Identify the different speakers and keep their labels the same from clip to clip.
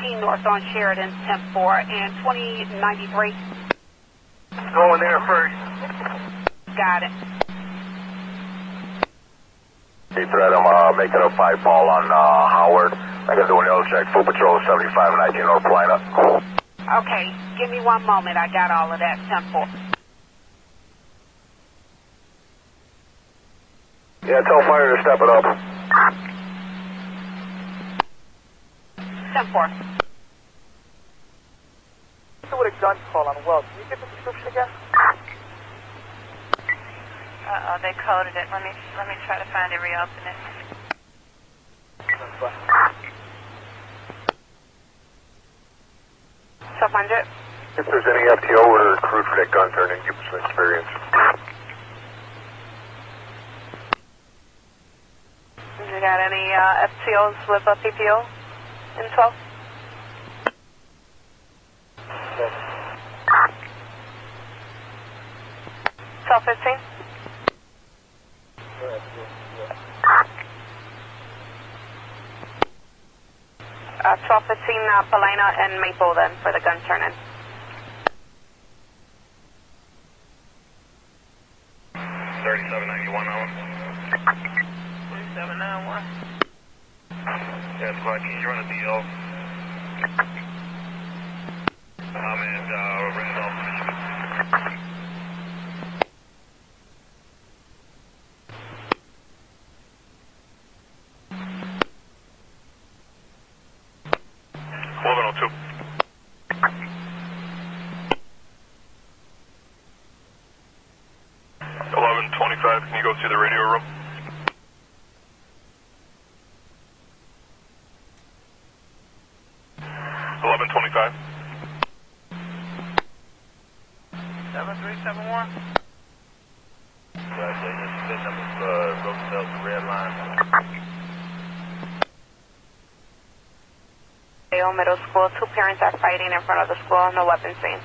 Speaker 1: North on Sheridan, 10-4, and 2093.
Speaker 2: Going there first.
Speaker 1: Got it.
Speaker 3: Hey, threat, I'm uh, making a five ball on uh, Howard. I got doing L check, full patrol 7519 North Plana.
Speaker 1: Okay, give me one moment. I got all of that, 10-4.
Speaker 3: Yeah, tell fire to step it up.
Speaker 1: 10-4.
Speaker 2: With a gun call on Wells. Can you get the description again?
Speaker 4: Uh-oh, they coded it. Let me let me try to find it, reopen it.
Speaker 1: Twelve hundred.
Speaker 3: If there's any FTO or recruit for that gun turn, and give us some experience.
Speaker 1: You got any uh, FTOs with a PPO in 12? Twelve fifteen. Uh, twelve fifteen, uh, Paulina and Maple then for the gun turn-in.
Speaker 3: Thirty-seven ninety-one, Alan.
Speaker 4: 3791.
Speaker 3: Yeah, squad, can you run a deal? I'm in uh, Randolph, Michigan. Eleven oh two. Eleven twenty-five. Can you go to the radio room? Eleven twenty-five.
Speaker 4: 7371.
Speaker 3: Congratulations. Good number, uh, Roosevelt, red line.
Speaker 1: Dale Middle School, two parents are fighting in front of the school, no weapons seen.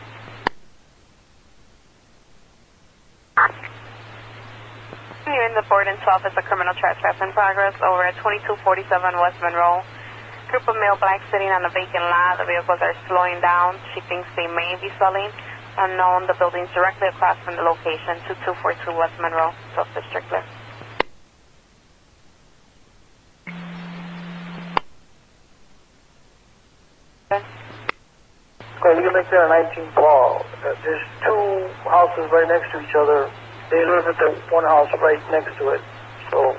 Speaker 1: You're the board and 12 is a criminal trespass in progress over at 2247 West Monroe. Group of male blacks sitting on a vacant lot. The vehicles are slowing down. She thinks they may be selling. Unknown, the building's directly across from the location, 2242 West Monroe, 12th District Clear.
Speaker 2: Okay, you can make 19 ball. Uh, there's two houses right next to each other. They live at the one house right next to it. So,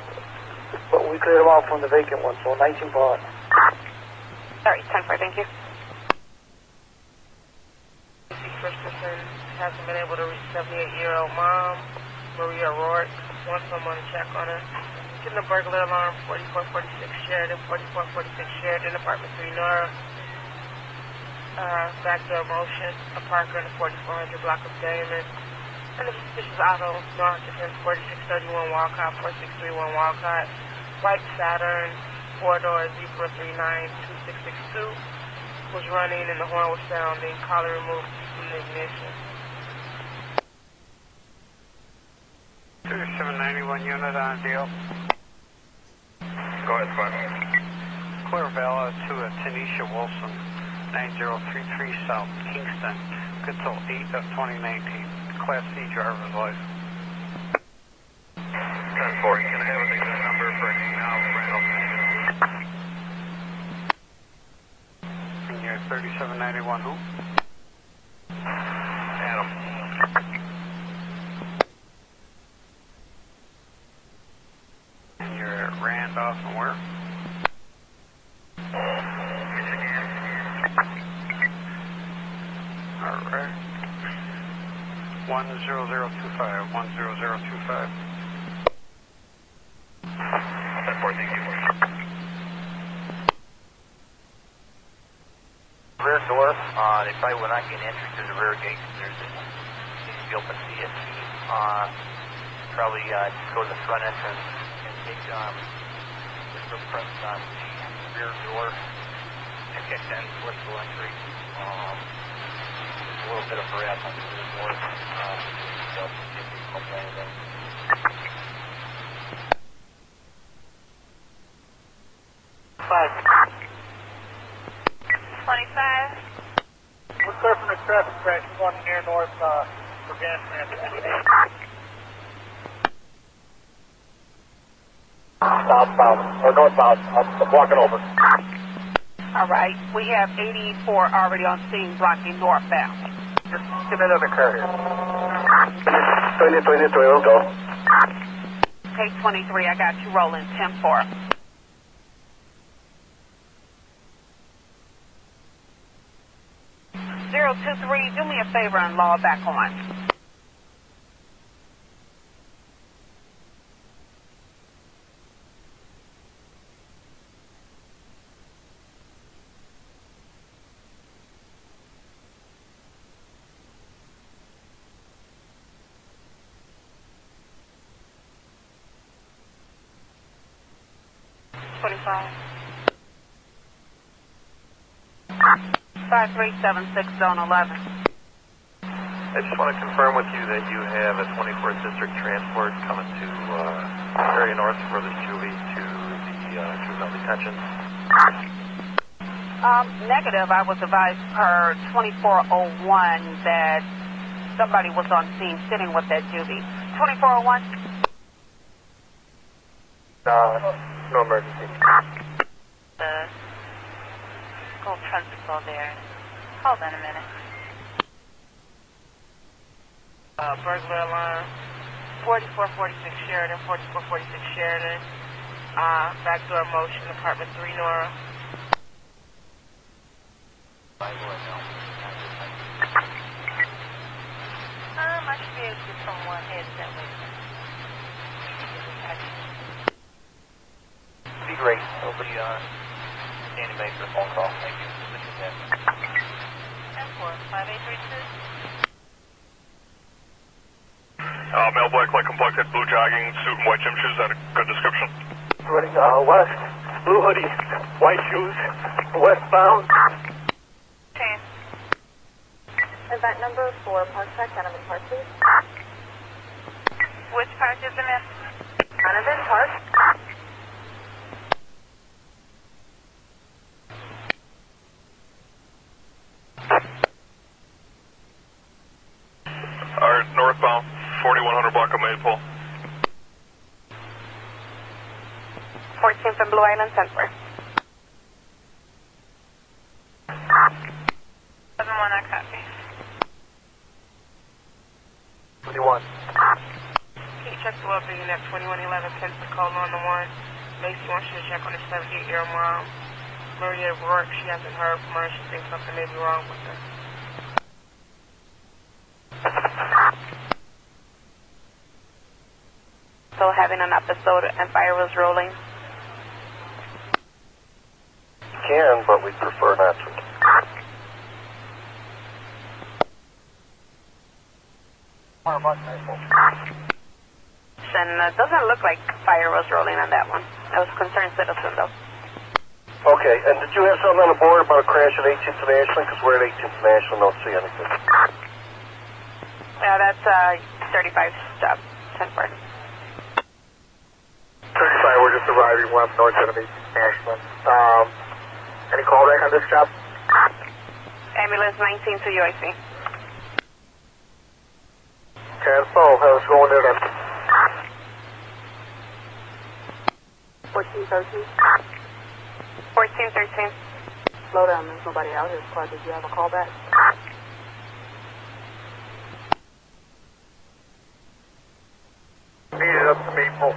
Speaker 2: but we cleared them out from the vacant one, so 19 ball.
Speaker 1: Sorry, 10 4, thank you.
Speaker 5: Christensen hasn't been able to reach 78-year-old mom, Maria Rourke. Want someone to check on her. Getting a burglar alarm, 4446 Sheridan, 4446 Sheridan, apartment 3 Nora. Uh, backdoor motion, a Parker in the 4400 block of Damen. And a suspicious auto, North occupants, 4631 Wolcott, 4631 Wolcott. White Saturn, four doors, Zebra 392662 was running and the horn was sounding. Collar removed from the ignition.
Speaker 6: 2791 unit on deal.
Speaker 3: Go ahead, Spot.
Speaker 6: Clear Valla to a Tanisha Wilson, 9033 South Kingston. Good till 8 of 2019. Class C driver's license.
Speaker 3: 10 4. Can I have a number for now?
Speaker 6: And you're 3791 who?
Speaker 3: Adam.
Speaker 6: And you're at Randolph and where? Alright. 10025, 10025.
Speaker 3: 10 4, thank you.
Speaker 7: rear door. Uh, they probably will not get entry through the rear gate. There's a, needs to be open CSE. Uh, probably uh, just go to the front entrance and take um, the footprint on the rear door and get then forcible entry. Um, there's a little bit of harass on the rear. Um, so if you come anything.
Speaker 2: Five.
Speaker 8: 45.
Speaker 9: We're clear from the traffic crash. Going near north uh, for gas.
Speaker 2: Southbound, or northbound. I'm walking over.
Speaker 10: All right. We have 84 already on scene blocking northbound.
Speaker 2: Here. 20, 20, 20, go.
Speaker 10: Okay, 23, I got you rolling 10 4. Zero two three, do me a favor and log back on. Twenty-five. Five three seven six zone eleven.
Speaker 3: I just want to confirm with you that you have a 24th District transport coming to uh, area north for this juvie to the uh, juvenile detention.
Speaker 10: Um, negative. I was advised per 2401 that somebody was on scene sitting with that juvie. 2401?
Speaker 2: Uh, no emergency.
Speaker 8: The school principal there. Hold on a minute.
Speaker 5: Uh, burglar alarm, 4446 Sheridan, 4446 Sheridan. Uh, backdoor motion, apartment 3 Nora.
Speaker 8: Um, I should be able to get someone headed that way.
Speaker 7: Be great. Nobody uh, standing by for a phone call. Thank you. This is it.
Speaker 8: 10 4, 5832.
Speaker 11: Uh, male black, light complected, blue jogging, suit and white gym shoes. That a good description?
Speaker 2: Running uh, west, blue hoodie, white shoes, westbound.
Speaker 8: 10.
Speaker 1: Event number four, Parkside, Donovan Park, please.
Speaker 8: Which park is it in?
Speaker 1: Donovan Park.
Speaker 11: All right, northbound, 4100 block of Maple.
Speaker 1: 14th and Blue Island Center.
Speaker 8: 7 1, I copy.
Speaker 2: 21.
Speaker 5: Can you check the well being at 2111 Pensacola on the 1? Macy wants you to check on the 78 year old mom. Maria Rourke, she hasn't heard from her. She thinks something may be wrong with her.
Speaker 1: Still having an episode and fire was rolling.
Speaker 2: Can, but we prefer not to.
Speaker 1: And uh, doesn't look like fire was rolling on that one. I was concerned citizen though.
Speaker 2: Okay, and did you have something on the board about a crash at 18th and Ashland? Because we're at 18th and Ashland, don't see anything.
Speaker 1: Yeah, that's uh 35 job. 10 4.
Speaker 2: 35, we're just arriving west north of 18th Ashland. Um, any callback on this job?
Speaker 1: Ambulance 19 to UIC.
Speaker 2: Okay, so how's it going there then?
Speaker 1: 14 13. 14 13. Slow down, there's nobody out here. Squad, did you have a call back?
Speaker 2: Need it up to Maple.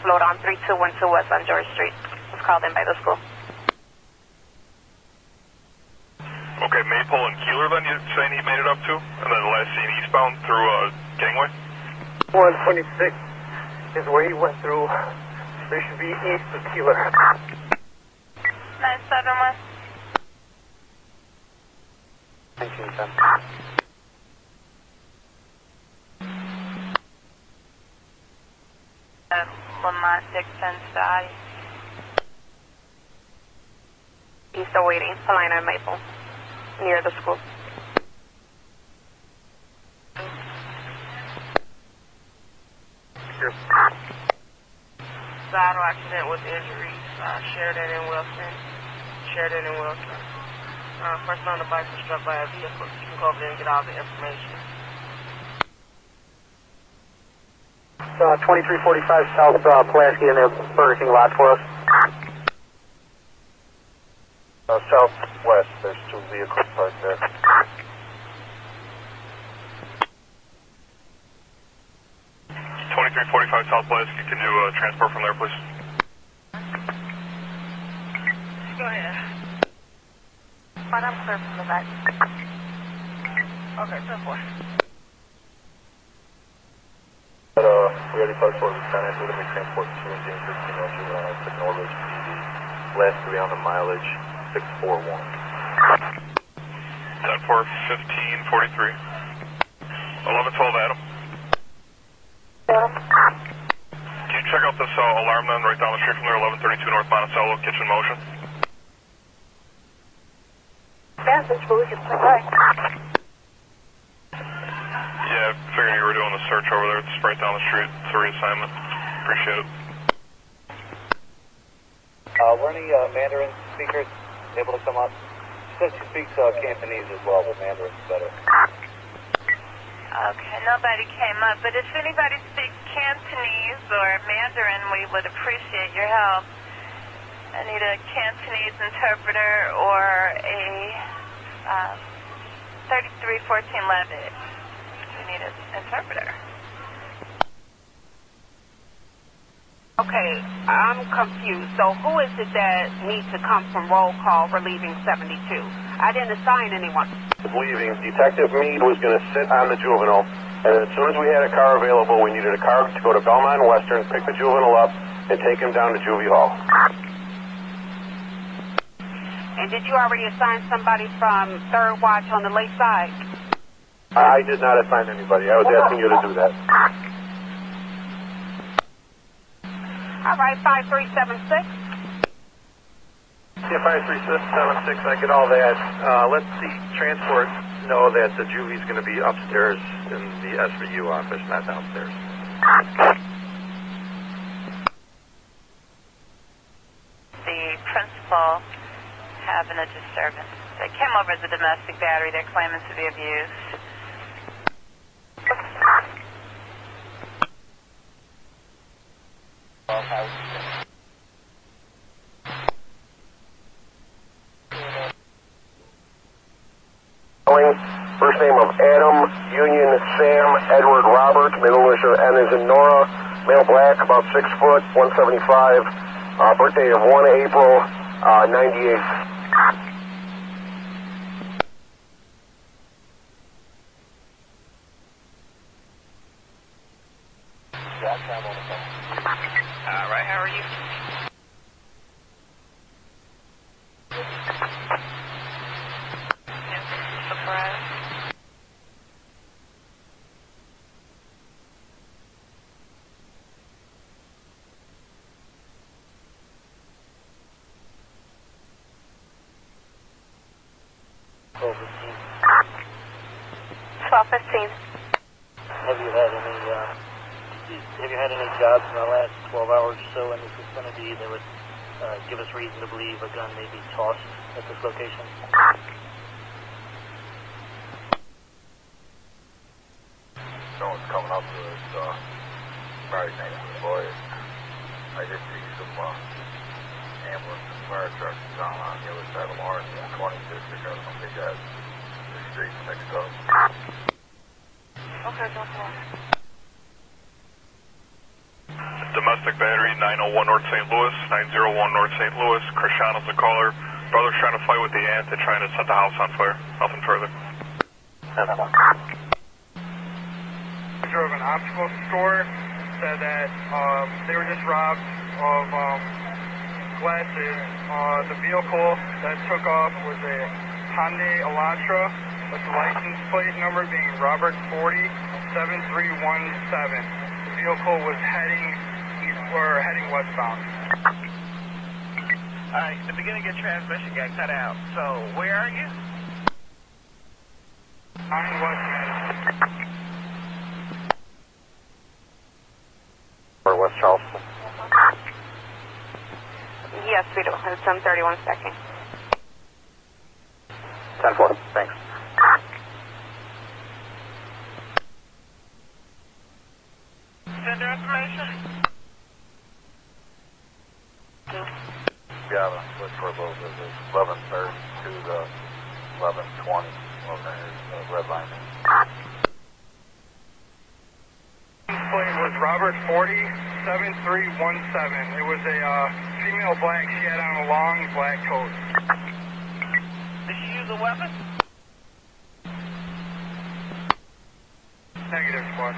Speaker 1: And got a slow down 3212 West on George Street. Was called in by the school.
Speaker 11: Okay, Maple and Keeler then, you're saying he made it up to? And then the last seen eastbound through uh, Gangway?
Speaker 2: 126 is where he went through. There should be east of Keeler.
Speaker 8: 971.
Speaker 2: 1910.
Speaker 8: Uh, Lamont Dixon Sty.
Speaker 1: He's still waiting. And Maple. Near the school.
Speaker 5: Saddle accident with injuries, uh, Sheridan and Wilson. Sheridan and Wilson. Uh, person on the bike was struck by a vehicle. You can go over there and get all the information.
Speaker 12: Uh, 2345 South uh, Pulaski in their Burger King lot for us.
Speaker 13: Uh, southwest, there's two vehicles parked there.
Speaker 11: Twenty-three forty-five Southwest. Can you uh, transport from there, please?
Speaker 5: Go ahead.
Speaker 8: But I'm clear from the back.
Speaker 5: Okay, so forth.
Speaker 13: But, uh, we already parked. We're going to be transporting two and James 15 on juvenile to Norwich PD. Last three on the mileage, 641.
Speaker 11: Ten four fifteen forty-three. Eleven twelve Adam. Can you check out this uh, alarm then right down the street from there, eleven thirty-two North Monticello, kitchen motion?
Speaker 8: Message, but we can play right.
Speaker 11: Yeah, figuring you were doing the search over there. It's right down the street. It's a reassignment. Appreciate it.
Speaker 14: Uh, were any uh, Mandarin speakers able to come up? She said she speaks uh, Cantonese as well, but Mandarin's better.
Speaker 8: Okay, nobody came up, but if anybody speaks Cantonese or Mandarin, we would appreciate your help. I need a Cantonese interpreter or a um, 3314 Leavitt. We need an interpreter.
Speaker 10: Okay, I'm confused. So who is it that needs to come from roll call relieving 72? I didn't assign anyone.
Speaker 11: leaving, Detective Mead was going to sit on the juvenile, and as soon as we had a car available, we needed a car to go to Belmont Western, pick the juvenile up, and take him down to Juvie Hall.
Speaker 10: And did you already assign somebody from third watch on the lake side?
Speaker 11: I did not assign anybody. I was asking you to do that.
Speaker 10: All right, 5376.
Speaker 13: Yeah, 53676, I get all that. Uh, let the transport know that the juvie's going to be upstairs in the SVU office, not downstairs.
Speaker 8: The principal having a disturbance. They came over as a domestic battery. They're claiming to be abused.
Speaker 11: First name of Adam, Union Sam, Edward Robert, middle initial N is in Nora, male black, about six foot, 175, uh, birthday of 1 April, uh, 98. Nine zero one North St. Louis. Christiano's the caller. Brother's trying to fight with the aunt. They're trying to set the house on fire. Nothing further. No.
Speaker 14: I drove an obstacle store. Said that um, they were just robbed of um, glasses. Uh, the vehicle that took off was a Hyundai Elantra with the license plate number being Robert 4073117. The vehicle was heading east or heading westbound.
Speaker 15: All right, the beginning of your transmission got cut out. So, where are you?
Speaker 14: I'm in West Madison.
Speaker 11: Or West Charleston.
Speaker 1: Yes, we do. It's 731 second.
Speaker 16: 10 4. Thanks.
Speaker 15: Send your information.
Speaker 13: Yeah, the for both of 1130 to the 1120 over there, uh, red line.
Speaker 14: Plate was Robert 40 7317. It was a uh, female black. She had on a long black coat.
Speaker 15: Did she use a weapon?
Speaker 14: Negative squad.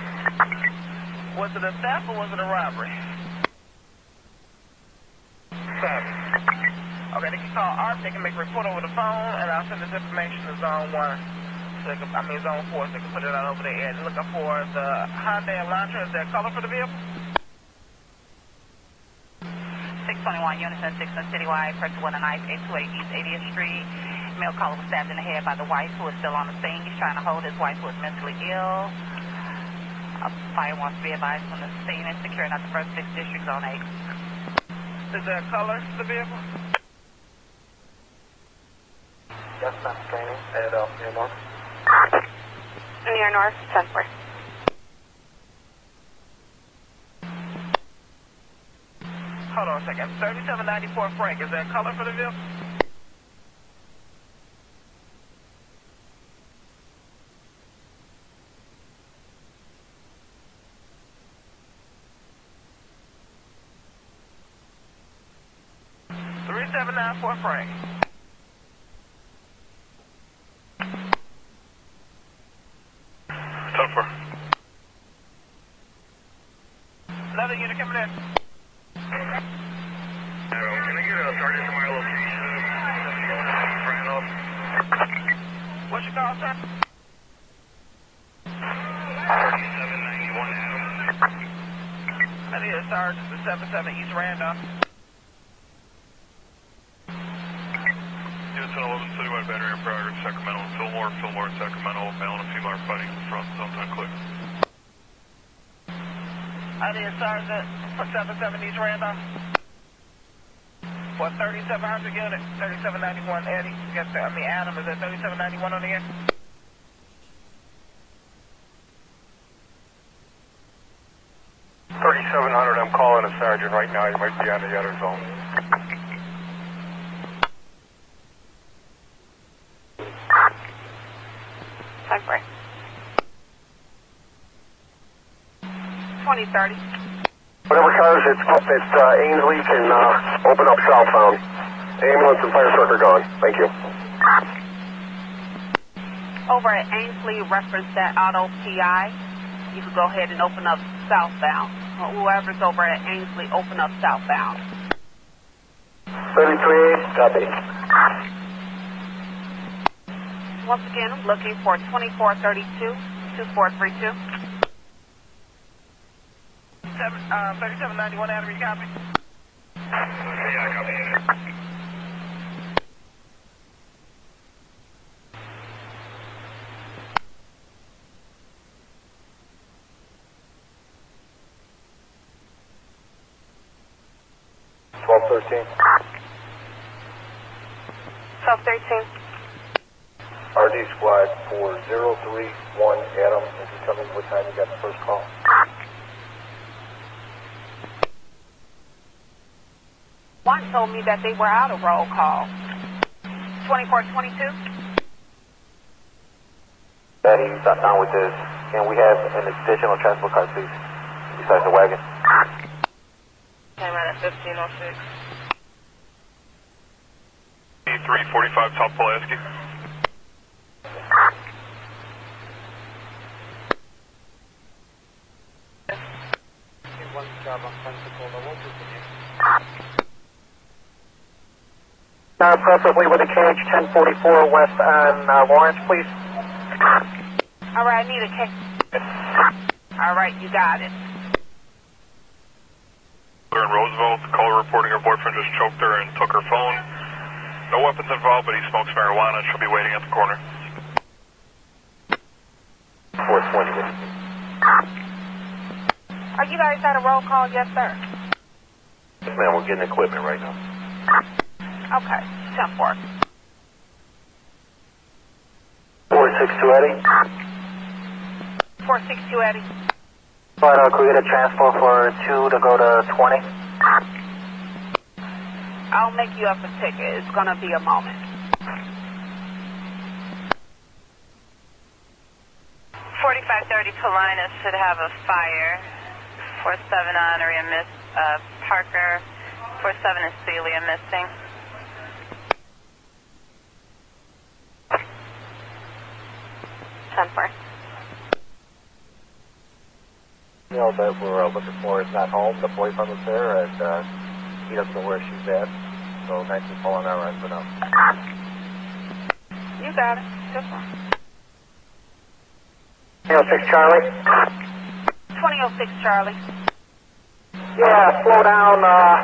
Speaker 15: Was it a theft or was it a robbery?
Speaker 14: Theft.
Speaker 15: Okay, they can call ARP. They can make a report over the phone, and I'll send this information to Zone 1. So they can, I mean, Zone 4, so they can put it out over there. And looking for the Hyundai Elantra. Is there color for the vehicle?
Speaker 10: 621 Unison, 6 Citywide, person with a knife, 828 East 80th Street. Male caller was stabbed in the head by the wife who is still on the scene. He's trying to hold his wife who is mentally ill. A fire wants to be advised from the scene and securing at the first six districts on 8.
Speaker 15: Is there a color to the vehicle?
Speaker 16: Yes, ma'am. Training at uh, near North.
Speaker 1: Near North, 10 4.
Speaker 15: Hold on a second. 3794 Frank. Is there a color for the vehicle? Three seven nine four Frank.
Speaker 11: Ten four.
Speaker 15: Another unit coming in.
Speaker 14: Can I get a sergeant to my location? Right off.
Speaker 15: What's your call, sir?
Speaker 14: 3791 Adam.
Speaker 15: I need a sergeant to 77 East Randolph.
Speaker 11: Units 11 Citywide Battery in progress, Sacramento and Fillmore, Fillmore and Sacramento, male and female are fighting in front, zone 10 clear.
Speaker 15: I need a sergeant for 77 East Randolph. For 3700 unit, 3791 Eddie. Yes, sir. I mean, Adam, is that 3791 on the air?
Speaker 14: Thirty-seven hundred. I'm calling a sergeant right now. He might be on the other zone.
Speaker 1: Ten four.
Speaker 10: 2030.
Speaker 16: Whatever cars, it's it's uh, Ainslie can uh, open up southbound. Ambulance and fire truck are gone. Thank you.
Speaker 10: Over at Ainslie, reference that auto PI. You can go ahead and open up southbound. Whoever's over at Ainslie, open up southbound.
Speaker 16: 33, copy.
Speaker 10: Once again, looking for 2432 2432.
Speaker 15: Seven, uh, 3791 Adam, you copy?
Speaker 14: Yeah, copy unit.
Speaker 16: Twelve thirteen.
Speaker 1: 1213.
Speaker 16: RD squad four zero three one Adam. If you tell me what time you got the first call.
Speaker 10: One told me that they were out of roll call. 2422.
Speaker 16: Daddy, stop down with this. Can we have an additional transport car, please? Besides the wagon.
Speaker 15: Came out at 1506.
Speaker 11: 345 South Pulaski.
Speaker 16: Uh, preferably with a cage 1044 west on uh, Lawrence, please.
Speaker 10: All right, I need a case. All right, you got it.
Speaker 11: We're in Roosevelt. Caller reporting her boyfriend just choked her and took her phone. No weapons involved, but he smokes marijuana. She'll be waiting at the corner.
Speaker 16: 420.
Speaker 10: Are you guys at a roll call? Yes, sir.
Speaker 16: Yes, ma'am. We're getting equipment right now.
Speaker 10: Okay, 10 4.
Speaker 16: 462 Eddie.
Speaker 10: 462 Eddie.
Speaker 16: But uh, could we get a transport for 2 to go to 20?
Speaker 10: I'll make you up a ticket. It's going to be a moment.
Speaker 8: Forty-five thirty Paulina should have a fire. Four seven on Honoria miss uh, Parker. Four seven is Celia missing.
Speaker 1: Ten four.
Speaker 17: You know, that we're uh, looking for is not home. The boyfriend was there, and uh, he doesn't know where she's at. So 19 call on our end for now.
Speaker 10: You got it. Just one.
Speaker 16: 06 Charlie.
Speaker 10: 2006 Charlie.
Speaker 16: Yeah, slow down. Uh,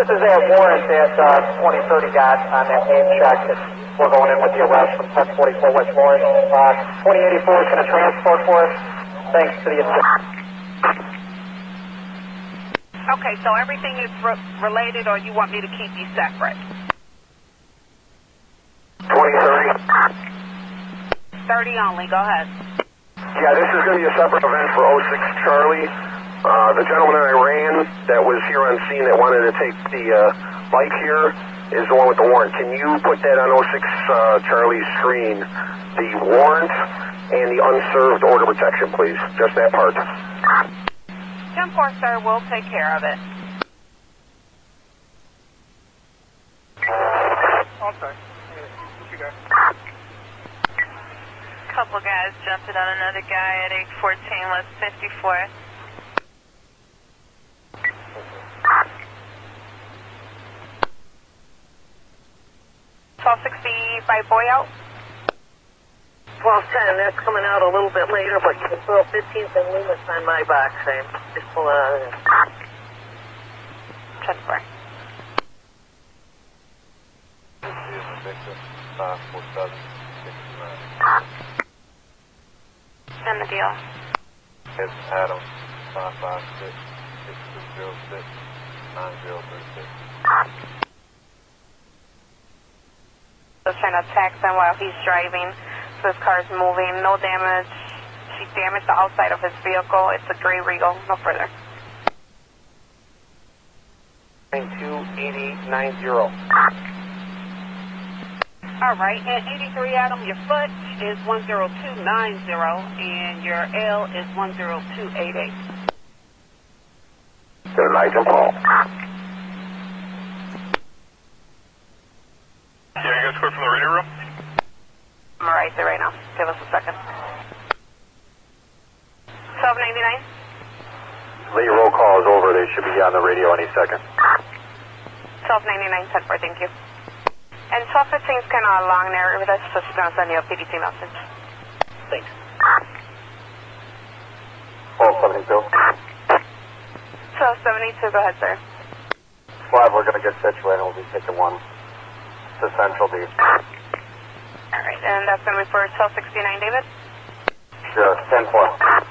Speaker 16: this is that warrant that uh, 2030 got on that name check that we're going in with the arrest from 1044 West Morris. Uh, 2084 is going to transport for us. Thanks to the assist.
Speaker 10: Okay, so everything is re- related, or you want me to keep you separate?
Speaker 16: 2030.
Speaker 10: 30 only. Go ahead.
Speaker 16: Yeah, this is going to be a separate event for 06 Charlie. Uh, the gentleman that I ran that was here on scene that wanted to take the uh, bike here is the one with the warrant. Can you put that on 06 uh, Charlie's screen? The warrant and the unserved order protection, please. Just that part.
Speaker 10: 10 4, sir. We'll take care of it.
Speaker 11: Okay. You guys.
Speaker 8: Couple guys jumping on another guy at 814 West 54th.
Speaker 1: Twelve sixty five boy out.
Speaker 18: 1210, that's coming out a little bit later, but you can throw 15th and Loomis on my box. I'm just pull it out of there.
Speaker 1: Ten four.
Speaker 17: Victor, 47, 69.
Speaker 1: And the deal.
Speaker 17: It's Adam, 556, 6206, 9036.
Speaker 1: Was trying to attack him while he's driving. So his car's moving. No damage. She damaged the outside of his vehicle. It's a gray Regal. No further.
Speaker 16: 928090.
Speaker 10: All right. At 83 Adam, your foot is 10290, and your L is 10288.
Speaker 16: Good night, and Paul.
Speaker 11: Yeah, you guys clear from the radio room?
Speaker 1: I'm right there right now. Give us a second. 1299.
Speaker 17: Lee, roll call is over. They should be on the radio any second.
Speaker 1: 1299 10 4. Thank you. And 1215 is kind of long there with us, so she's going to send you a PDT message.
Speaker 16: Thanks.
Speaker 17: 1272.
Speaker 1: 1272. Go ahead, sir.
Speaker 17: Five, we're going to get situated. We'll be taking one to Central Beach.
Speaker 1: All right. And that's going to be for 1269, David.
Speaker 17: Sure, 10 4.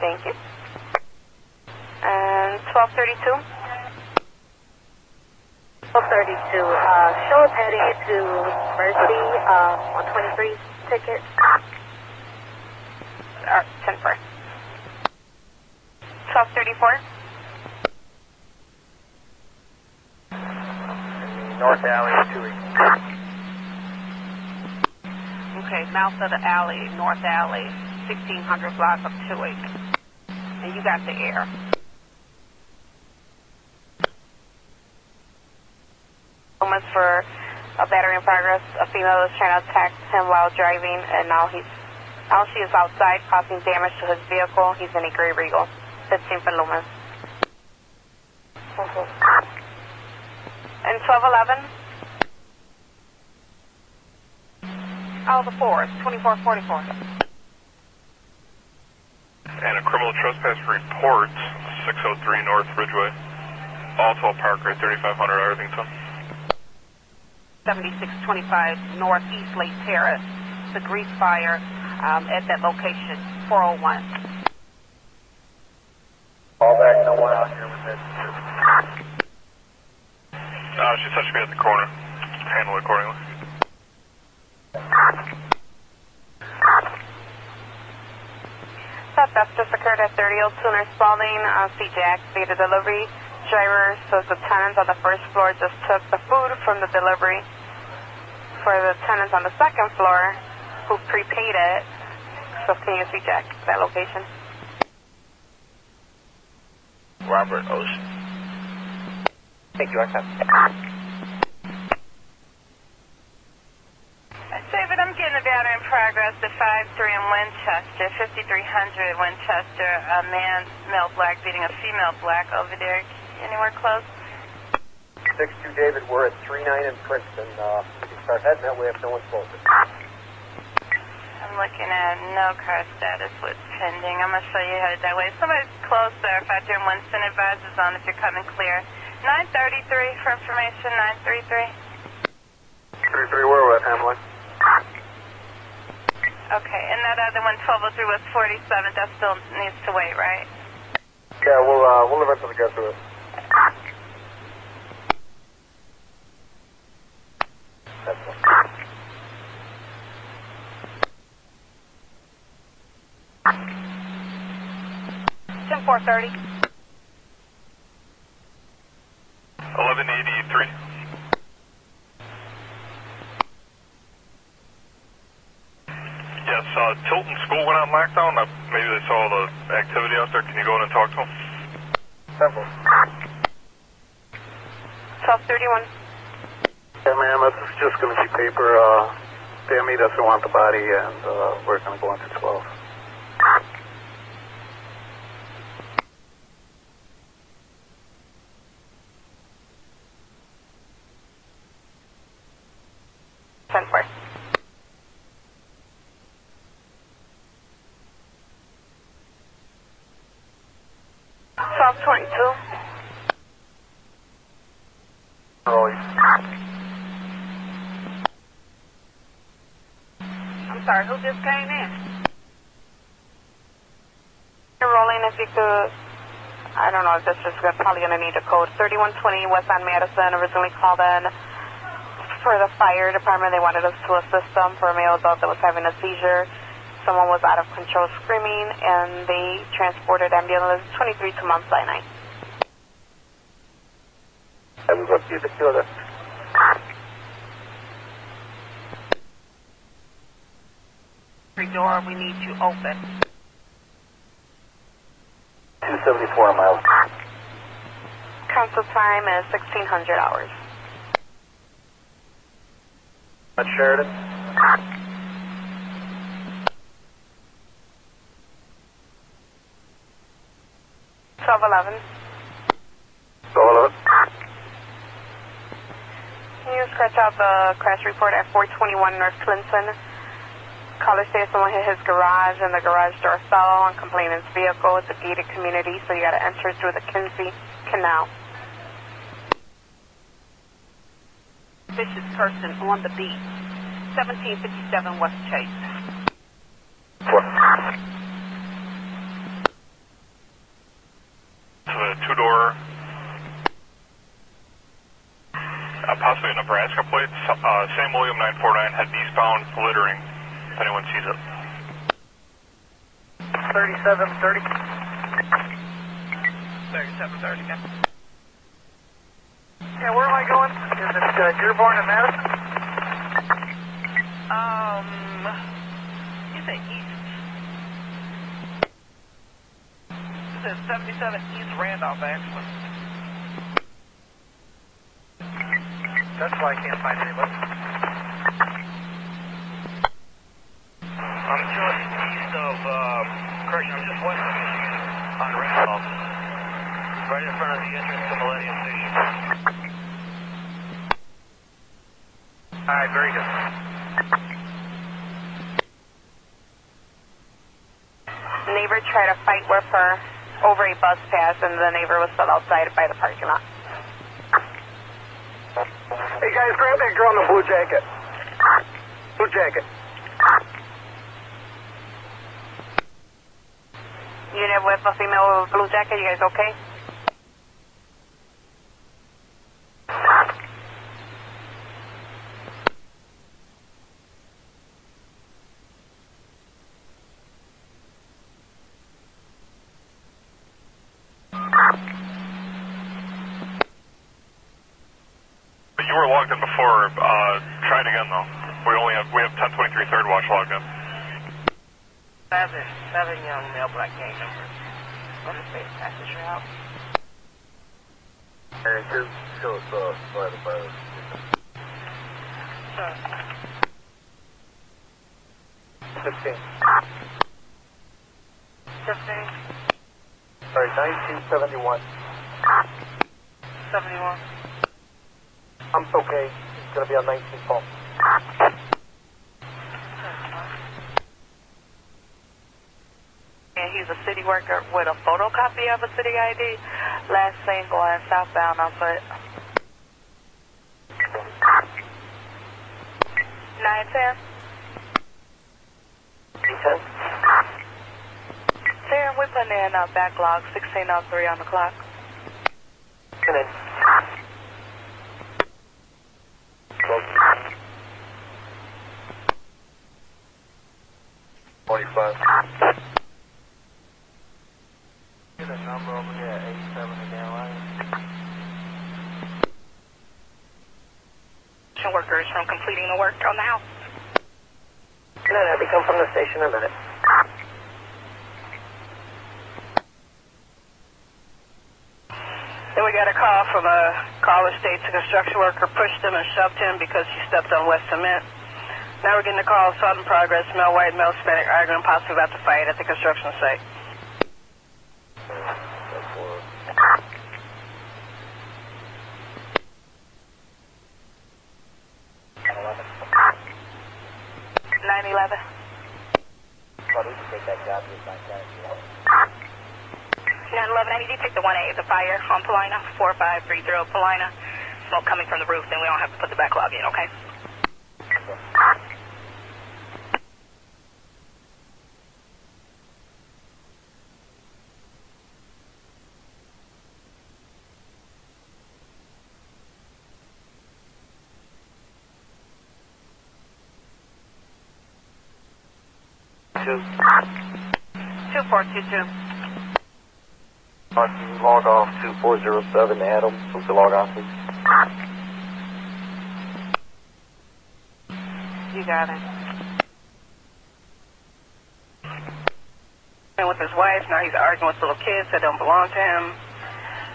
Speaker 1: Thank you. And 1232.
Speaker 19: 1232. Uh, show us heading to University uh, on 23 ticket.
Speaker 1: Uh, 10 4. 1234.
Speaker 17: North Alley, 2
Speaker 10: Okay, mouth of the alley, North Alley, 1600 block of 28. And you got the air.
Speaker 1: Moments for a battery in progress. A female is trying to attack him while driving, and now he's now she is outside, causing damage to his vehicle. He's in a gray Regal. 15 for Loomis. And 1211.
Speaker 10: Oh, the fours, 2444.
Speaker 11: And a criminal trespass report, 603 North Ridgeway. Also Parker, 3500 Arlington.
Speaker 10: 7625 Northeast Lake Terrace. The grease fire um, at that location, 401.
Speaker 17: Call back, no one out here with it.
Speaker 11: Uh, she touched me at the corner. Handle it accordingly.
Speaker 1: Theft just occurred at 30 Old Tuner Spaulding. Uh, C. Jack made delivery. Driver says the tenants on the first floor just took the food from the delivery for the tenants on the second floor who prepaid it. So can you see Jack that location?
Speaker 20: Robert Ocean.
Speaker 21: Thank you, I have.
Speaker 8: David, I'm getting a battery in progress at 53 in Winchester, 5300 Winchester. A man, male black, beating a female black over there. Anywhere close?
Speaker 21: 6-2 David, we're at 3-9 in Princeton. Uh, we can start heading that way if no one's closer.
Speaker 8: I'm looking at no car status with pending. I'm going to show you how to that way. Somebody's close there. If I do Winston advises on if you're coming clear. 933 for information, 933.
Speaker 11: 33, where we at, Hamlin?
Speaker 8: Okay, and that other one, 1203 was 47. That still needs to wait, right?
Speaker 11: Yeah, we'll, uh, we'll eventually get to it.
Speaker 10: Ten four thirty.
Speaker 11: 1183. Yes, uh, Tilton School went out in lockdown. Uh, maybe they saw the activity out there. Can you go in and talk to them?
Speaker 21: Several.
Speaker 1: 1231.
Speaker 11: Yeah, ma'am, this is just going to be paper. Uh, Sammy doesn't want the body, and uh, we're going to go into 12.
Speaker 1: Ten four. Twelve twenty two.
Speaker 11: Early.
Speaker 10: I'm sorry, who just came in?
Speaker 1: Rolling if you could I don't know if this is gonna- probably gonna need a code. Thirty one twenty West on Madison originally called in for the fire department. They wanted us to assist them for a male adult that was having a seizure. Someone was out of control screaming and they transported ambulance twenty three to Mount Sinai.
Speaker 21: I will go see the killer.
Speaker 10: Every door we need to open.
Speaker 21: 274 miles.
Speaker 1: Council time is sixteen hundred hours.
Speaker 21: At Sheridan.
Speaker 1: Twelve eleven.
Speaker 11: So, hello?
Speaker 1: Can you scratch out the crash report at 421 North Clinton? Caller says someone hit his garage and the garage door fell on complainant's vehicle. It's a gated community, so you got to enter through the Kinsey Canal.
Speaker 10: Vicious person on the beat. 1757 West Chase.
Speaker 11: To the two-door, uh, possibly a Nebraska plate. Uh, Sam William 949 had eastbound littering. If anyone sees it.
Speaker 2: 3730.
Speaker 10: 3730.
Speaker 2: Yeah, where am I going? Is it uh, Dearborn and Madison?
Speaker 10: Um, you say east. You said 77 East Randolph, actually.
Speaker 2: That's why I can't find anybody.
Speaker 20: I'm just east of, uh, correction, I'm just west of Michigan on Randolph. Right in front of the entrance to Millennium Station.
Speaker 2: All right, very good.
Speaker 1: Neighbor tried to fight with her over a bus pass, and the neighbor was still outside by the parking lot.
Speaker 2: Hey guys, grab that girl in the blue jacket. Blue jacket.
Speaker 1: Unit with a female blue jacket, you guys okay?
Speaker 11: logged in before. Uh, try it again, though. We only have, we have 1023 third watch logged in.
Speaker 22: Seven, seven young male black gang members. What is it? Passage route?
Speaker 23: And just show us uh, right about
Speaker 22: it.
Speaker 2: 15.
Speaker 22: 15.
Speaker 2: Sorry, 1971.
Speaker 22: 71.
Speaker 2: I'm okay. It's going to be on 19 Paul.
Speaker 4: He's a city worker with a photocopy of a city ID. Last thing going southbound on foot. 910. ten. Taryn, we're putting in a backlog 1603 on the clock.
Speaker 23: Twenty-five.
Speaker 2: Get a number over here at eighty-seven again, right?
Speaker 10: Workers from completing the work on the house.
Speaker 2: No, no, they come from the station in a minute.
Speaker 22: Then we got a call from a caller states a construction worker pushed him and shoved him because he stepped on wet cement. Now we're getting a call, assault in progress, male white, male Hispanic, arguing possibly about the fight at the construction site.
Speaker 4: Nine eleven.
Speaker 2: But we can take that job just like that.
Speaker 10: 911, I need you to take the 1A, the fire on Paulina, 4530 Paulina. Smoke coming from the roof, then we don't have to put the backlog in, okay?
Speaker 2: Two.
Speaker 10: 2422.
Speaker 2: Martin, log off 2407 Adam. Supposed to log off, please.
Speaker 22: You got it. And with his wife, now he's arguing with little kids that don't belong to him.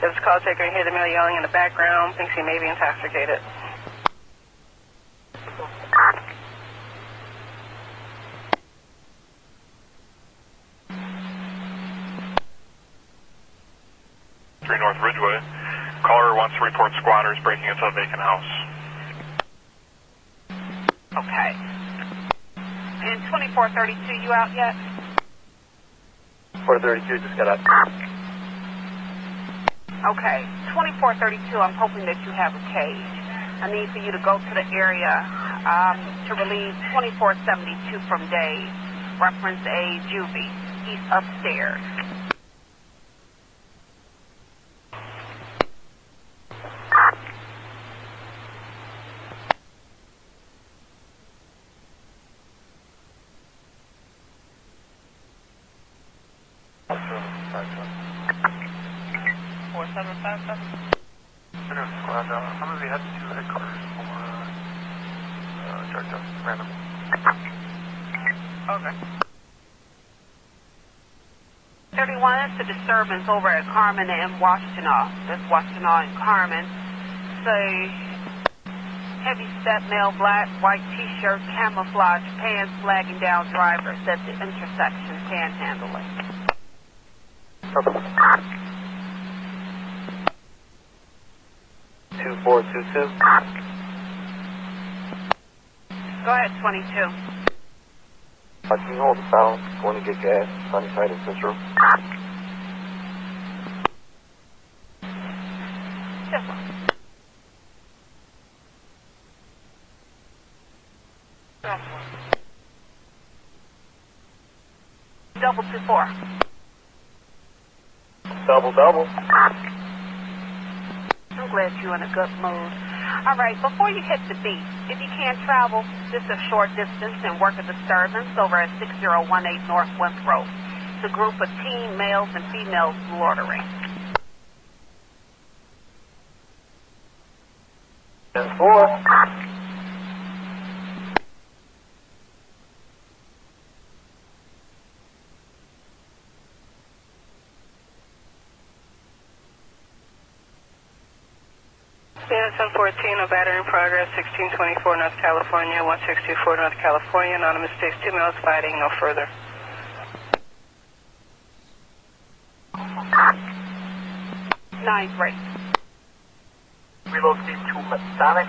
Speaker 22: There's a call taker, hear the male yelling in the background, thinks he may be intoxicated.
Speaker 11: Three North Ridgeway. Caller wants to report squatters breaking into a vacant house.
Speaker 10: Okay. And 2432, you out yet?
Speaker 2: 432 just got out.
Speaker 10: Okay. 2432, I'm hoping that you have a cage. I need for you to go to the area um, to relieve 2472 from Dave. Reference A, Juvie. He's upstairs. Four seven five seven.
Speaker 24: Center squad, uh, I'm going to be heading to headquarters for uh, uh, George Justice Random.
Speaker 10: Okay. 31, that's a disturbance over at Carmen and Washtenaw. That's Washtenaw and Carmen. Say, heavy step, male black, white t-shirt, camouflage pants, flagging down drivers at the intersection, panhandling.
Speaker 2: Two four two two.
Speaker 10: Go ahead, 22.
Speaker 2: I can hold the sound? Going to get gas. Sunny side of this room.
Speaker 10: Double two four.
Speaker 2: Double double.
Speaker 10: I'm glad you're in a good mood. All right, before you hit the beat, if you can't travel just a short distance and work a disturbance over at 6018 North Winthrop, it's a group of teen males and females loitering.
Speaker 25: Four.
Speaker 22: 14, a battery in progress, 1624 North California, 1624 North California. Anonymous takes two males fighting, no further.
Speaker 10: Nine three.
Speaker 25: Relocate to Masonic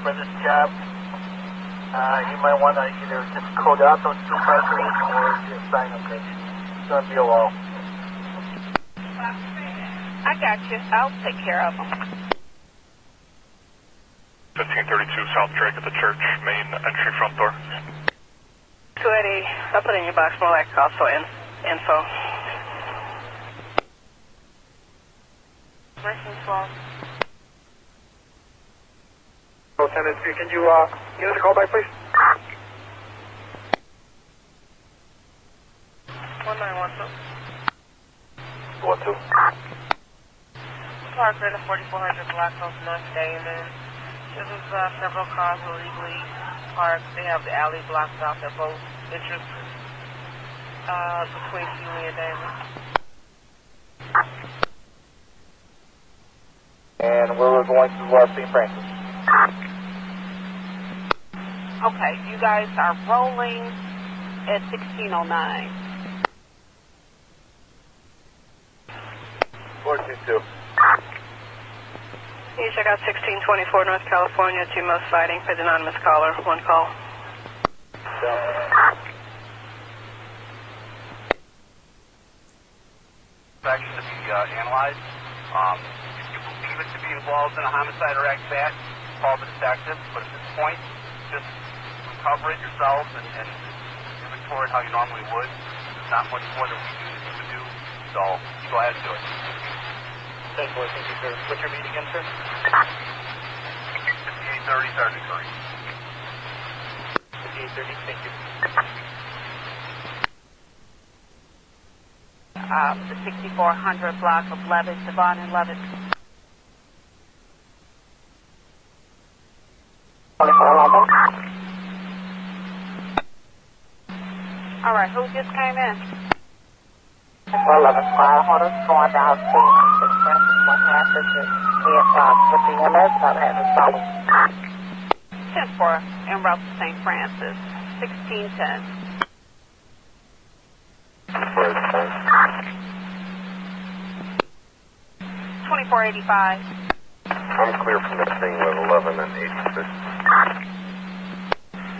Speaker 25: for this job. Uh, you might want to either just code out those two parkers or just sign them. It's going to be a while.
Speaker 10: I got you. I'll take care of them.
Speaker 11: 1532 South Drake at the church, main entry front door.
Speaker 22: 280, I'll put in your box more like also in, info. Mercy 12.
Speaker 2: Lieutenant, can you uh, give us a call back, please?
Speaker 22: 1912.
Speaker 26: One two.
Speaker 22: Parker, the 4400 Black Oak North Damen. This is uh, several cars illegally parked. They have the alley blocked off at both entrances uh, between Huey and Damen.
Speaker 20: And we're going to uh, St. Francis.
Speaker 10: Okay, you guys are rolling at 1609.
Speaker 20: Four two two.
Speaker 22: You check out 1624 North California, two males fighting, page anonymous caller, one call.
Speaker 27: action to be uh, analyzed. Um, if you believe it to be involved in a homicide or act back, call the detective. But at this point, just recover it yourselves and, and inventory it how you normally would. There's not much more that we do that would do. So go ahead and do it.
Speaker 20: Thank you, thank you, sir. What's your meeting again, sir?
Speaker 27: 5830, Sergeant Curry.
Speaker 20: 5830, thank you.
Speaker 10: Um, the 6400 block of Leavitt, Devon and Leavitt. All right, who just came in?
Speaker 28: Eleven firehouses going down problems.
Speaker 10: 10 4 en route to St. Francis. 1610. Twenty-four eighty-five.
Speaker 26: I'm clear from the thing with 11 and 86.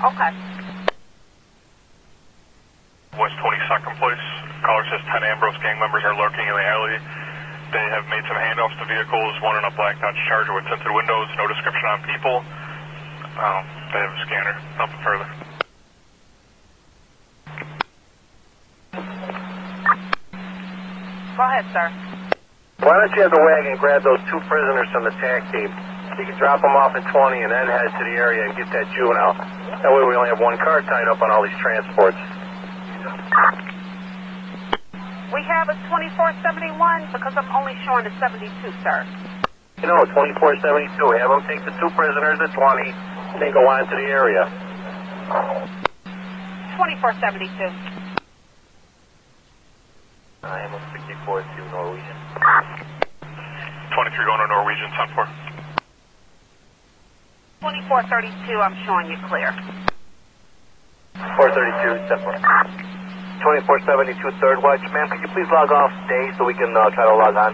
Speaker 10: Okay.
Speaker 11: West 22nd Place. Caller says 10 Ambrose gang members are lurking in the alley. They have made some handoffs to vehicles, one in a black Dodge Charger with tinted windows, no description on people. Um, they have a scanner. Nothing further.
Speaker 10: Go ahead, sir.
Speaker 26: Why don't you have the wagon grab those two prisoners from the TAC team? You can drop them off at 20 and then head to the area and get that juvenile. That way we only have one car tied up on all these transports.
Speaker 10: We have a 2471 because I'm only showing a 72, sir.
Speaker 26: You know, 2472. Have them take the two prisoners at 20 and then go on to the area.
Speaker 10: 2472.
Speaker 26: I am a 64 to Norwegian.
Speaker 11: 23 going to Norwegian 10 4.
Speaker 10: 2432, I'm showing you clear.
Speaker 26: 432, step 4. 2472, third watch. Ma'am, could you please log off day so we can uh, try to log on?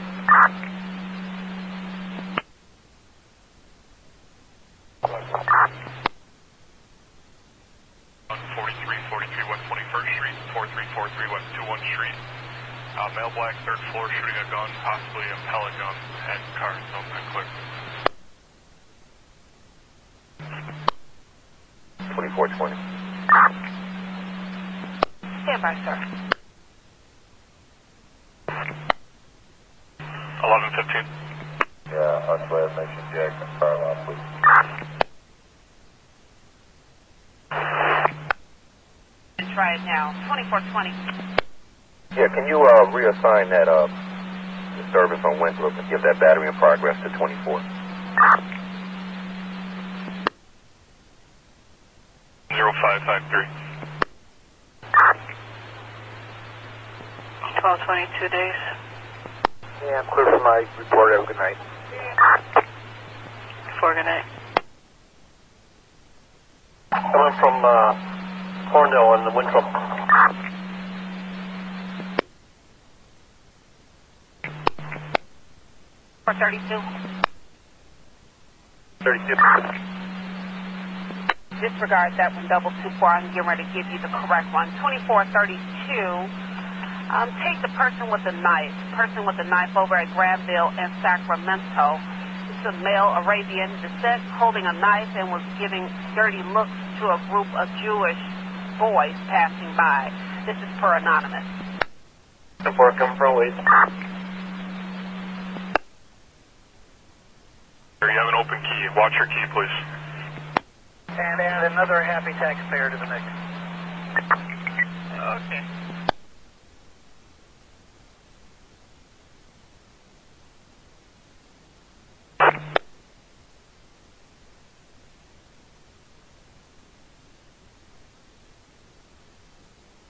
Speaker 11: On 43, 43 West 21st Street, 4343 West 21 Street. Uh, male black, third floor, shooting a gun, possibly a pellet gun, and car. No, not clear.
Speaker 26: 2420.
Speaker 10: Stand by, sir.
Speaker 11: 1115.
Speaker 26: Yeah, I Huxley, Mission Jack, Carlisle, please.
Speaker 10: Try it now. 2420.
Speaker 26: Yeah, can you uh, reassign that uh, service on Winthrop and give that battery in progress to 24?
Speaker 11: Zero five five three.
Speaker 10: 1222 days.
Speaker 2: Yeah, I'm clear for my report. Have a good night.
Speaker 10: Four, good night.
Speaker 20: Coming from uh, Thorndale on the Winthrop.
Speaker 10: Four thirty-two.
Speaker 20: 32.
Speaker 10: Disregard that one, double two four. I'm getting ready to give you the correct one. Twenty-four thirty-two. Um, take the person with the knife. Person with the knife over at Granville and Sacramento. It's a male Arabian descent holding a knife and was giving dirty looks to a group of Jewish boys passing by. This is per anonymous.
Speaker 20: Before coming from Lee.
Speaker 11: You have an open key. Watch your key, please.
Speaker 2: And add another happy taxpayer to the mix.
Speaker 10: Okay.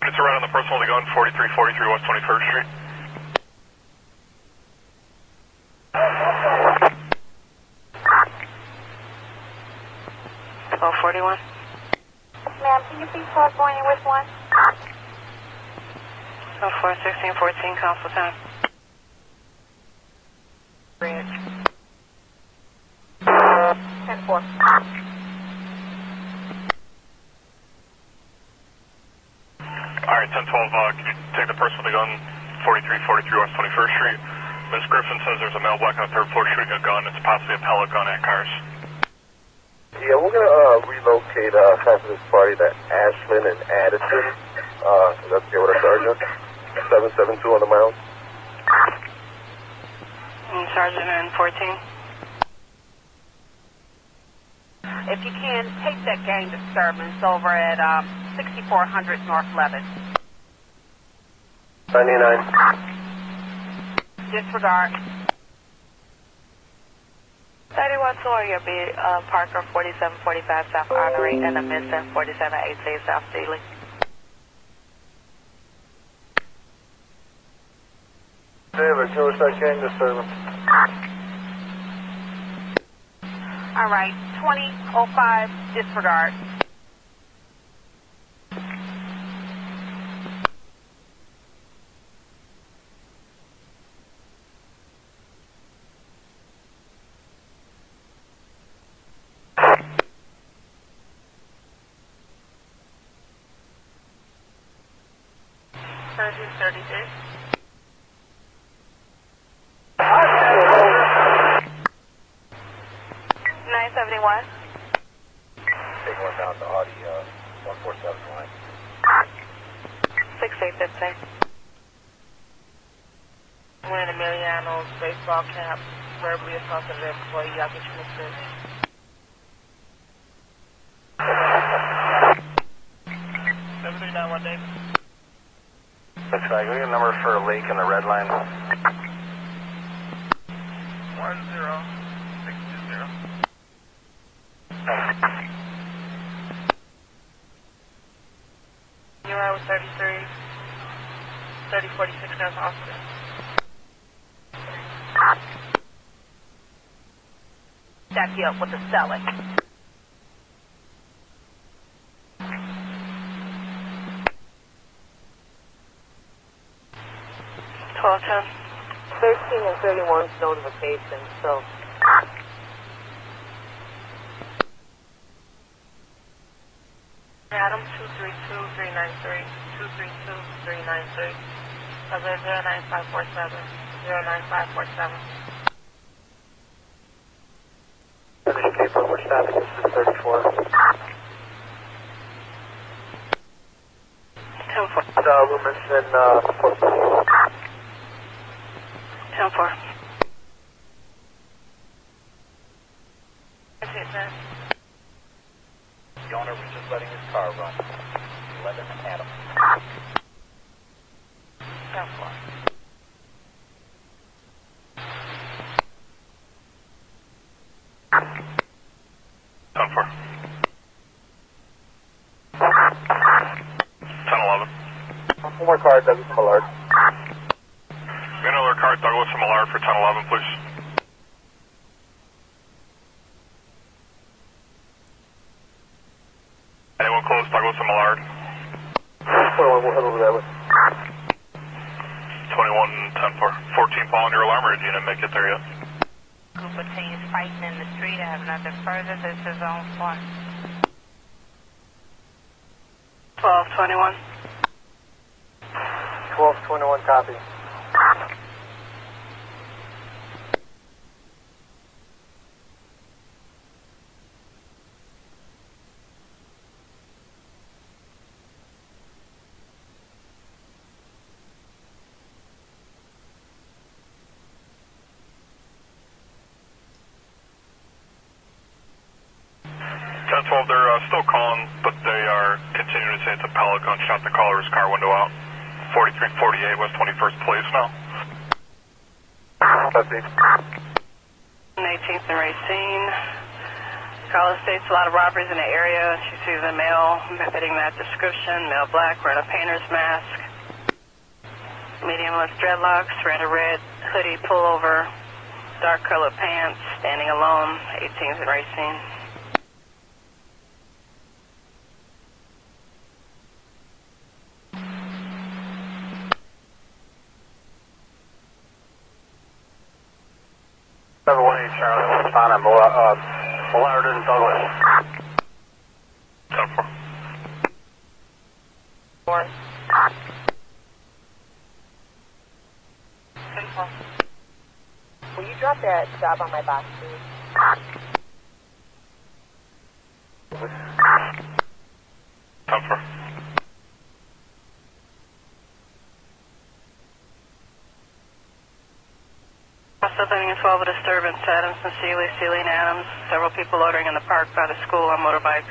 Speaker 11: It's around on the person holding gun, 4343 West 21st Street.
Speaker 10: Twelve forty-one.
Speaker 4: Ma'am, can you please call California with one?
Speaker 10: Twelve four sixteen fourteen. Council time.
Speaker 4: Bridge. Ten four.
Speaker 11: Alright, 1012, uh, can you take the person with the gun, 4343 West 21st Street? Ms. Griffin says there's a male black on the third floor shooting a gun. It's possibly a pellet gun at cars.
Speaker 22: Yeah, we're gonna uh, relocate uh, half of this party to Ashland and Addison. Uh, that's okay with our sergeant. Seven seven two on the mound.
Speaker 10: And Sergeant and fourteen. If you can, take that gang disturbance over at um, 6400 North Leavitt.
Speaker 22: Ninety nine.
Speaker 10: Disregard.
Speaker 4: 31 Sawyer, be uh, Parker 4745 South Honore and the Midson 4788 South Seeley.
Speaker 2: David, that gang disturbance.
Speaker 10: All right, 2005, disregard.
Speaker 5: Thirty thirty-three.
Speaker 4: Nine seventy one.
Speaker 2: Take one down to Audi uh, 147 line.
Speaker 4: Six eight fifteen.
Speaker 5: Wearing Emiliano's baseball cap, verbally assaulted an employee. I'll get you in soon.
Speaker 2: Seven three nine one David.
Speaker 20: That's right. We got a number for Lake in the red line.
Speaker 15: One zero six two zero.
Speaker 5: You're right with 33. 3046 North Austin.
Speaker 10: Stack you up with the selling. Twelve ten.
Speaker 18: 13 and 31 's notification, so
Speaker 5: Adam 232-393, 232-393, other 09547, 09547.
Speaker 2: Finish paper. We're stopping at 634.
Speaker 10: Ten four.
Speaker 2: Uh, Loomis and uh, Fort Smith.
Speaker 10: Ten four.
Speaker 5: That's it, man.
Speaker 2: The owner was just letting his car run. 11 Adam.
Speaker 5: Ten four.
Speaker 11: Ten four.
Speaker 2: One more card, Douglas from Millard.
Speaker 11: Get another car, Douglas and Millard for 1011, please. Anyone close, Douglas and Millard?
Speaker 2: 21, we'll head over that way.
Speaker 11: 21, 10 for 14 following your alarm, or did you not make it there yet?
Speaker 29: Group of teens fighting in the street. I have nothing further. This is on point.
Speaker 22: 1221.
Speaker 2: 1221,
Speaker 11: 12, they're uh, still calling, but they are continuing to say it's a pellet gun shot the caller's car window out. 4348 West 21st, Place now.
Speaker 2: That's
Speaker 22: 18th and Racine. Caller states a lot of robberies in the area. She sees a male fitting that description, male black, wearing a painter's mask, medium length dreadlocks, wearing a red hoodie pullover, dark colored pants, standing alone, 18th and Racine.
Speaker 30: Eight on Millard, uh, Millard and Douglas.
Speaker 11: 10 4.
Speaker 22: Four.
Speaker 18: Will you drop that job on my box, please?
Speaker 11: 10 4.
Speaker 22: Also living in 12 a disturbance, Adams and Seeley, Seeley and Adams. Several people loitering in the park by the school on motorbikes.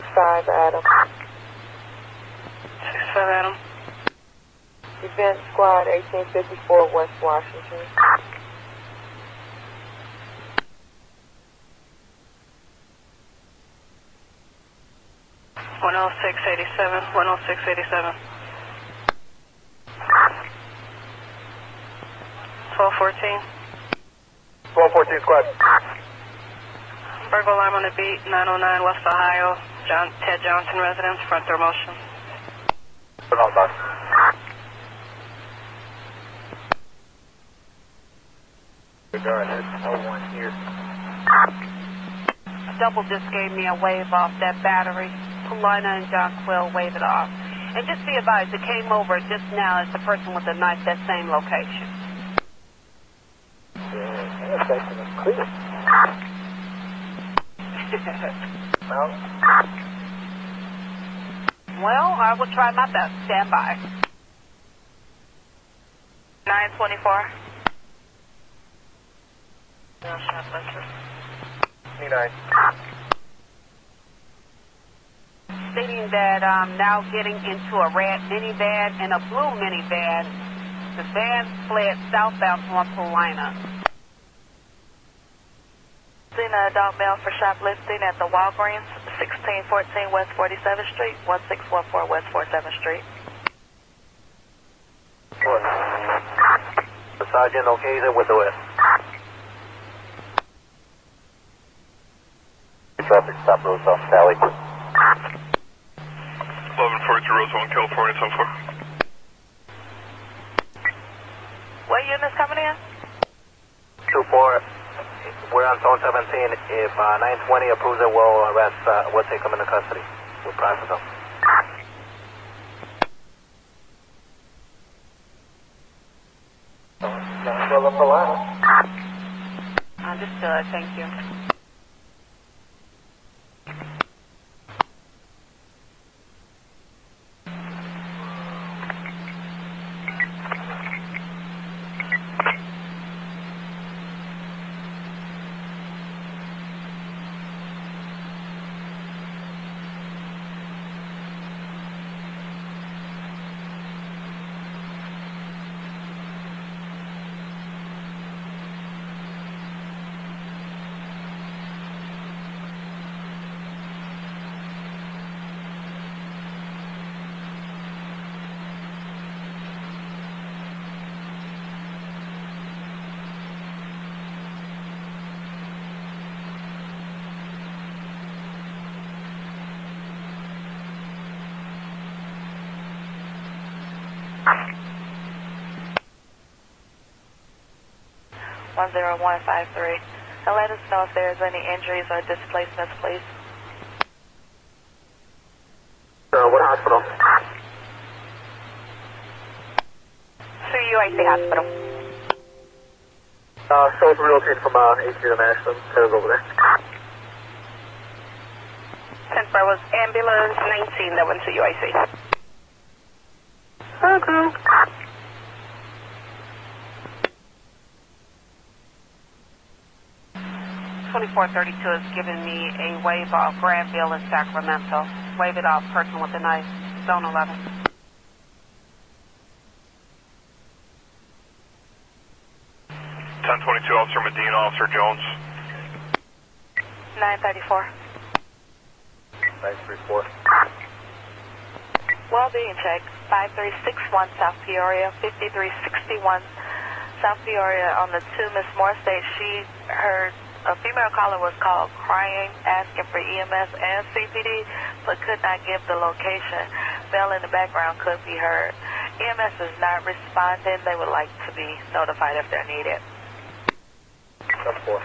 Speaker 18: Five, Adam.
Speaker 22: Six five Adam.
Speaker 18: Event Squad, 1854 West Washington.
Speaker 22: 10687, 10687. 1214.
Speaker 2: 1214 squad.
Speaker 22: Burglar alarm on the beat, 909 West Ohio, John, Ted Johnson residence, front door motion.
Speaker 2: Put on bus. There's no one here.
Speaker 10: Double just gave me a wave off that battery. Paulina and John Quill wave it off. And just be advised, it came over just now as the person with the knife, that same location.
Speaker 2: Yeah, intersection is clear. Well,
Speaker 10: well, I will try my best. Stand by.
Speaker 4: 924.
Speaker 22: No shoplifter.
Speaker 2: 29.
Speaker 10: Stating that I'm now getting into a red minivan and a blue minivan. The van fled southbound from Paulina.
Speaker 4: Seen a adult male for shoplifting at the Walgreens, 1614 West 47th Street, 1614 West 47th Street.
Speaker 30: The sergeant okays it with the west. Traffic stop Roseville, Sally.
Speaker 11: 1142 Roosevelt, California, 10 4.
Speaker 4: What unit's coming in?
Speaker 30: 2-4, we're on zone 17. If uh, 920 approves it, we'll arrest, uh, we'll take them into custody. We'll process them.
Speaker 2: Well, up the line.
Speaker 10: Understood. Thank you.
Speaker 4: 10153. And let us know if there's any injuries or displacements, please.
Speaker 2: Uh, what hospital?
Speaker 4: Through UIC Hospital.
Speaker 2: Uh, so it's relocated from uh, AC to Ashland. Headed over there.
Speaker 4: 10 was ambulance 19 that went to UIC. Okay. 2432 is giving me a wave off Granville in Sacramento. Wave it off, person with a knife. Zone 11.
Speaker 11: Ten twenty-two, Officer Medina, Officer Jones.
Speaker 4: 934.
Speaker 17: 934.
Speaker 4: Well-being check. 5361 South Peoria, 5361 South Peoria on the 2 Miss Moore State. She heard a female caller was called crying, asking for EMS and CPD, but could not give the location. Bell in the background could be heard. EMS is not responding. They would like to be notified if they're needed.
Speaker 17: That's four.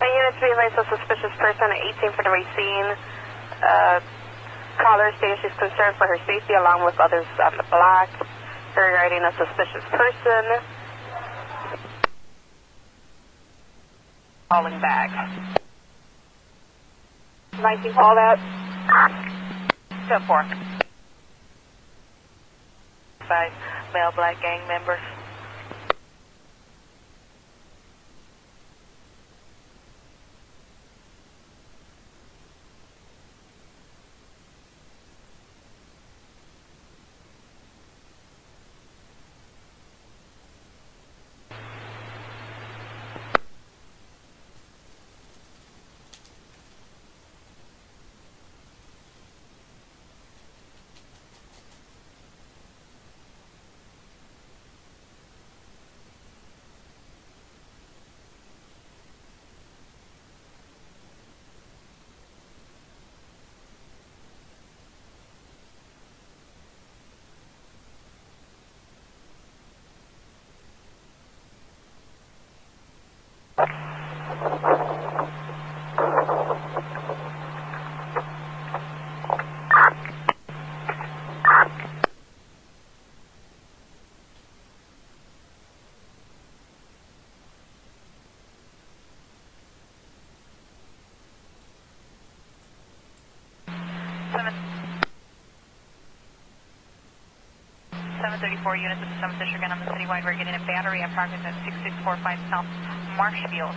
Speaker 4: A unit to a suspicious person at 18 for the scene. Uh, caller stated she's concerned for her safety along with others on the block regarding a suspicious person. Calling back. 19 call that. 10 4. Five male black gang members.
Speaker 29: Thirty-four units of the Seventh District and on the citywide. We're getting a battery at progress at six six four five South Marshfield.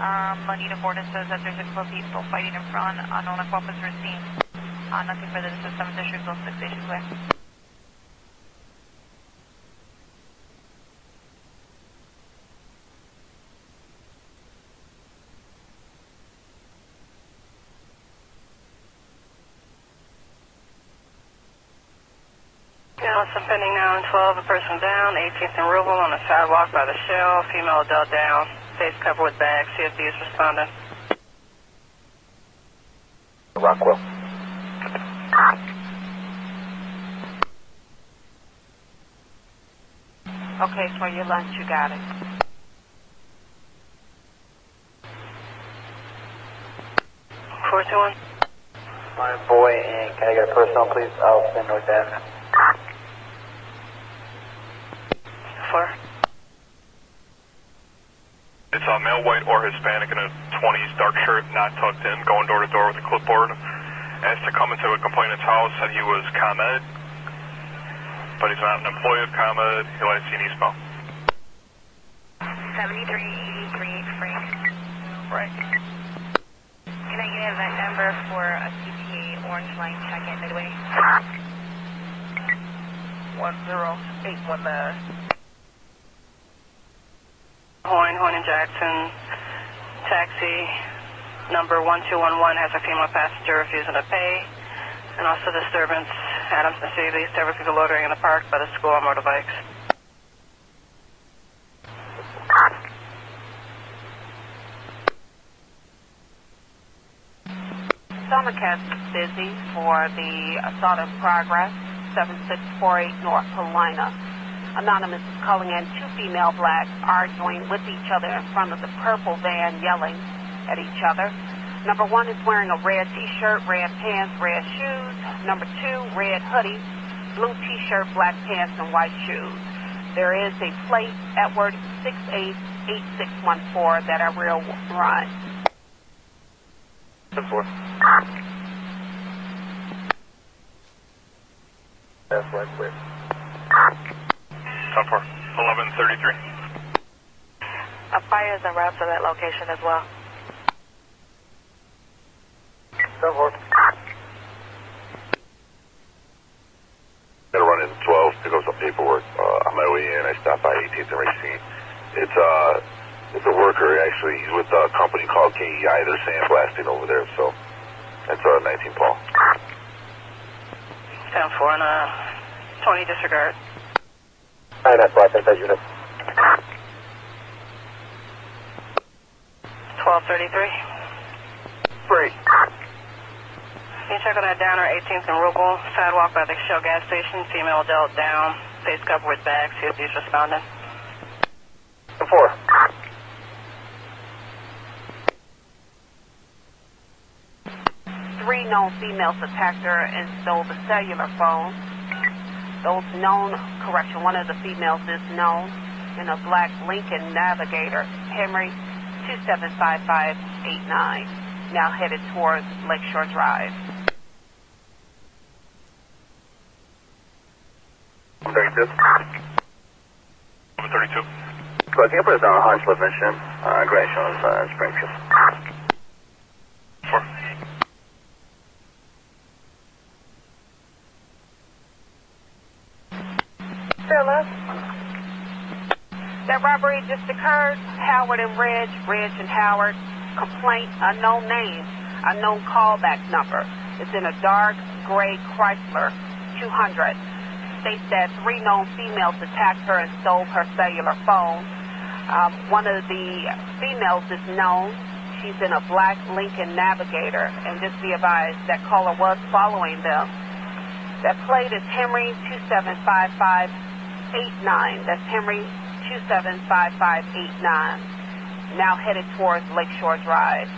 Speaker 29: Um, Monita Gordon says that there's a couple of people fighting in front. If officer is seen. Uh, nothing further. This is Seventh District, those six stations away.
Speaker 22: Allison in 12, a person down, 18th and Ruble on the sidewalk by the shell, female adult down, face covered with bags, CFD is responding.
Speaker 2: Rockwell.
Speaker 10: Okay, for your lunch, you got it.
Speaker 22: Four two one.
Speaker 17: My boy, and can I get a personnel, please? Alston, North Avenue.
Speaker 22: Four.
Speaker 11: It's a male white or Hispanic in a 20s dark shirt, not tucked in, going door to door with a clipboard. Asked to come into a complainant's house, said he was ComEd, but he's not an employee of ComEd. He likes in East Mount.
Speaker 15: 7383 Frank.
Speaker 11: Frank.
Speaker 15: Can I get that number for a CTA Orange Line check at Midway?
Speaker 22: 10819. Hoyne, Hoyne and Jackson, taxi number 1211 has a female passenger refusing to pay, and also disturbance, Adams and Seeley, several people loitering in the park by the school on motorbikes.
Speaker 10: Is busy for the assault in progress, 7648 North Paulina. Anonymous is calling in two female blacks arguing with each other in front of the purple van, yelling at each other. Number one is wearing a red t-shirt, red pants, red shoes. Number two, red hoodie, blue t-shirt, black pants, and white shoes. There is a plate Edward 688614 that I will run.
Speaker 21: Ten four. That's right.
Speaker 11: 10 4. 1133.
Speaker 1: A fire is en route to that location as well.
Speaker 21: Ten four.
Speaker 26: Gotta run in 12, pick up some paperwork. Uh, on my way in, I stopped by 18th and Racine. It's, uh, it's a worker, actually. He's with a company called KEI. They're sandblasting over there, so that's, uh, 19 Paul.
Speaker 5: 10 4 and uh, 20 disregard.
Speaker 21: Nine, that's right, that's that unit.
Speaker 5: 1233.
Speaker 21: Three.
Speaker 5: Can you check on that downer 18th and Ruble, sidewalk by the Shell gas station, female adult down, face covered with bags, see if he's responding.
Speaker 21: Ten four.
Speaker 10: Three known females attacked her and stole the cellular phone. Those known, correction, one of the females is known in a black Lincoln Navigator, Henry 275589, now headed towards Lakeshore Drive.
Speaker 26: 32.
Speaker 11: 1132.
Speaker 21: Good, can you put us down on Huntsville mission? Uh, Grand Shores, uh, Springfield.
Speaker 11: 4.
Speaker 10: Phyllis. That robbery just occurred. Howard and Reg, Reg and Howard. Complaint, unknown name, unknown callback number. It's in a dark gray Chrysler 200. States that three known females attacked her and stole her cellular phone. Um, one of the females is known. She's in a black Lincoln Navigator. And just be advised, that caller was following them. That plate is Henry 275589. That's Henry 275589. Now headed towards Lakeshore Drive.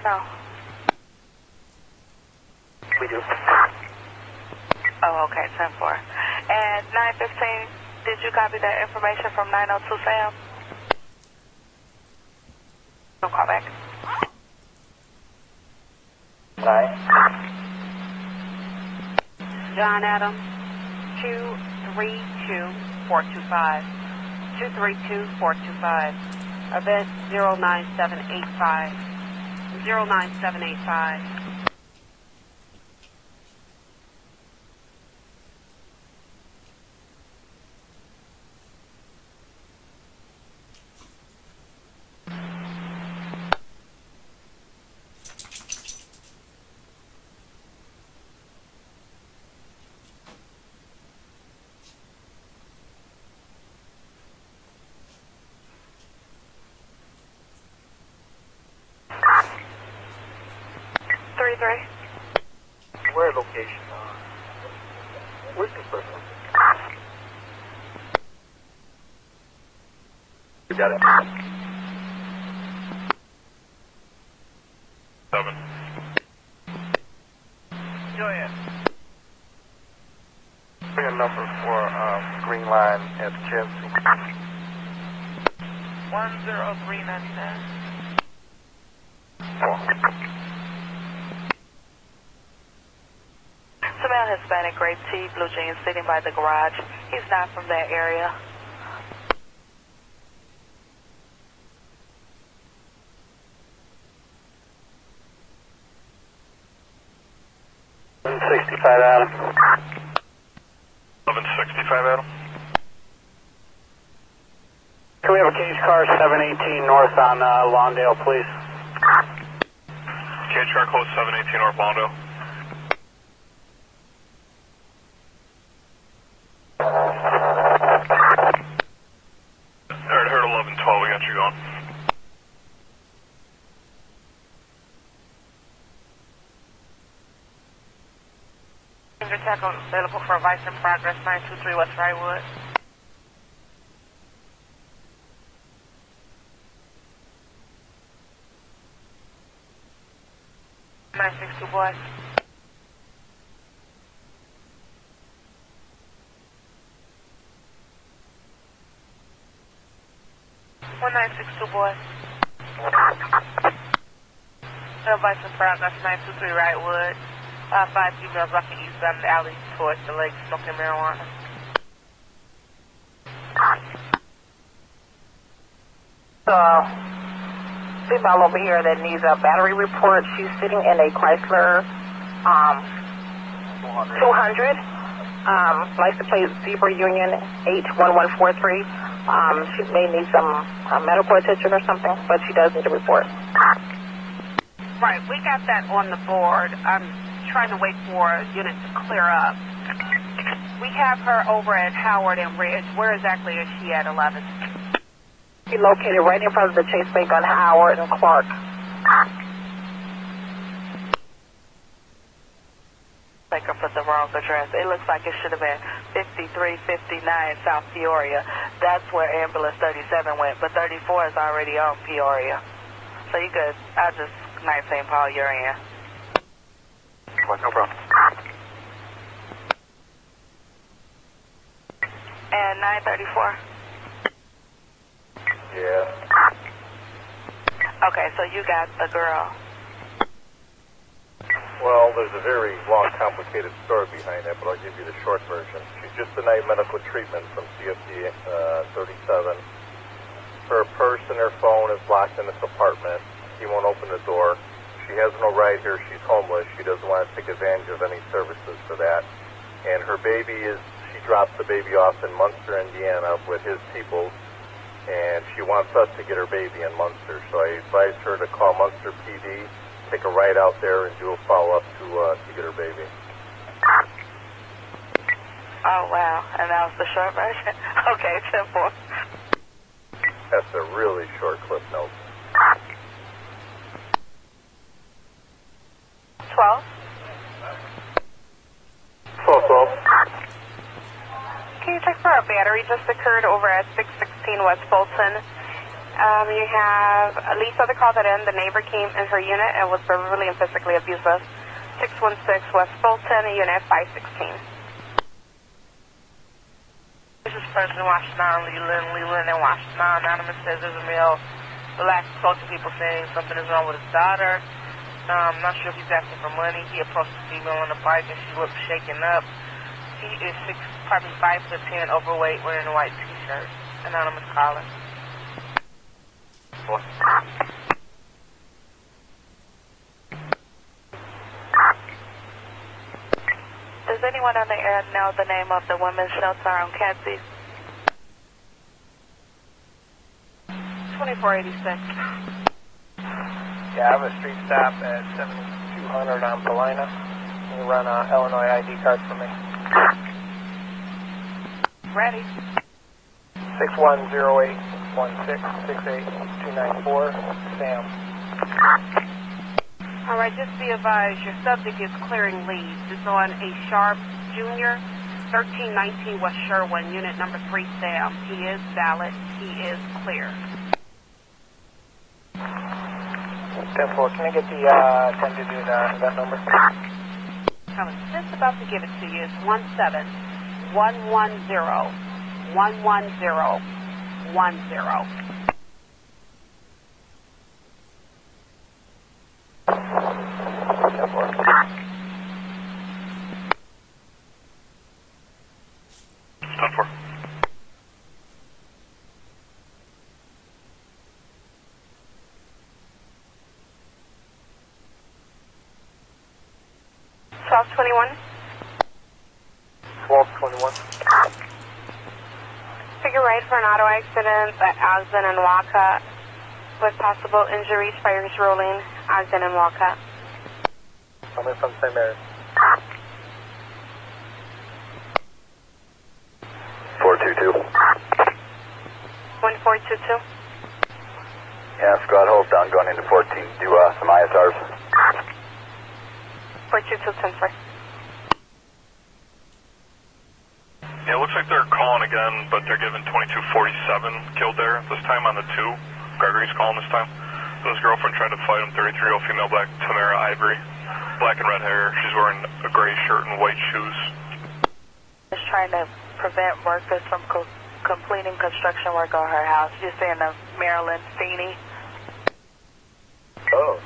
Speaker 4: Or no?
Speaker 31: We do.
Speaker 4: Oh, okay, 10-4. And 915, did you copy that information from 902 Sam? No call back.
Speaker 31: Nine.
Speaker 10: John Adams, 232425. 232425. Event 09785. 09785.
Speaker 4: Three three.
Speaker 31: Where location? Uh, where's this person? You got it.
Speaker 11: Seven.
Speaker 15: Go ahead. Bring a number for uh, Green Line at Chelsea.
Speaker 4: 10399. It's a male Hispanic, gray tee, blue jeans, sitting by the garage. He's not from that area.
Speaker 15: Sixty-five Adam.
Speaker 11: Eleven sixty-five, Adam.
Speaker 15: Can we have a cage car 718 north on uh, Lawndale, please?
Speaker 11: Cage car close seven eighteen North Bondo. Alright, heard eleven twelve, we got you going.
Speaker 5: Passenger tackle available for advice in progress, 923 West Wrightwood. Boys. One nine six two boys. Advice in progress, nine two three Wrightwood. Uh, five females walking eastbound alley towards the lake smoking marijuana.
Speaker 28: Uh, female over here that needs a battery report. She's sitting in a Chrysler um, 200. Um, license plate Zebra Union 81143. Um, she may need some uh, medical attention or something, but she does need a report.
Speaker 10: Right, we got that on the board. I'm trying to wait for a unit to clear up. We have her over at Howard and Ridge. Where exactly is she at 11?
Speaker 28: She located right in front of the Chase Bank on Howard and Clark.
Speaker 4: Like I put the wrong address. It looks like it should have been 5359 South Peoria. That's where ambulance 37 went, but 34 is already on Peoria. So you good. I'll just night St. Paul, you're in.
Speaker 31: No problem.
Speaker 4: And 934.
Speaker 31: Yeah.
Speaker 4: Okay, so you got the girl.
Speaker 32: Well, there's a very long, complicated story behind that, but I'll give you the short version. She's just denied medical treatment from CFD uh, 37. Her purse and her phone is locked in this apartment. He won't open the door. She has no right here. She's homeless. She doesn't want to take advantage of any services for that. And her baby is, she drops the baby off in Munster, Indiana with his people. And she wants us to get her baby in Munster. So I advised her to call Munster PD, take a ride out there, and do a follow-up to, uh, to get her baby.
Speaker 4: Oh, wow. And that was the short version? Okay, 10-4.
Speaker 32: That's a really short clip note.
Speaker 4: 12?
Speaker 32: 12, 12.
Speaker 4: Can for a battery just occurred over at 616 West Fulton?
Speaker 1: Um, you have at least other call that in. The neighbor came in her unit and was verbally and physically abusive. 616 West Fulton, unit 516.
Speaker 5: This is President Washington, Leland, Leland, and Washington. Anonymous says there's a male black approaching people saying something is wrong with his daughter. Um, not sure if he's asking for money. He approached the female on the bike and she looked shaken up. He is six, probably five foot ten, overweight, wearing a white t-shirt. Anonymous caller.
Speaker 4: Does anyone on the air know the name of the women's shelter on Catsy?
Speaker 33: 2486.
Speaker 2: Yeah, I have a street stop at 7200 on Paulina. Can you run a Illinois ID card for me?
Speaker 33: Ready.
Speaker 2: 6108166894, Sam.
Speaker 10: All right, just be advised, your subject is clearing leads. It's on a Sharp Junior, 1319 West Sherwin, unit number 3, Sam. He is valid. He is clear.
Speaker 2: 10-4, can I get the uh, 10 digit uh, that number?
Speaker 10: I was just about to give it to you. It's
Speaker 11: 17 110
Speaker 1: 10. 1221.
Speaker 2: 1221.
Speaker 1: Figure right for an auto accident at Asden and Waka with possible injuries, fires rolling, Asden and Waka.
Speaker 2: Coming from St. Mary's.
Speaker 16: 422.
Speaker 1: 1422.
Speaker 16: Yeah, Scott Holt down going into 14. Do uh, some ISRs.
Speaker 1: Four two two ten four.
Speaker 11: Yeah, it looks like they're calling again, but they're giving 2247 killed there. This time on the two. Gregory's calling this time. So his girlfriend tried to fight him. 33 year old female, black Tamara Ivory, black and red hair. She's wearing a gray shirt and white shoes.
Speaker 4: Just trying to prevent workers from co- completing construction work on her house. Just in the Maryland Feeney.
Speaker 32: Oh.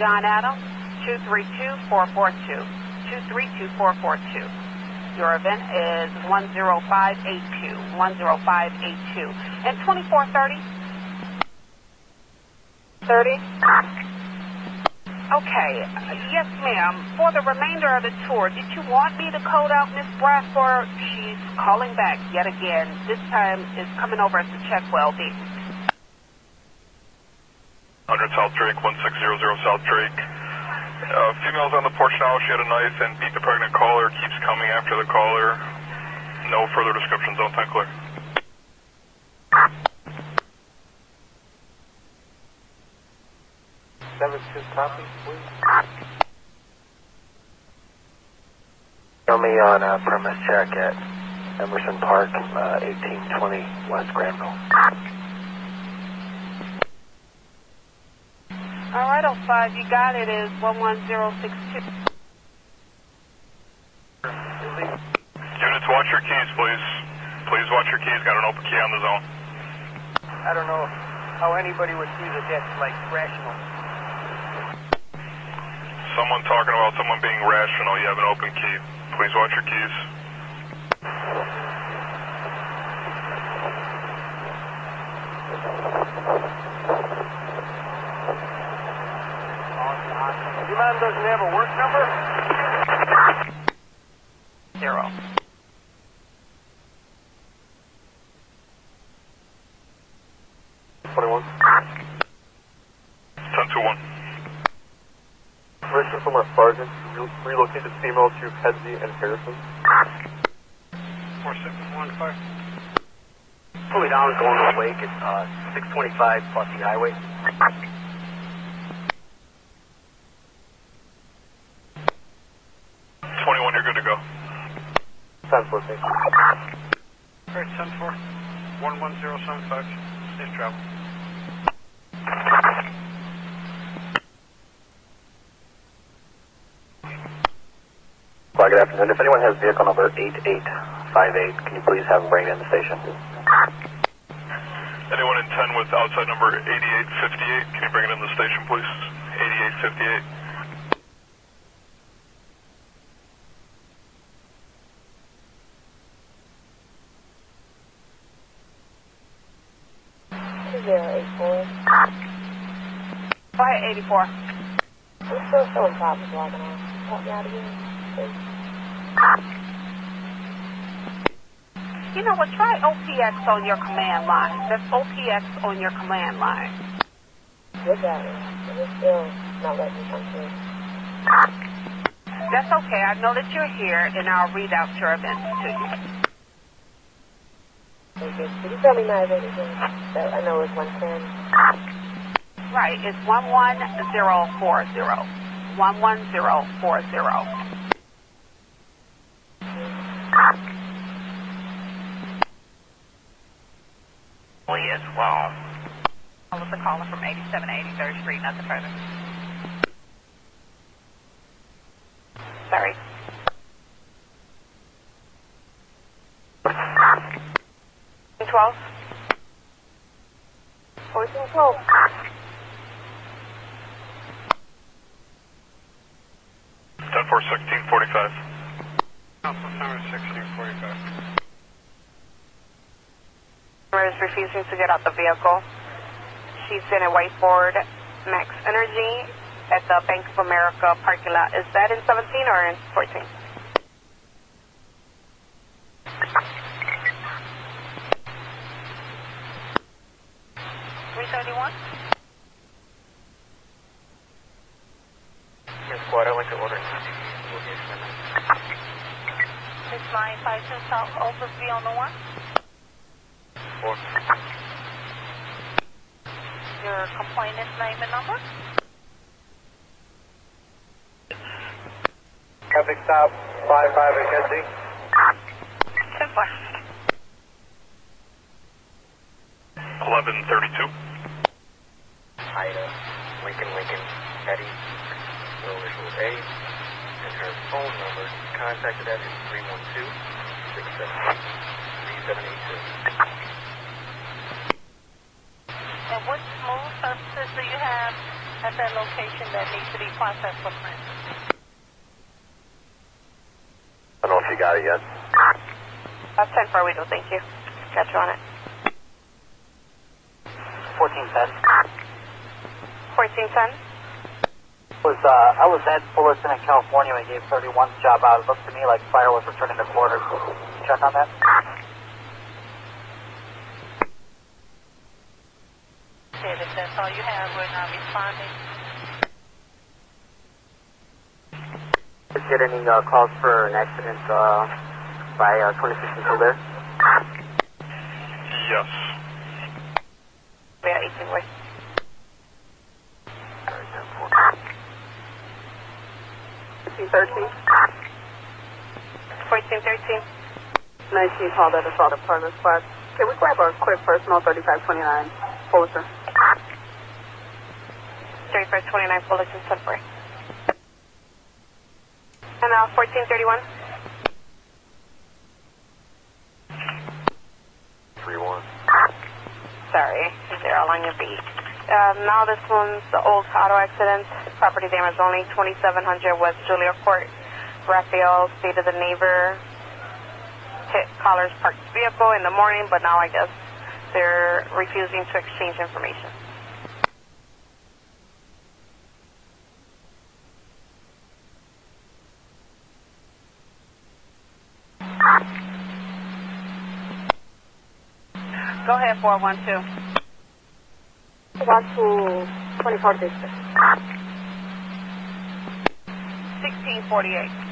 Speaker 10: John Adams, 232-442. 232-442. Your event is 10582. 10582. And 2430? 30? Okay. Yes, ma'am. For the remainder of the tour, did you want me to code out Miss Bradford? She's calling back yet again. This time is coming over as the Checkwell beat.
Speaker 11: 100 South Drake, 1600 South Drake. Uh, female's on the porch now. She had a knife and beat the pregnant caller. Keeps coming after the caller. No further descriptions. Zone 10 clear.
Speaker 2: Seven two copy, please. Show me on a premise check at Emerson Park, uh, 1820 West Granville.
Speaker 10: All right, 05, you got it. Is 11062.
Speaker 11: Units, watch your keys, please. Please watch your keys. Got an open key on the zone.
Speaker 2: I don't know how anybody would see that that's like rational.
Speaker 11: Someone talking about someone being rational. You have an open key. Please watch your keys.
Speaker 2: Your man doesn't have a work number?
Speaker 10: Zero.
Speaker 22: Twenty-one.
Speaker 11: 1021.
Speaker 22: Permission from our sergeant to re- relocate the female to Kedzie and Harrison.
Speaker 6: 4615.
Speaker 21: Fully down, going to the wake at uh, 625 Bussy Highway.
Speaker 34: 10 4, thank you.
Speaker 6: All right, 10 4. 11075. Safe travel.
Speaker 34: Well, good afternoon. If anyone has vehicle number 8858, can you please have them bring it in the station?
Speaker 11: Anyone in 10 with outside number 8858, can you bring it in the station, please? 8858.
Speaker 35: Zero eight four.
Speaker 10: Go ahead, 84.
Speaker 35: We're still showing problems logging on. Help me out again, please.
Speaker 10: You know what? Try OPX on your command line. That's OPX on your command line.
Speaker 35: Look at it. It's still not letting me come through.
Speaker 10: That's okay. I know that you're here, and I'll read out your events to you.
Speaker 35: Okay. Could you tell me my event again? So I know it's 110.
Speaker 10: Right. It's 11040. 11040. Is well. I was a caller from 87 83rd Street, nothing further. Sorry. Twelve.
Speaker 35: Fourteen twelve.
Speaker 11: Ten four sixteen forty five.
Speaker 6: Council Center 1645.
Speaker 1: is refusing to get out the vehicle. She's in a white Ford Max Energy at the Bank of America parking lot. Is that in 17 or in 14?
Speaker 10: Three thirty-one.
Speaker 34: Yes, squad, I'd like to order an location.
Speaker 10: Six nine five two South Overview on the one.
Speaker 34: Four.
Speaker 10: Your complainant's name and number.
Speaker 32: Traffic stop 55 McKenzie.
Speaker 10: Ten four.
Speaker 11: Eleven thirty two.
Speaker 34: Ida, Lincoln, Lincoln, Betty, middle initial A, and her phone number contacted at is 312
Speaker 10: And what small surfaces do you have at that location that needs to be processed for print?
Speaker 34: I don't know if you got it yet.
Speaker 1: That's 10 for we do, thank you. Got you on it.
Speaker 34: 1410.
Speaker 1: 1410.
Speaker 34: Was, uh, I was at Fullerton in California when I gave 31 job out. It looked to me like fire was returning to quarters. Check on that.
Speaker 10: Said if that's all you have, we're not responding.
Speaker 34: Did you get any uh, calls for an accident uh, by uh, 26 until there?
Speaker 11: Yes.
Speaker 1: We are 18 way.
Speaker 10: Thirteen.
Speaker 1: Fourteen thirteen.
Speaker 10: 19 called at assault apartment squad. Can we grab a quick personal 3529 Fullerton?
Speaker 1: 3529 Fullerton Sunbury. And now 1431.
Speaker 34: 3-1.
Speaker 1: Sorry, they're all on your beat. Uh, now this one's the old auto accident. Property damage only 2700 West Julia Court. Raphael state of the neighbor hit caller's parked vehicle in the morning, but now I guess they're refusing to exchange information.
Speaker 10: Go ahead, 412.
Speaker 35: One to 24 district.
Speaker 10: 1648.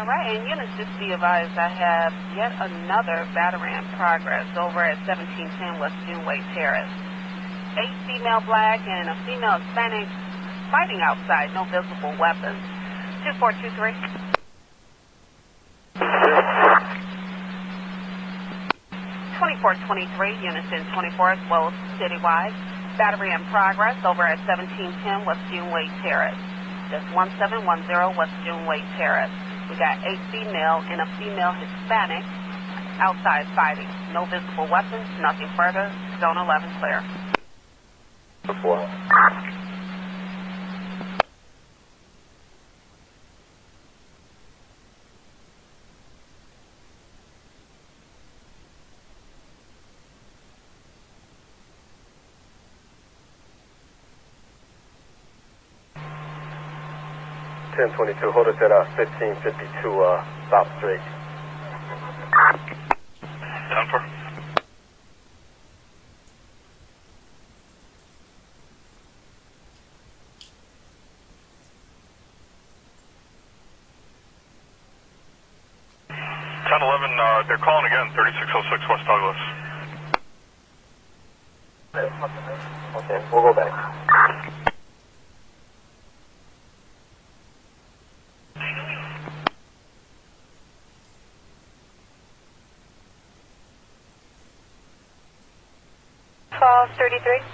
Speaker 10: All right, and units, just be advised, I have yet another battery in progress over at 1710 West Juneway Terrace. Eight female black and a female Hispanic fighting outside, no visible weapons. 2423. 2423, units in 24 as well as citywide. Battery in progress over at 1710 West Juneway Terrace. That's 1710 West Juneway Terrace. We got eight female and a female Hispanic outside fighting. No visible weapons, nothing further. Zone 11 clear.
Speaker 32: Before. Twenty-two. Hold us at uh, fifteen fifty-two uh, South Street.
Speaker 11: Ten four.
Speaker 32: Charles
Speaker 1: 33.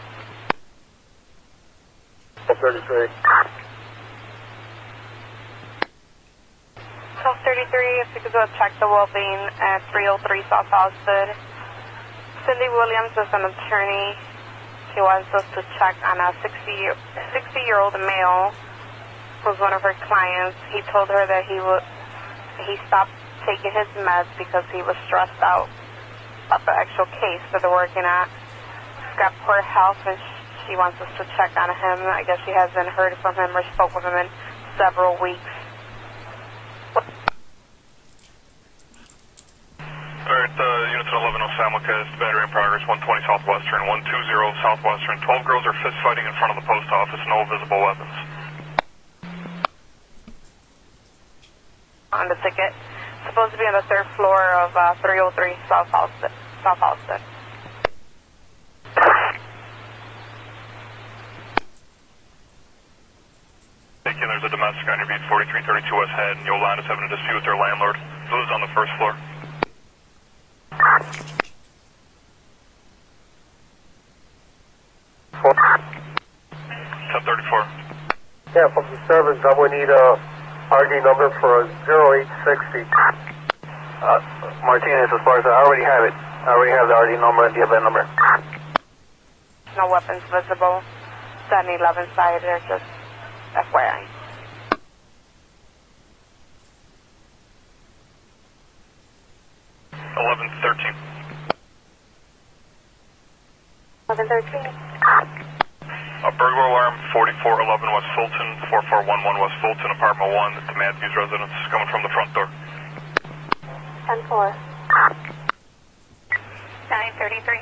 Speaker 1: Charles
Speaker 32: 33.
Speaker 1: Charles 33, if you could go check the well-being at 303 South Austin. Cindy Williams is an attorney. She wants us to check on a 60-year-old 60 year old male who's one of her clients. He told her that he would he stopped taking his meds because he was stressed out about the actual case that they're working at. Got poor health and she wants us to check on him. I guess she hasn't heard from him or spoke with him in several weeks.
Speaker 11: All right, uh, units at 11 Simulcast, battery in progress, 120 Southwestern, 120 Southwestern. 12 girls are fist fighting in front of the post office, no visible weapons.
Speaker 1: on the ticket. Supposed to be on the third floor of uh, 303 South Halsted. South Halsted.
Speaker 11: Thank you. There's a domestic on your beat, 4332 West Head, and Yolanda is having a dispute with their landlord. Lives on the first floor. Ten thirty-four.
Speaker 32: Yeah, from disturbance, I would need a RD number for a 0860.
Speaker 16: Uh, Martinez, as far as I already have it. I already have the RD number and the event number.
Speaker 1: No weapons visible. 7-Eleven side there, just FYI.
Speaker 11: Eleven thirteen.
Speaker 1: 1113.
Speaker 11: A burglar alarm, 4411 West Fulton, 4411 West Fulton, apartment 1, at the Matthews residence, coming from the front door.
Speaker 1: 10-4.
Speaker 4: 933.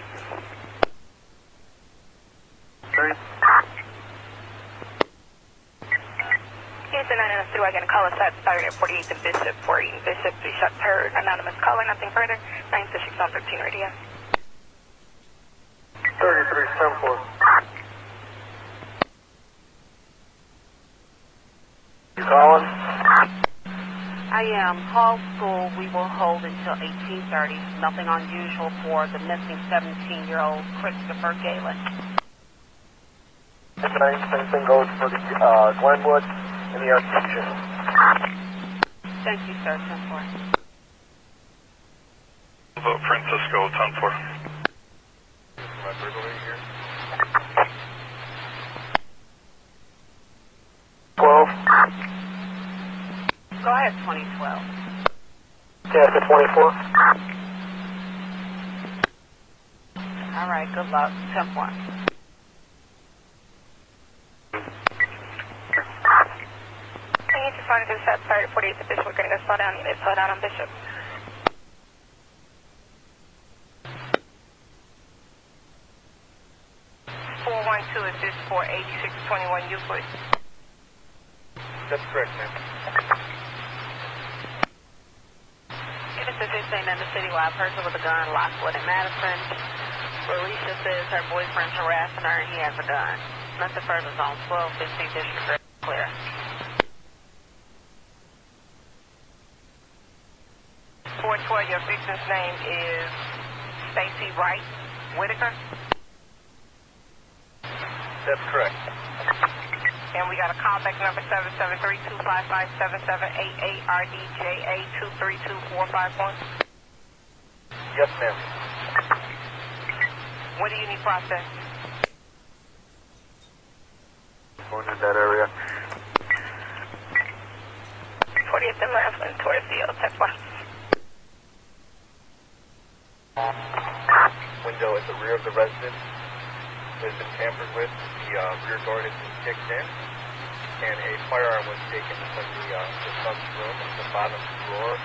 Speaker 4: Houston 903, I got a call aside started at 48 to Bishop, 48 Bishop, three shots heard, anonymous caller, nothing further, 966 on 13 radio.
Speaker 32: 33 Temple. You calling?
Speaker 10: I am. Hall School, we will hold until 1830. Nothing unusual for the missing 17-year-old Christopher Galen.
Speaker 32: Tonight, same thing goes for the uh, Glenwood and the Artesian.
Speaker 10: Thank you, sir. 10-4.
Speaker 32: 1024.
Speaker 10: All right, good luck. 10
Speaker 4: one. Need to find talking to South Pirate 48th to Bishop. We're going to slow down. You to slow down on Bishop. Four one two is this for eighty six twenty one Euclid.
Speaker 32: That's correct, ma'am.
Speaker 10: 15 and the citywide person with a gun, Lockwood and Madison. Alicia says her boyfriend's harassing her and he has a gun. Nothing further is on 12, 15 district clear.
Speaker 5: Four twelve, your victim's name is Stacy Wright Whitaker.
Speaker 32: That's correct.
Speaker 5: And we got a callback number seven seven three two five five seven seven eight eight RDJA two three two four five one.
Speaker 32: Yes, ma'am.
Speaker 5: What do you need processed?
Speaker 32: Going in that area.
Speaker 5: 40th and Laflin, towards the one.
Speaker 32: Window at the rear of the residence has been tampered with. The uh, rear door has been kicked in, and a firearm was taken from the, uh, the son's room. The bottom drawer,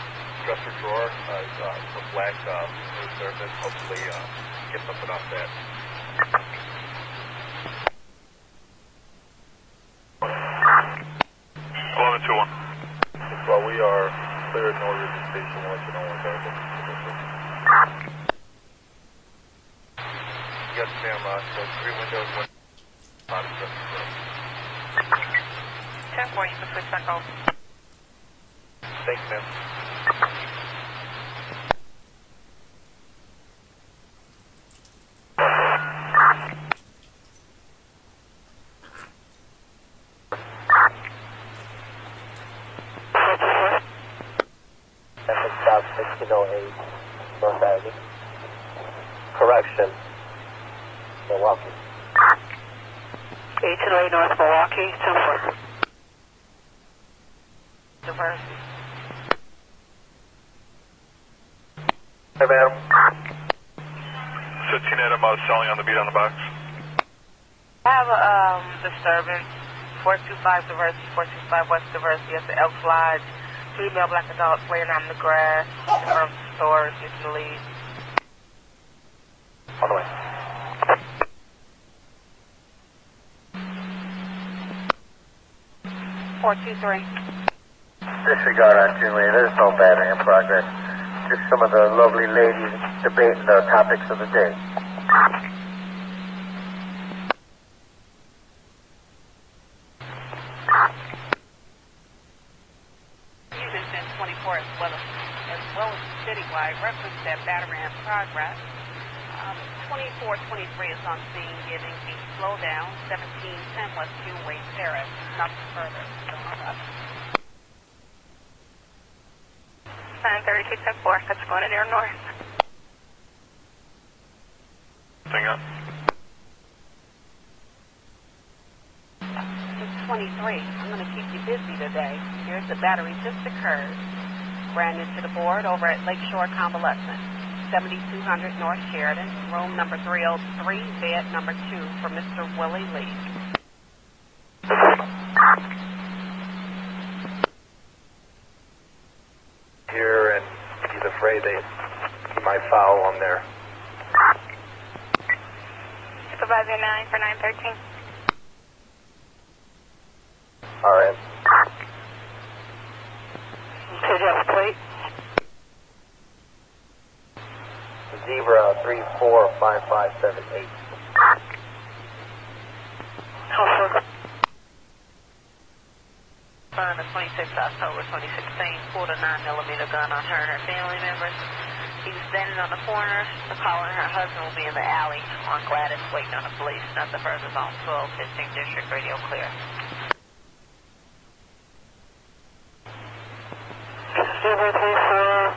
Speaker 32: dresser drawer, uh, is, uh, some black uh, smooth surface. Hopefully, uh, get something off that.
Speaker 11: Eleven two one.
Speaker 36: Well, we are cleared in order to station one to know when they're
Speaker 32: Yes, ma'am. Uh, so three windows, one bottom dresser drawer.
Speaker 5: 10 4, you can switch back over.
Speaker 32: Thanks, ma'am.
Speaker 21: That's South 1608, North Avenue. Correction, Milwaukee.
Speaker 10: 1808 North Milwaukee, 10 4.
Speaker 5: Diversey.
Speaker 32: Hey, ma'am.
Speaker 11: Fifteen Adam uh, selling on the beat on the box.
Speaker 5: I have a um, disturbance. 425 Diversey, 425 West Diversey at the Elk Lodge. Female black adult laying on the grass in front of the store. You can leave.
Speaker 32: On the way.
Speaker 10: Four two three.
Speaker 21: Disregard on Julie, there's no battery in progress. Just some of the lovely ladies debating the topics of the day.
Speaker 10: Unison 24 as well as, as well as citywide reference that battery in progress. Um, 2423 is on scene giving a slowdown. 1710 West Juneway Terrace. Nothing further. Still on up.
Speaker 5: 932 10 4. That's going to near north.
Speaker 11: Thing up.
Speaker 10: It's 23. I'm going to keep you busy today. Here's the battery just occurred. Ran into the board over at Lakeshore Convalescent. 7200 North Sheridan, room number 303, bed number 2 for Mr. Willie Lee.
Speaker 32: Here, and he's afraid they he might foul on there.
Speaker 5: Supervisor 9 for 913.
Speaker 21: All right.
Speaker 10: Could you have a plate?
Speaker 21: Zebra three four five five seven eight.
Speaker 10: Also, on the 26th October 2016, pulled a 9mm gun on her and her family members. He was standing on the corner. The caller and her husband will be in the alley on Gladys waiting on the police. Nothing further on 12, 15th District Radio clear.
Speaker 22: Zebra three four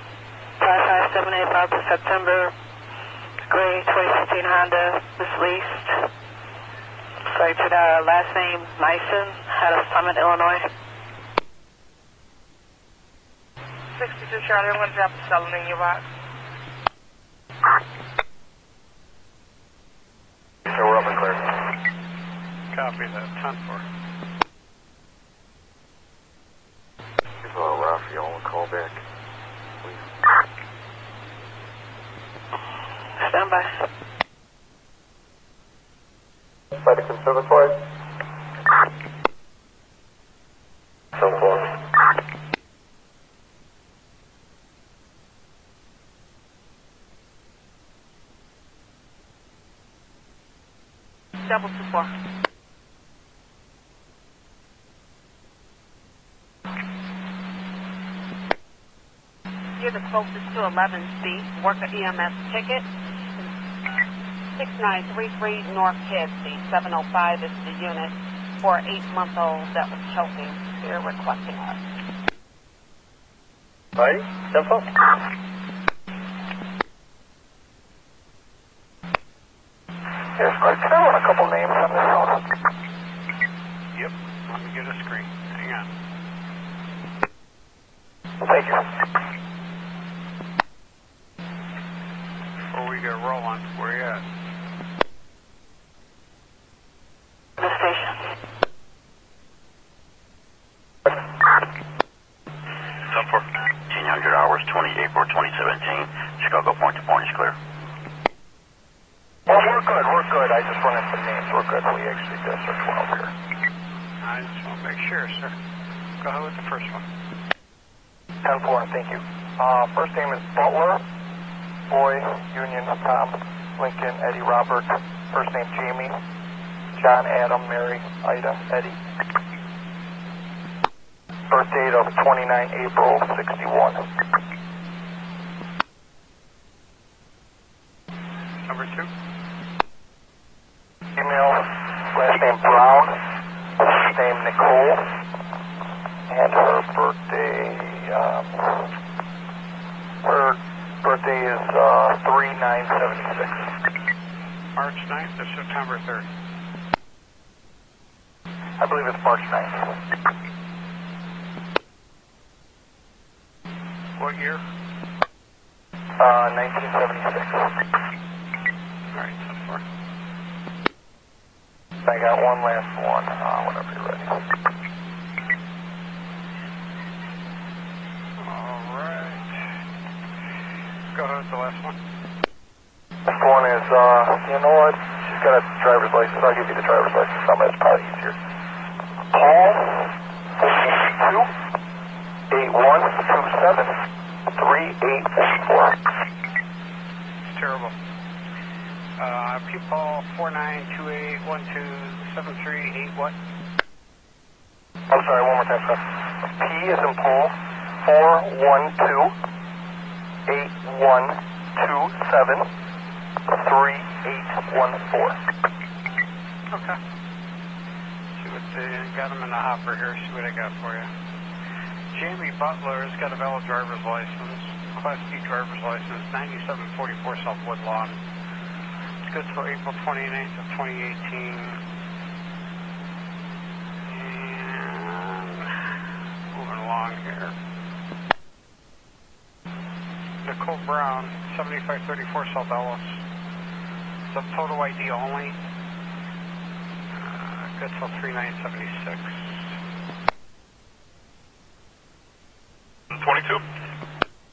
Speaker 22: five five seven eight five to September. Gray 2015 Honda was leased. Cited uh, last name Nyson out of Summit, Illinois.
Speaker 5: 62 Charlie, I'm going to drop the selling in your box.
Speaker 6: Copy that. 10-4.
Speaker 32: Here's uh, Raphael, call back. Please.
Speaker 22: Stand by.
Speaker 21: By the conservatory.
Speaker 10: Double two four. You're the closest to 11C. Worker EMS ticket. 6933 North Kedzie. 705 is the unit for an eight-month-old that was choking. They're requesting us.
Speaker 21: Right? Simple?
Speaker 37: Yes, Greg, can I run a couple names on this phone?
Speaker 6: Yep. Let me get a screen. Hang on.
Speaker 37: Thank you.
Speaker 6: Before we get rolling, where you at?
Speaker 22: The station.
Speaker 38: Ten four. 1800 hours, 20 April 2017. Chicago point to point is clear.
Speaker 37: Well, we're good, we're good. I just wanted some names. We're good. We actually did search 12 here.
Speaker 6: I just want to make sure, sir. Go ahead with the first one.
Speaker 37: 10 4, thank you. Uh, first name is Butler, Boy, Union, Tom, Lincoln, Eddie, Robert. First name Jamie, John, Adam, Mary, Ida, Eddie. Birth date of 29 April 61.
Speaker 6: Number two.
Speaker 37: Email, last name Brown, first name Nicole, and her birthday, um, her birthday is uh, 3 9
Speaker 6: March 9th to September 3rd.
Speaker 37: I believe it's March 9th.
Speaker 6: What year?
Speaker 37: Uh, 1976.
Speaker 6: All right, 10 4.
Speaker 37: I got one last one, uh, whenever you're ready.
Speaker 6: All right. Go ahead with the last one.
Speaker 37: This one is, uh, you know what? She's got a driver's license. I'll give you the driver's license number. It's probably easier. Paul, 8127
Speaker 6: It's terrible. Uh, people 49281273 what?
Speaker 37: I'm sorry, one more time, sir. P is in Paul, 412 8127 3814.
Speaker 6: Okay. See what they got them in the hopper here. See what I got for you. Jamie Butler has got a valid driver's license, Class D driver's license, 9744 South Woodlawn. It's good till April 29th of 2018. And moving along here. Nicole Brown, 7534 South Ellis. Photo ID only. Uh, 3976.
Speaker 11: 22.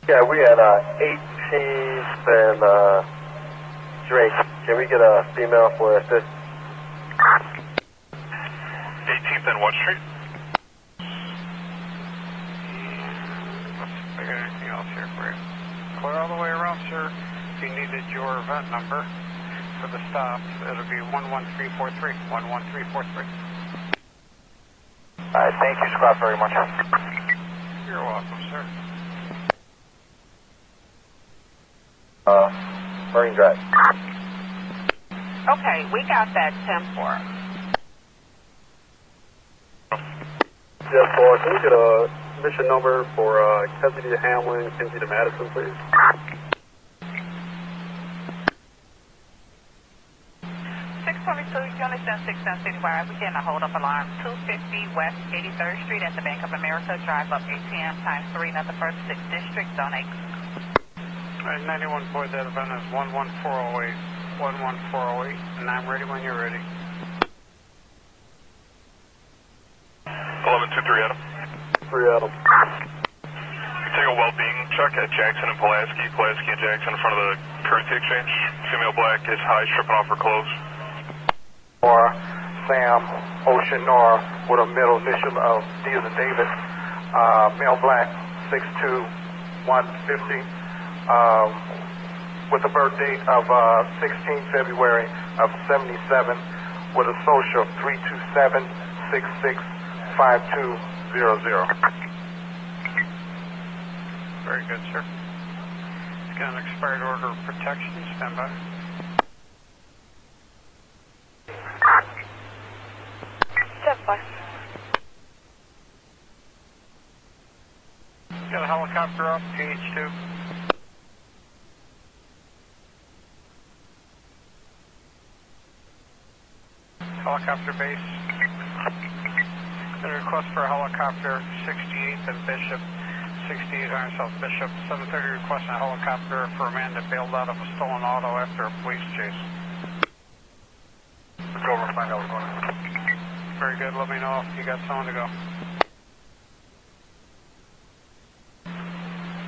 Speaker 21: Yeah, we had uh, 18th and uh, Drake. Can we get a female for assist?
Speaker 11: 18th and what street?
Speaker 6: Let's see if I got anything else here for you. Clear all the way around, sir. If you needed your event number for the stop, it'll be 11343. 11343.
Speaker 37: All right, thank you, Scott, very much.
Speaker 6: You're welcome, sir.
Speaker 21: Uh, Marine Drive.
Speaker 10: Okay, we got that 10 for.
Speaker 39: Yes, boy. Can we get a mission number for uh, Kedzie to Hamlin, Kinsey to Madison, please?
Speaker 29: 622 Unit 10 Citywide. We're getting a hold up alarm 250 West 83rd Street at the Bank of America. Drive up ATM times 3, not the first 6 district, zone 8.
Speaker 6: All right, 91 Boyd, that event is 11408. 11408, and I'm ready when you're ready.
Speaker 11: 1123 Adam.
Speaker 39: Three Adam.
Speaker 11: You take a well-being check at Jackson and Pulaski. Pulaski and Jackson in front of the currency exchange. Female black is high, stripping off her clothes.
Speaker 40: Or Sam Ocean Nora with a middle initial of D as in David, uh, male black, 6'2", 150, um, with a birth date of uh, 16 February of 77,
Speaker 37: with a social 327-665200.
Speaker 6: Very good, sir. He's got an expired order of protection. Stand by.
Speaker 41: Step by.
Speaker 6: Got a helicopter up, PH2. Helicopter base. Request for a helicopter, 68th and Bishop, 68 Iron South Bishop, 730 requesting a helicopter for a man that bailed out of a stolen auto after a police chase.
Speaker 37: Go over and find out what's going on.
Speaker 6: Very good, let me know if you got someone to go.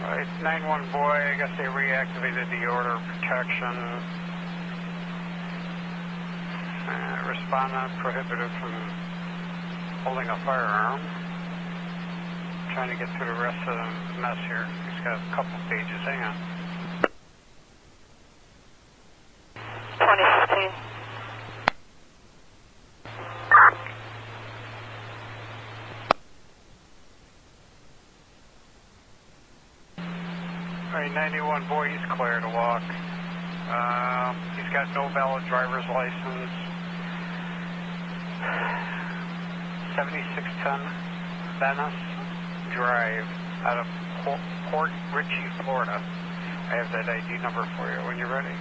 Speaker 6: Right, 9-1 boy, I guess they reactivated the order of protection. Uh, respondent prohibited from holding a firearm. Trying to get through the rest of the mess here. He's got a couple pages. Hang on.
Speaker 41: 2015.
Speaker 6: Right, 91 boy, he's clear to walk. Um, he's got no valid driver's license. 7610 Venice Drive out of Port, Richey, Florida. I have that ID number for you when you're ready.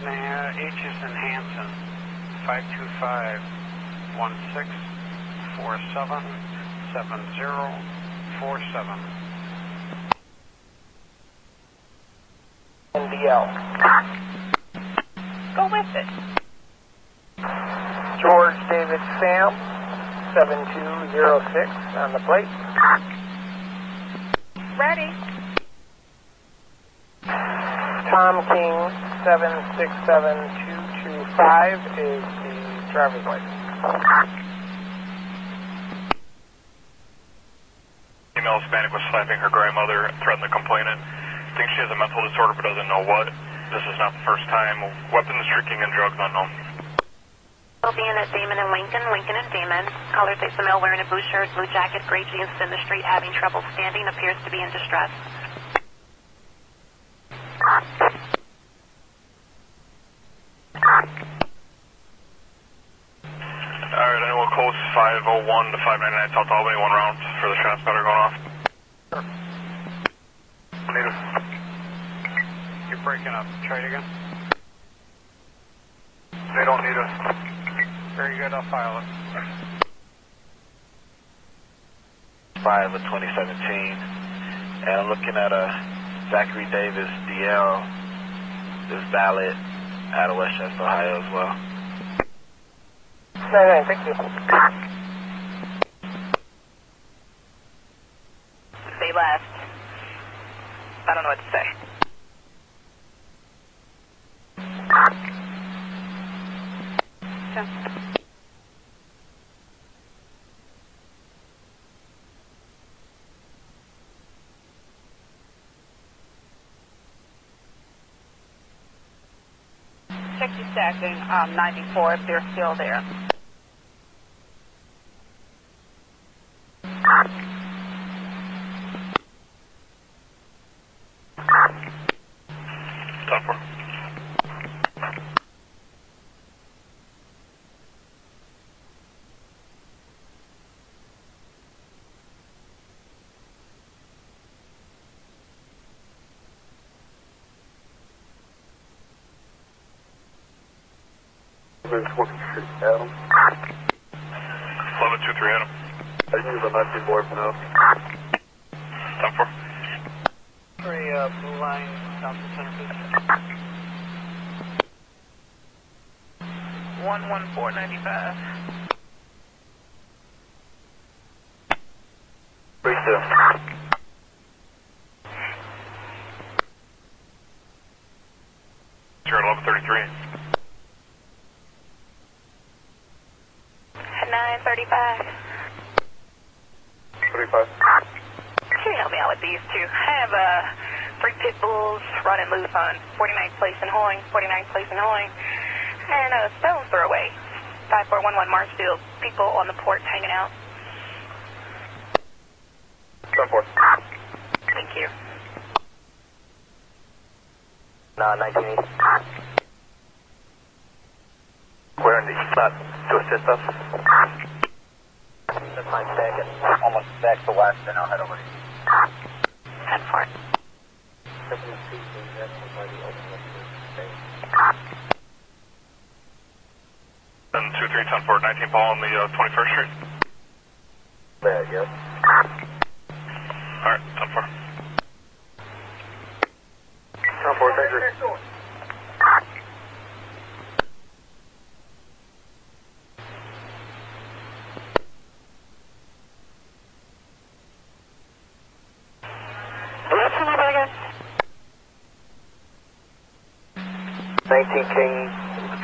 Speaker 6: Name, H is in Hanson. 525 47 7047.
Speaker 42: NDL.
Speaker 10: Go with it.
Speaker 42: George David Sam, 7206 on the plate.
Speaker 10: Ready.
Speaker 42: Tom King, 767225 is the driver's license.
Speaker 11: Female Hispanic was slapping her grandmother and threatened the complainant. Thinks she has a mental disorder but doesn't know what. This is not the first time. Weapons, drinking, and drugs unknown.
Speaker 41: Will be in at Damen and Lincoln, Lincoln and Damen. Color takes a male wearing a blue shirt, blue jacket, gray jeans in the street, having trouble standing, appears to be in distress.
Speaker 11: Alright, anyone close 501 to 599 South Albany, one round for the transmitter going off.
Speaker 6: Native. You're breaking up. Try it again.
Speaker 37: They don't need us.
Speaker 6: Very good, I'll file it.
Speaker 20: 5 of 2017. And I'm looking at a Zachary Davis DL, is valid out of Westchester, Ohio as well.
Speaker 42: No, no, thank you.
Speaker 43: Stay left. I don't know what to say.
Speaker 10: Check your stacking um, 94 if they're still there.
Speaker 11: For.
Speaker 39: Been 23 Adam.
Speaker 11: 1123 Adam.
Speaker 39: I use a 19 boy for now.
Speaker 11: Stop for.
Speaker 6: Three, uh, blue line, south to center, please.
Speaker 43: 11495.
Speaker 39: Three two.
Speaker 11: Zero 1133.
Speaker 41: 935.
Speaker 39: 35.
Speaker 43: Can you help me out with these two? I have a three pit bulls running loose on 49th Place and Hoyne, 49th Place and Hoyne, and a stone throw away. 5411 Marshfield, people on the porch hanging out.
Speaker 22: 10-4.
Speaker 43: Thank you.
Speaker 21: Uh, 1980.
Speaker 22: Where in the spot to assist us?
Speaker 21: That's my second. Almost back to and I'll head over to you.
Speaker 43: 10-4.
Speaker 11: Then 2310 19 Paul on the uh, 21st Street.
Speaker 21: There, yes.
Speaker 11: All right, 10 4.
Speaker 22: 10-4, thank you.
Speaker 43: What's the number again?
Speaker 21: 19 King,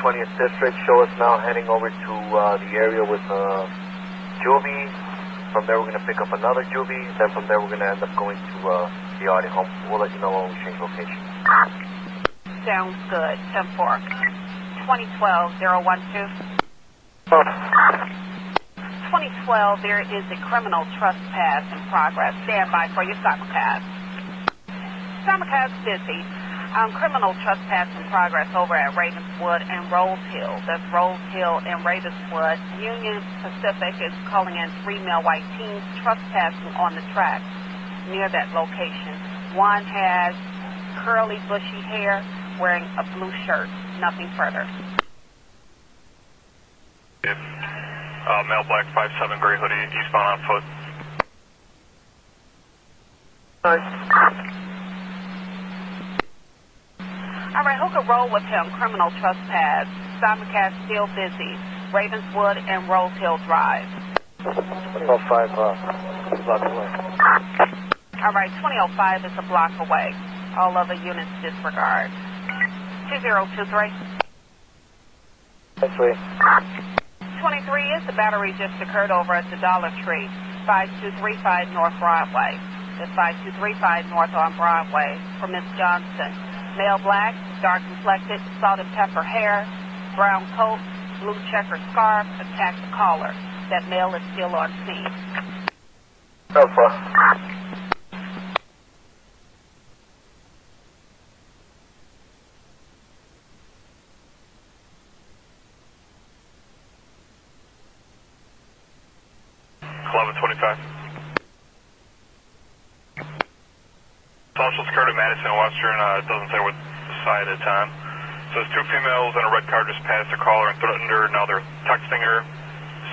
Speaker 21: 20th District. Show us now heading over to uh, the area with uh, Juvie. From there, we're going to pick up another Juvie. Then from there, we're going to end up going to uh, the Artie home. We'll let you know when we change location.
Speaker 10: Sounds good. 10 4. 2012 012. 2012, there is a criminal trespass in progress. Stand by for your simulcast. Simulcast busy. Um, criminal trespass in progress over at Ravenswood and Rose Hill. That's Rose Hill and Ravenswood. Union Pacific is calling in three male white teens trespassing on the track near that location. One has curly, bushy hair, wearing a blue shirt. Nothing further.
Speaker 11: Uh, male black 5'7 gray hoodie, eastbound on foot.
Speaker 10: All right, who could roll with him? Criminal trespass. Simulcast still busy. Ravenswood and Rose Hill Drive.
Speaker 21: About five uh, blocks away.
Speaker 10: All right, 2005 is a block away. All other units disregard. 2023.
Speaker 21: That's right.
Speaker 10: 23 is the battery just occurred over at the Dollar Tree, 5235 North Broadway. That's 5235 North on Broadway for Miss Johnson. Male black, dark complected, salt and pepper hair, brown coat, blue checker scarf, attacked the. That male is still on scene.
Speaker 22: 10-4.
Speaker 11: Eleven twenty-five. Social Security Madison Western. Uh, it doesn't say what side it's on. Says two females in a red car just passed the caller and threatened her. Now they're texting her,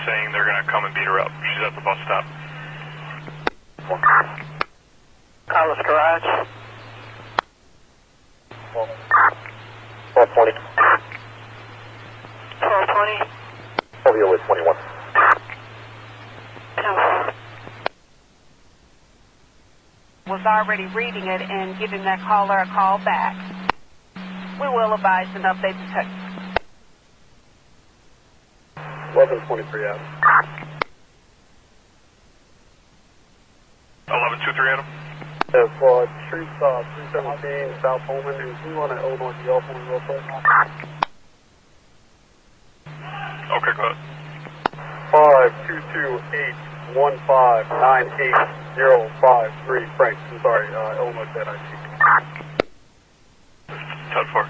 Speaker 11: saying they're gonna come and beat her up. She's at the bus stop.
Speaker 22: Carlos Garage.
Speaker 21: 1220.
Speaker 43: 1220.
Speaker 21: Over with 21.
Speaker 43: 10-4.
Speaker 10: Was already reading it and giving that caller a call back. We will advise and update the text.
Speaker 39: 1123 Adam.
Speaker 11: Eleven two three Adam.
Speaker 39: Yeah, for Street uh, 317 South Pullman, and we want to Illinois DL for me real quick.
Speaker 11: Okay, go ahead.
Speaker 39: Five two two eight one five nine eight zero five three. Frank, I'm sorry, uh, Illinois Dead ID.
Speaker 11: Ten four.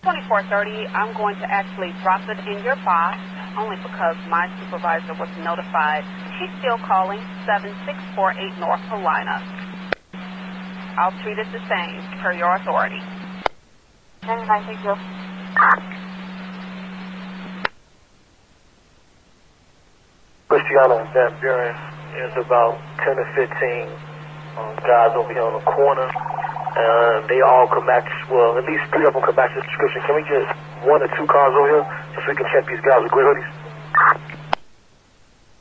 Speaker 10: 2430, I'm going to actually drop it in your box only because my supervisor was notified. He's still calling 7648 North Carolina. I'll treat it the same per your authority.
Speaker 18: 9960.
Speaker 44: Christiana and Van Buren is about 10 to 15 um, guys over here on the corner. Uh, they all come back, well, at least three of them come back to the description. Can we get one or two cars over here just so we can check these guys with gray hoodies?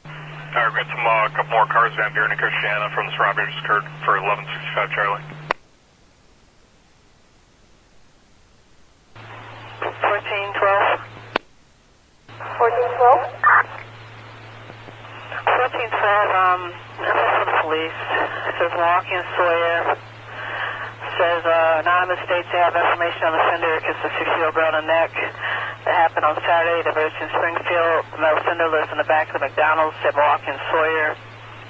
Speaker 11: All right, we got some uh, couple more cars, Van Buren and Christiana from this robbery just occurred for 1165 Charlie.
Speaker 43: 1412.
Speaker 18: 1412.
Speaker 43: 1412, um, this is the
Speaker 22: Police. Says Milwaukee and Sawyer. Says uh, anonymous states they have information on the offender kissed a six-year-old girl in the neck. That happened on Saturday. The village in Springfield. The male offender lives in the back of the McDonald's. Said and Sawyer.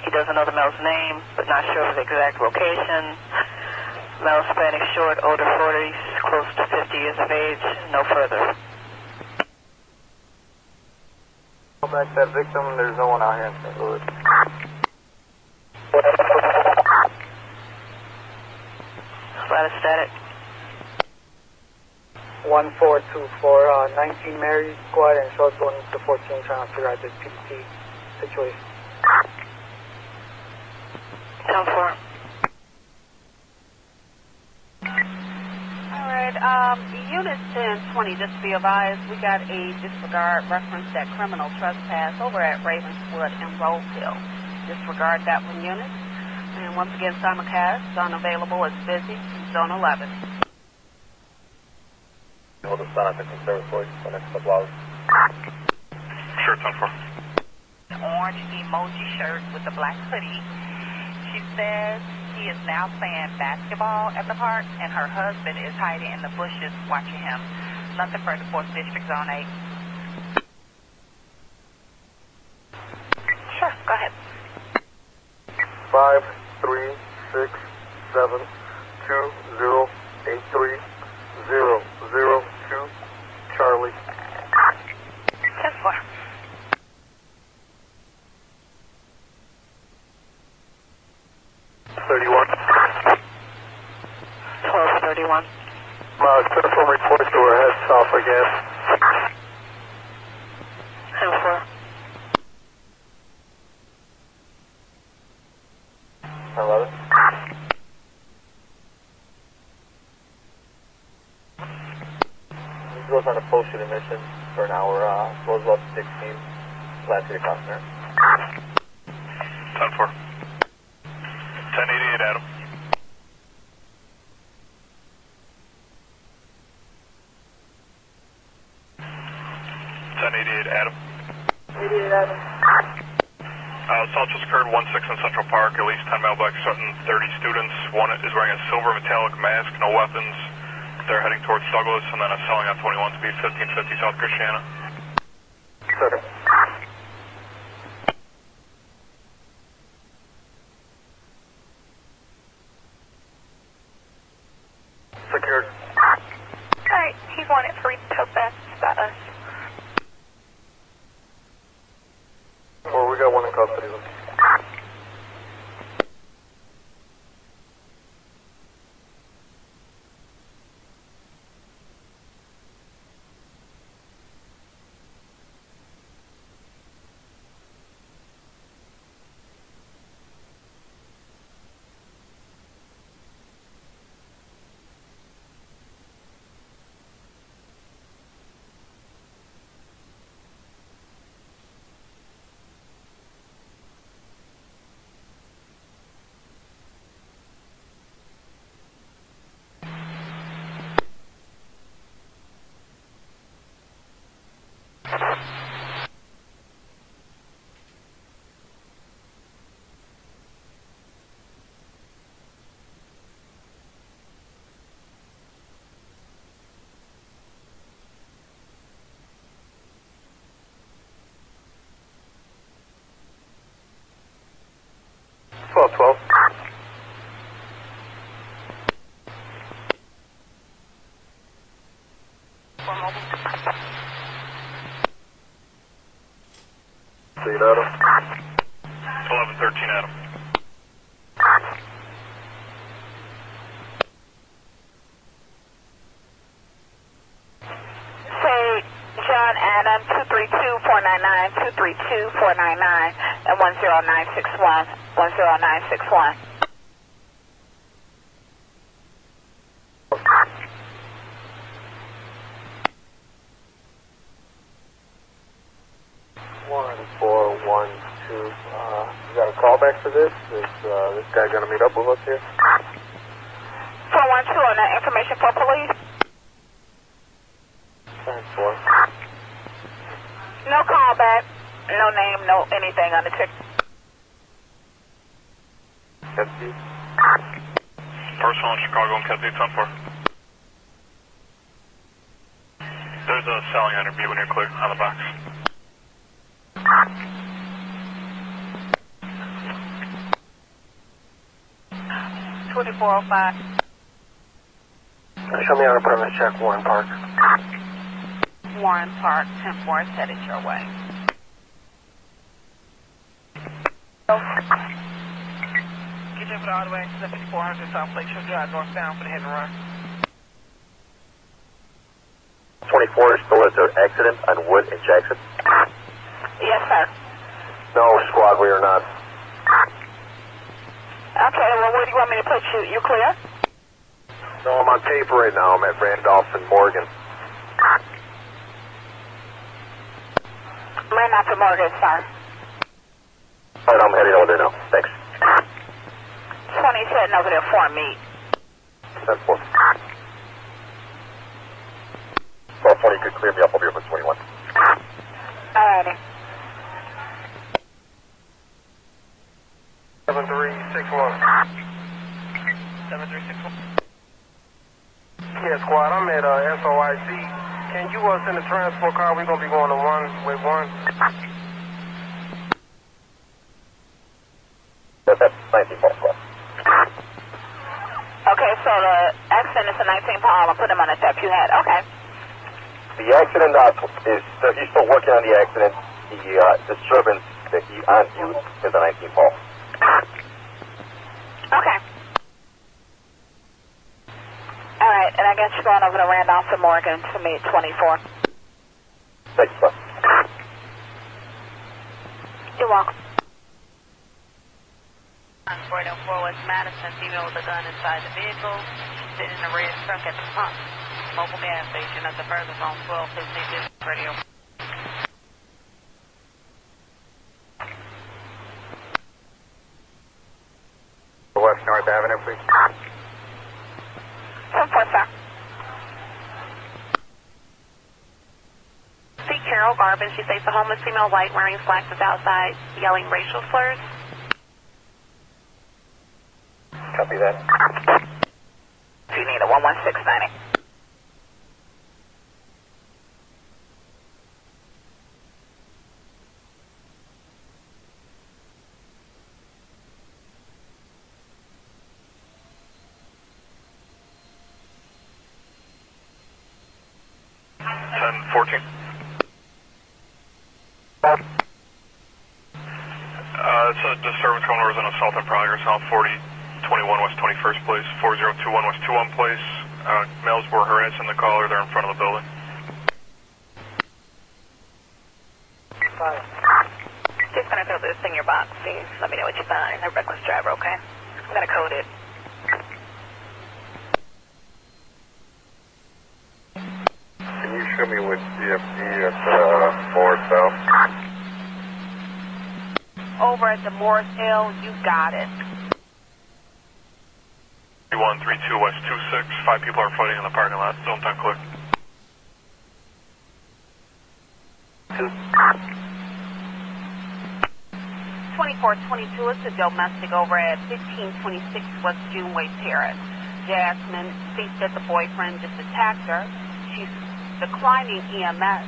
Speaker 22: He doesn't know the male's name, but not sure of the exact location. Male Hispanic, short, older 40s, close to 50 years of age. No further.
Speaker 39: Go back to that victim. There's no one out here in St. Louis.
Speaker 22: Status static.
Speaker 45: 1424, uh, 19 Mary Squad and Short going to 14 trying to figure out this PT situation.
Speaker 22: 10 4.
Speaker 10: All right, um, Unit 1020, just to be advised, we got a disregard reference that criminal trespass over at Ravenswood and Rose Hill. Disregard that one unit. And once again, simulcast, unavailable, it's busy, zone 11.
Speaker 46: Hold the sun at the conservatory for the next couple hours.
Speaker 11: Sure, 10 4.
Speaker 29: Orange emoji shirt with a black hoodie. She says he is now playing basketball at the park, and her husband is hiding in the bushes watching him. Nothing further, 4th District, Zone 8.
Speaker 10: Sure, go ahead.
Speaker 39: Five three six seven two zero eight three zero zero two Charlie.
Speaker 10: Twelve
Speaker 39: thirty-one.
Speaker 22: Twelve thirty-one.
Speaker 39: Miles, confirm reports to our head south again. Alpha. Hello? Goes on a full shooting for an hour, uh, Roosevelt 16, Atlantic Kostner.
Speaker 11: 10 4. 1088, Adam. Ten eighty eight, Adam. Uh, assault just occurred one in Central Park. At least ten male black Sutton, thirty students. One is wearing a silver metallic mask, no weapons. They're heading towards Douglas, and then a selling on twenty one speed, fifteen fifty South Christiana.
Speaker 39: Second. 12, 12. See it, Adam.
Speaker 11: 11, 13, Adam.
Speaker 10: Say, John Adam, 232-499, 232-499, and 10961, 10961.
Speaker 39: Six one.
Speaker 11: Chicago and Cascade 10 4. There's a selling interview when you're clear on the box.
Speaker 10: Twenty-four oh five.
Speaker 47: Show me on a premise check, Warren Park.
Speaker 10: Warren Park, ten four, headed your way.
Speaker 15: Get your all the way to 7400 South Lakeshore Drive, northbound for the hit and run.
Speaker 21: 24 is still at the accident on Wood in Jackson?
Speaker 33: Yes, sir.
Speaker 21: No, squad, we are not.
Speaker 33: Okay, well, where do you want me to put you? You clear?
Speaker 21: No, I'm on tape right now. I'm at Randolph and Morgan.
Speaker 33: Ran out to Morgan, sir.
Speaker 21: All right, I'm heading over there now. Thanks.
Speaker 33: 20 sitting over there for me.
Speaker 21: 10 4. 1220, you could clear me up over here for 21.
Speaker 33: Alrighty.
Speaker 47: 7361.
Speaker 15: 7361.
Speaker 47: Yeah, squad, I'm at uh, SOIC. Can you uh, send a transport car? We're going to be going to one with one.
Speaker 21: That's at 19 Paul Squad.
Speaker 33: Okay, so the accident is a 19 Paul. I'll put him on the step you had. Okay.
Speaker 21: The accident uh, is, uh, he's still working on the accident. The uh, disturbance that he on you is a 19 Paul.
Speaker 33: Okay. All right, and I guess you're going over to Randolph and Morgan to meet 24.
Speaker 21: Thanks, sir.
Speaker 33: You're welcome.
Speaker 29: 404 West Madison, female with a gun inside the vehicle, sitting in a red truck at the pump. Mobile gas station at the furthest on 1215 radio.
Speaker 32: West North Avenue, please.
Speaker 33: 10 4, sir.
Speaker 41: See Carol Garvin. She says the homeless female white wearing slacks is outside yelling racial slurs.
Speaker 21: Copy that.
Speaker 33: 169. You
Speaker 10: got it.
Speaker 11: 3132 West 26. Five people are fighting in the parking lot. Zone time clear.
Speaker 10: Twenty-four twenty-two is a domestic over at fifteen twenty-six West Juneway Terrace. Jasmine thinks that the boyfriend just attacked her. She's declining EMS.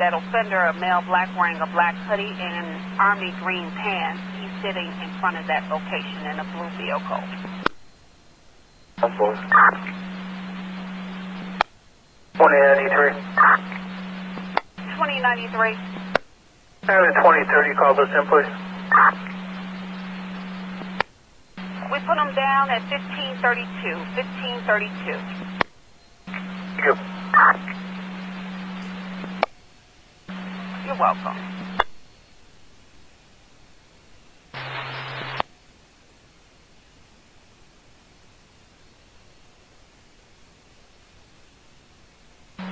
Speaker 10: That offender, a male black wearing a black hoodie and army green pants. Sitting in front of that location in a blue vehicle.
Speaker 47: Four. 2093.
Speaker 10: 2093.
Speaker 47: Area 2030, call this in, please.
Speaker 10: We put them down at 1532. 1532.
Speaker 47: Thank you.
Speaker 10: You're welcome.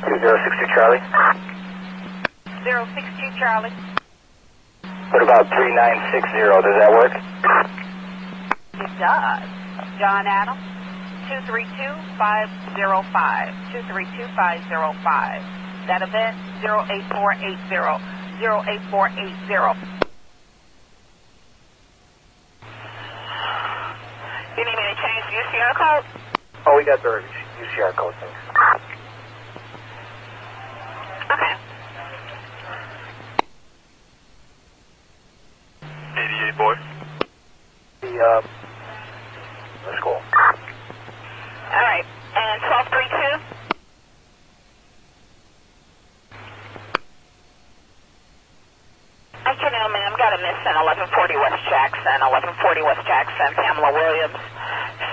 Speaker 47: Two zero six two Charlie.
Speaker 10: 062 Charlie.
Speaker 47: What about 3960? Does that work?
Speaker 10: It does. John Adams. 232-505. 232-505. That event, 08480. 08480.
Speaker 43: UCR code?
Speaker 21: Oh, we got their UCR code, thanks.
Speaker 43: Okay.
Speaker 11: 88 boy.
Speaker 21: The, uh, let's go.
Speaker 43: All right. And 1232? I can know, ma'am. Got a missing 1140 West Jackson, 1140 West Jackson, Pamela Williams,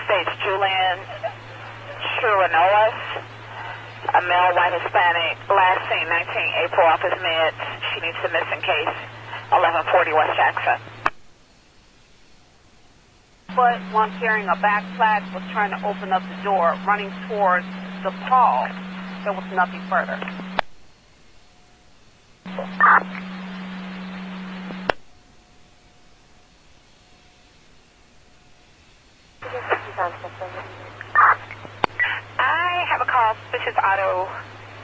Speaker 43: states Julian Chirinolas, a male white Hispanic, last seen 19 April off his meds. She needs a missing case, 1140 West Jackson.
Speaker 10: But one carrying a back flag was trying to open up the door, running towards the pole. There was nothing further.
Speaker 43: I have a call. Is Auto,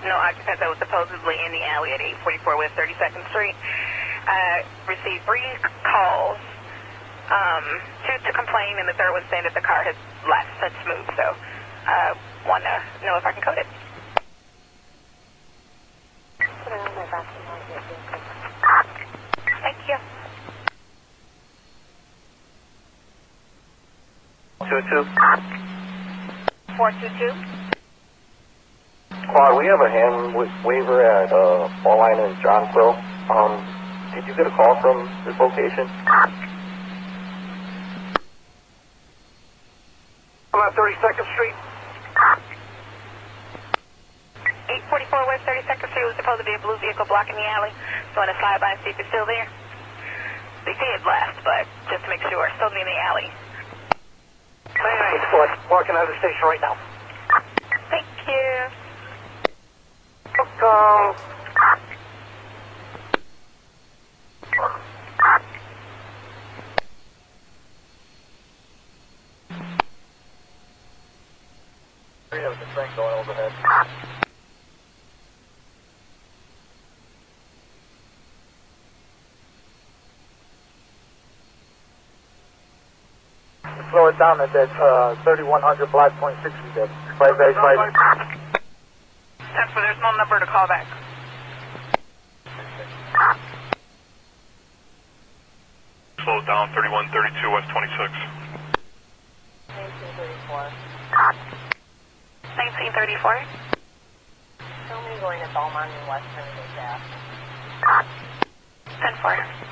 Speaker 43: no occupant that was supposedly in the alley at 844 West 32nd Street. Uh, received three calls, um, two to complain, and the third one saying that the car has left since moved. So, uh, want to know if I can code it. Thank you.
Speaker 21: Two two.
Speaker 43: 422.
Speaker 21: Quad, we have a hand wa- waiver at uh, Ball Line in Johnsville. Um, did you get a call from this location? I'm at 32nd Street.
Speaker 43: 844 West 32nd Street was supposed to be a blue vehicle blocking the alley. So I want to fly by and see if it's still there. They say it left, but just to make sure, still in the alley.
Speaker 21: It's Ford. Walking out of the station right now.
Speaker 43: Thank you.
Speaker 21: Overhead. Slow it down at that uh, 3100 Black Point 60 there. Five days, five.
Speaker 43: That's where there's no number to call back.
Speaker 11: Slow down, 3132 West 26.
Speaker 18: 1934.
Speaker 43: 1934.
Speaker 18: Show me going to Belmont and Western and Gas.
Speaker 43: 10 4.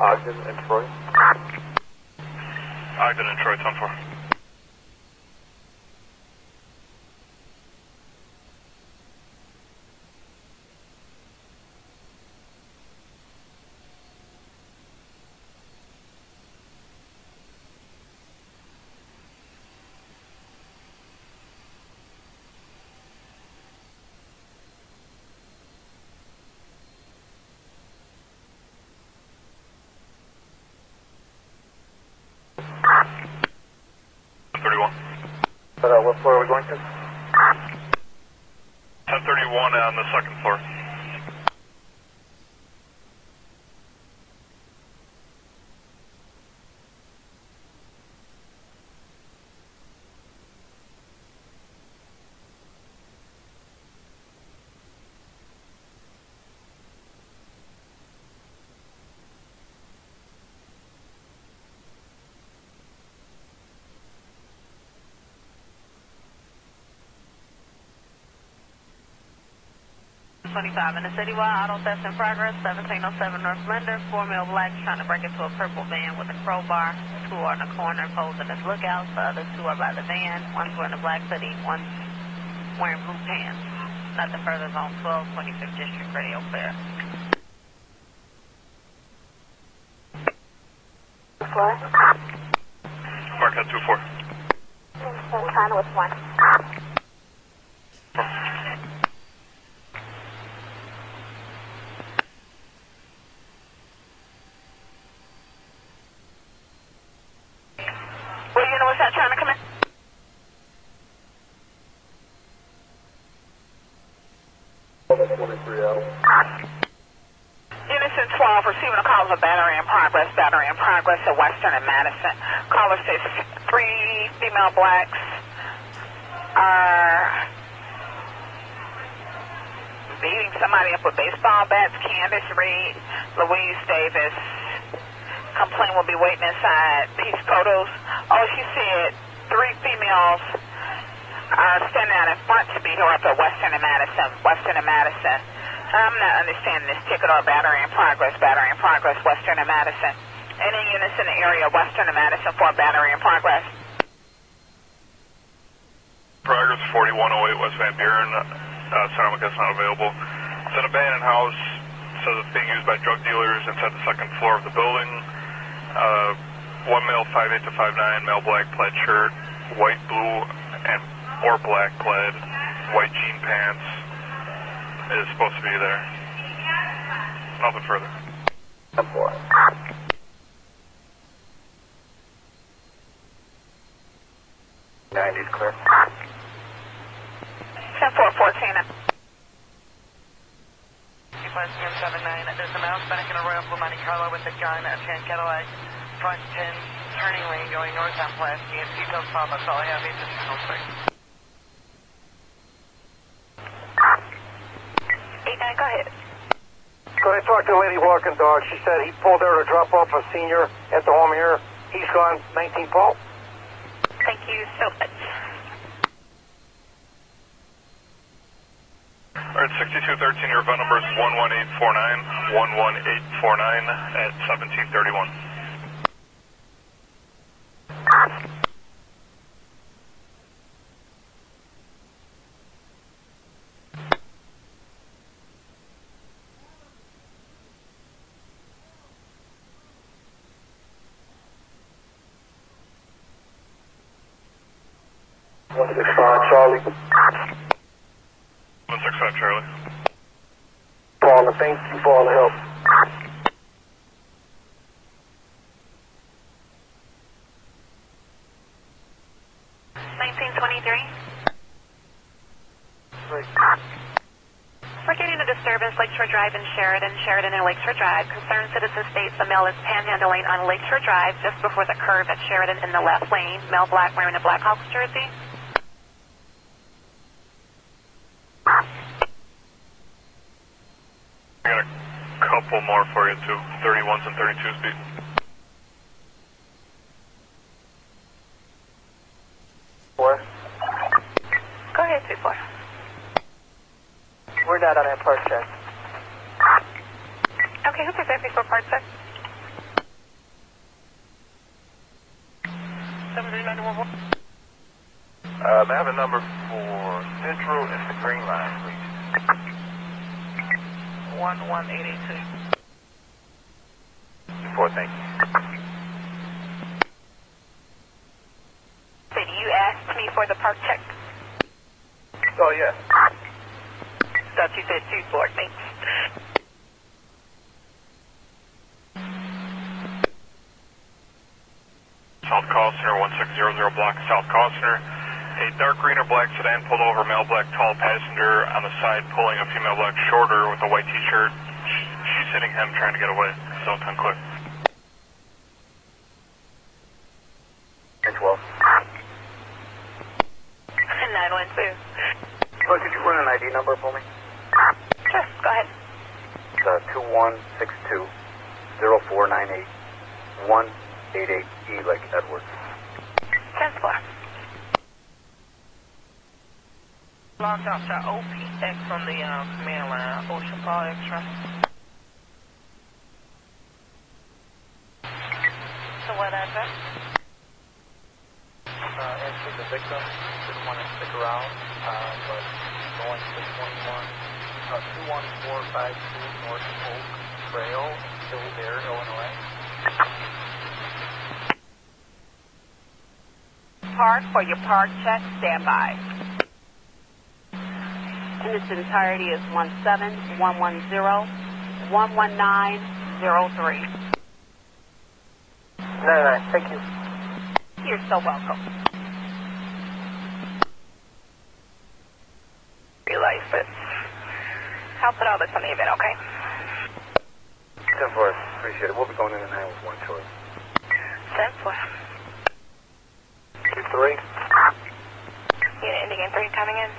Speaker 21: Ogden and Troy.
Speaker 11: Ogden and Troy,
Speaker 21: 10 4. What floor are we going to?
Speaker 11: Ten thirty-one on the second
Speaker 48: 25 citywide auto theft in progress, 1707 North Linder, four male blacks trying to break into a purple van with a crowbar. Two are in the corner posing as lookouts, the other two are by the van. One's wearing a black hoodie, one's wearing blue pants. Nothing further is on 1225th District Radio Clear.
Speaker 11: Mark out 2-4.
Speaker 18: China with
Speaker 33: 1. Progress at Western and Madison. Caller says three female blacks are beating somebody up with baseball bats. Candace Reed, Louise Davis. Complaint will be waiting inside. Peace photos. Oh, she said three females are standing out in front to beat her up at Western and Madison. Western and Madison. I'm not understanding this ticket or battery in progress, battery in progress, Western and Madison. Any units in the area, Western and Madison for battery in progress.
Speaker 11: Progress 4108 West Van Buren. Uh, Sonic is not available. It's an abandoned house. Says it's being used by drug dealers inside the second floor of the building. Uh, one male five eight to five nine, male black plaid shirt, white, blue, and or black plaid, white jean pants is supposed to be there. Nothing further.
Speaker 17: Ninety's clear.
Speaker 33: 10414.
Speaker 15: Western 79. There's a mouse back in a Royal Blue Monte Carlo with a gun, a tan Cadillac, front 10, turning lane going north on Pulaski, and details followed. That's all I have. Agent 606.
Speaker 33: Eight nine, go ahead.
Speaker 47: Go ahead, talk to the lady walking dog. She said he pulled her to drop off a senior at the home here. He's gone 19 Paul.
Speaker 33: Thank you so much.
Speaker 11: All right, 6213, your phone number is 11849, 11849 at 1731.
Speaker 45: One six five Charlie.
Speaker 11: 165 Charlie.
Speaker 45: Paula, thank you for all the help.
Speaker 33: Nineteen twenty-three. We're getting a disturbance, Lakeshore Drive in Sheridan, Sheridan and Lakeshore Drive. Concerned citizen states the male is panhandling on Lakeshore Drive just before the curve at Sheridan in the left lane. Male black wearing a Blackhawks jersey.
Speaker 11: I got a more for you, too. 31s and 32s speed.
Speaker 45: Four.
Speaker 33: Go ahead, two four.
Speaker 45: We're not on that part check.
Speaker 33: Okay, who's your for part six?
Speaker 15: Seven three nine one one.
Speaker 43: Um, I have a number for Central and the Green Line, please.
Speaker 15: One one eight eight two.
Speaker 43: Four, thank you.
Speaker 33: Said you asked me for the park check.
Speaker 45: Oh, yeah.
Speaker 33: Thought you said two four, thanks.
Speaker 11: South Kostner, 1600 block of South Kostner. A dark green or black sedan pulled over male black tall passenger on the side pulling a female black shorter with a white t-shirt. She's hitting him trying to get away. Zone 10 clear.
Speaker 17: 1012.
Speaker 33: 912.
Speaker 17: Well, could you run an ID number for me?
Speaker 33: Sure, go ahead.
Speaker 17: It's uh, 2162 0498 188 E like Edward.
Speaker 33: 10 4.
Speaker 15: Locked outside OPX on the uh, command line. Ocean Paul Extra. So what address?
Speaker 47: Uh, actually, the victim didn't want to stick around, uh, but going to 21, uh, 21452 North Oak Trail, Kildeer, Illinois.
Speaker 10: For your park check, stand by. In its entirety is 17110 11903.
Speaker 45: Nine nine. Thank you.
Speaker 10: You're so welcome.
Speaker 29: Realize it. I'll put all this on the event, okay?
Speaker 49: 10 4, appreciate it. We'll be going in tonight with one choice.
Speaker 29: 10 4.
Speaker 49: 2 3,
Speaker 29: Unit Indian 3 coming in.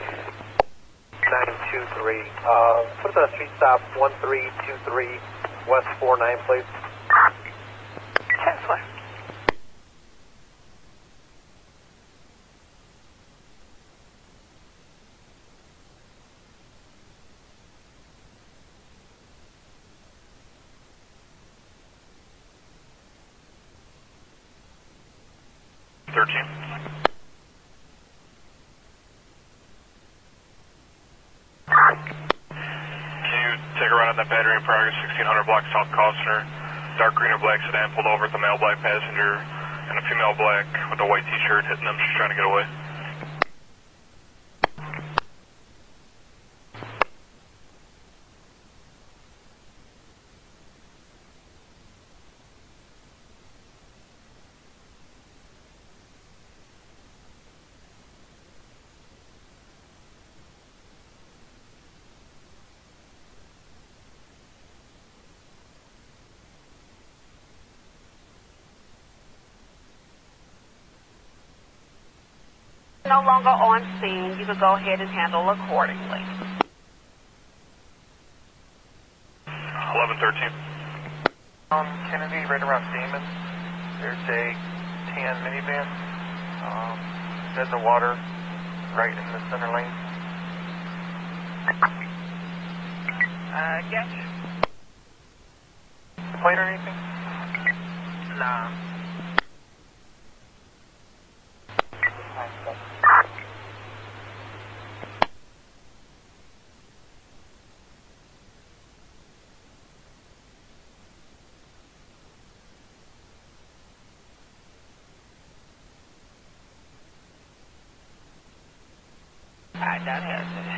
Speaker 49: 923. Uh, put the street stop 1323 49, please.
Speaker 29: 10 4.
Speaker 11: Thirteen. Can you take a run on that battery in progress, 1600 block South Kostner? Dark green or black sedan pulled over with a male black passenger and a female black with a white t-shirt hitting them. She's trying to get away.
Speaker 10: No longer on scene. You can go ahead and handle accordingly.
Speaker 11: 1113.
Speaker 49: Um, Kennedy, right around Damen. There's a tan minivan. Um, dead in the water, right in the center lane.
Speaker 29: Uh, yes.
Speaker 49: Plate or anything?
Speaker 29: Nah. I that has it.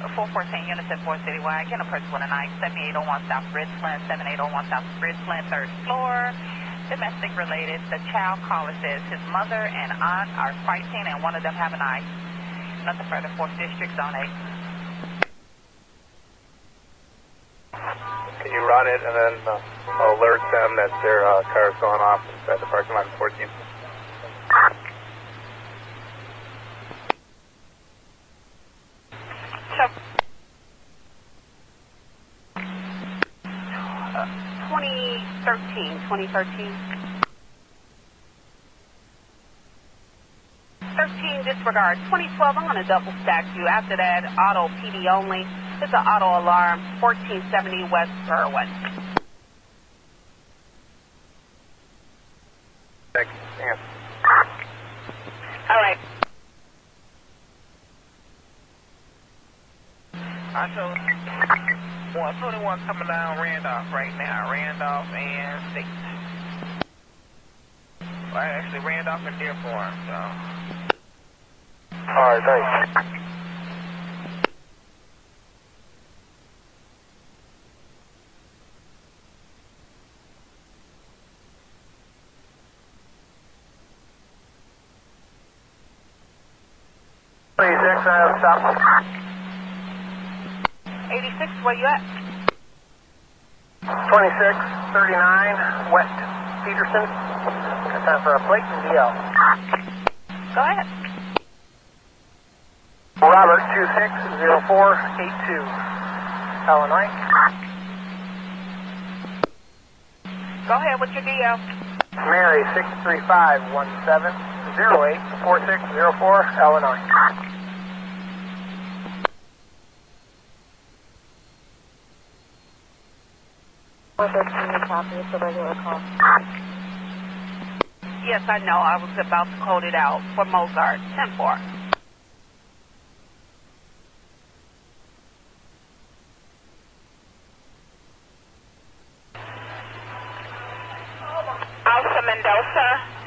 Speaker 29: A 414 Unison 4 Citywide, can approach 109, 7801 South Bridgeland, 7801 South Bridgeland, third floor. Domestic related. The child caller says his mother and aunt are fighting and one of them have a knife. Nothing further, 4th District, Zone 8.
Speaker 49: Can you run it and then uh, alert them that their uh, car is going off inside the parking lot in 14?
Speaker 10: So, uh, 2013, 2013. 13 disregard. 2012, I'm going to double stack you. After that, auto PD only. It's an auto alarm, 1470 West Berwyn.
Speaker 49: Thanks. Yeah.
Speaker 10: All right.
Speaker 29: I show 121 coming down Randolph right now. Randolph and State. Well, actually, Randolph and Dearborn, so.
Speaker 49: All right, thanks. Please, exile stop.
Speaker 10: 86, where you at?
Speaker 49: 2639 West Peterson. Got time for a plate and DL.
Speaker 10: Go ahead.
Speaker 49: Robert 260482. Illinois.
Speaker 10: Go ahead with your DL.
Speaker 49: Mary 63517 084604 Illinois.
Speaker 10: Yes, I know. I was about to code it out for Mozart. 10 4.
Speaker 33: Alpha Mendoza.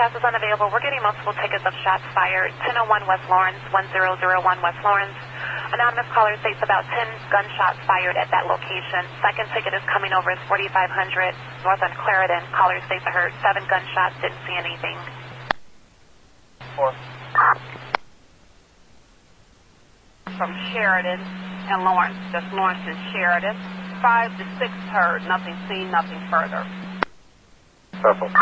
Speaker 41: Simulcast is unavailable. We're getting multiple tickets of shots fired. 1001 West Lawrence, 1001 West Lawrence. Anonymous caller states about 10 gunshots fired at that location. Second ticket is coming over is 4500 North on Clarendon. Caller states I heard seven gunshots, didn't see anything.
Speaker 17: Four.
Speaker 10: From Sheridan and Lawrence. Just Lawrence and Sheridan. 5 to 6 heard. Nothing seen, nothing further.
Speaker 32: Purple.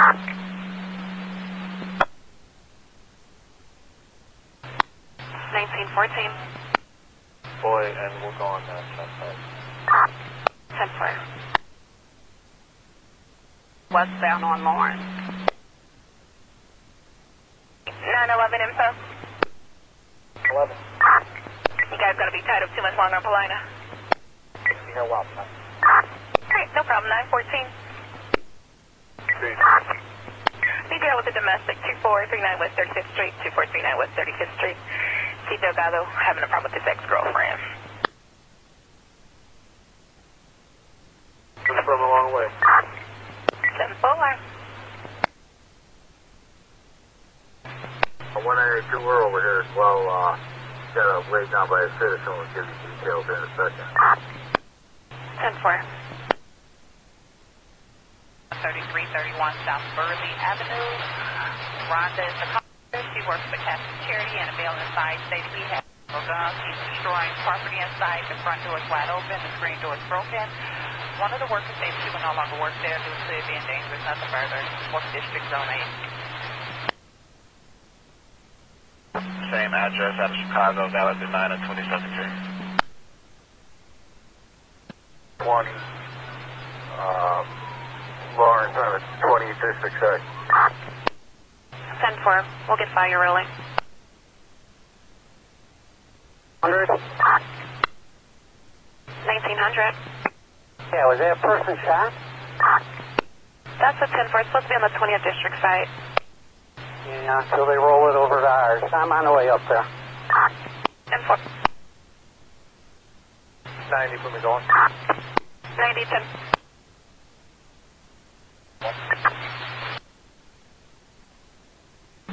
Speaker 41: 1914.
Speaker 32: Boy, and we'll go on that. That's
Speaker 41: 10 4.
Speaker 10: Westbound on Lawrence.
Speaker 33: 911 info.
Speaker 17: 11.
Speaker 33: You guys gonna be tied up too much longer on Paulina.
Speaker 17: You know what?
Speaker 33: Great, no problem. 914. Be there with the domestic 2439 West 35th Street, 2439 West 35th Street. See Delgado having a problem with his ex-girlfriend.
Speaker 32: Just from a long way.
Speaker 33: 10 4.
Speaker 13: One area two, we're over here as well. Uh, got a laid down by a citizen. We'll give you details in a second.
Speaker 41: 10 4. 3331 South Burley Avenue. Rhonda is the caller. She works for Catholic Charity and a male inside stated he has no guns. He's destroying property inside. The front door is wide open. The screen door is broken. One of the workers stated she will no longer work there due to it being dangerous. Nothing further. Work District Zone 8.
Speaker 20: Same address out of Chicago, valid through 9 of 2017.
Speaker 13: 20. Um, Lawrence on a 20 District side.
Speaker 41: 10 4. We'll get fire rolling.
Speaker 17: 100?
Speaker 41: 1900.
Speaker 17: Yeah, was that a person shot?
Speaker 41: That's a 10 4. It's supposed to be on the 20th District site.
Speaker 17: Yeah, until they roll it over to ours. I'm on the way up there.
Speaker 41: 10 4.
Speaker 32: 90 for me going.
Speaker 41: 90 10.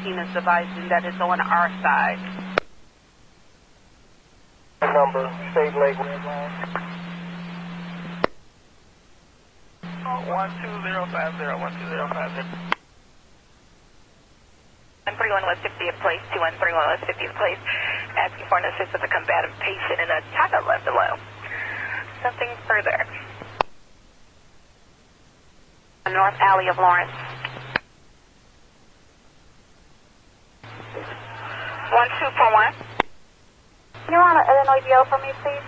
Speaker 10: Team is advising that it's on our side.
Speaker 17: Number, State Lake.
Speaker 20: Oh, one two zero five zero one two zero five zero.
Speaker 33: 131 West 50th Place, 2131 West 50th Place, asking for an assist with a combative patient in a taco left below. Something further.
Speaker 41: North Alley of Lawrence.
Speaker 33: One
Speaker 41: two four one. Can you want an Illinois for me, please?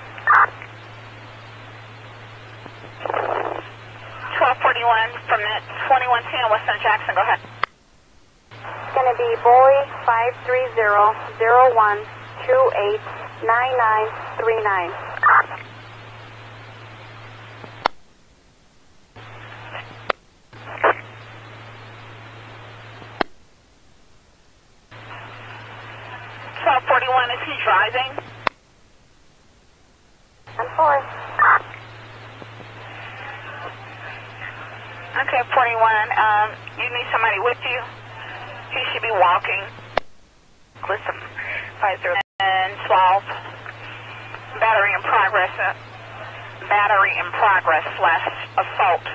Speaker 33: Twelve forty one from that twenty one ten West End Jackson. Go ahead.
Speaker 41: It's gonna be Bowie five
Speaker 33: three zero zero one two eight nine nine three nine. 41, is he driving?
Speaker 41: I'm sorry.
Speaker 33: Okay, 41, um, you need somebody with you? He should be walking. Listen, 50 and 12. Battery in progress. Uh, battery in progress Last assault.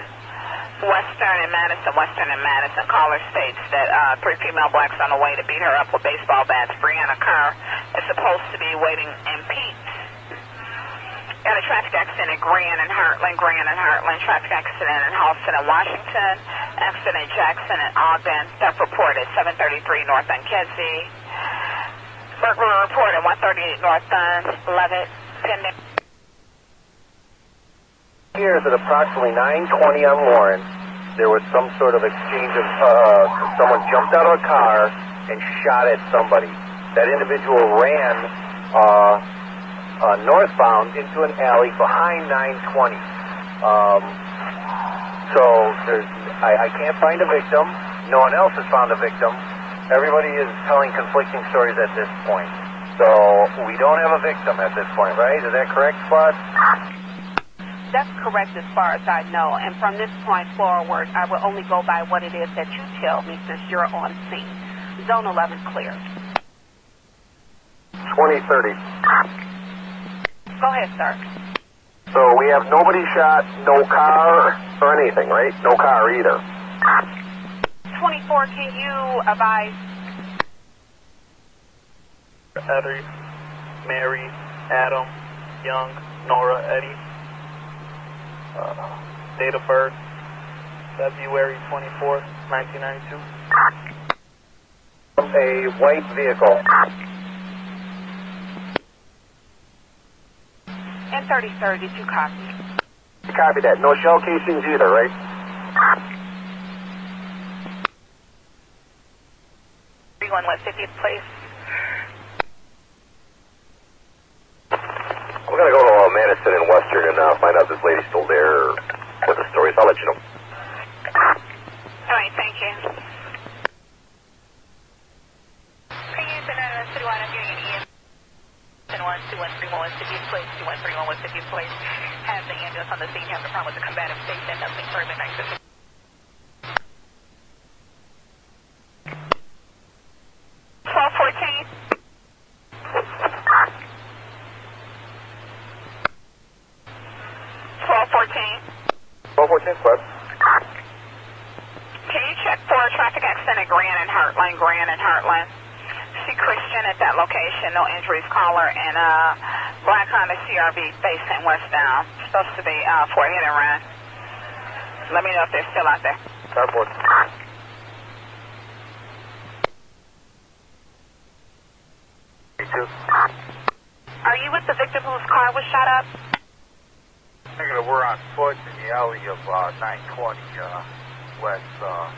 Speaker 33: Western and Madison, Western and Madison. Caller states that uh, three female blacks on the way to beat her up with baseball bats. Brianna Kerr is supposed to be waiting in Pete. Got a traffic accident at Grand and Heartland, Grand and Heartland. Traffic accident in Halsted and Washington. Accident at Jackson and Ogden. Theft report at 733 North on Kedzie. Burglary report at 138 North on Leavitt. Pending.
Speaker 50: Is at approximately 9:20 on Lawrence. There was some sort of exchange of uh, someone jumped out of a car and shot at somebody. That individual ran uh, uh, northbound into an alley behind 920. Um, so I, I can't find a victim. No one else has found a victim. Everybody is telling conflicting stories at this point. So we don't have a victim at this point, right? Is that correct, Spud?
Speaker 10: That's correct as far as I know. And from this point forward, I will only go by what it is that you tell me since you're on scene. Zone 11 clear.
Speaker 16: 2030.
Speaker 10: Go ahead, sir.
Speaker 16: So we have nobody shot, no car or anything, right? No car either.
Speaker 10: 24, can you advise?
Speaker 51: Eddie, Mary, Adam, Young, Nora, Eddie. Uh, date of birth, February 24th, 1992.
Speaker 50: A white vehicle.
Speaker 10: And 33rd, did you copy?
Speaker 16: Copy that. No shell casings either, right?
Speaker 33: Three-one West 50th Place.
Speaker 52: I'm gonna go to uh, Madison and Western and uh, find out if this lady's still there or what the story is. I'll let you know.
Speaker 33: All right, thank you. Can you send out a citywide? I'm getting an EM. 12131 West 50th Place, 2131 West 50th Place. Have the ambulance on the scene, have the problem with the combative state, and nothing further. Next to Twelve fourteen. Twelve fourteen.
Speaker 16: 1214 Spud.
Speaker 33: Can you check for a traffic accident at Grand and Heartland, Grand and Heartland? See Christian at that location, no injuries, caller, and uh, Black Honda CRV facing westbound. Supposed to be uh, for a hit and run. Let me know if they're still out there.
Speaker 16: Starboard.
Speaker 33: Are you with the victim whose car was shot up?
Speaker 13: Negative, we're on foot in the alley of uh, 920 uh, West uh,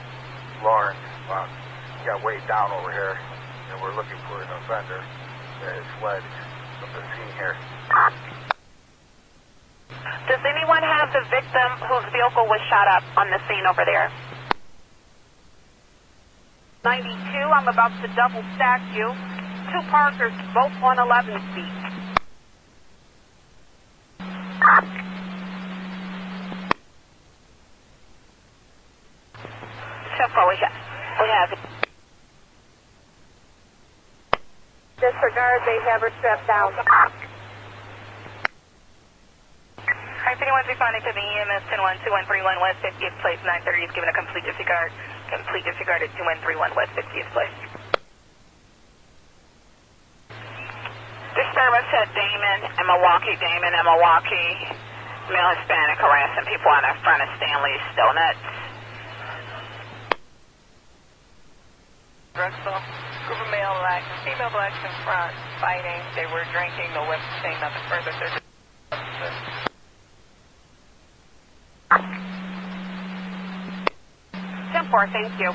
Speaker 13: Lawrence. Uh, got way down over here, and we're looking for an offender that has fled from the scene here.
Speaker 33: Does anyone have the victim whose vehicle was shot up on the scene over there?
Speaker 10: 92, I'm about to double stack you. Two Parkers, both on 11 feet.
Speaker 33: Simple, we have, we have.
Speaker 18: Disregard, they have her strapped down.
Speaker 33: Alright, anyone responding to the EMS 101231 West 50th Place, 930 is given a complete disregard. Complete disregard at 2131 West 50th Place. Disturbance at Damen and Milwaukee, Damen and Milwaukee. Male Hispanic harassing people on in front of Stanley's Donuts.
Speaker 43: Drugstore. Group of male blacks and female blacks in front fighting. They were drinking. No weapons seen. Nothing further. They're just-
Speaker 10: 10-4, thank you.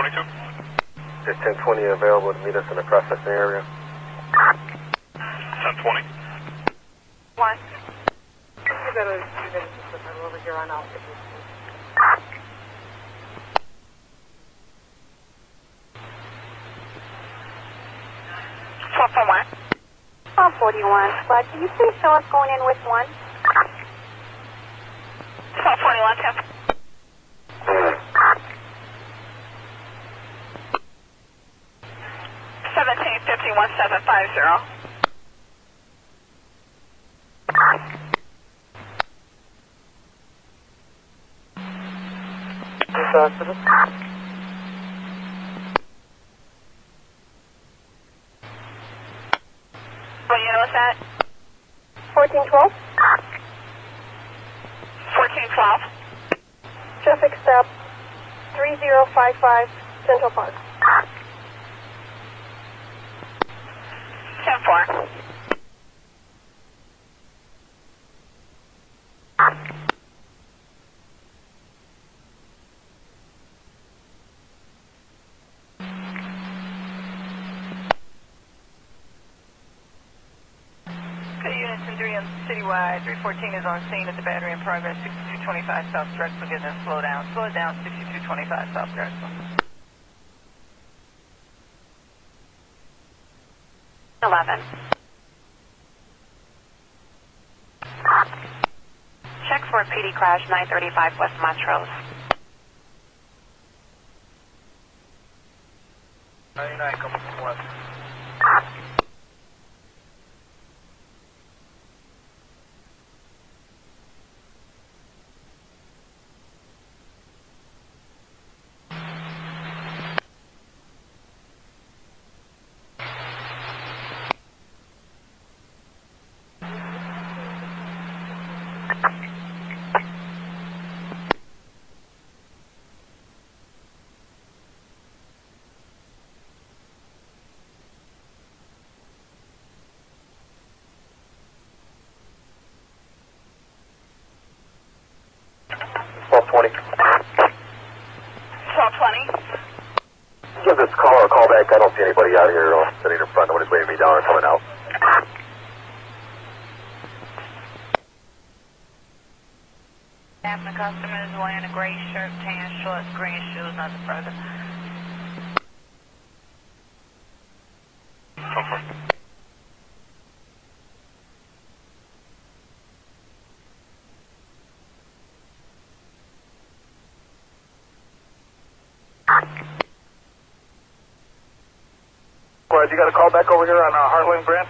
Speaker 11: 22.
Speaker 16: Is 1020 available to meet us in the processing area?
Speaker 11: 1020.
Speaker 10: One.
Speaker 43: You better, you better just put them over here on out.
Speaker 33: Four four one.
Speaker 18: 1241. Spud, can you please show us going in with one?
Speaker 33: Twelve forty one. Ten. Seventeen fifty one seven five zero.
Speaker 53: This accident?
Speaker 33: What that?
Speaker 18: 1412.
Speaker 33: 1412.
Speaker 18: Traffic stop 3055 Central Park.
Speaker 43: 10 4. 314 is on scene at the battery in progress. 6225 South Drexel. Get them slow down. Slow down. 6225 South Drexel.
Speaker 41: 11. Check for a PD crash 935 West Montrose.
Speaker 39: 99 coming from west.
Speaker 21: Twelve twenty.
Speaker 43: 1220.
Speaker 21: Give this caller a call back. I don't see anybody out here uh, sitting in front. Nobody's waving me down or coming out.
Speaker 29: Having the customers wearing a gray shirt, tan shorts, green shoes, nothing further.
Speaker 39: You got a call back over here on uh, Brand?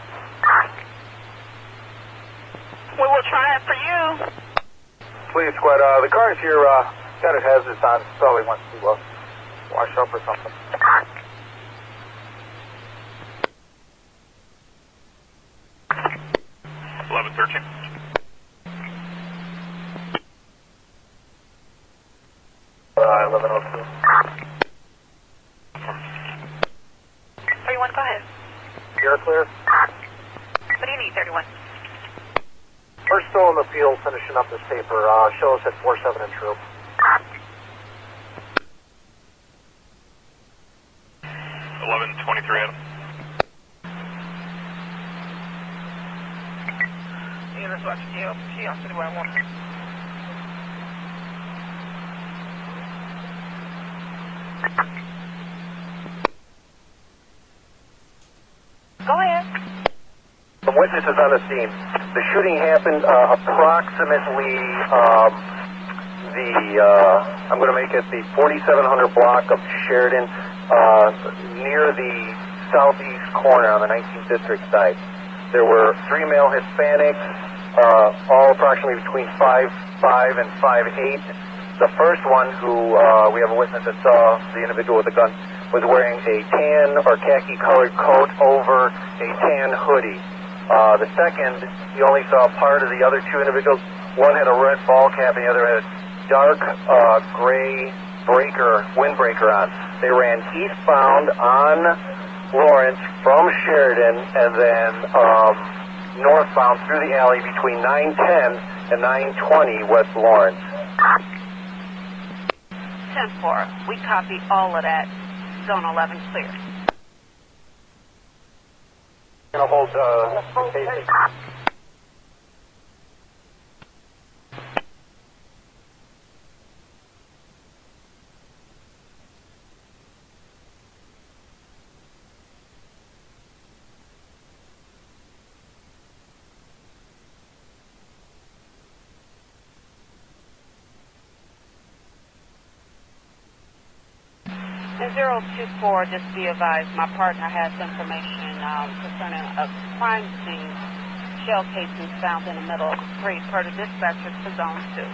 Speaker 43: We will try it for you.
Speaker 39: Please, Squad. Uh, the car's here. Uh, got it Has hazards on. Probably wants to uh, wash up or something.
Speaker 11: Eleven thirteen.
Speaker 21: Uh, eleven oh two.
Speaker 41: 31, go ahead.
Speaker 54: You're clear.
Speaker 41: What do you need, 31?
Speaker 54: We're still in the field finishing up this paper. Uh, show us at 47 and Throop.
Speaker 11: Eleven twenty-three. Adam.
Speaker 43: Units watch GLP on Citywide 1.
Speaker 41: Go ahead.
Speaker 55: Some witnesses on the scene. The shooting happened uh, approximately um, the, uh, I'm going to make it the 4700 block of Sheridan, uh, near the southeast corner on the 19th District side. There were three male Hispanics, uh, all approximately between five five and five eight. The first one, who uh, we have a witness that saw the individual with the gun, was wearing a tan or khaki colored coat over a tan hoodie. Uh, the second, you only saw part of the other two individuals. One had a red ball cap, and the other had a dark uh, gray breaker, windbreaker on. They ran eastbound on Lawrence from Sheridan, and then um, northbound through the alley between 910 and 920 West Lawrence.
Speaker 10: 10-4. We copy all of that. Zone 11 clear.
Speaker 54: Gonna hold uh, Casey.
Speaker 10: And 024, just be advised, my partner has information concerning a crime scene shell casings found in the middle of the street per the dispatcher to Zone 2.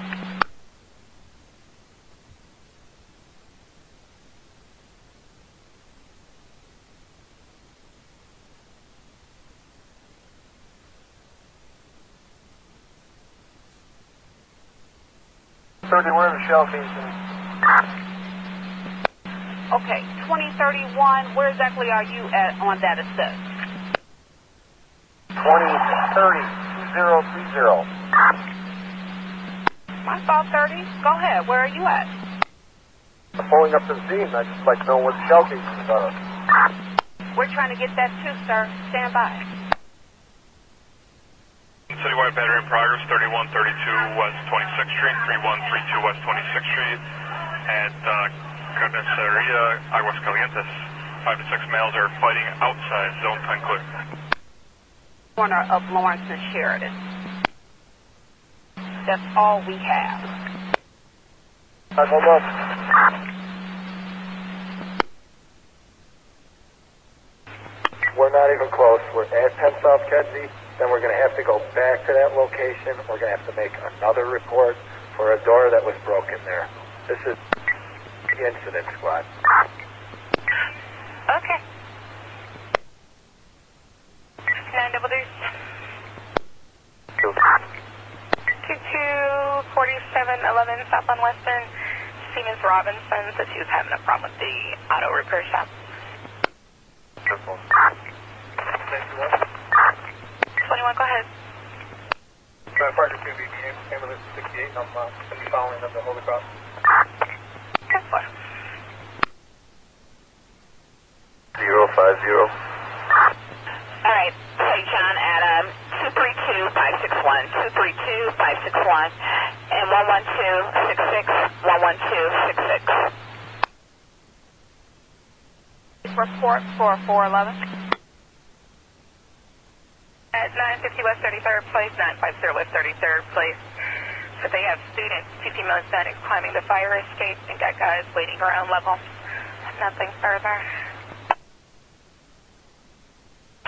Speaker 54: Thirty, where the shell casings?
Speaker 10: Okay, 2031, where exactly are you at on that assist?
Speaker 54: 20, 30, 2030.
Speaker 10: My fault, 30. Go ahead, where are you at?
Speaker 54: I'm pulling up to the scene. I just like to know where the shell casings are.
Speaker 10: We're trying to get that too, sir. Stand by.
Speaker 11: citywide battery in progress, 3132 West 26th Street, 3132 West 26th Street. At uh, Carniceria uh, Aguas Calientes, five to six males are fighting outside zone 10 clear.
Speaker 10: Corner of Lawrence and Sheridan. That's all we have.
Speaker 47: hold up. We're not even close. We're at 10 South Kedzie. Then we're going to have to go back to that location. We're going to have to make another report for a door that was broken there. This is the incident squad.
Speaker 43: Okay. Nine double deuce. Two two forty seven eleven South on Western. Siemens Robinson said she was having a problem with the auto repair shop. Twenty one, go ahead.
Speaker 39: Uh, Parker 2 BB, ambulance 68, I'm uh, going to be following them to Holy Cross.
Speaker 43: Ten four.
Speaker 21: Zero five zero.
Speaker 33: All right, St. John Adam, 232-561, 232-561, and 112-66, 112-66.
Speaker 10: Report for 411.
Speaker 43: At 950 West 33rd Place, 950 West 33rd Place. So they have students, female medics climbing the fire escape and got guys waiting around level. Nothing further.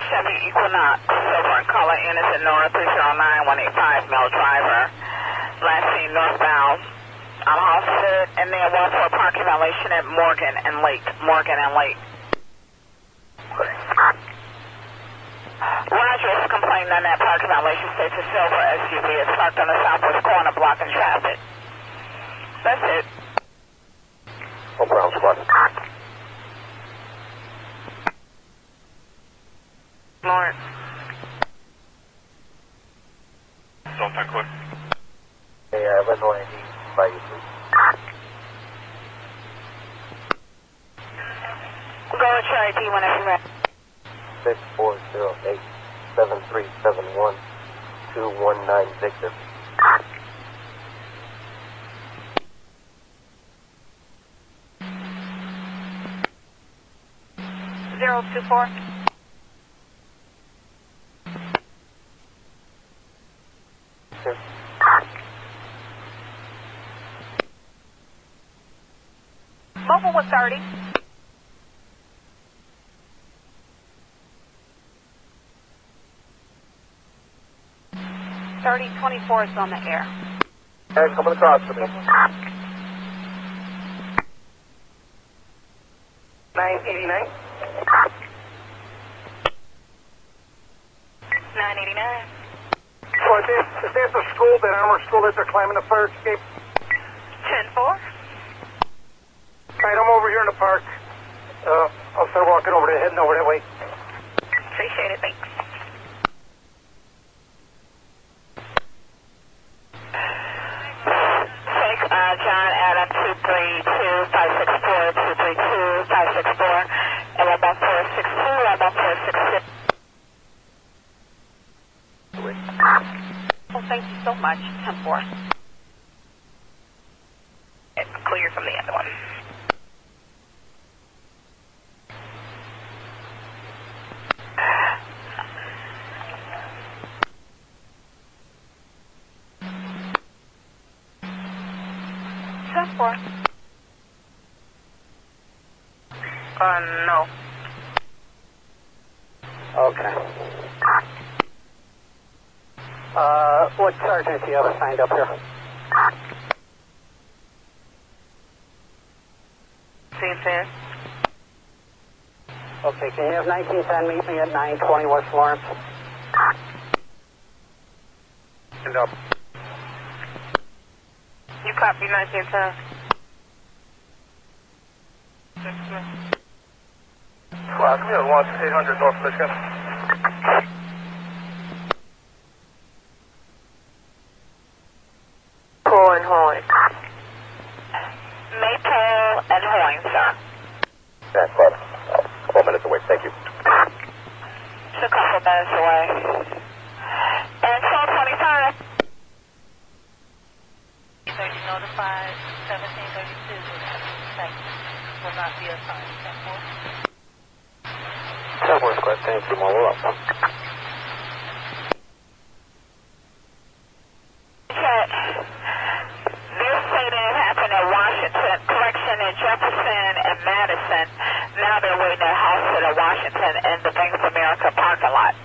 Speaker 33: Chevy Equinox, silver color, innocent North 309185, male driver. Last seen northbound on Halsted, and then one for parking violation at Morgan and Lake. Morgan and Lake. Rogers complained on that parking violation states a silver SUV is parked on the southwest corner blocking traffic. That's it.
Speaker 21: Oh, Brown squad.
Speaker 43: Lawrence.
Speaker 11: Zone 10 clear.
Speaker 56: Hey, uh, Illinois, I need by you, please.
Speaker 33: Go with your ID whenever you're ready.
Speaker 56: Six four zero eight 7371 219 Victor.
Speaker 10: Zero two four.
Speaker 56: Sir.
Speaker 10: Mobile was starting. 3024 is on the air.
Speaker 47: Hey, coming across to me.
Speaker 5: 989.
Speaker 43: 989.
Speaker 47: So is this, is That a school, that armor school that they're climbing the fire escape?
Speaker 43: 10-4.
Speaker 47: All right, I'm over here in the park. Uh, I'll start walking over there, heading over that way.
Speaker 5: No.
Speaker 47: Okay. Uh, what sergeant do you have assigned up here?
Speaker 5: C10.
Speaker 47: Okay, can you have 1910 meet me at 920 West Lawrence?
Speaker 39: And up.
Speaker 5: You copy 1910.
Speaker 39: Come here, watch 800 North Michigan.
Speaker 5: Pull and Horn.
Speaker 33: Maypole and Hoyne, sir.
Speaker 21: Yeah, squad. Oh, couple minutes away. Thank you.
Speaker 33: It's a couple minutes away. And 1220
Speaker 48: notified 1732 thank you. Will not be assigned. 10 4.
Speaker 7: 10 4 square, thank you, mobile up.
Speaker 33: Check. This say that happened at Washington, correction in Jefferson and Madison. Now they're waiting at Hospital Washington in the Bank of America parking lot.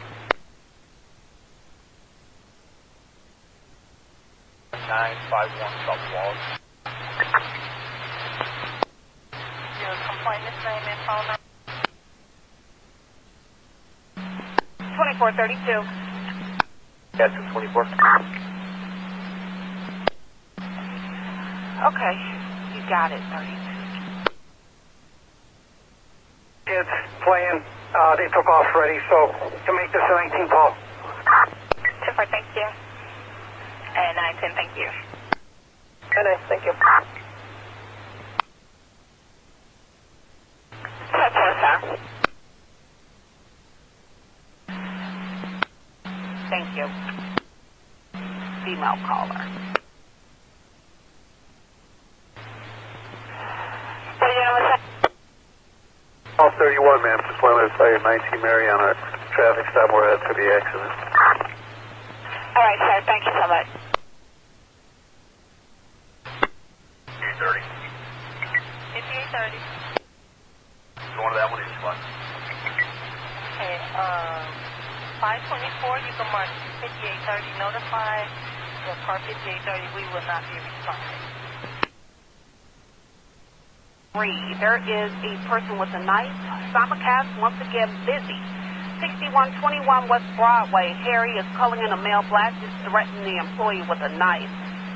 Speaker 7: Nine five one South Wall.
Speaker 48: Your complainant's name and phone number.
Speaker 10: 2432.
Speaker 7: Yeah, two twenty four.
Speaker 10: Okay, you got it, 32.
Speaker 47: Kids playing. Uh, ready, so to make this a 19 ball.
Speaker 43: 10 4, thank you. And 910, thank you.
Speaker 33: Good night, thank you. 10 4, sir.
Speaker 10: Thank you. Female caller.
Speaker 33: What you gonna say?
Speaker 39: All 31, ma'am. Just wanted to tell you 19 Mariana traffic stop where that to the accident.
Speaker 33: All right, sir. Thank you so much.
Speaker 57: 830.
Speaker 48: 5830.
Speaker 57: Going to that one is fun.
Speaker 48: Okay, um, 524, you can mark 5830 notified. The car 5830, we will not be responding.
Speaker 10: Three. There is a person with a knife. Simulcast once again busy. 6121 West Broadway. Harry is calling in a male black is threatening the employee with a knife.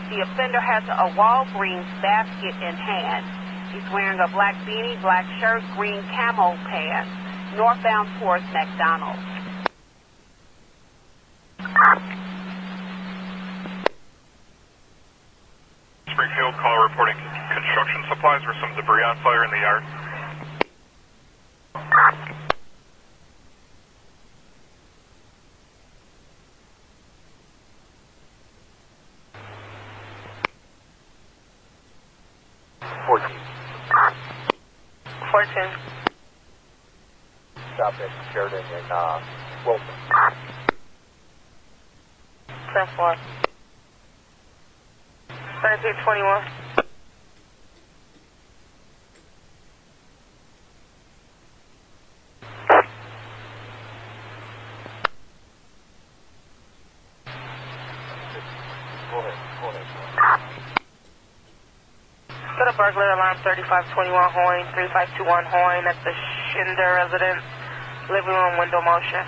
Speaker 10: The offender has a Walgreens basket in hand. He's wearing a black beanie, black shirt, green camo pants. Northbound towards McDonald's.
Speaker 11: Springfield call reporting construction supplies or some debris on fire in the yard.
Speaker 7: Fourteen.
Speaker 33: 14.
Speaker 7: Stop at Sheridan and uh, Wilson.
Speaker 33: 10 4. 1321.
Speaker 7: Go ahead. Go ahead.
Speaker 5: Set a burglar alarm 3521 Hoyne, 3521 Hoyne at the Schinder residence, living room window motion.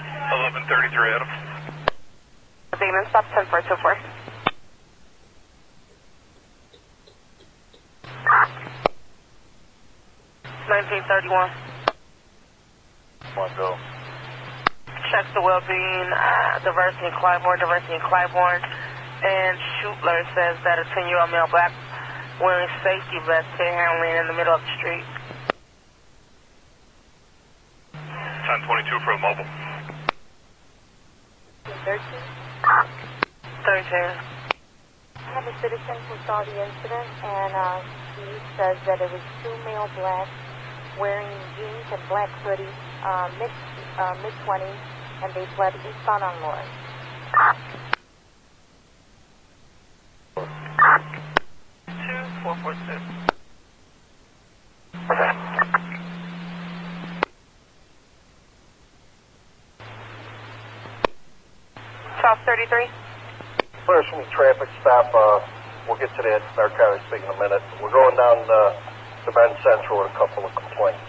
Speaker 11: 1133 Adam.
Speaker 43: Demon, stop 10424.
Speaker 5: Nineteen thirty-one.
Speaker 7: One go.
Speaker 5: Checks the well-being, uh, Diversey in Clybourne, Diversey in Clybourne, and Schutler says that a ten-year-old male black wearing safety vest handling in the middle of the street.
Speaker 11: 1022 for a mobile.
Speaker 15: 13.
Speaker 5: 13.
Speaker 15: I have a citizen who saw the incident, and uh, he says that it was two male blacks wearing jeans and black hoodies, uh, mid uh, mid twenties, and they fled eastbound on Lawrence.
Speaker 43: 33.
Speaker 32: First, the traffic stop. Uh, we'll get to that narcotics thing in a minute. We're going down uh, to Ben Central with a couple of complaints.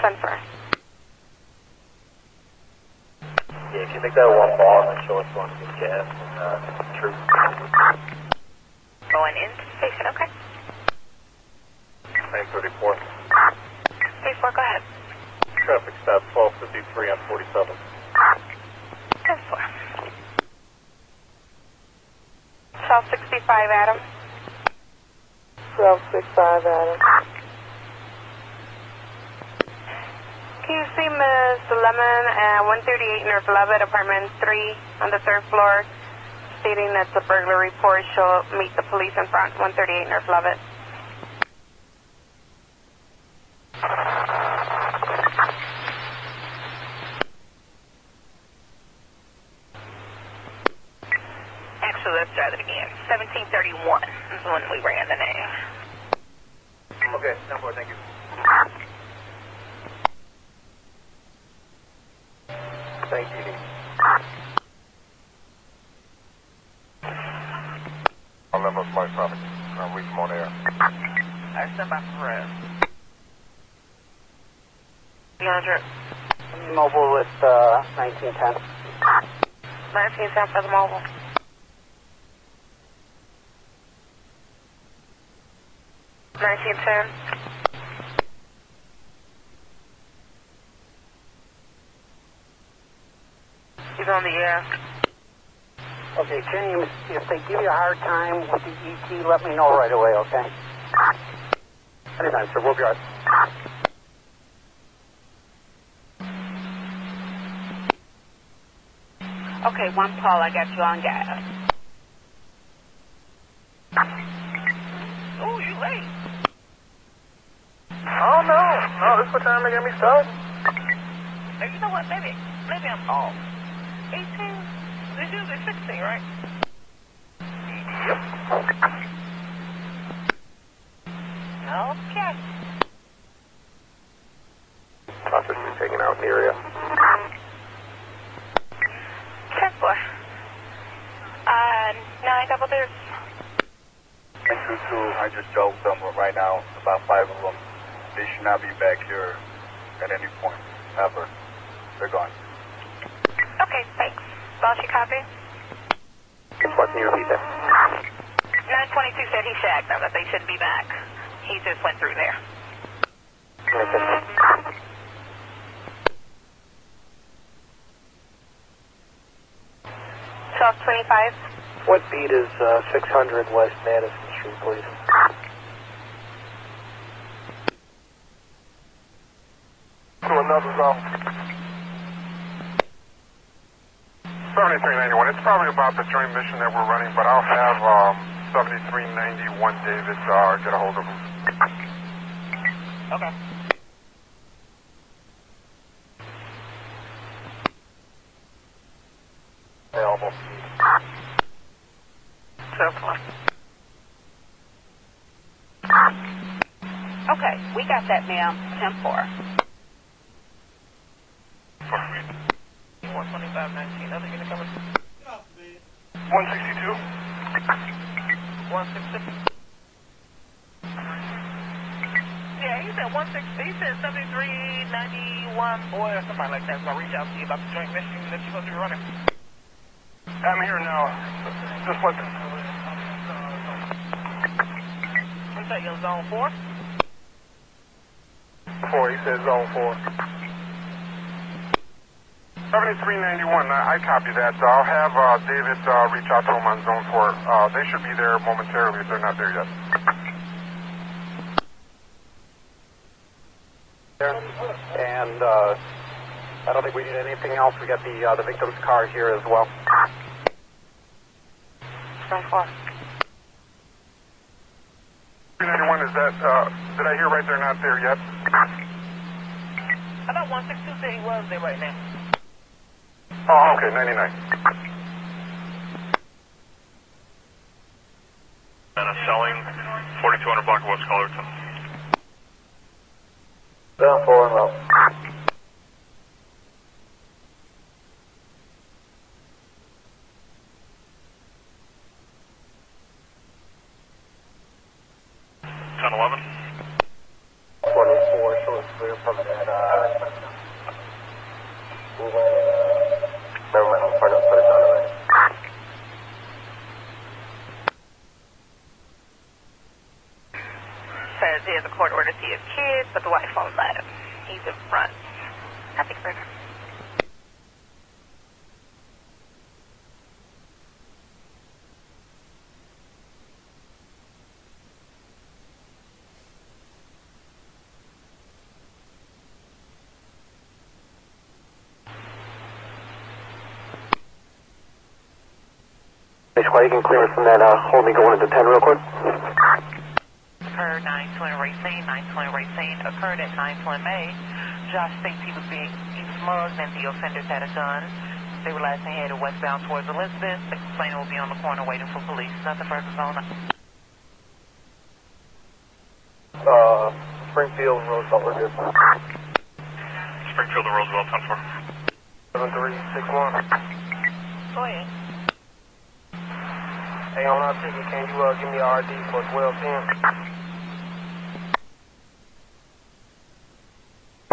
Speaker 43: Sunfur.
Speaker 7: Yeah, if you make that one ball, and show us one going to gas and uh,
Speaker 43: true.
Speaker 33: 1265 Adam.
Speaker 1: Can you see Miss Lemon at 138 North Leavitt, apartment 3 on the third floor, stating that the burglar report she'll meet the police in front, 138 North Leavitt.
Speaker 43: Actually, let's try that again. 1731 is when we ran the name.
Speaker 34: Okay, 10-4, thank you.
Speaker 32: Thank you. I'll let us my traffic. I'll reach them on air.
Speaker 43: I sent by Perez. 300.
Speaker 58: Mobile with uh, 1910.
Speaker 43: 1910 for the mobile. Nineteen ten. He's on the air.
Speaker 58: Okay, can you, if they give you a hard time with the ET, let me know right away, okay?
Speaker 32: Anytime, sir. We'll be right.
Speaker 10: Okay, one Paul, I got you on gas.
Speaker 43: Oh, you late.
Speaker 32: Oh, no. No, this is what time they get me started.
Speaker 43: Hey, You know what? Maybe, maybe I'm off. 18? It's usually 16, right? Okay.
Speaker 32: Process is taken out in the area.
Speaker 43: Check boy. Uh, nine double deuce.
Speaker 22: And two two, I just drove them right now, about five of them. They should not be back here at any point, ever. They're gone.
Speaker 43: Okay, thanks. Boss, you copy?
Speaker 32: What can you repeat that?
Speaker 43: 922 said he shagged them, that they shouldn't be back. He just went through there.
Speaker 1: Twelve twenty-five.
Speaker 58: What beat is uh, 600 West Madison Street, please?
Speaker 32: To another zone. 7391. It's probably about the joint mission that we're running, but I'll have um, 7391 David uh, get a hold of him.
Speaker 43: Okay.
Speaker 32: Available.
Speaker 43: So far.
Speaker 10: Okay, we got that, ma'am. 10 4.
Speaker 43: 12519. Other unit coming.
Speaker 32: 162.
Speaker 43: 166. Yeah, he said 160. He said 7391 boy or something like that. So I'll reach out to you about the joint mission that you're supposed to be running.
Speaker 32: I'm here now. Just let them.
Speaker 43: What's that, your zone 4?
Speaker 32: Four, he zone four. 7391, I, I copy that. So I'll have uh, David uh, reach out to him on zone four. Uh, they should be there momentarily if they're not there yet.
Speaker 58: And uh, I don't think we need anything else. We got the uh, the victim's car here as well.
Speaker 43: Zone 4.
Speaker 32: 391, is that, uh, did I hear right they're not there yet?
Speaker 43: I thought 162 said he was right now.
Speaker 32: Oh, okay, 99.
Speaker 11: And a selling 4200 block of West Cullerton.
Speaker 34: Zone 4 and low.
Speaker 11: Ten eleven.
Speaker 34: 24, so it's clear from that, uh, never mind, I'm trying to put it on already.
Speaker 43: Says he has a court order to see his kids, but the wife won't let him. He's in front. Nothing further.
Speaker 59: While you can clear us from that, uh, hold me going into 10 real quick.
Speaker 29: Occurred 920 Racine, 920 Racine occurred at 920 May. Josh thinks he was being mugged and the offenders had a gun. They were last seen headed westbound towards Elizabeth. The complainant will be on the corner waiting for police. Nothing further going on.
Speaker 60: Uh, Springfield and Roosevelt, we're good.
Speaker 11: Springfield and Roosevelt, 10 4.
Speaker 60: 7361.
Speaker 29: Go ahead.
Speaker 60: Hey, on our ticket, can you uh, give me RD for 1210?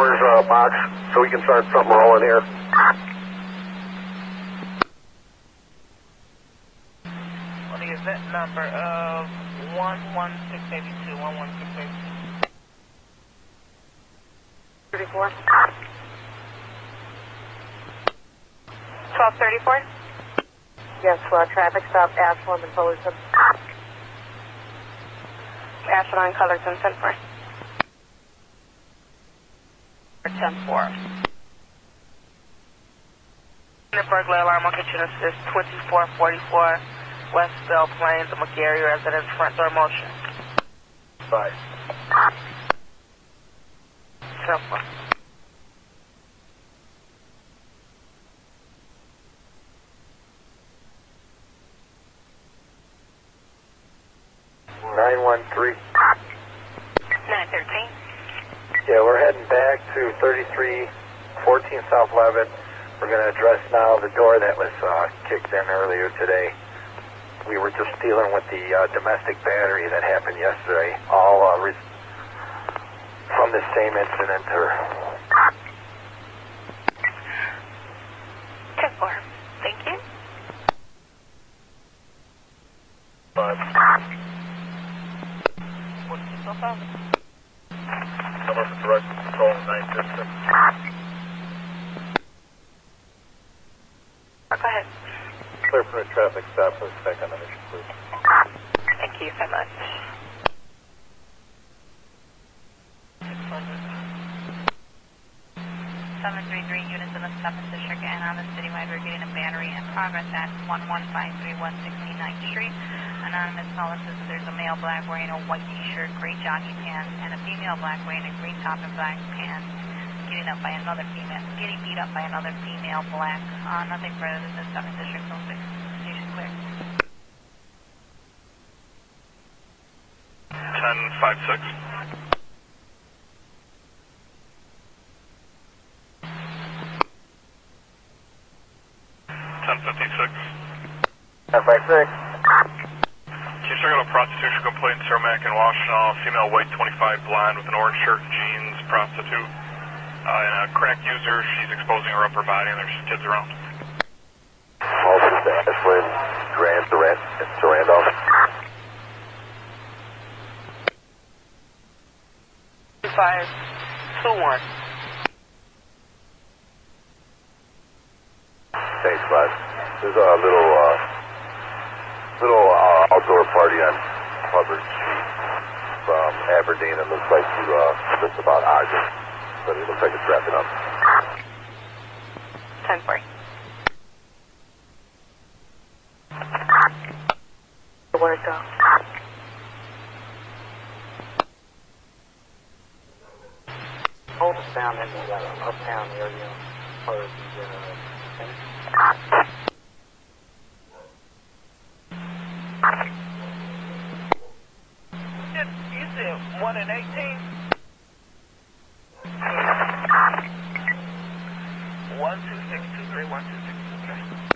Speaker 16: Where's uh, box so we can start something rolling here?
Speaker 29: On the event number of 11682, 11682.
Speaker 1: 34. 1234?
Speaker 18: Yes, well, traffic stop Ashland and Fullerton.
Speaker 1: Ashland and Fullerton, 10 4.
Speaker 10: 10 4.
Speaker 5: burglar alarm on kitchen assist 2444 West Bell Plains, the McGarry residence, front door motion.
Speaker 60: Bye. 10 4. 3314 South Leavitt. We're going to address now the door that was uh, kicked in earlier today. We were just dealing with the uh, domestic battery that happened yesterday, all uh, from the same incident. Or
Speaker 32: uh, please take on the mission, please.
Speaker 29: Thank you so much. 733 units in the seventh District and on the citywide. We're getting a battery in progress at one one five three one sixteen Ninth Street. Anonymous caller says that there's a male black wearing a white t-shirt, gray jockey pants, and a female black wearing a green top and black pants getting up by another female, getting beat up by another female black. Uh, nothing further than the 7th District 06.
Speaker 11: 10 5 6. Ten fifty six.
Speaker 60: Ten five six.
Speaker 11: You a prostitution complaint in Cermak and Washtenaw? Female, white, 25, blonde, with an orange shirt and jeans, prostitute. Uh, and a crack user. She's exposing her upper body, and there's kids around.
Speaker 13: Also to Ashland, Grand, Durant, and Durandolph.
Speaker 5: Five, two, one.
Speaker 13: Thanks, bud. There's a little, uh, little uh, outdoor party on Hubbard Street from Aberdeen. It looks like to uh, just about Ogden, but it looks like it's wrapping up.
Speaker 1: 10 4.
Speaker 18: Where'd it go?
Speaker 2: Hold us down in the uh, uptown area for the uh,
Speaker 5: You said 1 and 18? 12623, 12623.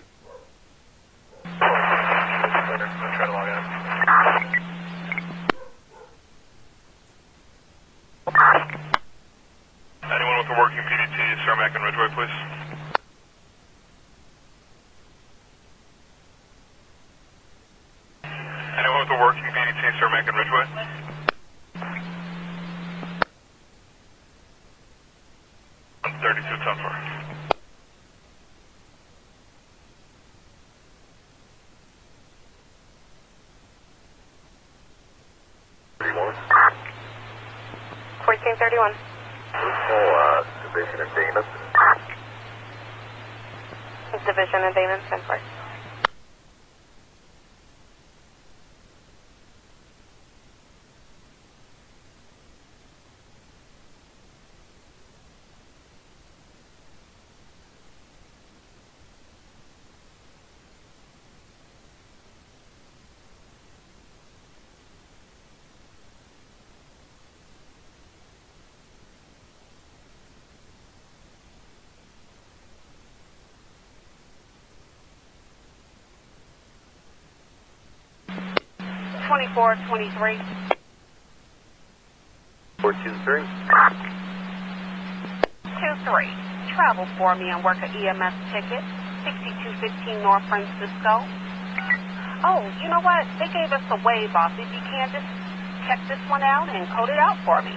Speaker 11: I'm trying to log in. Anyone with a working PDT, Cermak and Ridgeway, please? Anyone with a working PDT, Cermak and Ridgeway? Thirty-two ten four.
Speaker 13: Thirty-one.
Speaker 1: 1431.
Speaker 13: Full uh, division of Dana.
Speaker 1: Division and Damen, 10 4.
Speaker 10: 2423.
Speaker 61: 423.
Speaker 10: 23. Travel for me and work a EMS ticket. 6215 North Francisco. Oh, you know what? They gave us a wave off. If you can, just check this one out and code it out for me.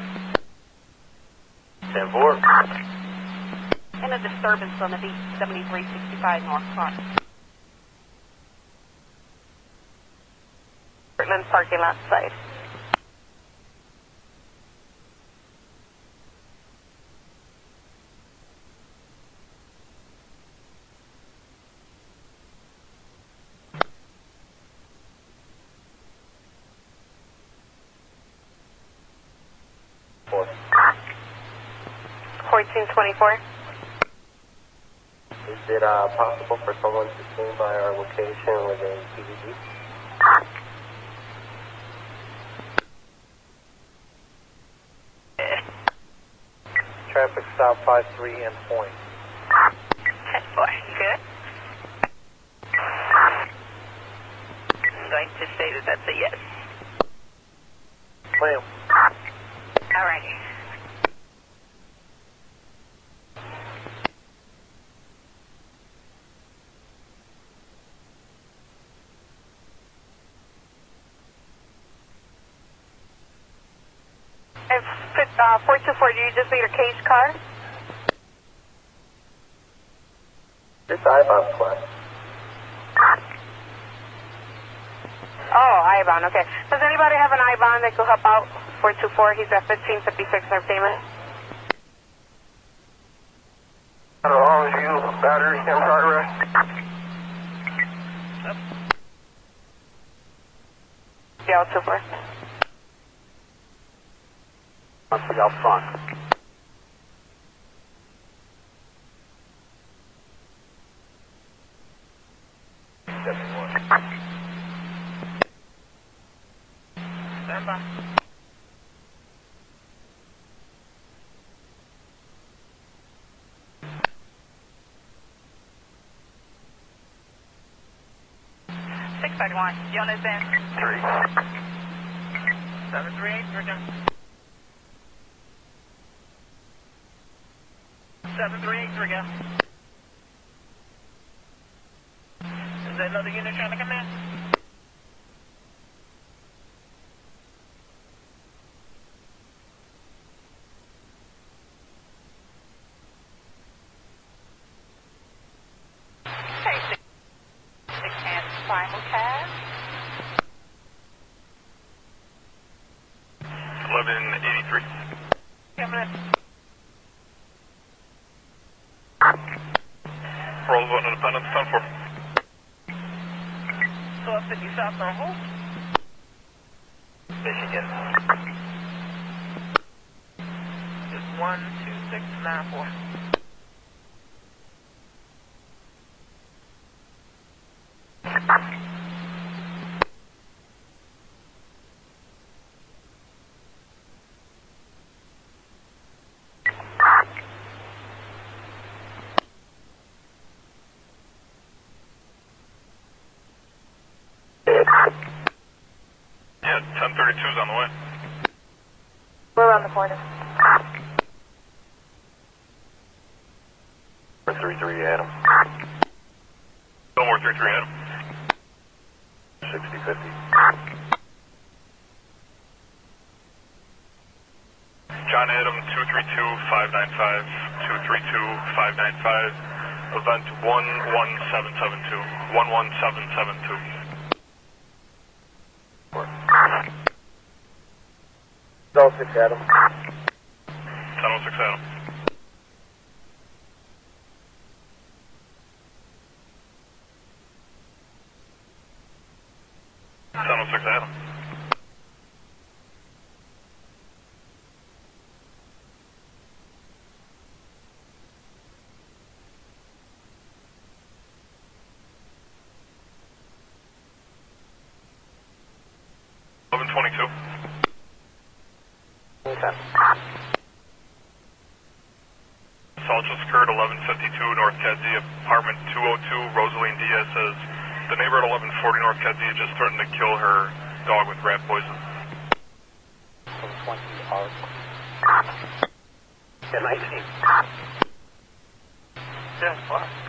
Speaker 61: 10 4.
Speaker 10: And a disturbance on the beach, 7365 North Clark.
Speaker 1: Portland parking lot side.
Speaker 61: Four.
Speaker 1: 1424.
Speaker 2: Is it uh, possible for someone to swing by our location with a DVD?
Speaker 43: Traffic stop 53 and point.
Speaker 29: 10-4, good? I'm going to say that that's a yes.
Speaker 43: Ma'am.
Speaker 29: All righty.
Speaker 1: If uh, 424, do you just need a cage car?
Speaker 2: This I-bound class.
Speaker 1: Oh, I-bond, okay. Does anybody have an I-bond that could help out? 424, he's at 1556 Entertainment.
Speaker 62: As long as you, battery in progress.
Speaker 1: Yeah, 24.
Speaker 2: Must out front.
Speaker 29: Six thirty-one. Units in.
Speaker 61: Three.
Speaker 15: Seven three eight, trigger. Seven three eight, trigger. Is there another unit trying to come in?
Speaker 29: Okay, six, six and simulcast.
Speaker 11: 1183.
Speaker 15: Coming in.
Speaker 11: Roseville Independence, 10-4.
Speaker 15: Source 50
Speaker 61: Michigan.
Speaker 15: It's one two six nine four.
Speaker 11: Yeah, 1032's on the way.
Speaker 1: We're around the corner.
Speaker 13: 433 Adam.
Speaker 11: Fillmore 33 Adam.
Speaker 13: 6050.
Speaker 11: John Adam 232-595, 232-595, event 11772, 11772.
Speaker 2: Don't six Adam.
Speaker 11: 1006 Adam. Ten oh six Adam. Eleven twenty two. Assault just occurred 1152 North Kedzie, apartment 202. Rosaline Diaz says the neighbor at 1140 North Kedzie just threatened to kill her dog with rat poison.
Speaker 63: 20 arc. 1019.
Speaker 32: 10 5.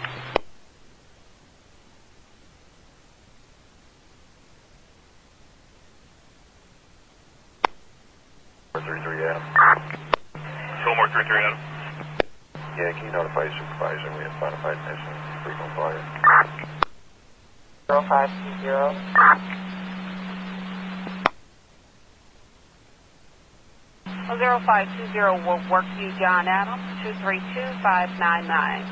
Speaker 13: Three three Adam.
Speaker 11: Fillmore 33 Adam.
Speaker 13: Your supervisor? We have modified mission. Frequent flyer.
Speaker 18: 0520.
Speaker 10: Well, 0520 will work you, John Adams, 232-599.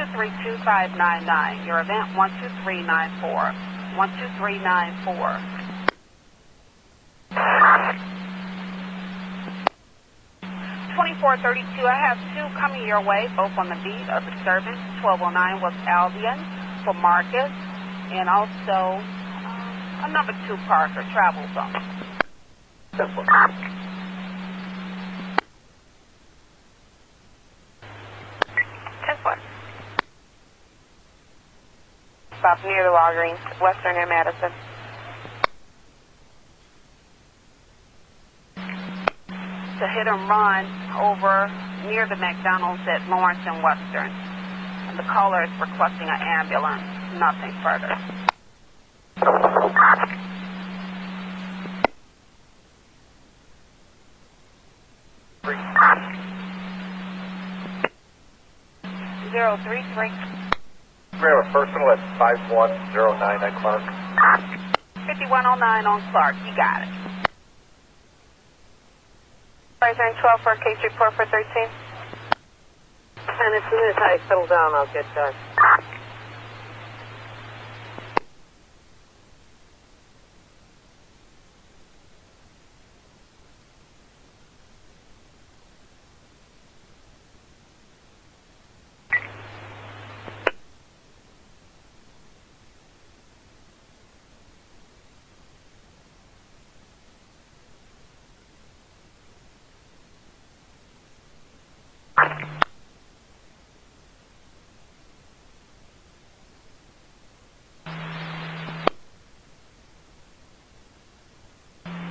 Speaker 10: 232-599. Your event, 12394. 12394. Twenty-four thirty-two. I have two coming your way, both on the beat of the oh nine was Albion for Marcus, and also uh, a number two Parker travel zone.
Speaker 1: Stop near the Walgreens, Western and Madison.
Speaker 10: Hit and run over near the McDonald's at Lawrence and Western. And the caller is requesting an ambulance, nothing further. Zero three three.
Speaker 32: We have a personal at 5109 at Clark.
Speaker 10: 5109 on Clark. You got it.
Speaker 1: 12 for case report for 13.
Speaker 18: And as soon as I settle down, I'll get done.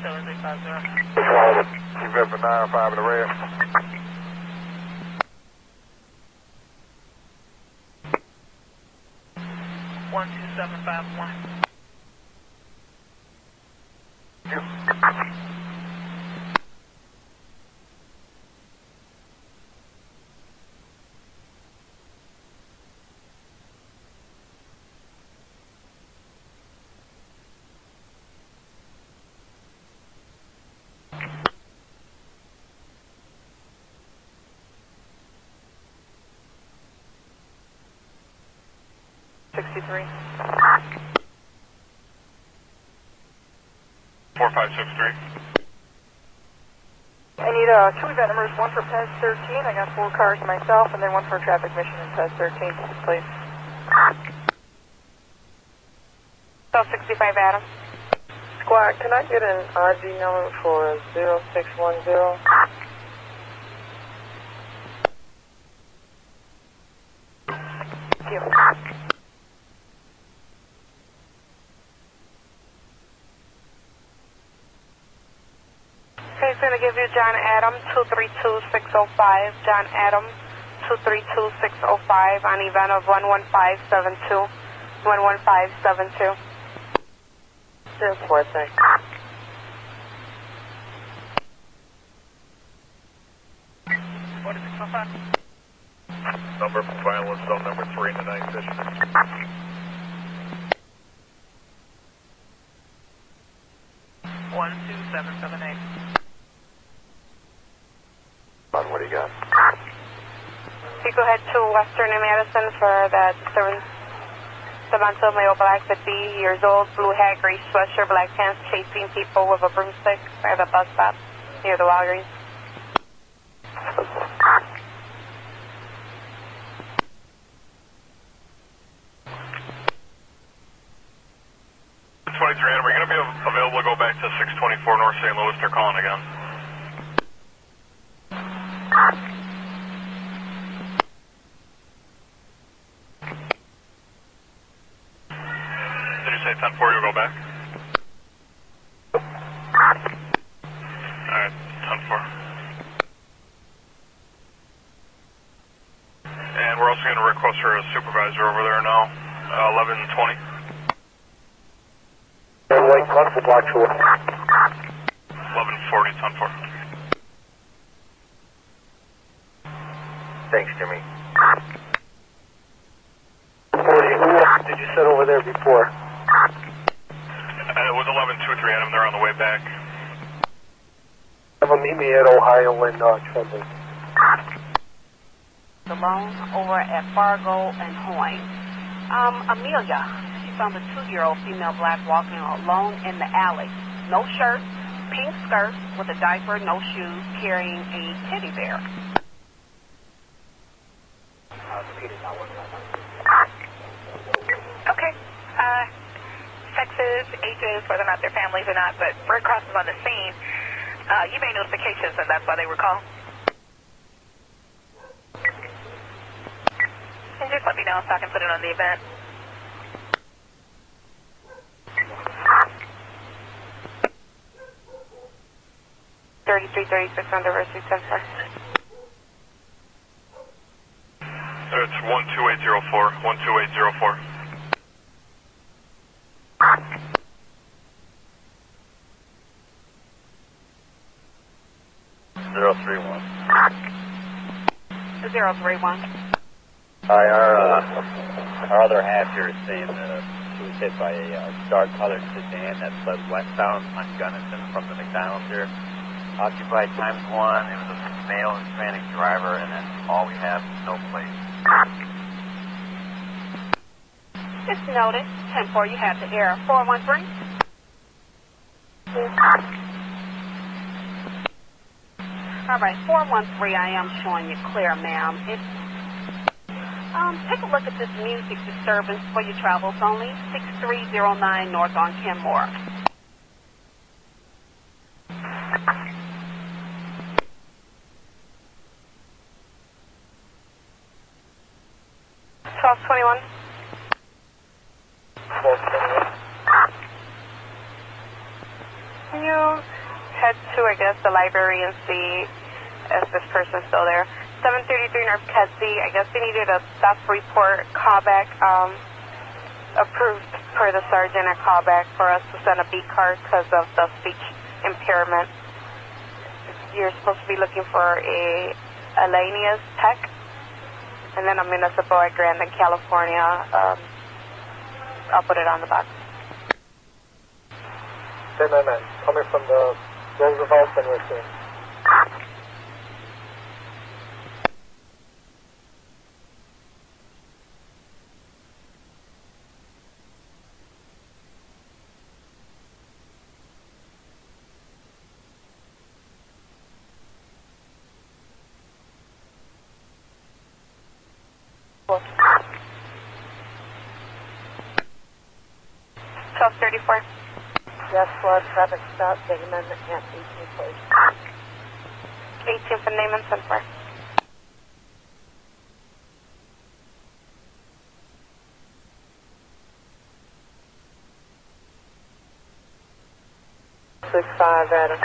Speaker 15: Seven six five zero.
Speaker 64: Keep it for 9-5 in the red.
Speaker 15: One two seven five one.
Speaker 1: Sixty-three.
Speaker 11: 4563.
Speaker 18: I need uh, two event numbers, one for Pez 13. I got four cars myself, and then one for traffic mission in Pez 13, please.
Speaker 1: So 65 Adam.
Speaker 18: Squad, can I get an RG number for 0610? you,
Speaker 1: John Adam, 232605. John Adam, 232605 on event of 11572. 11572. 4 6. Western and Madison for that disturbance. Samantha male black 50 years old, blue hat, gray sweatshirt, black pants, chasing people with a broomstick by the bus stop near the Walgreens.
Speaker 11: Twenty-three are you going to be available to go back to 624 North St. Louis? They're calling again. Did you say 10-4 you'll go back? we're also going to request for a supervisor over there now. Uh, 1120.
Speaker 21: White Constable Block 2.
Speaker 11: 1140, 10 4.
Speaker 34: Thanks, Jimmy.
Speaker 21: 40, who else did you send over there before?
Speaker 11: Uh, it was 1123, Adam. They're on the way back.
Speaker 21: Have them meet me at Ohio and uh, Trumbull.
Speaker 10: Alone over at Fargo and Hoyne. Um, Amelia, she found a two-year-old female black walking alone in the alley. No shirt, pink skirt with a diaper, no shoes, carrying a teddy bear.
Speaker 41: Okay. Uh, sexes, ages, whether or not they're families or not, but Red Cross is on the scene. Uh, you made notifications, and that's why they were called. And just let me know so I can put it on the event.
Speaker 1: Thirty-three, thirty-six on Diversey sensor.
Speaker 11: It's 12804. 12804.
Speaker 65: Zero three one.
Speaker 10: Zero three one.
Speaker 65: Hi, our, uh, our other half here is saying that she was hit by a uh, dark colored sedan that fled westbound on Gunnison from the McDonald's here. Occupied times one. It was a male Hispanic driver, and that's all we have. Is no plate.
Speaker 10: It's noted. 10-4, you have the air. 413. All right, 413, I am showing you clear, ma'am. It's, um, take a look at this music disturbance for your travels only. 6309 North on Kenmore.
Speaker 1: Twelve twenty-one. Can you head to, I guess, the library and see if this person's still there? 733 North Kedzie. I guess they needed a theft report callback, um, approved per the sergeant a callback for us to send a beat card because of the speech impairment. You're supposed to be looking for a Alania's Tech and then a municipal at Grandin, California. Um, I'll put it on the box.
Speaker 21: 1099, coming from the Roosevelt and.
Speaker 1: Twelve thirty-four.
Speaker 18: Yes, flood, traffic stop, Damen at 18, please.
Speaker 1: 18 for name and sensor.
Speaker 18: Six five, Adam.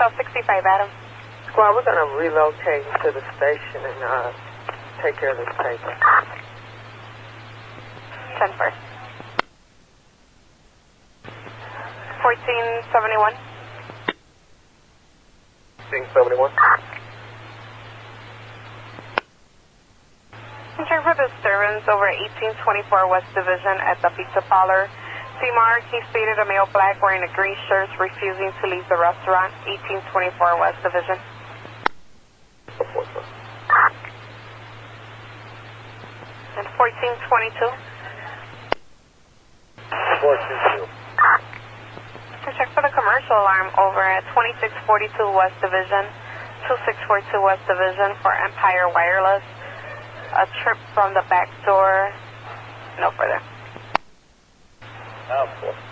Speaker 1: 1265, Adam.
Speaker 18: Squad, we're going to relocate you to the station and uh, take care of this paper.
Speaker 1: 10 first. 1471.
Speaker 21: 1671.
Speaker 1: In check for disturbance over 1824 West Division at the Pizza Parlor. Seymour, he stated a male black wearing a green shirt refusing to leave the restaurant. 1824 West Division. And 1422.
Speaker 21: 422.
Speaker 1: To check for the commercial alarm over at 2642 West Division, 2642 West Division for Empire Wireless. A trip from the back door. No further.
Speaker 65: Oh, boy.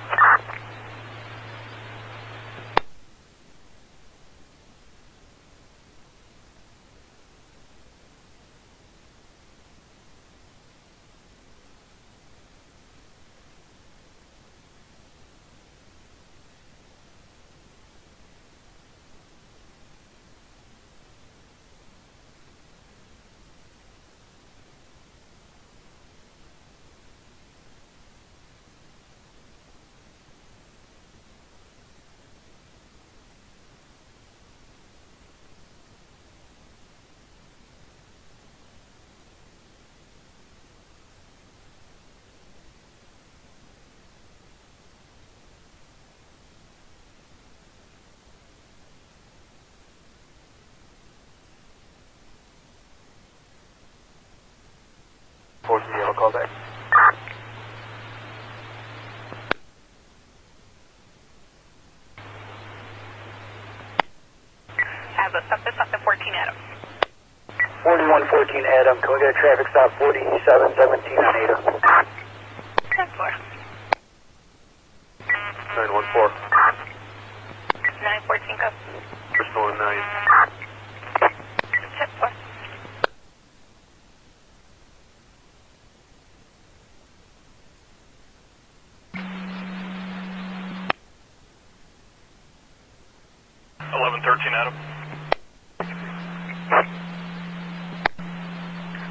Speaker 66: 4114 Adam, can we get a traffic stop 4717 on Ada?
Speaker 43: 10 4.
Speaker 32: 914.
Speaker 43: 914 go.
Speaker 32: Bristol and 9.
Speaker 43: 10 4.
Speaker 11: Eleven thirteen, Adam.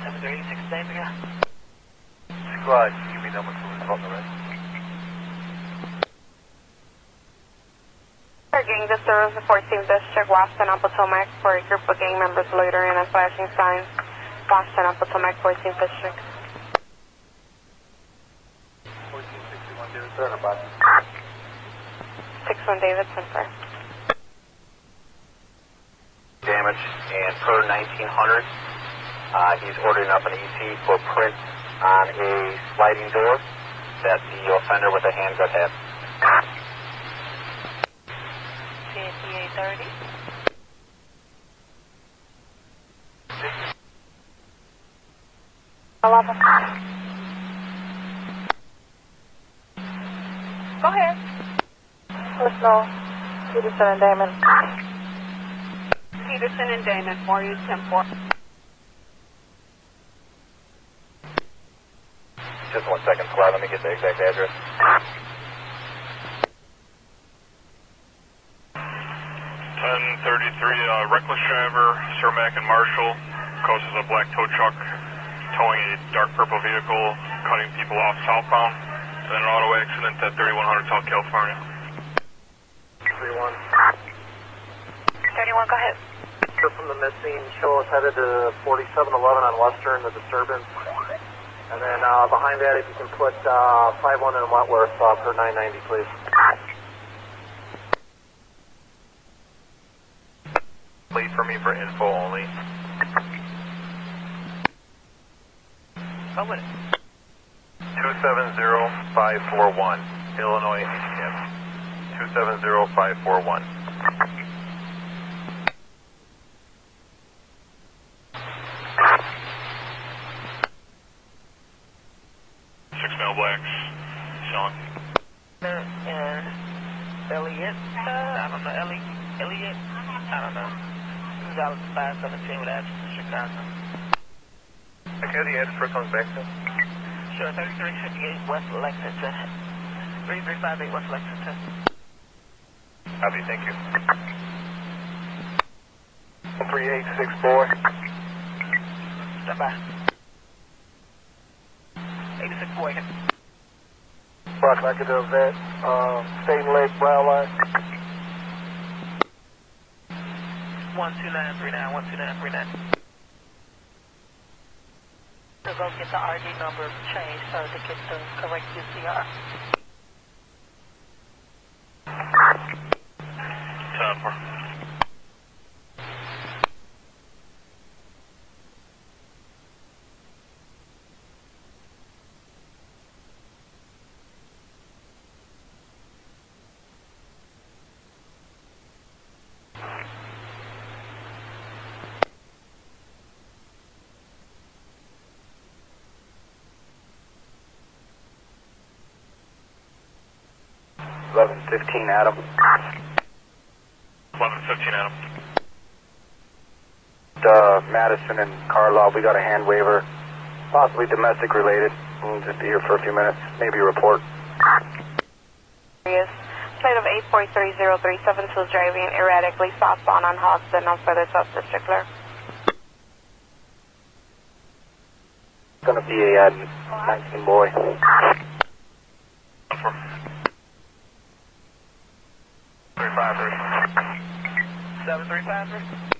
Speaker 15: Seven three eight six days ago.
Speaker 32: Squad, give me number two and the rest.
Speaker 1: Our gang the 14th District, Washington on Potomac, for a group of gang members loitering and flashing signs. Washington on Potomac, 14th District.
Speaker 32: 1461 David about
Speaker 1: 61 Davidson, sir.
Speaker 17: damage, and per 1900, uh, he's ordering up an EC for print on a sliding door that the offender with a handgun had.
Speaker 1: 11.
Speaker 67: Go ahead. Personal, Peterson and Damen.
Speaker 10: Peterson and Damen, for you, 10 4.
Speaker 32: Just one second, Clyde. Let me get the exact address.
Speaker 11: Ten thirty-three, uh, Reckless Driver, Cermak and Marshall, causes a black tow truck purple vehicle, cutting people off southbound, and then an auto accident at 3100 South California.
Speaker 32: 31.
Speaker 43: 31, go ahead.
Speaker 32: Picture from the missing show us headed to 4711 on Western, the disturbance. And then uh, behind that, if you can put uh, 51 in Wentworth uh, per 990, please. Please for me for info only.
Speaker 15: Go with it.
Speaker 32: 270541, Illinois handicap. 270541.
Speaker 11: Six male blacks, selling.
Speaker 15: And Elliot, uh, I don't know, Elliot, Elliot, I don't know. He was 517 with address in Chicago.
Speaker 32: I can have the address where it comes back to.
Speaker 15: Sure, 3358 West Lexington. 3358 West Lexington.
Speaker 32: Copy, thank you. 3864.
Speaker 15: Stand by. 86 Boykin.
Speaker 66: Brock Negative that, uh, State Lake, Brown Line.
Speaker 15: 12939, 12939. To go get the RD number changed so to uh, get the correct UCR.
Speaker 66: 1115 Adam.
Speaker 11: 1115 Adam.
Speaker 66: Uh, Madison and Carlisle, we got a hand waiver, possibly domestic related. We'll just be here for a few minutes, maybe a report.
Speaker 1: Yes. Flight of 843037 still driving erratically southbound on Hawthorne, on further south district It's
Speaker 66: Gonna be a uh, 19 boy.
Speaker 21: 353?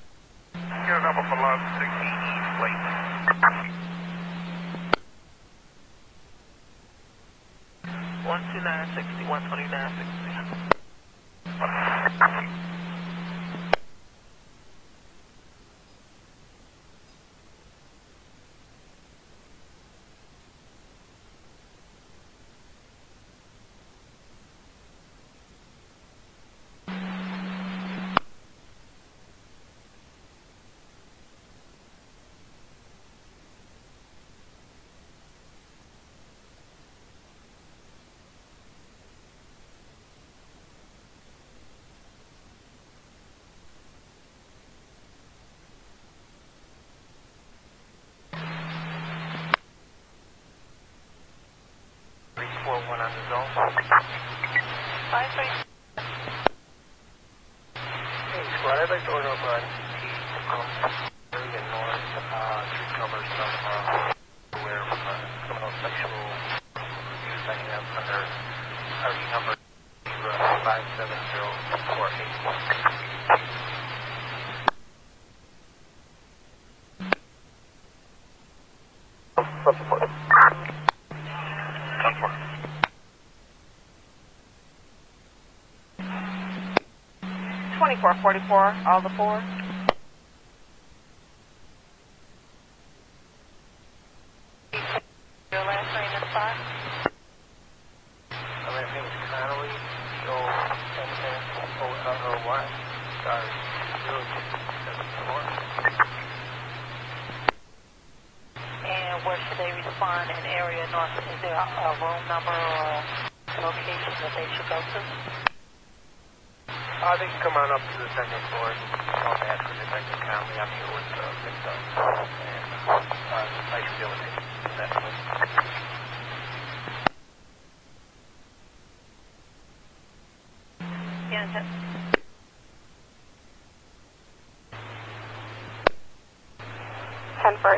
Speaker 21: The point?
Speaker 11: 10 4.
Speaker 10: Twenty-four forty-four, all the four.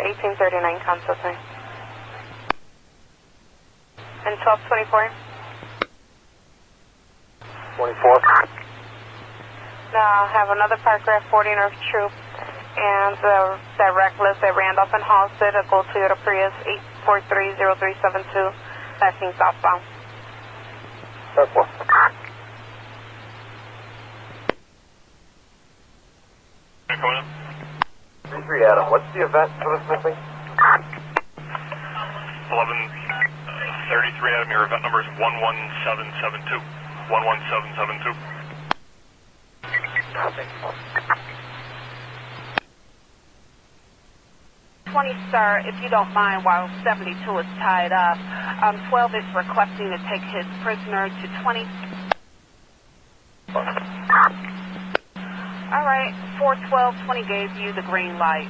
Speaker 1: 1839 console time. And 1224?
Speaker 21: 24.
Speaker 1: Now I have another Parker F40 North Throop and the, that reckless at Randolph and Halsted, a gold Toyota Prius 8430372, passing southbound.
Speaker 21: Southbound. Adam, what's the event for this missing?
Speaker 11: 1133 Adam, your event number is 11772. 11772.
Speaker 10: Nothing. 20, sir, if you don't mind, while 72 is tied up, um, 12 is requesting to take his prisoner to twenty. 41220 gave you the green light.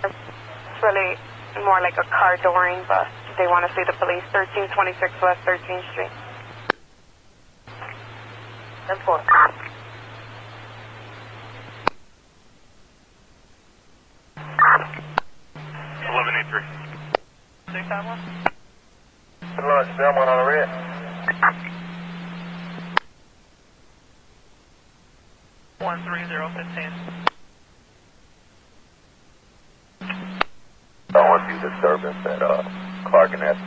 Speaker 1: It's really more like a car dooring bus. They want to see the police. 1326 West 13th Street.
Speaker 11: 10 4. Three
Speaker 43: zero fifteen.
Speaker 26: I want to see disturbance at uh, Clark and S.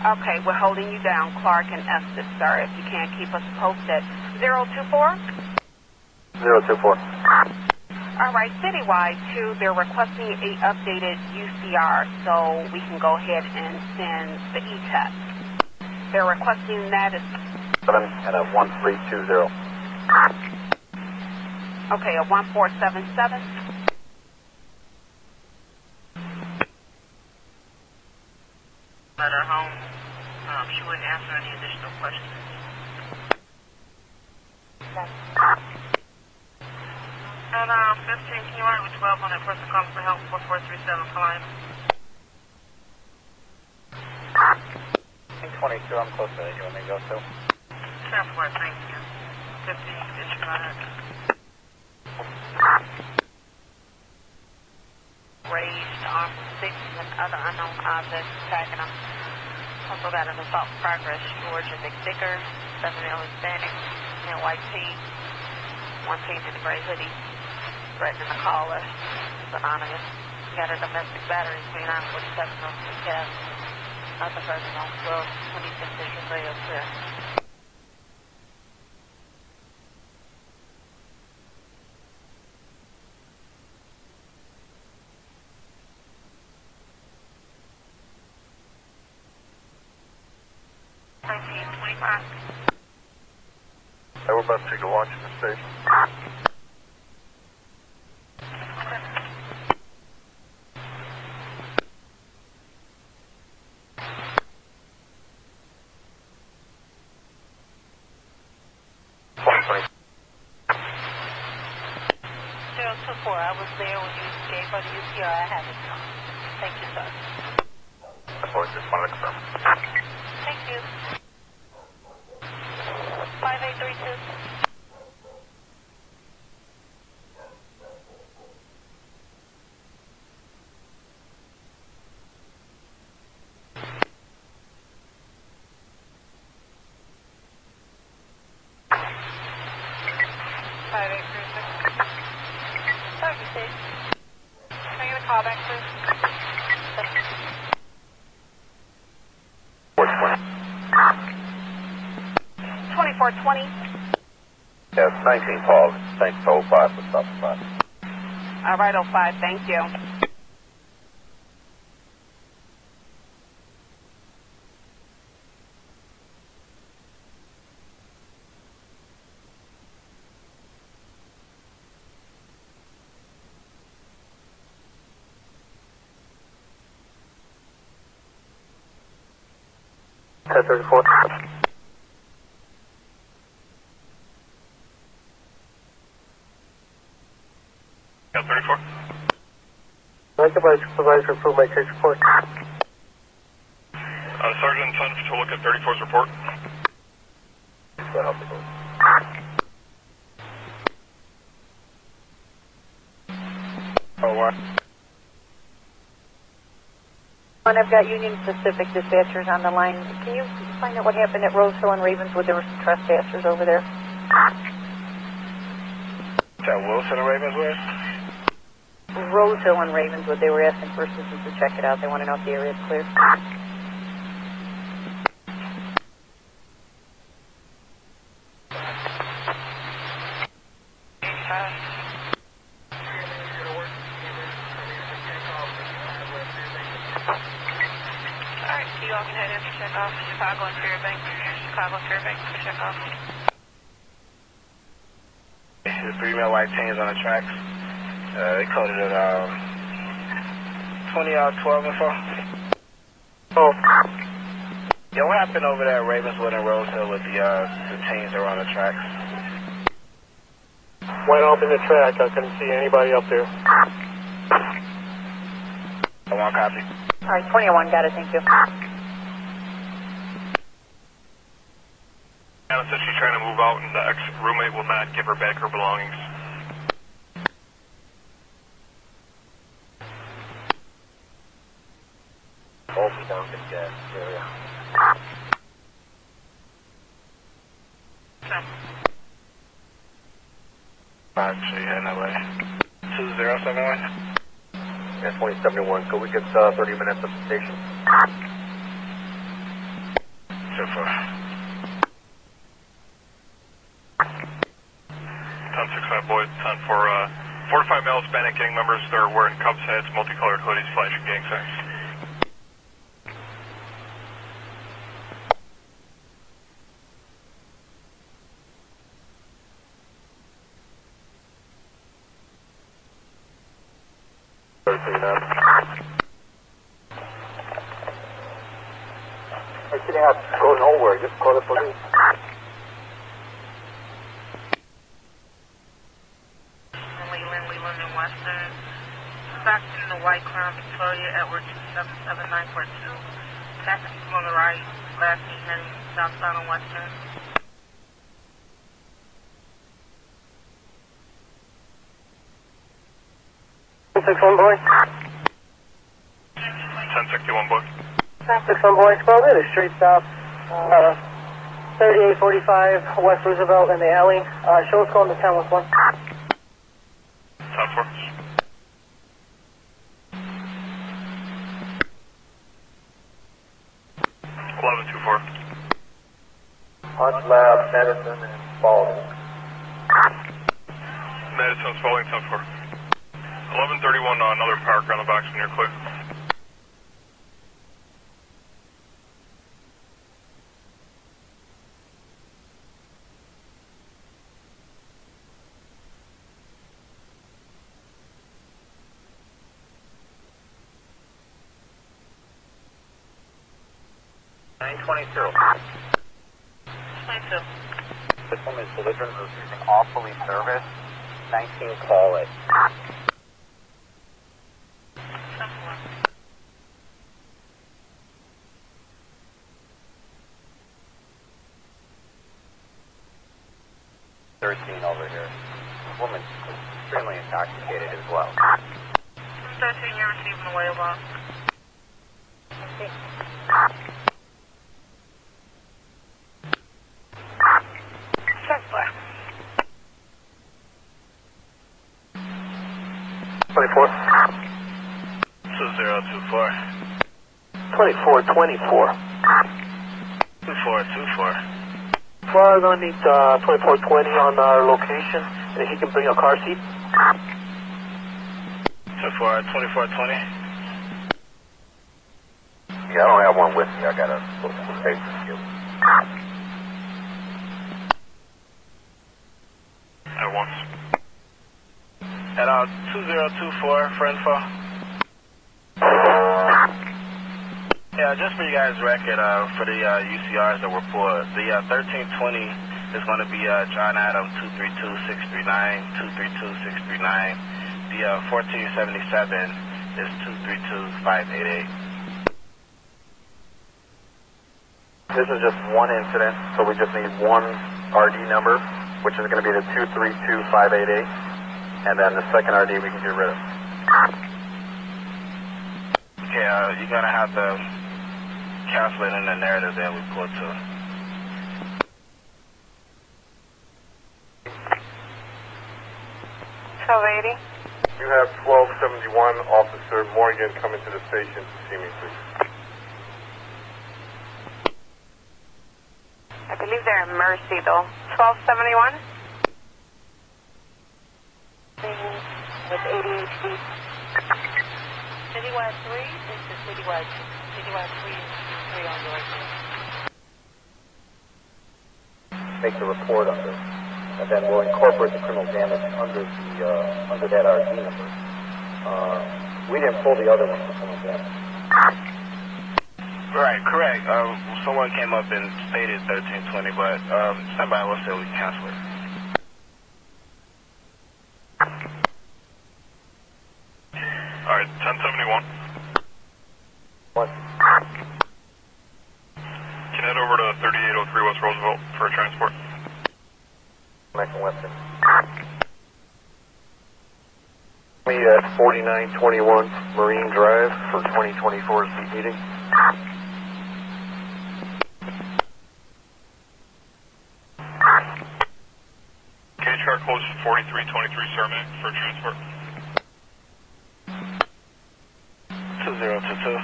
Speaker 10: Okay, we're holding you down, Clark and Estes, sir. If you can't keep us posted. Zero two four.
Speaker 21: 024.
Speaker 10: All right, citywide too. They're requesting a updated UCR, so we can go ahead and send the e-test. They're requesting that as
Speaker 21: 7 and a 1320.
Speaker 10: okay, a one four seven seven.
Speaker 5: Let her home. Um, she wouldn't answer any additional questions. And um, 15, can you write with 12 on that person calling for help 4437 Klein?
Speaker 65: I think 22, I'm close to. You want me to go to?
Speaker 5: Southwest, thank you. 15, disregard.
Speaker 8: raised armed six and other unknown objects attacking them. Also got an assault in progress. Dicker, seven male Hispanic, in tee, one team in the gray hoodie, threatening the caller. It's anonymous. Got a domestic battery between 947 North Cat. Other person on 12, 26 District Radio Clear.
Speaker 43: before. I was there when you gave her the UCR. I have it now. Thank you, sir.
Speaker 32: Of course, just want to confirm.
Speaker 43: Thank you.
Speaker 20: 5832. 19 calls. Thanks to 05 for stopping by.
Speaker 10: All right, 05. Thank you.
Speaker 68: Ten thirty-four.
Speaker 11: Yeah, 34.
Speaker 68: Recommend supervisor approve my case report.
Speaker 11: Uh, Sergeant Sun to look at 34's report.
Speaker 20: Oh, what?
Speaker 69: And I've got Union Pacific dispatchers on the line. Can you find out what happened at Rose Hill and Ravenswood? There were some trespassers over there.
Speaker 20: Is that Wilson and Ravenswood?
Speaker 69: Rose Hill and Ravenswood. They were asking for assistance to check it out. They want to know if the area is clear.
Speaker 70: All right, you all can head in for check off. Chicago and Fairbanks. Chicago and Fairbanks check off.
Speaker 20: The three male white teams on the tracks. Uh, they coded it um, 20 out 12 and 4. Oh. Yeah, what happened over there at Ravenswood and Rose Hill with the, uh, the teams that were on the tracks?
Speaker 68: Went off in the track. I couldn't see anybody up there.
Speaker 20: I want copy.
Speaker 69: All right, 21. Got it. Thank you.
Speaker 11: Anna said she's trying to move out and the ex-roommate will not give her back her belongings.
Speaker 20: Open gas area. Five, so you heading that way. 2071?
Speaker 71: Yeah, 2071. Could we get uh, 30 minutes at the station?
Speaker 20: So far.
Speaker 11: 10-6 boy, 10 for uh, 45 male Hispanic gang members. They're wearing Cubs hats, multicolored hoodies, flashing gang signs.
Speaker 68: 1061 boy.
Speaker 11: 1061 boy.
Speaker 68: 1061 boy, 12 minute street stop. Uh, 3845 West Roosevelt in the alley. Uh, show us going to 10 with
Speaker 20: 1.
Speaker 17: 22.
Speaker 20: 22. System is belligerent, refusing all police service. 19, call it. 24,
Speaker 2: 24. We're gonna need uh, 2420 on our location, and he can bring a car seat.
Speaker 20: 24, 2420.
Speaker 72: Yeah, I don't have one with me. I got a little paper to give.
Speaker 11: At once.
Speaker 20: At uh, 2024, friend for. Yeah, just for you guys' record, uh, for the uh, UCRs that were pulled, the uh, 1320 is going to be uh, John Adam 232639, 232639. The uh, 1477 is 232588.
Speaker 17: This is just one incident, so we just need one RD number, which is going to be the 232588, and then the second RD we can get rid of.
Speaker 20: Okay, uh, you're going to have to cancel it in the narrative that we put to.
Speaker 1: Twelve eighty.
Speaker 73: You have 1271 Officer Morgan coming to the station to see me, please.
Speaker 1: I believe they're in Mercy though. Twelve seventy one.
Speaker 69: With ADHD.
Speaker 43: Citywide 3 is the citywide, citywide 3 is 3 on your right.
Speaker 17: Make the report under, and then we'll incorporate the criminal damage under the uh, under that RD number. Uh, we didn't pull the other one for criminal damage.
Speaker 20: Right, correct. Um, someone came up and stated 1320, but um, somebody else said we can cancel it.
Speaker 11: All right, 1071.
Speaker 17: What?
Speaker 11: Can head over to 3803 West Roosevelt for a transport.
Speaker 17: Mac Weston. Me at 4921 Marine Drive for 2024 seat meeting.
Speaker 11: Cage car close 4323 Cermak for transport.
Speaker 20: 2022.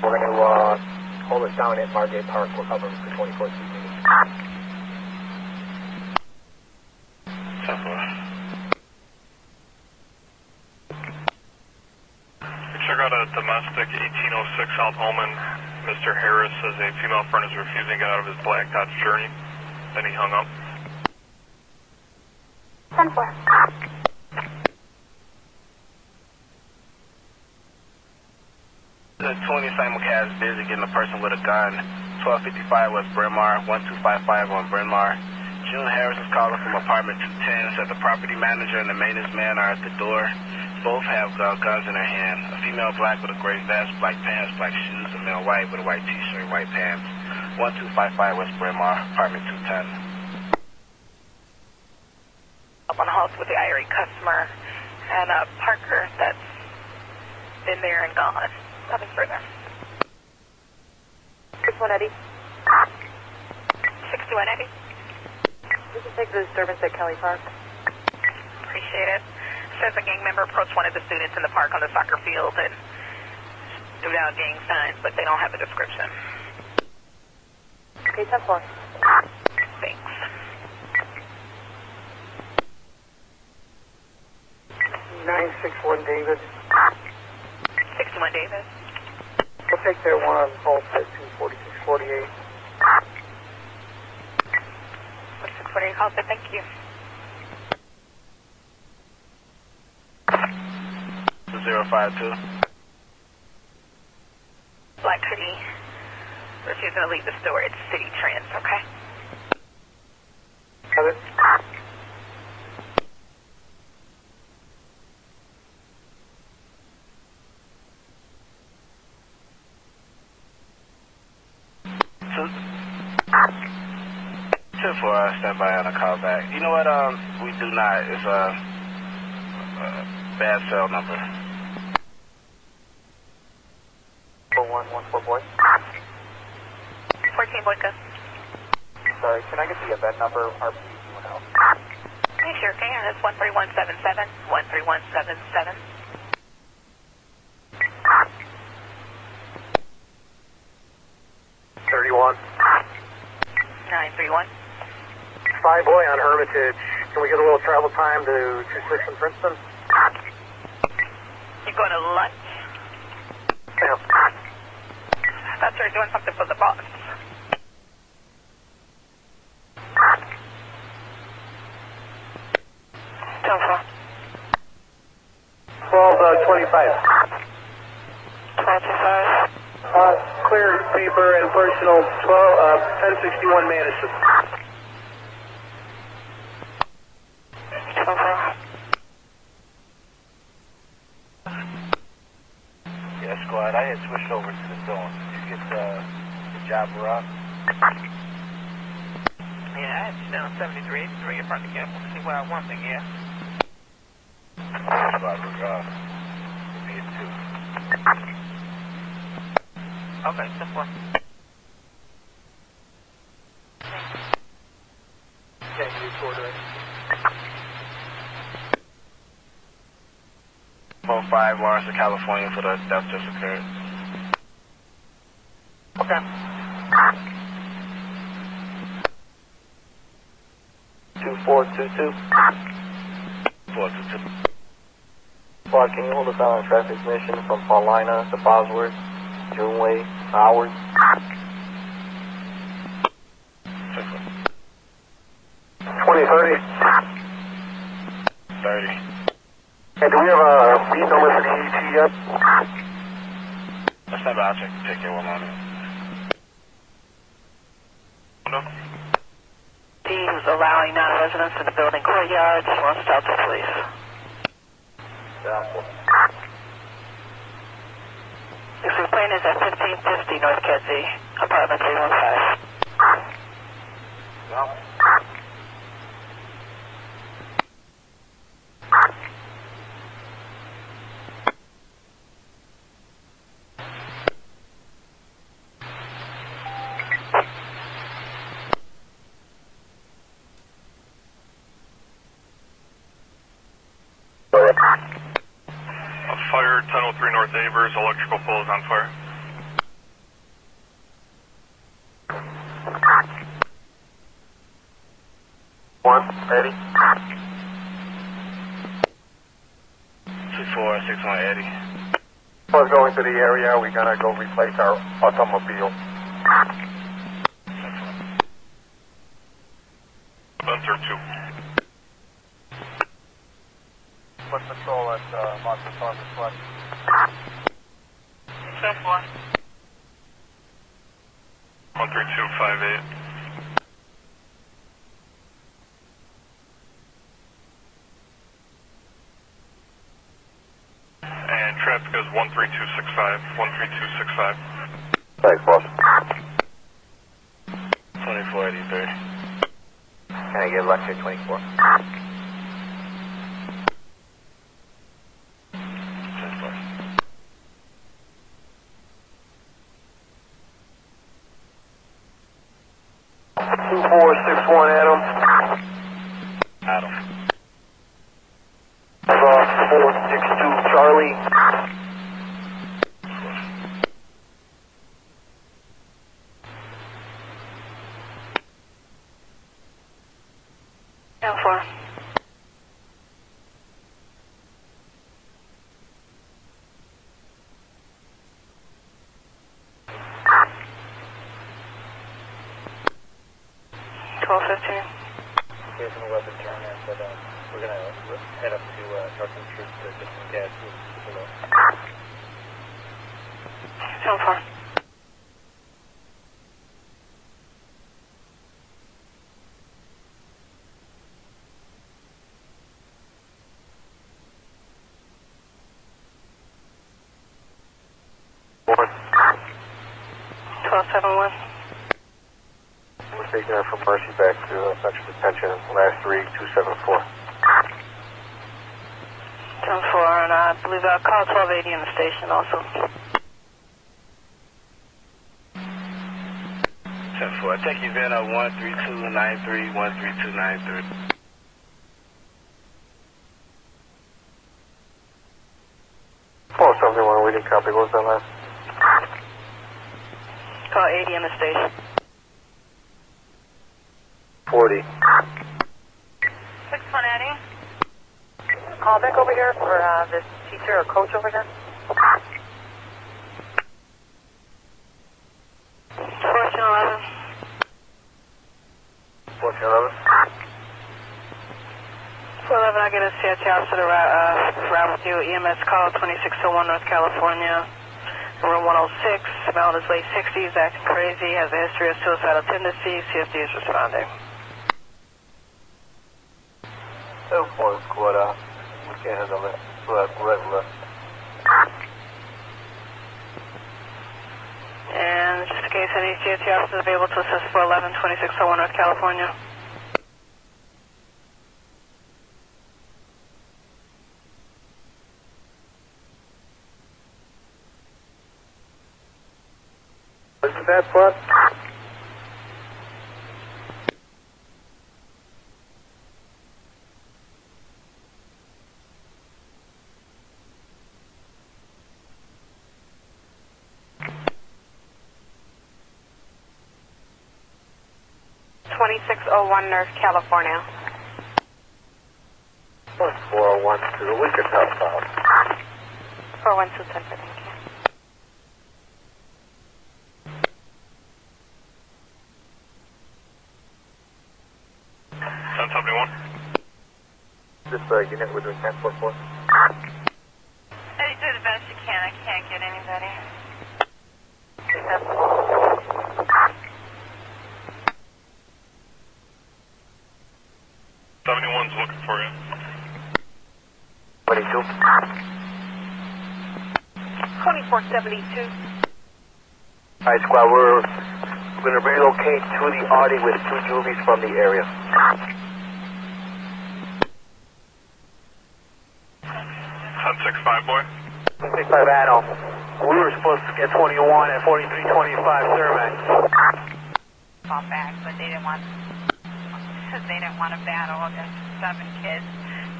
Speaker 17: We're going to uh, hold it down at Margate Park. We're covering for 24 seat meeting.
Speaker 20: Ten four.
Speaker 11: Check out a domestic 1806 South Holman. Mr. Harris says a female friend is refusing to get out of his black Dodge Journey. Then he hung up.
Speaker 1: Ten four.
Speaker 20: The 20 simulcast busy getting a person with a gun. 1255 West Bryn Mawr, 1255 on Bryn Mawr. June Harris is calling from apartment 210. Said the property manager and the maintenance man are at the door. Both have uh, guns in their hand. A female black with a gray vest, black pants, black shoes. A male white with a white t-shirt, white pants. 1255 West Bryn Mawr, apartment 210.
Speaker 43: Up on the house with the IRA customer and a Parker that's been there and gone. Nothing further.
Speaker 69: 6180.
Speaker 43: 6180.
Speaker 69: We can take the disturbance at Kelly Park.
Speaker 43: Appreciate it. Says a gang member approached one of the students in the park on the soccer field and threw down gang signs, but they don't have a description.
Speaker 69: Okay, 10 4.
Speaker 43: Thanks.
Speaker 2: Nine six one David.
Speaker 43: 61 David.
Speaker 2: We'll take that one on pulse at two forty six forty eight.
Speaker 43: 648 call said thank you.
Speaker 20: 2052.
Speaker 43: Black hoodie. Refusing to leave the store. It's City Trends, okay?
Speaker 2: It.
Speaker 20: Two. Two for uh, stand by on a call back. You know what? Um, we do not. It's a, a bad cell number.
Speaker 17: Four one one four boy.
Speaker 43: 14 Boyka.
Speaker 17: Sorry, can I get the event number? RP one out.
Speaker 43: Hey, sure can. It's 13177. 13177.
Speaker 17: Thirty one.
Speaker 43: 931.
Speaker 2: Spy Boy on Hermitage. Can we get a little travel time to 26 and Princeton?
Speaker 43: You going to lunch?
Speaker 2: Yeah.
Speaker 43: I thought you were doing something for the boss.
Speaker 22: Ten four.
Speaker 39: 12, uh, 25.
Speaker 22: Twelve two five.
Speaker 39: Uh, clear paper and personal 12, uh, 1061 Madison.
Speaker 22: Ten four.
Speaker 20: Yeah, squad, I had switched over to the zone. Did you get the, the job rough?
Speaker 15: Yeah, I had down 73, 83 in front of the camp. We'll see where I want thing, yeah.
Speaker 20: Squad, we're, uh, we're being two.
Speaker 15: Okay, step one.
Speaker 2: Can't use order.
Speaker 20: Four five, Lawrence, California, for the death just occurred.
Speaker 2: Okay.
Speaker 39: Two four two two.
Speaker 20: Four two two.
Speaker 39: Squad, can you hold us out on a traffic mission from Paulina to Bosworth, Juneway, Howard?
Speaker 2: Twenty thirty.
Speaker 20: Thirty.
Speaker 2: Hey, do we have a lead number for the ET yet?
Speaker 20: Let's have I'll check the ticket one moment. No.
Speaker 22: D is allowing non-residents in the building courtyards. Wants to talk to police. This plane is at 1550 North Kedzie, apartment 315.
Speaker 20: No.
Speaker 11: A fire, 1003 North Avers, electrical pole is on fire.
Speaker 2: One, ready?
Speaker 20: Two four six one Eddie.
Speaker 2: We're going to the area. We gotta go replace our automobile.
Speaker 11: Spencer 2.
Speaker 2: Put patrol at uh, Monte Carlo West.
Speaker 15: Step one.
Speaker 11: 13258. And traffic is 13265. 13265.
Speaker 2: Thanks, boss.
Speaker 20: Twenty four eighty three.
Speaker 17: Can I get lecture 24?
Speaker 74: 1071. We're
Speaker 2: taking her from Mercy back to uh, section detention, last
Speaker 22: 3274. 104, and I believe I called 1280 in the station also.
Speaker 20: 104, I take
Speaker 10: Vienna 13293, uh,
Speaker 22: 13293. 106. Male is late 60s, acting crazy, has a history of suicidal tendencies. CFD is responding.
Speaker 21: Four squad out. We can't handle it. Left, regular.
Speaker 22: And just in case any CFD officers available to assist 411 2601 North California.
Speaker 1: 2601 North California.
Speaker 21: Plus 401 to the
Speaker 1: Wichita South. 412 Denver, thank you.
Speaker 11: Ten seventy one.
Speaker 21: This uh, unit with doing
Speaker 11: ten four
Speaker 21: four.
Speaker 10: 2472.
Speaker 21: All right, squad, we're, we're going to relocate to the Artie with two juvies from the area.
Speaker 11: Ten six five boy.
Speaker 21: 65 Adam. We were supposed to get 21 at 4325 survey.
Speaker 29: Call back, but they didn't want. They didn't want to battle. against seven kids.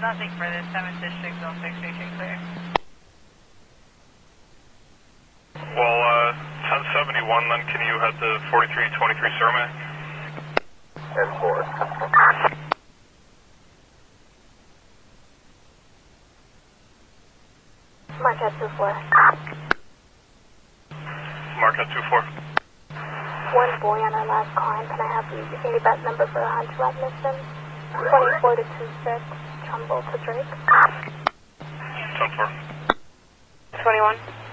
Speaker 29: Nothing for this seventh district zone six station clear.
Speaker 11: at the 4323 Cermak.
Speaker 21: M4. Mark
Speaker 75: at 24.
Speaker 11: Mark at 24.
Speaker 75: One boy on our last call. Can I have the 80 bat number for a hunchback mission? 24 to 26, Trumbull to Drake.
Speaker 1: 24. 21.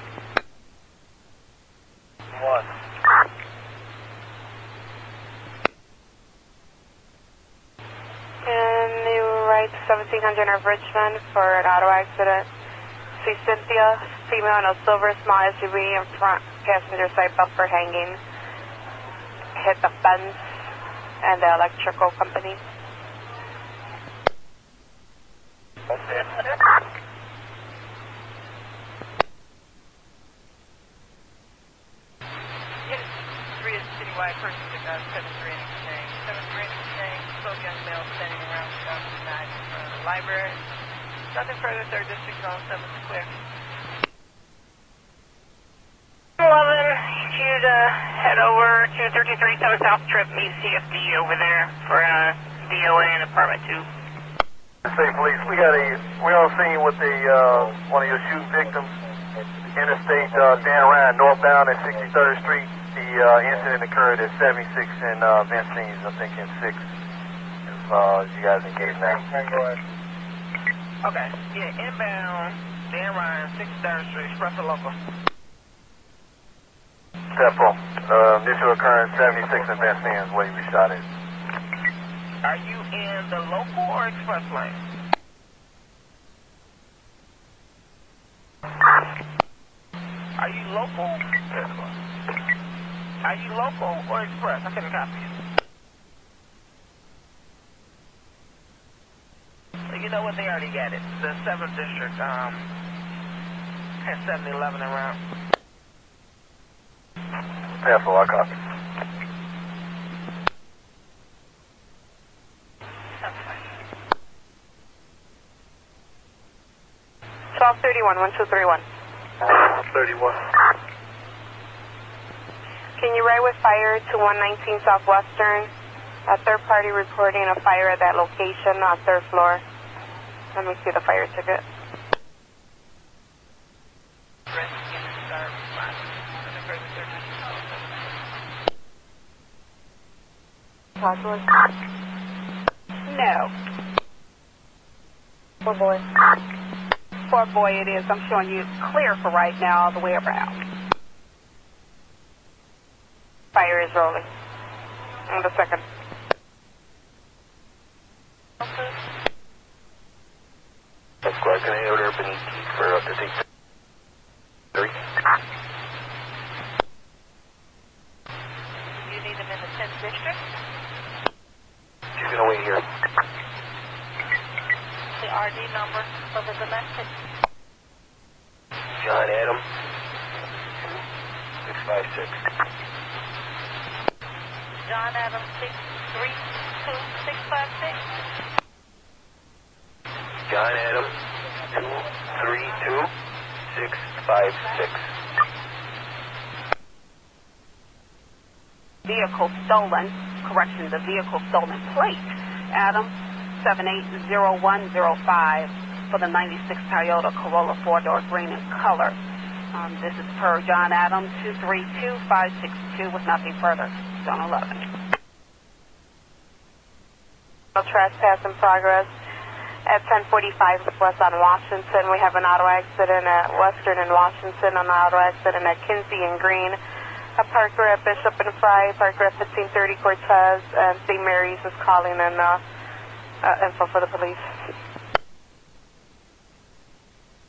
Speaker 1: 1600 of Richmond for an auto accident. See Cynthia, female in a silver small SUV in front, passenger side bumper hanging. Hit the fence and the electrical company.
Speaker 15: South
Speaker 10: Trip, meet CFD over there for a DOA and Apartment 2.
Speaker 48: Say, police, we got a, we on scene with a, uh, one of your shooting victims. Interstate, uh, Dan Ryan, northbound at 63rd Street. The, uh, incident occurred at 76 in, uh, Vincennes, I think in 6. If, uh, you guys engage now.
Speaker 15: Okay. Yeah, inbound. Dan Ryan, 63rd Street, Expresso Local.
Speaker 48: Step Temple, uh, initial occurrence 76 in Vincennes, where you shot at.
Speaker 15: Are you in the local or express lane? Are you local? Are you local or express? I couldn't copy you. You know what? They already got it. The 7th District, um, has 7-Eleven around.
Speaker 48: Temple, I copy.
Speaker 1: Twelve thirty-one. One two three one.
Speaker 48: 31.
Speaker 1: Can you ride with fire to 119 Southwestern A third party reporting a fire at that location on third floor. Let me see the fire ticket.
Speaker 18: Possible.
Speaker 10: No.
Speaker 18: Poor boy.
Speaker 10: Poor boy it is. I'm showing you it's clear for right now all the way around.
Speaker 1: Fire is rolling. On the second.
Speaker 21: Squad, can I order urban ET for up to take three?
Speaker 48: You need them in the 10th district?
Speaker 21: She's gonna wait here.
Speaker 48: The RD number for the domestic.
Speaker 21: John Adam. Six five six.
Speaker 48: John Adams, 632-656.
Speaker 21: John Adam. Two three two six five six.
Speaker 10: Vehicle stolen. Correction, the vehicle stolen plate. Adam, 780105 for the 96 Toyota Corolla four-door green in color. Um, this is per John Adams, 232562 with nothing further. Zone 11.
Speaker 1: Trespass in progress. At 1045 west on Washington, we have an auto accident at Western and Washington, an auto accident at Kinzie and Green, a Parker at Bishop and Fry, Parker at 1530 Cortez, and St. Mary's is calling in uh, uh, info for the police.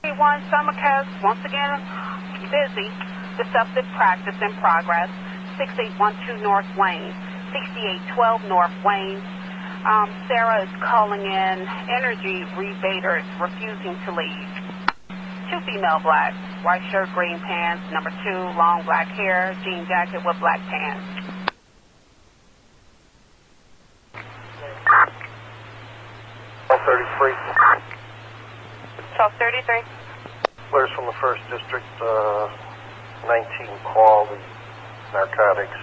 Speaker 10: One Summercast, once again, busy. Deceptive practice in progress. 6812 North Wayne. 6812 North Wayne. Um, Sarah is calling in energy rebaters refusing to leave. Two female blacks, white shirt, green pants. Number two, long black hair, jean jacket with black pants.
Speaker 13: Twelve thirty-three.
Speaker 1: 1233.
Speaker 13: Letters from the first district, uh, nineteen call the narcotics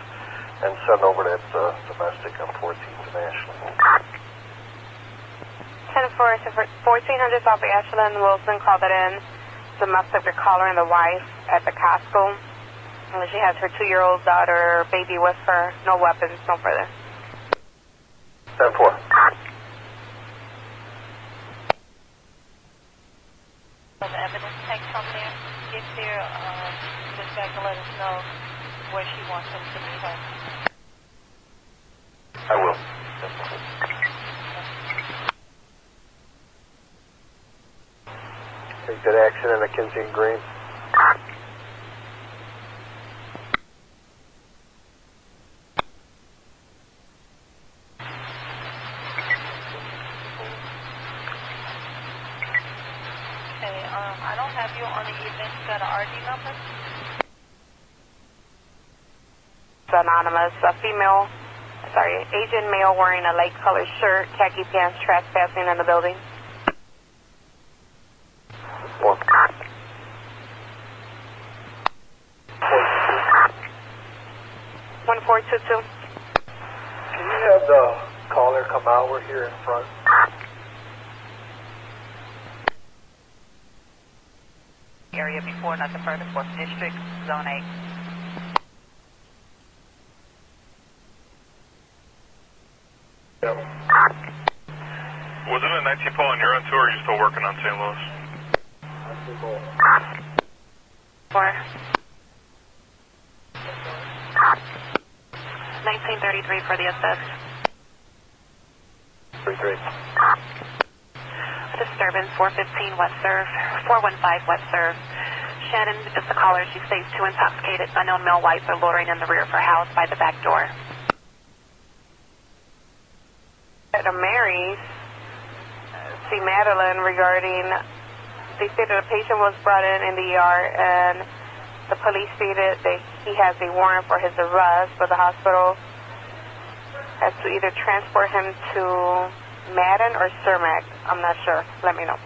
Speaker 13: and send over that, uh, domestic on Fourteenth National.
Speaker 1: 10 for 1400 South Ashland, Wilson called it in. Domestic, they're calling the wife at the Costco. And she has her two-year-old daughter, baby with her. No weapons, no further.
Speaker 13: Ten four.
Speaker 48: So the evidence tank come there, get there, um, just back to let us know where she wants him to meet her.
Speaker 21: I will.
Speaker 13: Take that accident at Kinzie and Green.
Speaker 48: Okay, um, I don't have you on the event. You um I don't have you on the events got an RD number?
Speaker 1: Anonymous. A female, sorry, Asian male wearing a light colored shirt, khaki pants, trespassing in the building.
Speaker 13: Four.
Speaker 1: One four two two.
Speaker 13: Can you have the caller come out? We're here in front.
Speaker 48: Area before, not the further, 4th District, Zone 8.
Speaker 11: Wasn't it 19 Paul and you're on tour, or are you still working on St. Louis?
Speaker 1: Four. 1933 for the assist.
Speaker 21: Three three.
Speaker 1: Disturbance 415 West Serve, 415 West Serve. Shannon, just a caller. She states two intoxicated unknown male whites are loitering in the rear of her house by the back door. At a Mary's, uh, see Madeline regarding, they stated a patient was brought in in the ER and the police stated that he has a warrant for his arrest, but the hospital has to either transport him to Madden or Cermak. I'm not sure. Let me know.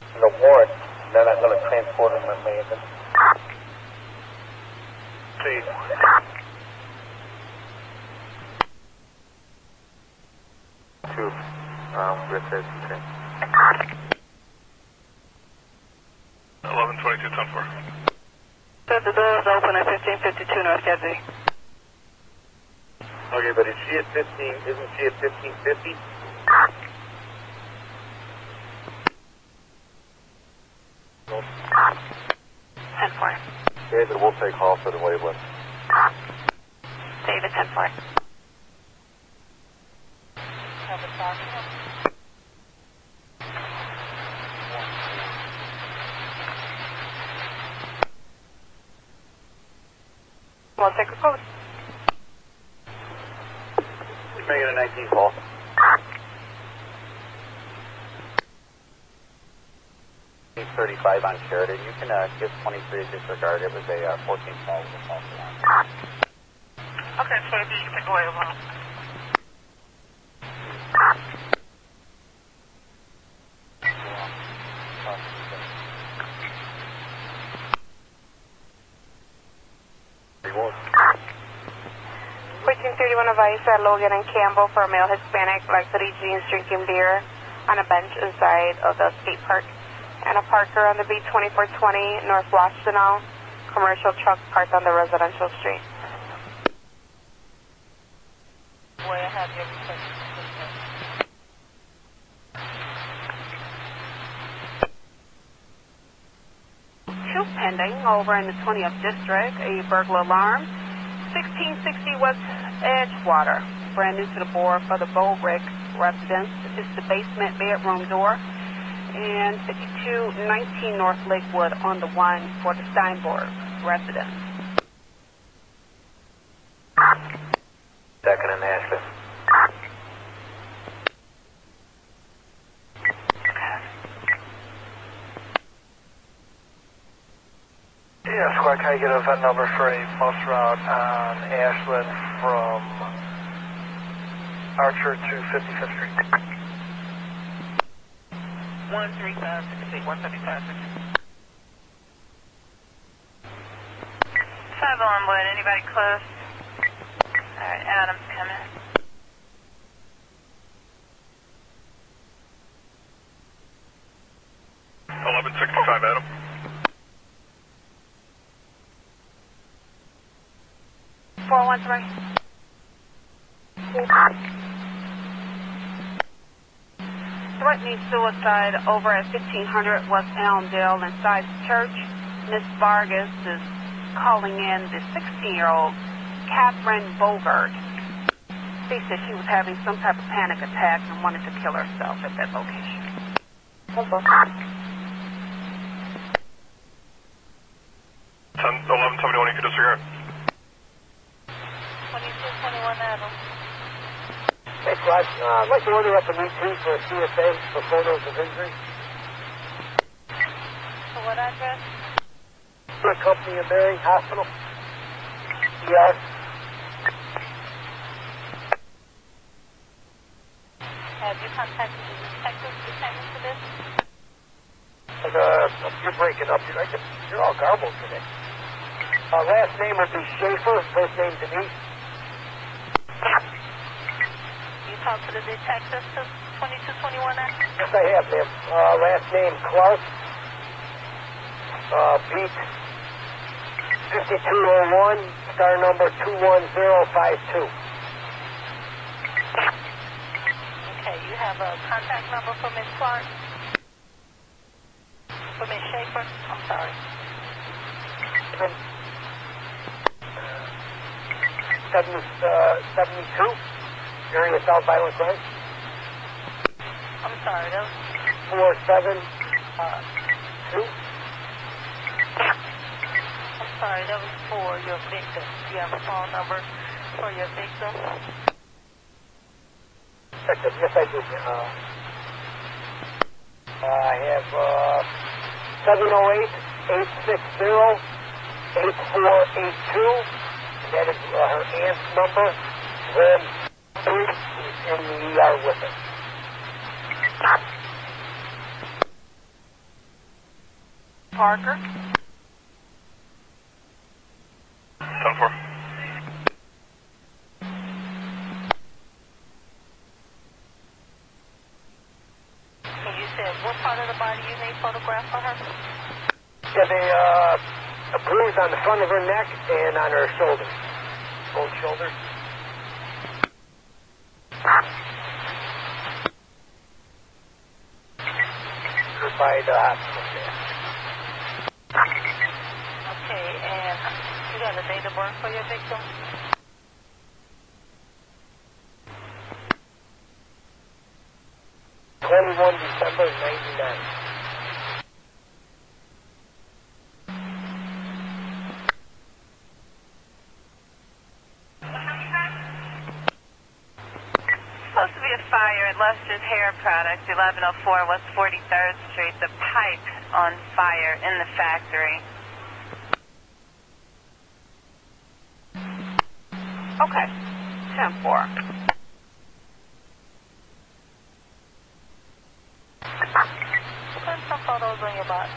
Speaker 17: The warrant, they're not going to transport him to Madden.
Speaker 13: See.
Speaker 17: Two, um, with
Speaker 11: 1122, 10 4.
Speaker 22: Said the door is open at 1552 North Kedzie.
Speaker 76: Okay, but is she at 15, isn't she at 1550?
Speaker 1: Ten four.
Speaker 41: David, we'll take Halsted and Waveland.
Speaker 1: David, ten four. We'll take a code.
Speaker 76: Make it a 19 call.
Speaker 17: Thirty-five on Sheridan. You can uh, give twenty-three a disregard. It was a uh, fourteen call with a false alarm.
Speaker 48: Okay, so you can take away alone.
Speaker 1: Fourteen thirty one advice at Logan and Campbell for a male Hispanic, black city jeans, drinking beer on a bench inside of the skate park. And a Parker on the B twenty four twenty North Washtenaw. Commercial truck parked on the residential street.
Speaker 48: Boy, I have.
Speaker 10: Two pending over in the 20th district, a burglar alarm. 1660 West Edgewater, brand new to the board for the Bowrick residence. It's the basement bedroom door. And 5219 North Lakewood on the one for the Steinborg residence.
Speaker 76: Second in Nashville.
Speaker 39: Yeah, Squad, can I get a VIN number for a bus route on Ashland from Archer to 55th Street?
Speaker 48: 13568, 13568.
Speaker 8: Five oh on wood. Anybody close? All right, Adam's coming.
Speaker 11: Eleven sixty-five, Adam.
Speaker 10: Four one three. Threatening suicide over at 1500 West Elmdale inside the church. Miss Vargas is calling in the 16-year-old Catherine Bogart. She said she was having some type of panic attack and wanted to kill herself at that location.
Speaker 11: Ten, eleven seventy-one, you can disregard.
Speaker 48: 2221 Adam.
Speaker 76: Hey, Squad, uh, I'd like to order up a new team for a CSA for photos of injury.
Speaker 48: So what address?
Speaker 76: For a company in Mary Hospital. ER.
Speaker 48: Have you contacted the detectives pertaining to this?
Speaker 76: Uh, you're breaking up. You're, you're all garbled today. Uh, last name will be Schaefer. First name Denise.
Speaker 48: You talked to the detectives to 2221 Adam?
Speaker 76: Yes, I have, ma'am. Uh, last name Clark. Uh, beat 5201, star number 21052.
Speaker 48: Okay, you have a contact number for Miss Clark? For Miss Schaefer? I'm sorry.
Speaker 76: Seven, uh, 72, area South Violent Crime.
Speaker 48: I'm sorry, that was...
Speaker 76: 47, uh, 2.
Speaker 48: I'm sorry, that was for your victim. Do you have a phone number for your victim?
Speaker 76: Yes, yes, I do. Uh, I have uh, 708-860-8482 that is uh, her aunt's number. Then is in the ER with her.
Speaker 10: Parker.
Speaker 11: You said
Speaker 48: what part of the body you need photograph for her?
Speaker 76: Yeah, the uh bruises on the front of her neck and on her shoulder. Both shoulders. By the hospital.
Speaker 8: Okay, and you got a date of birth for your victim?
Speaker 76: Twenty-one December ninety-nine.
Speaker 8: A fire at Lester's Hair Products, 1104 West 43rd Street. The pipe on fire in the factory. Okay, 10-4. Put some photos on your butt.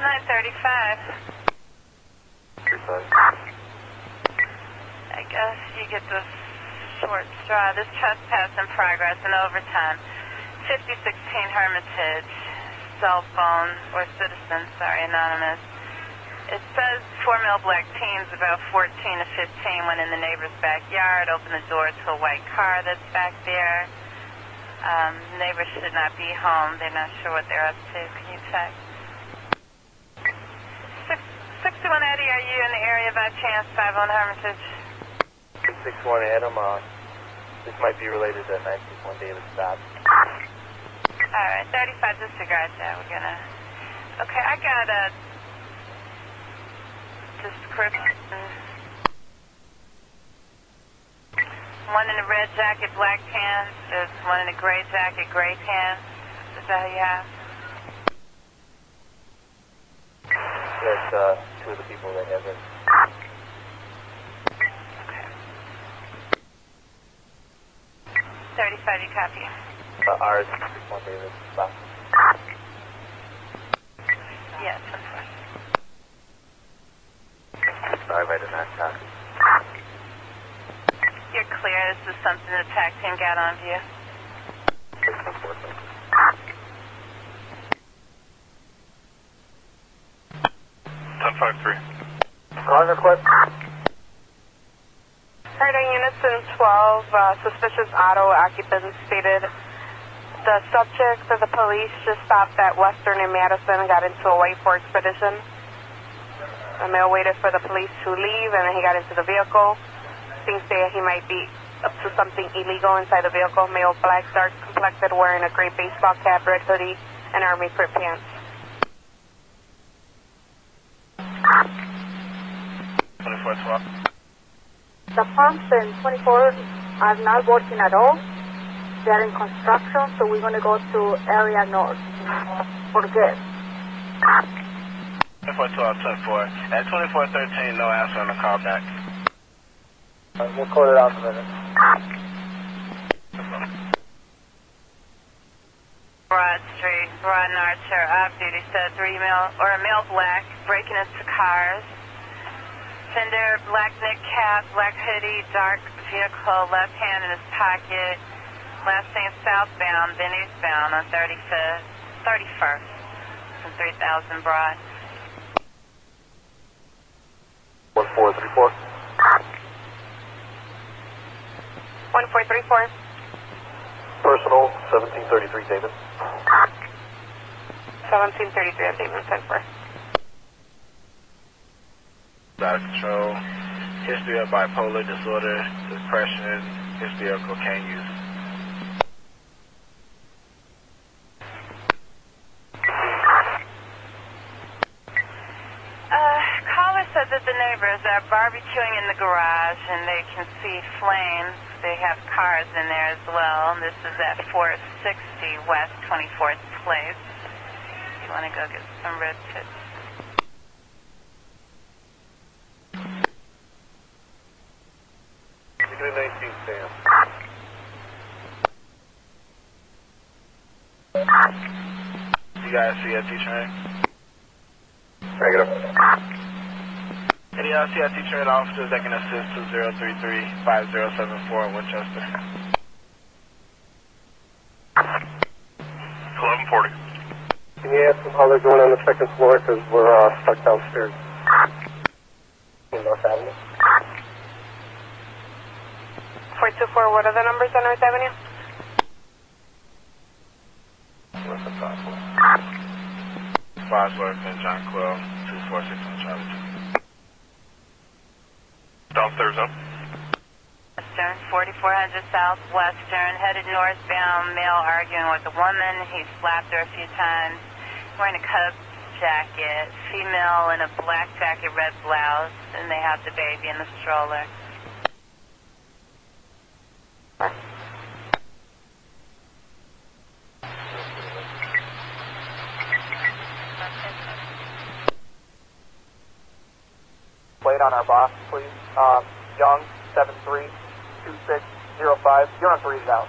Speaker 8: Nine thirty-five. I guess you get the short This trespass in progress in overtime. 5016 Hermitage. Cell phone or citizen, sorry, anonymous. It says four male black teens, about 14 to 15, went in the neighbor's backyard, opened the door to a white car that's back there. Um, neighbors should not be home. They're not sure what they're up to. Can you check? 61 Eddie, are you in the area by chance, 5 on Hermitage?
Speaker 76: 661 Adam, uh, this might be related to 961 David Stop.
Speaker 8: Alright, 35 disregard that. We're gonna... Okay, I got a description. One in a red jacket, black pants. There's one in a gray jacket, gray pants. Is that who you have?
Speaker 76: That's, uh, two of the people that have it.
Speaker 8: Thirty-five, you copy.
Speaker 76: Uh, ours, 661 David Stop.
Speaker 8: Yes,
Speaker 76: Sorry if I did not copy.
Speaker 8: You're clear. This is something the TAC team got on view.
Speaker 11: Ten five three.
Speaker 76: Connor Clip.
Speaker 1: Heard Unison 12, uh, suspicious auto occupant stated the subject of the police just stopped at Western and Madison and got into a white Ford Expedition. The male waited for the police to leave and then he got into the vehicle. Thinks that he might be up to something illegal inside the vehicle. Male black, dark complected, wearing a gray baseball cap, red hoodie, and army print pants.
Speaker 11: Twenty-four twelve.
Speaker 75: The pumps in 24 are not working at all. They're in construction, so we're going to go to area north for gas.
Speaker 20: Twenty-four twelve, ten four. At twenty-four thirteen, no answer on the call back.
Speaker 76: Uh, we'll call it out in a minute.
Speaker 8: Broad Street, Broad and Archer, off duty, said three male or a male black breaking into cars. Fender, black knit cap, black hoodie, dark vehicle, left hand in his pocket. Last name southbound, then eastbound on 35th, 31st, from 3000 Broad.
Speaker 76: 1434.
Speaker 1: 1434.
Speaker 76: Personal, 1733 David.
Speaker 1: 1733 at David 10 4.
Speaker 20: Out of control. History of bipolar disorder, depression, history of cocaine use.
Speaker 8: Uh, caller said that the neighbors are barbecuing in the garage and they can see flames. They have cars in there as well. This is at 460 West 24th Place. You want to go get some red chips?
Speaker 32: Negative 19, Sam.
Speaker 20: You guys see a train?
Speaker 32: Negative.
Speaker 20: Any uh, CIT train officers that can assist to 033-5074 in Winchester?
Speaker 11: 1140.
Speaker 32: Can you ask them how they're doing on the second floor? Because we're uh, stuck downstairs. In North Avenue.
Speaker 1: 424, what are the numbers on North Avenue? What's the Fosworth?
Speaker 20: Bosworth and John Quill, 246 on Charlie.
Speaker 11: Downstairs up.
Speaker 8: Western, 4400 Southwestern, headed northbound, male arguing with a woman. He slapped her a few times. Wearing a Cubs jacket, female in a black jacket, red blouse, and they have the baby in the stroller.
Speaker 2: Plate on our box, please. Um, Young, 732605. You're on to read it out.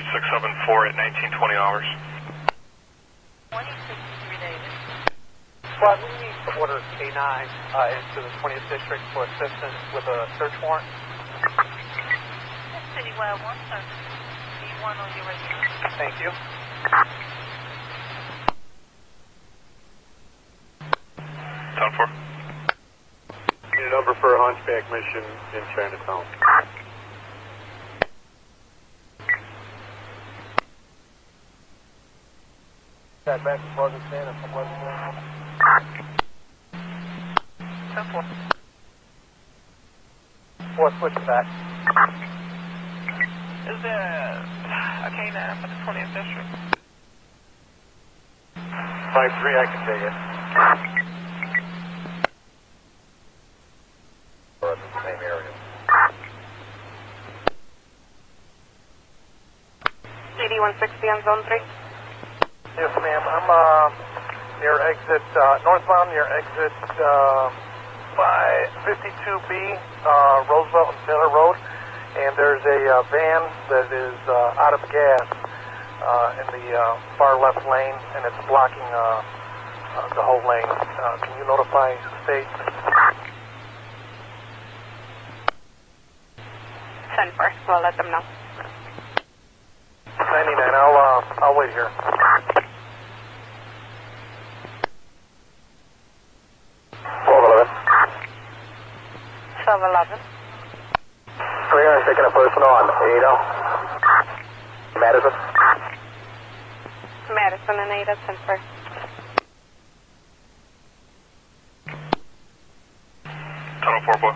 Speaker 11: Six seven four at 1920 hours.
Speaker 2: Well, we need to order K9 uh, into the 20th District for assistance with a search warrant.
Speaker 8: Citywide 1 service. B1 on your radio.
Speaker 2: Thank you.
Speaker 11: Ten four.
Speaker 32: Need a number for a hunchback mission in Chinatown.
Speaker 2: That back to Pleasant Center from Pleasant Center.
Speaker 8: Ten four.
Speaker 2: Four, switching back.
Speaker 15: Is there a K9 for the 20th District?
Speaker 32: 5-3, I can take it.
Speaker 17: We're in the same area.
Speaker 1: 8160 on Zone 3.
Speaker 2: Yes, ma'am. I'm uh, near exit, uh, northbound near exit uh, by 52B, uh, Roosevelt and Taylor Road. And there's a uh, van that is uh, out of gas uh, in the uh, far left lane, and it's blocking uh, uh, the whole lane. Uh, can you notify state?
Speaker 1: Send first. We'll let them know.
Speaker 2: 99. I'll uh, I'll wait here.
Speaker 32: Twelve eleven.
Speaker 1: 1211.
Speaker 32: Three hundred taking a personal on Ada. Madison.
Speaker 1: Madison and Ada, 10 4.
Speaker 11: Ten oh four boy.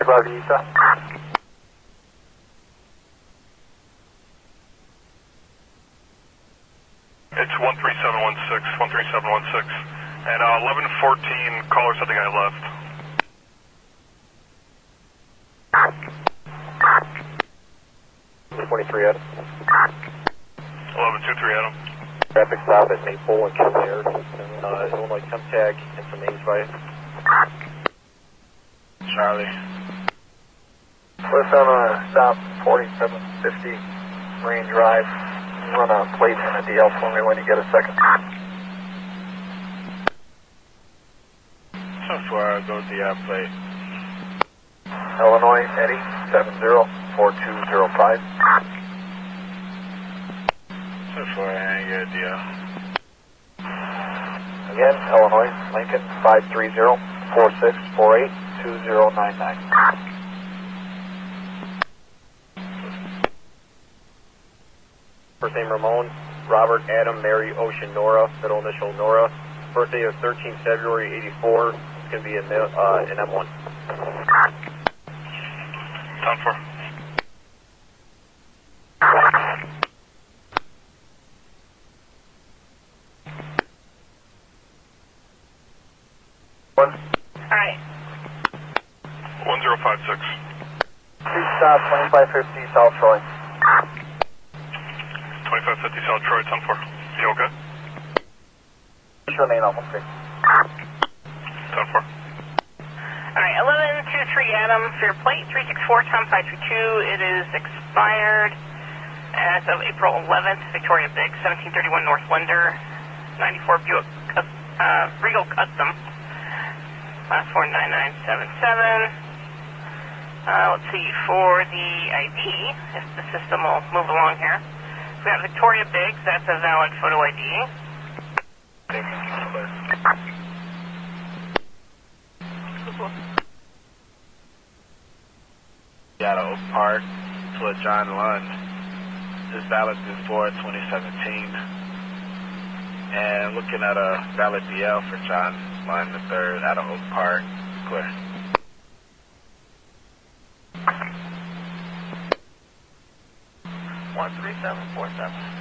Speaker 32: Barvisa.
Speaker 11: It's one three seven one six. One three seven one six. And uh, eleven fourteen. Caller said the guy left.
Speaker 17: Twenty-three Adam.
Speaker 11: Eleven two three Adam.
Speaker 17: Traffic stop at Maple and Kildare. Uh, Illinois Chemtag and some names by
Speaker 20: Charlie.
Speaker 32: Let's have a stop 4750 Marine Drive. Run a plate and a DL for me when you get a second.
Speaker 20: 10 4, go with the uh, plate.
Speaker 32: Illinois Eddie 704205.
Speaker 20: 10 4, I ain't get a deal.
Speaker 32: Again, Illinois Lincoln 530-4648-2099.
Speaker 17: First name Ramon, Robert, Adam, Mary, Ocean, Nora, middle initial Nora. Birthday of 13 February 84. It's going to be an, uh, an M1.
Speaker 11: Ten four.
Speaker 32: One.
Speaker 1: Alright.
Speaker 11: One zero five six.
Speaker 32: Please stop 2550 South Troy.
Speaker 11: Twenty five fifty South Troy. Ten four. You okay?
Speaker 21: remain on 13.
Speaker 11: 10 4.
Speaker 77: All right, 1123 Adam, for your plate 364 Tom 532. It is expired as of April 11th. Victoria Big, 1731 North Linder, 94 Buick uh, Regal Custom, last 49977. Uh, let's see, for the ID, if the system will move along here. We got Victoria Biggs, that's a valid photo ID.
Speaker 20: Got Oak Park to a John Lund. Is valid before 2017. And looking at a ballot DL for John Lund III out of Oak Park. Clear.
Speaker 77: One three seven four seven.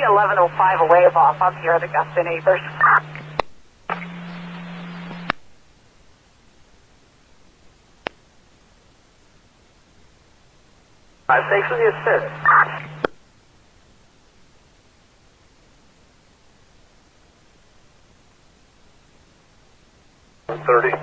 Speaker 77: Maybe 1105 away off up here, the Augusta neighbors.
Speaker 21: Five six is assist.
Speaker 39: Thirty.
Speaker 20: 30.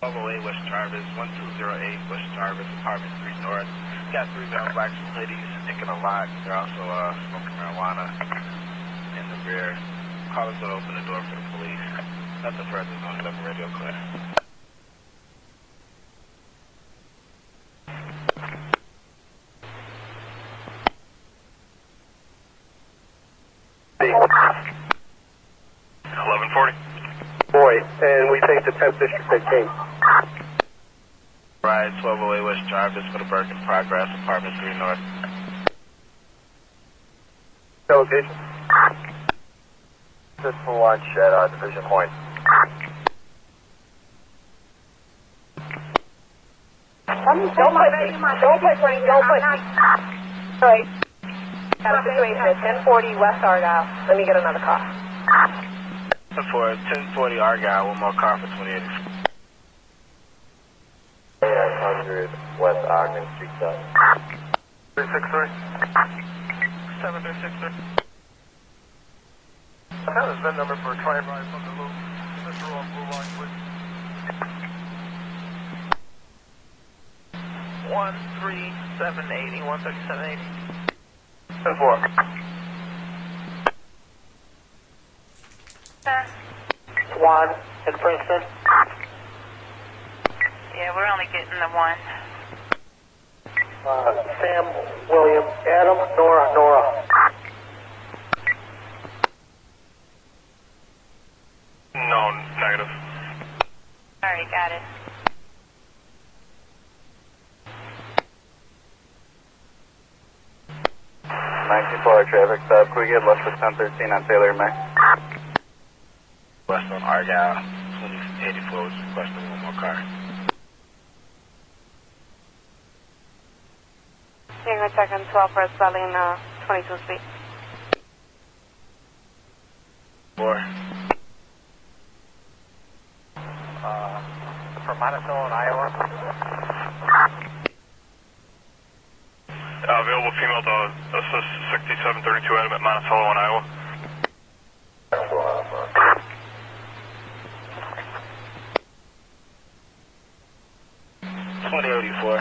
Speaker 20: 1208 West Jarvis, 1208 West Jarvis, apartment 3 North. Got three black ladies taking a lot. They're also uh, smoking marijuana in the rear. Callers will open the door for the police. Nothing further. Going to radio clear.
Speaker 11: Eleven forty.
Speaker 39: Boy, and we take the 10th District at King.
Speaker 20: Ride 1208 West Jarvis for the Bergen Progress, apartment 3 North.
Speaker 39: Location.
Speaker 21: This for lunch at uh, Division Point.
Speaker 77: Don't put, don't put, Frank, don't put. Right. Got a situation at 1040 West Argyle. Let me get another car.
Speaker 20: For 1040 Argyle, one more car for 2080.
Speaker 21: 900 West Ogden Street, South.
Speaker 39: 363.
Speaker 77: 7363.
Speaker 39: I have his VIN number for a try ride from the loop. Mr. on Blue Line, please.
Speaker 77: One three seven eighty, one thirty seven eighty.
Speaker 39: 10 4.
Speaker 21: Swan in Princeton.
Speaker 8: Yeah, we're only getting the one.
Speaker 21: Uh, Sam, William, Adam, Nora, Nora.
Speaker 11: No, negative.
Speaker 8: All right, got it.
Speaker 21: Ninety-four traffic stop. Can we get less than 1013 on Taylor and Mac?
Speaker 20: West on Argyle, 2084 was requesting one more car.
Speaker 1: Tango second 12 for selling uh, 22 speed.
Speaker 20: Four.
Speaker 21: Uh, from Monticello, Iowa.
Speaker 11: Uh, available female to assist 6732 Adam at Monticello in Iowa.
Speaker 20: Twenty eighty four.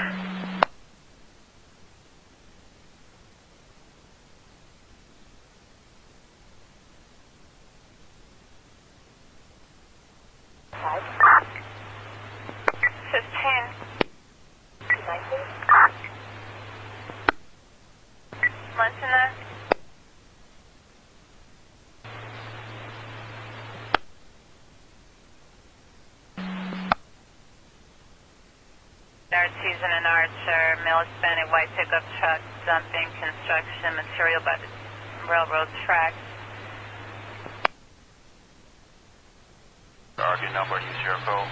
Speaker 8: Fifteen. Munson. Artesian and Archer, male Hispanic white pickup truck dumping construction material by the railroad tracks.
Speaker 11: RV number, use your phone.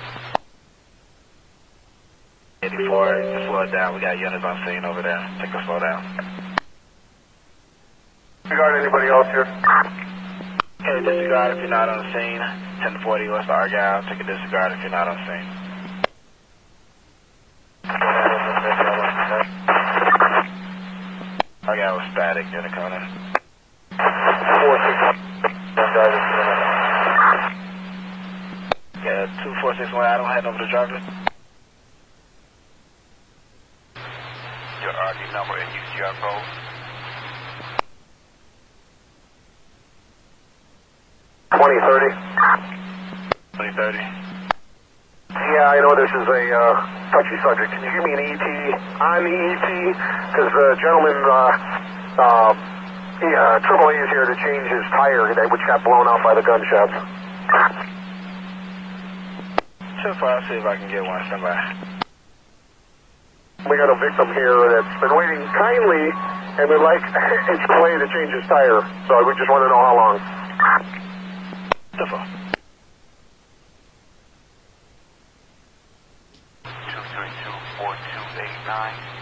Speaker 20: 84, just slow it down. We got units on scene over there. Take a slow down.
Speaker 39: Regard anybody else here?
Speaker 20: Okay, disregard if you're not on scene. 1040 West Argyle. Take a disregard if you're not on scene. I got a static in the corner.
Speaker 16: Four six one. One driver.
Speaker 20: Yeah, 2461, I don't have over the driver.
Speaker 65: Your RD number and UCR code.
Speaker 16: Twenty thirty.
Speaker 20: 2030.
Speaker 16: Yeah, I know this is a uh, touchy subject. Can you give me an ET the ET? Because the gentleman, uh, he, uh, Triple A is here to change his tire, that which got blown out by the gunshots.
Speaker 20: So far, I'll see if I can get one. Stand by.
Speaker 16: We got a victim here that's been waiting kindly and would like Triple A to change his tire. So we just want to know how long.
Speaker 20: The phone.
Speaker 65: Two three two four two eight nine.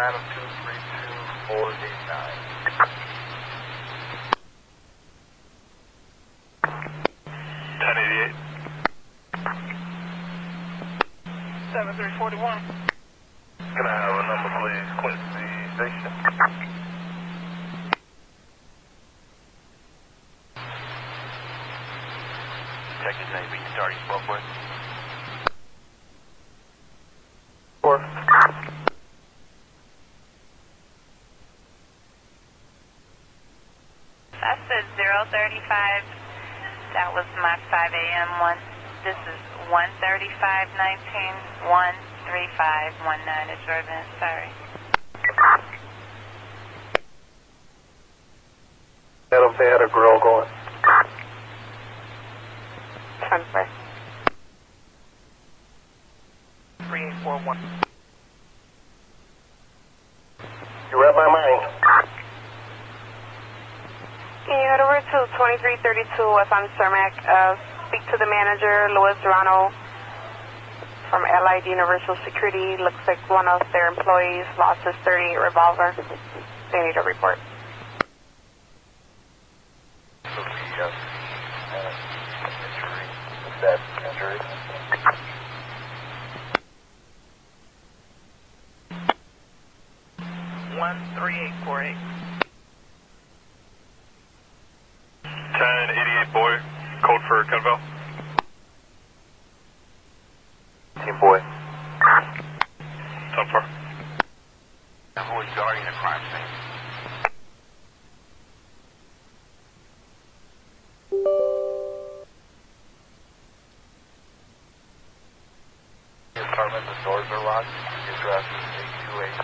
Speaker 17: John Adam, 232489.
Speaker 11: Ten eighty eight.
Speaker 15: 7341.
Speaker 17: Can I have a number, please? Quincy Station.
Speaker 65: Check his name. Read the start he spoke
Speaker 8: 35. That was my 5 a.m. one. This is 13519, 13519 is your event.
Speaker 16: Sorry. Metal van or grill going?
Speaker 1: Transfer.
Speaker 15: 3841.
Speaker 1: 2332 West on Cermak? Uh, speak to the manager, Louis Durano, from Allied Universal Security. Looks like one of their employees lost his 38 revolver. They need a report.
Speaker 17: So the uh, uh, injury, that injury.
Speaker 15: One three eight four eight.
Speaker 11: Ten eighty eight boy. Code for Kenville.
Speaker 16: Team boy.
Speaker 11: Ten four.
Speaker 65: And who is guarding the crime scene?
Speaker 17: The apartment, the doors are locked. The address is 828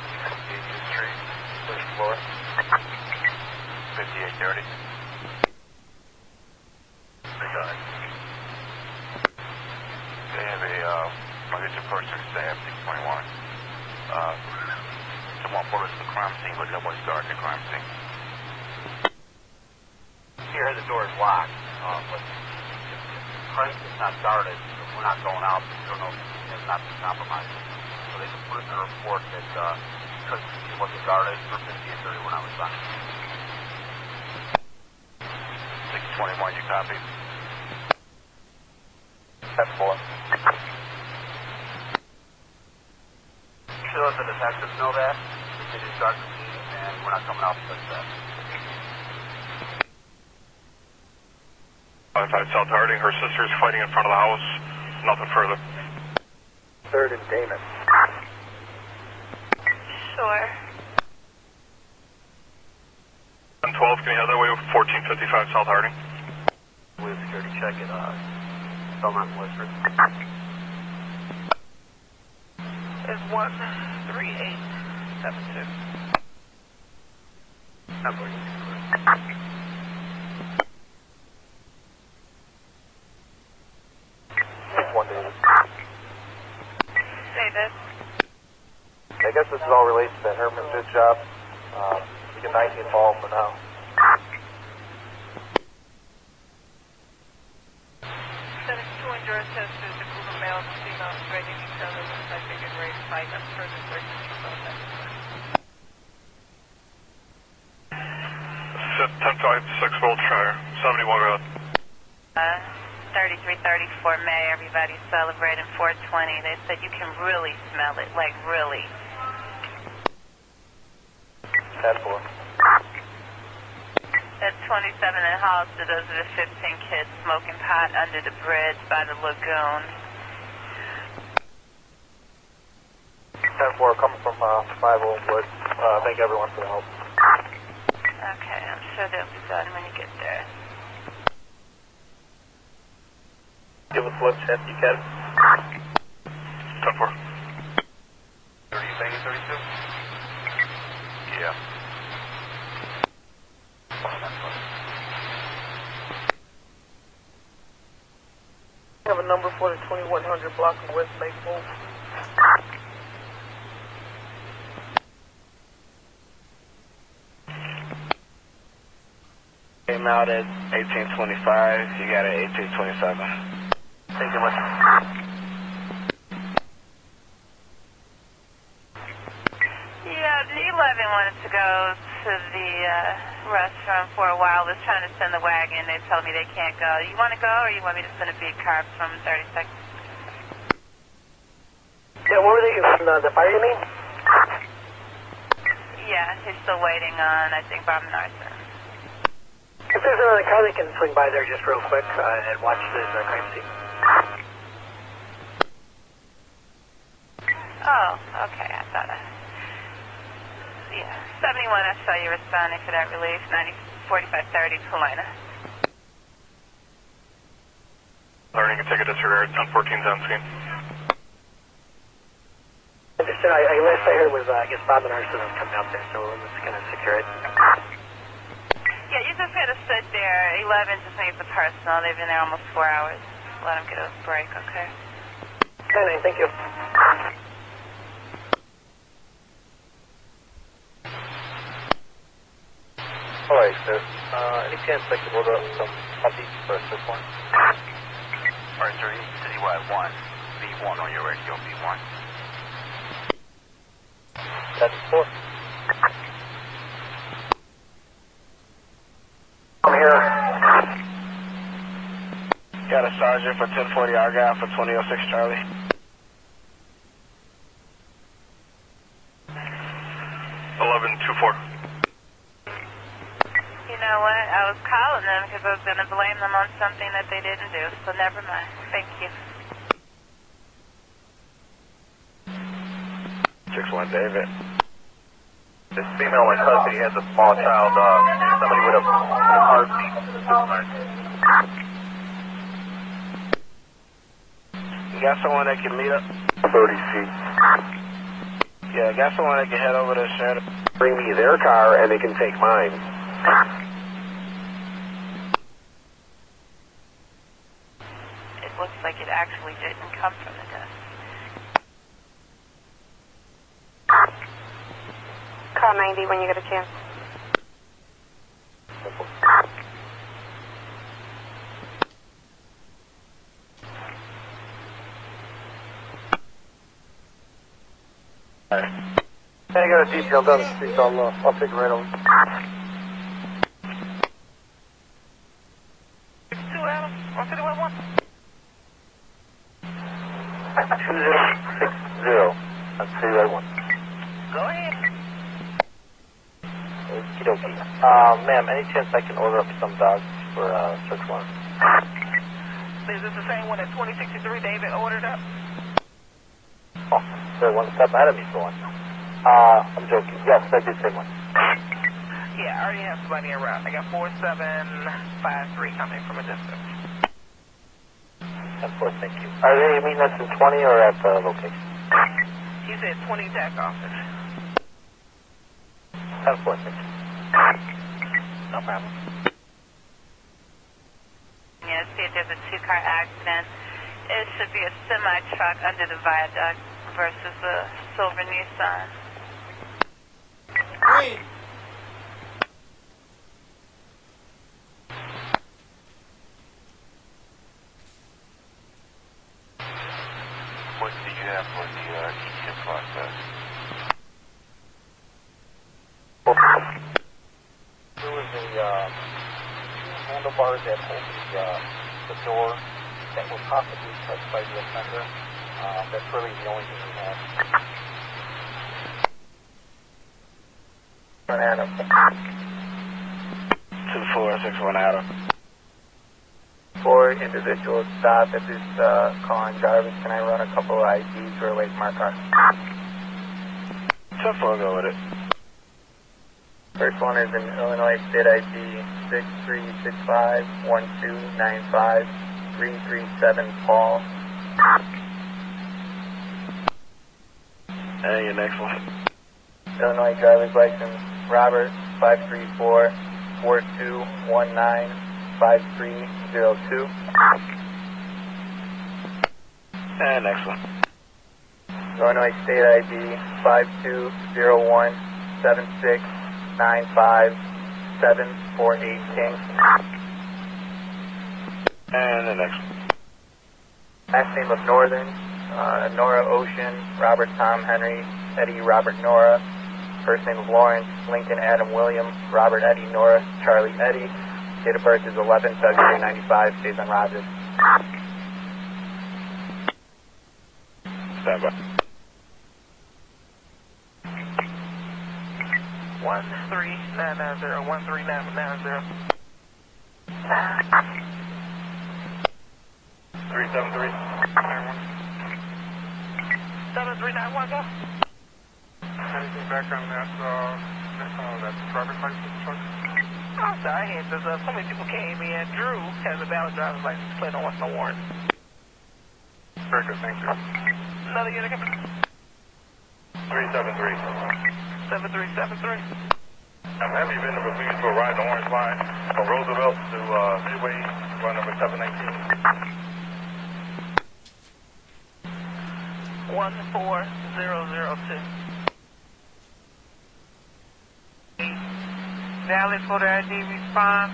Speaker 17: East Street, first floor.
Speaker 65: 5830.
Speaker 17: They got it.
Speaker 65: They have a, uh, luggage person staff, 621. Uh, someone brought us to the crime scene, but nobody's guarding the crime scene.
Speaker 78: Here, the door is locked, uh, but if the price is not guarded, if we're not going out, we don't know if it has not been compromised. So they just put in a report that, uh, because it wasn't guarded for 5830 when I was on.
Speaker 65: 621, you copy?
Speaker 17: Ten four.
Speaker 78: Should let the detectives know that, that they didn't guard the scene, and we're not coming out because of that.
Speaker 11: Outside Her sister's fighting in front of the house. Nothing further.
Speaker 16: Third and Damen.
Speaker 8: Sure.
Speaker 11: 1012, can you head that way? 1455 South Harding.
Speaker 78: We have security check at, uh, Belmont and Westford.
Speaker 15: Is one three eight seven two.
Speaker 78: Number.
Speaker 17: One David.
Speaker 8: David.
Speaker 17: I guess this is all related to that Herman Bid job. Um, we can 19 ball for now.
Speaker 15: Sending two endurance testers to group of males and females threatening each other looks like they're getting ready to fight. That's further search and control.
Speaker 11: Sit 1056 Wiltshire. 71 go ahead.
Speaker 8: Uh, 3334 May. Everybody's celebrating 420. They said you can really smell it, like really.
Speaker 17: 10 4.
Speaker 8: At 27 in Hollister, those are the 15 kids smoking pot under the bridge by the lagoon.
Speaker 17: 10 4 coming from uh, 5 Wood. Uh, thank everyone for the help.
Speaker 8: Okay, I'm sure they'll be done when you get there.
Speaker 17: Give us one chance you can.
Speaker 11: 10 4.
Speaker 65: 30, 32?
Speaker 11: Yeah.
Speaker 15: have a number for the 2100 block of West Maple.
Speaker 20: Came out at 1825. You got it 1827.
Speaker 17: Thank you much.
Speaker 8: Yeah, the 11 wanted to go to the uh, restaurant for a while. Was trying to send the wagon. They told me they can't go. You want to go, or you want me to send a big car from 36?
Speaker 79: Yeah, what were they from the, the fire, you mean?
Speaker 8: Yeah, he's still waiting on, I think, Bomb and Arson.
Speaker 79: If there's another car, they can swing by there just real quick uh, and watch the uh, crime scene.
Speaker 8: Oh, okay. I thought I... Yeah. 71, I saw you responding for that relief. 90, 4530, Paulina.
Speaker 11: Learning a ticket disregard. 1014's on scene.
Speaker 79: Understood. I, I, last I heard was, uh, I guess Bomb and Arson was coming out there, so we're just going to secure it.
Speaker 8: Yeah, you just gotta sit there. 11 just needs the personal. They've been there almost four hours. Let them get a break, okay?
Speaker 79: Okay, thank you.
Speaker 17: Alright, sir. Uh, any chance I could order up some puppies for a quick one?
Speaker 65: Arthur, Citywide 1. B1 on your radio, B1.
Speaker 17: That's four.
Speaker 79: I'm here.
Speaker 20: Got a sergeant for 1040 Argyle for 2006 Charlie.
Speaker 11: Eleven two four.
Speaker 8: You know what? I was calling them because I was going to blame them on something that they didn't do. So never mind. Thank you.
Speaker 20: Six one David.
Speaker 17: This female in custody has a small child. Uh, somebody with a car seat.
Speaker 20: You got someone that can meet up?
Speaker 17: 30 feet.
Speaker 20: Yeah, I got someone that can head over to Sheridan.
Speaker 17: Bring me their car and they can take mine.
Speaker 8: It looks like it actually didn't come from the desk.
Speaker 1: Call 90 when you get a chance.
Speaker 79: Hey, I got a detail down the street. I'll, uh, I'll take it right over.
Speaker 17: 2060 and 201.
Speaker 15: Go ahead.
Speaker 17: Okie dokie. Uh, ma'am, any chance I can order up some dogs for uh, search warrant?
Speaker 15: Is this the same one that 2063 David ordered up?
Speaker 17: Oh, they're one step ahead of me for one. Uh, I'm joking. Yes, I did same one.
Speaker 15: Yeah, I already have plenty around. I got 4753 coming from a distance.
Speaker 17: Of course, thank you. Are they meeting us in 20 or at the location?
Speaker 15: He said 20 deck office.
Speaker 17: Of course, thank you.
Speaker 15: No problem.
Speaker 8: Yeah, see if there's a two-car accident. It should be a semi-truck under the viaduct versus a silver Nissan.
Speaker 15: Green.
Speaker 65: What do you for the uh, process?
Speaker 17: There was a uh, that hold the, uh, the door that were possibly touched by the offender. Uh, that's really the only thing we have.
Speaker 34: Adam.
Speaker 20: Two four six one Adam.
Speaker 34: Four individuals stopped at this uh, on Jarvis. Can I run a couple of IDs for from our car?
Speaker 20: Two four, go with it.
Speaker 34: First one is an Illinois State ID 6365 1295 337 Paul.
Speaker 20: And your next one.
Speaker 34: Illinois driver's license Robert 534 4219 5302.
Speaker 20: And next one.
Speaker 34: Illinois State ID 5201 7695 748 King.
Speaker 20: And the next one.
Speaker 34: Last name of Northern, uh, Nora Ocean, Robert Tom Henry, Eddie Robert Nora. First name of Lawrence, Lincoln Adam William, Robert Eddie Nora, Charlie Eddie. Date of birth is 11 February 95, stays on Rogers.
Speaker 20: Stand by.
Speaker 80: One three nine nine zero one three nine nine zero.
Speaker 8: Three seven three.
Speaker 80: Seven three nine one go.
Speaker 8: Anything back on that, uh, that, uh, that driver's license truck?
Speaker 80: I'm sorry, I had this, uh, so many people came in. Drew has a valid driver's license plate on what's no warrant.
Speaker 8: Very good, thank you.
Speaker 80: Another unit coming.
Speaker 8: Three seven three.
Speaker 80: Seven three seven three.
Speaker 8: I'm having been with me to a ride on Orange Line from Roosevelt to, uh, Midway, run number seven nineteen.
Speaker 80: One four zero zero two. Valid photo ID response.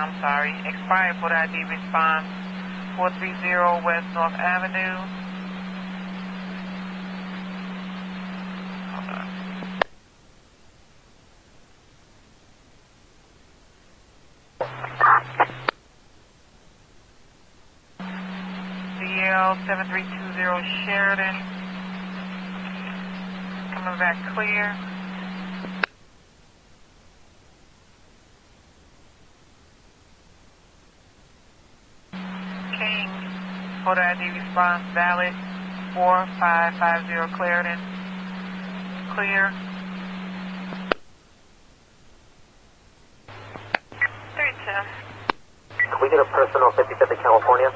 Speaker 80: I'm sorry, expired photo ID response. 430 West North Avenue. Hold on. DL 7320 Sheridan. Coming back clear. King, photo ID response valid. 4550 Clarendon. Clear. Three two.
Speaker 34: Can we get a person on 55th in California?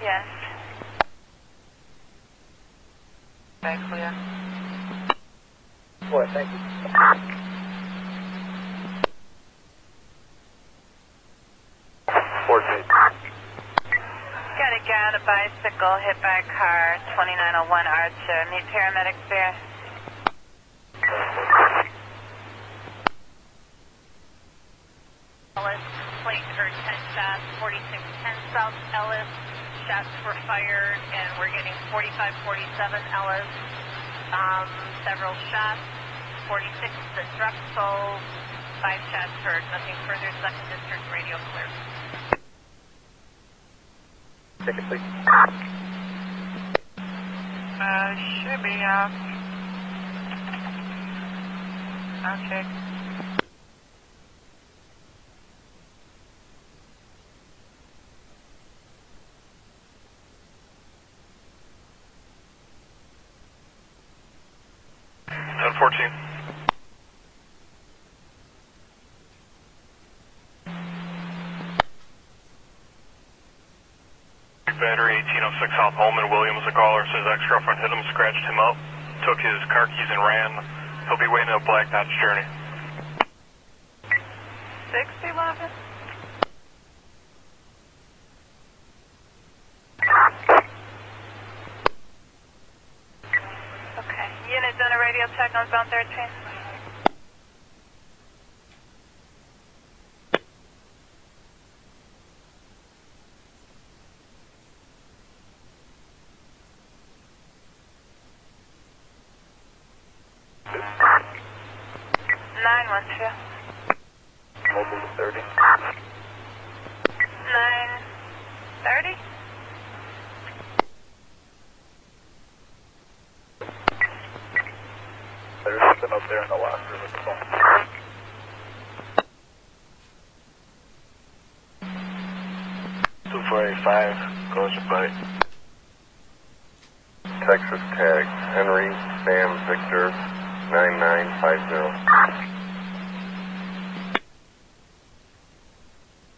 Speaker 80: Yes. Back clear.
Speaker 34: Boy, thank you.
Speaker 8: Fourteen.
Speaker 81: Got a bicycle hit by a car, 2901 Archer. Need paramedics there. Ellis, plate heard 10 shots, 4610 South Ellis. Shots were fired, and we're getting 4547 Ellis. Um, several shots, 46 the Drexel. Five shots heard. Nothing further. Second district radio clear.
Speaker 34: Ticket, please.
Speaker 80: Uh, should be, uh, I'll check.
Speaker 11: Ten fourteen. Battery 1806 South Holman Williams, the caller says ex-girlfriend hit him, scratched him up, took his car keys and ran. He'll be waiting at Black Dodge Journey.
Speaker 80: 611?
Speaker 81: Okay. Unit done a radio check on zone 13.
Speaker 20: Five, close your butt.
Speaker 11: Texas tag, Henry, Sam, Victor, 9950.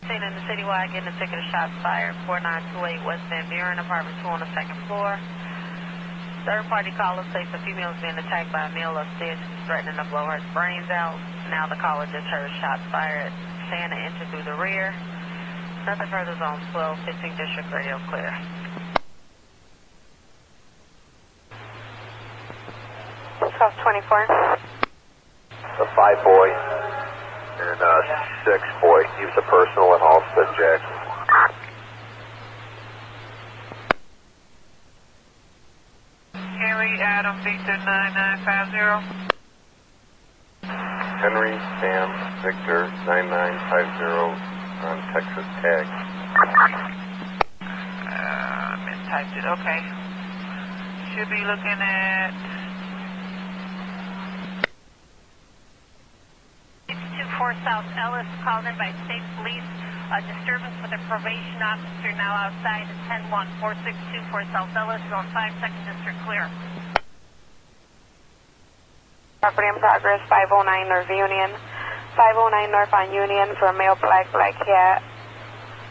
Speaker 8: Seen in the citywide getting a ticket of shots fired, 4928 West Van Buren, apartment 2 on the second floor. Third party caller states a female is being attacked by a male upstairs threatening to blow her brains out. Now the caller just heard shots fired. Santa entered through the rear. Nothing further is on 12, 15 District Radio clear.
Speaker 1: Twelve twenty-four.
Speaker 32: The five boy and uh, six boy. He was a personal at Halsted Jackson.
Speaker 80: Henry Adam Victor 9950.
Speaker 11: Henry Sam Victor 9950 on Texas tag.
Speaker 80: Uh, mistyped it. Okay. Should be looking at
Speaker 8: 624 South Ellis called in by state police. A disturbance with a probation officer now outside at 101464 South Ellis, zone 5, 2nd District clear.
Speaker 1: Property in progress, 509 North Union. 509 North on Union for a male black, black hat.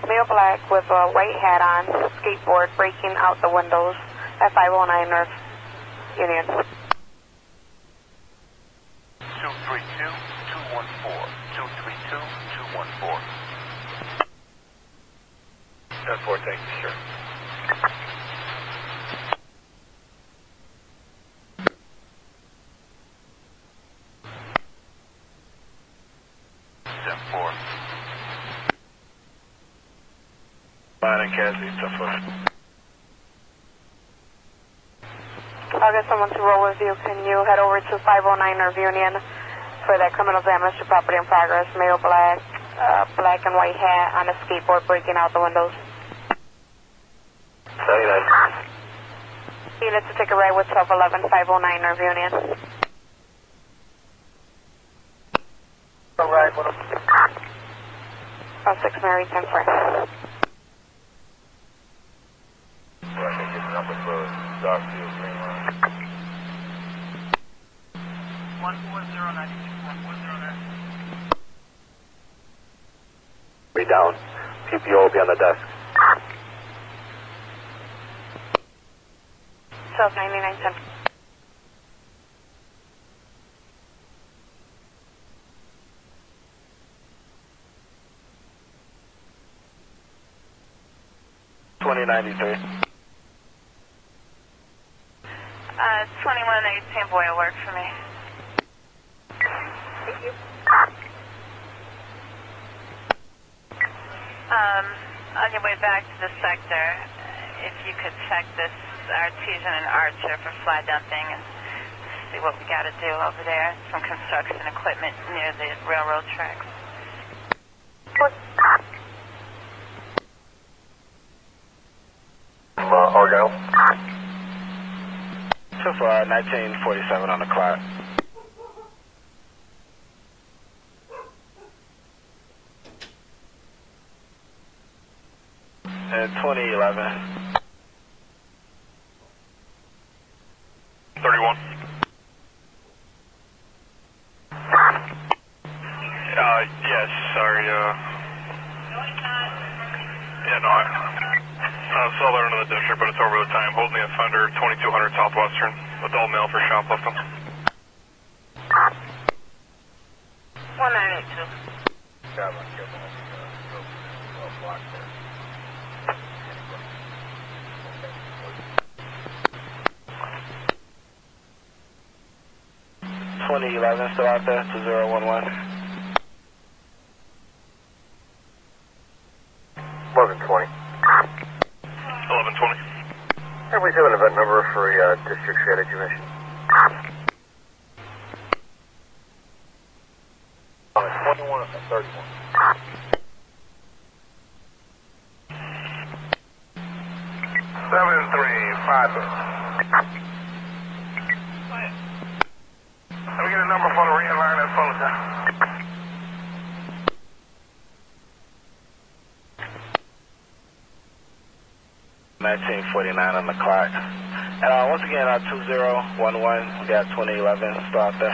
Speaker 1: Male black with a white hat on, skateboard breaking out the windows at 509 North Union.
Speaker 82: 232-214. 232-214.
Speaker 11: 10-4, thank you, sir.
Speaker 82: Ten four.
Speaker 20: Line and Cassie, tough one.
Speaker 1: I'll get someone to roll with you. Can you head over to 509 North Union for that criminal damage to property in progress? Male black, uh, black and white hat on a skateboard breaking out the windows.
Speaker 32: 79.
Speaker 1: Unit to take a ride with 1211 509 North Union.
Speaker 83: All right, what up?
Speaker 1: Oh, 6 Mary 10 4.
Speaker 11: Well, I think it's number for Darkfield Green Line.
Speaker 80: 14096, 14096.
Speaker 32: Be down. PPO will be on the desk.
Speaker 1: 1299 10.
Speaker 20: Twenty ninety three.
Speaker 8: Uh, 2118 boy will work for me.
Speaker 1: Thank you.
Speaker 8: Um, on your way back to the sector, if you could check this artesian and archer for fly dumping and see what we got to do over there. Some construction equipment near the railroad tracks.
Speaker 11: Uh, Argyle.
Speaker 20: So far, 1947 on the clock.
Speaker 84: Uh,
Speaker 11: and
Speaker 20: 2011. 1949 on the clock. And uh, once again, uh, 2011, we got 2011, start there.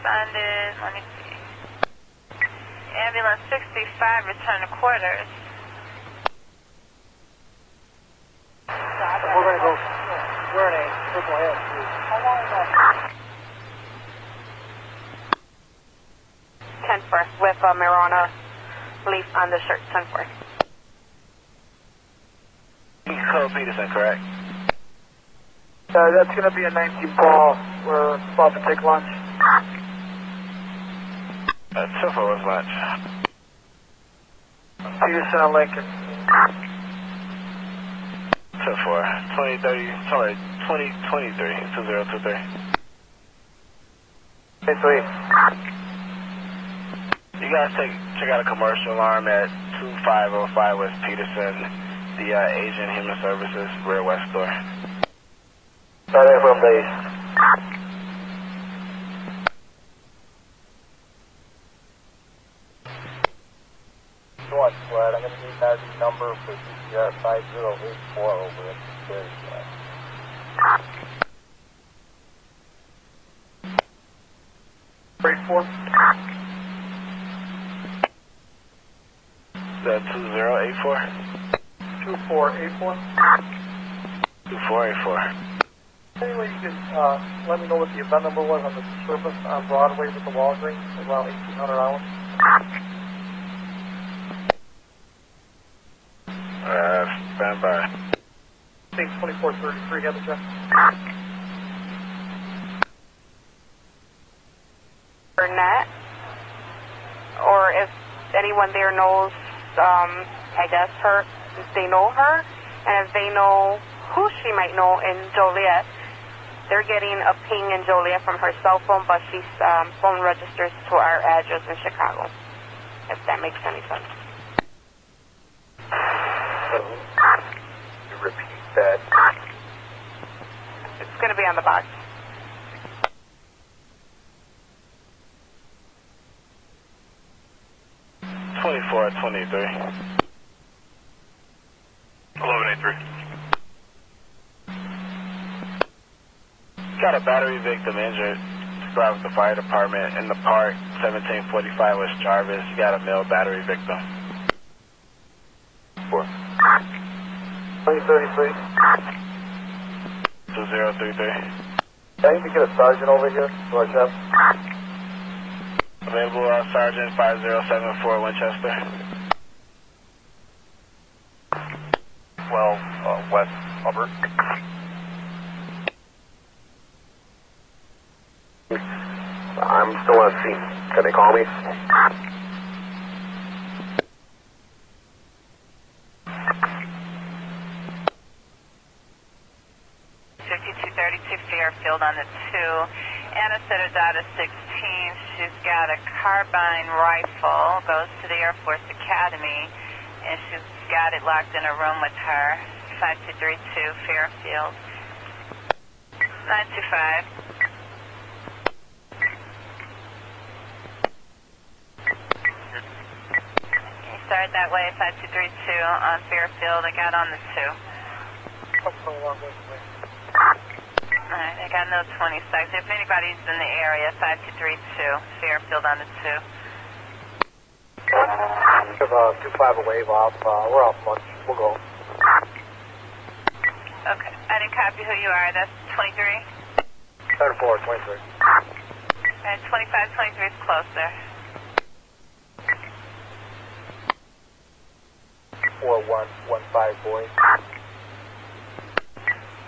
Speaker 8: Sundays, let me see. Ambulance 65, return to quarters.
Speaker 2: We're going to go, we're in a triple L. How long is that?
Speaker 1: 10 first with uh, Mirana leaf undershirt 10
Speaker 20: first. Peterson, correct?
Speaker 2: Uh, that's going to be a 19 ball. We're about to take lunch.
Speaker 20: Uh, two four was lunch.
Speaker 2: Peterson and Lincoln.
Speaker 20: Two four. Twenty thirty. Sorry, twenty twenty three. Two zero two three.
Speaker 2: Hey, three.
Speaker 20: You guys take check out a commercial alarm at two five oh five West Peterson, the uh, Asian Human Services Rear West store.
Speaker 34: Starting from base.
Speaker 21: North Sled, I'm going to need that number for CPR 5084 over at Berry
Speaker 2: Grade 4.
Speaker 20: The two zero eight four.
Speaker 2: 2484.
Speaker 20: Two four eight four.
Speaker 2: Anyway, you can uh, let me know what the event number was on the surface on Broadway with the Walgreens around 1800 hours.
Speaker 20: Uh, stand by.
Speaker 2: I think 2433 had the check.
Speaker 1: Burnett, or if anyone there knows, um, I guess her, if they know her, and if they know who she might know in Joliet, they're getting a ping in Joliet from her cell phone, but she's um, phone registers to our address in Chicago. If that makes any sense.
Speaker 21: You repeat that.
Speaker 1: It's going to be on the box.
Speaker 20: Twenty four twenty Got a battery victim injured. Described with the fire department in the park, 1745 West Jarvis. You got a male battery victim. Four.
Speaker 21: 2033.
Speaker 20: 2033.
Speaker 21: I need to get a sergeant over here chest.
Speaker 20: Available uh, Sergeant 5074 Winchester.
Speaker 32: 12 uh, West Hubbard.
Speaker 34: I'm scene. Can they call me?
Speaker 8: Fifty-two thirty-two Fairfield on the two. Anna Citadata 16. She's got a carbine rifle. Goes to the Air Force Academy, and she's got it locked in a room with her. 5232 Fairfield. 925. You start that way, 5232 on Fairfield. I got on the two. Alright, I got no 20 seconds. If anybody's in the area, 5232 Fairfield on the two.
Speaker 21: Give uh, 25 a wave off. Uh, we're off lunch. We'll go.
Speaker 8: Okay, I didn't copy who you are. That's 23.
Speaker 21: 34, 23.
Speaker 8: And 25, 23 is closer.
Speaker 21: 4115 boy.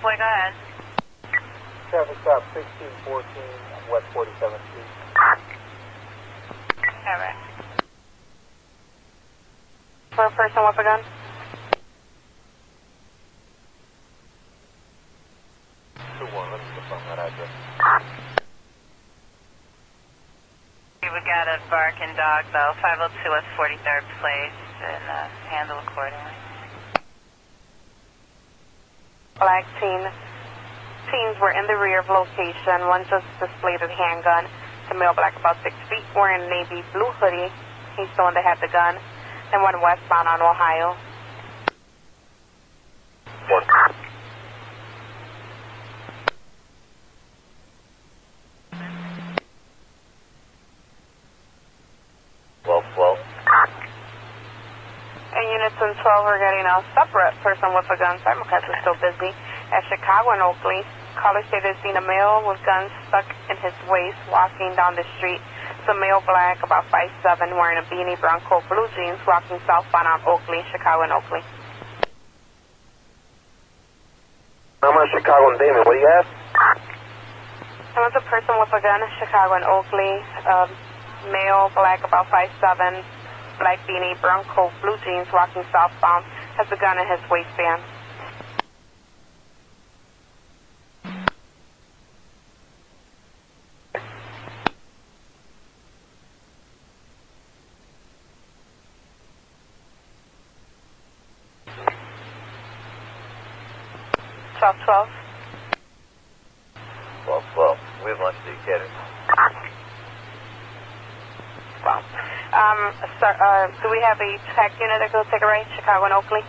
Speaker 8: Boy, go ahead.
Speaker 21: Traffic stop 1614 West 47th Street.
Speaker 8: All right.
Speaker 1: For a person with a gun?
Speaker 21: Two one. Let me confirm that address.
Speaker 8: We got a barking dog, though. 502 West 43rd Place, and uh, handle accordingly.
Speaker 1: Black teen, teens were in the rear of location. One just displayed a handgun. The male black about six feet wearing navy blue hoodie. He's the one that had the gun. And one westbound on Ohio.
Speaker 85: One.
Speaker 86: Twelve, twelve.
Speaker 1: And units in 12 are getting a separate person with a gun. Simulcast is still busy. At Chicago and Oakley, caller stated seen a male with guns stuck in his waist walking down the street. It's a male black, about 5'7", wearing a beanie, brown coat, blue jeans, walking southbound on Oakley, Chicago and Oakley.
Speaker 16: I'm on Chicago and Damen. What do you have?
Speaker 1: There was a person with a gun in Chicago and Oakley. Um, male, black, about 5'7", black beanie, brown coat, blue jeans, walking southbound, has a gun in his waistband. Twelve, twelve
Speaker 86: twelve. We have lunch to get it.
Speaker 1: Wow. Sir, uh, do we have a tech unit that goes take a ride, Chicago and Oakley?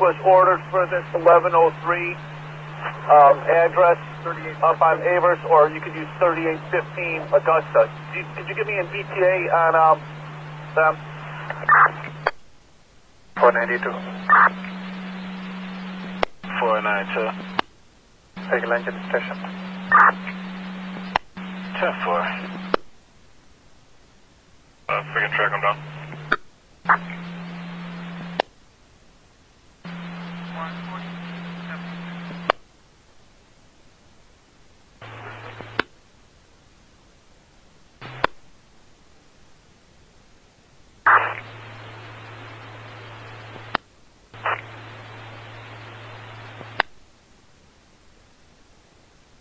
Speaker 39: was ordered for this 1103 um, address up on Avers, or you could use 3815 Augusta. Could you, could you give me an ETA on um, them?
Speaker 87: 492.
Speaker 20: 492.
Speaker 87: Take Lincoln Station.
Speaker 20: 10 4.
Speaker 11: Uh, if we can track them down.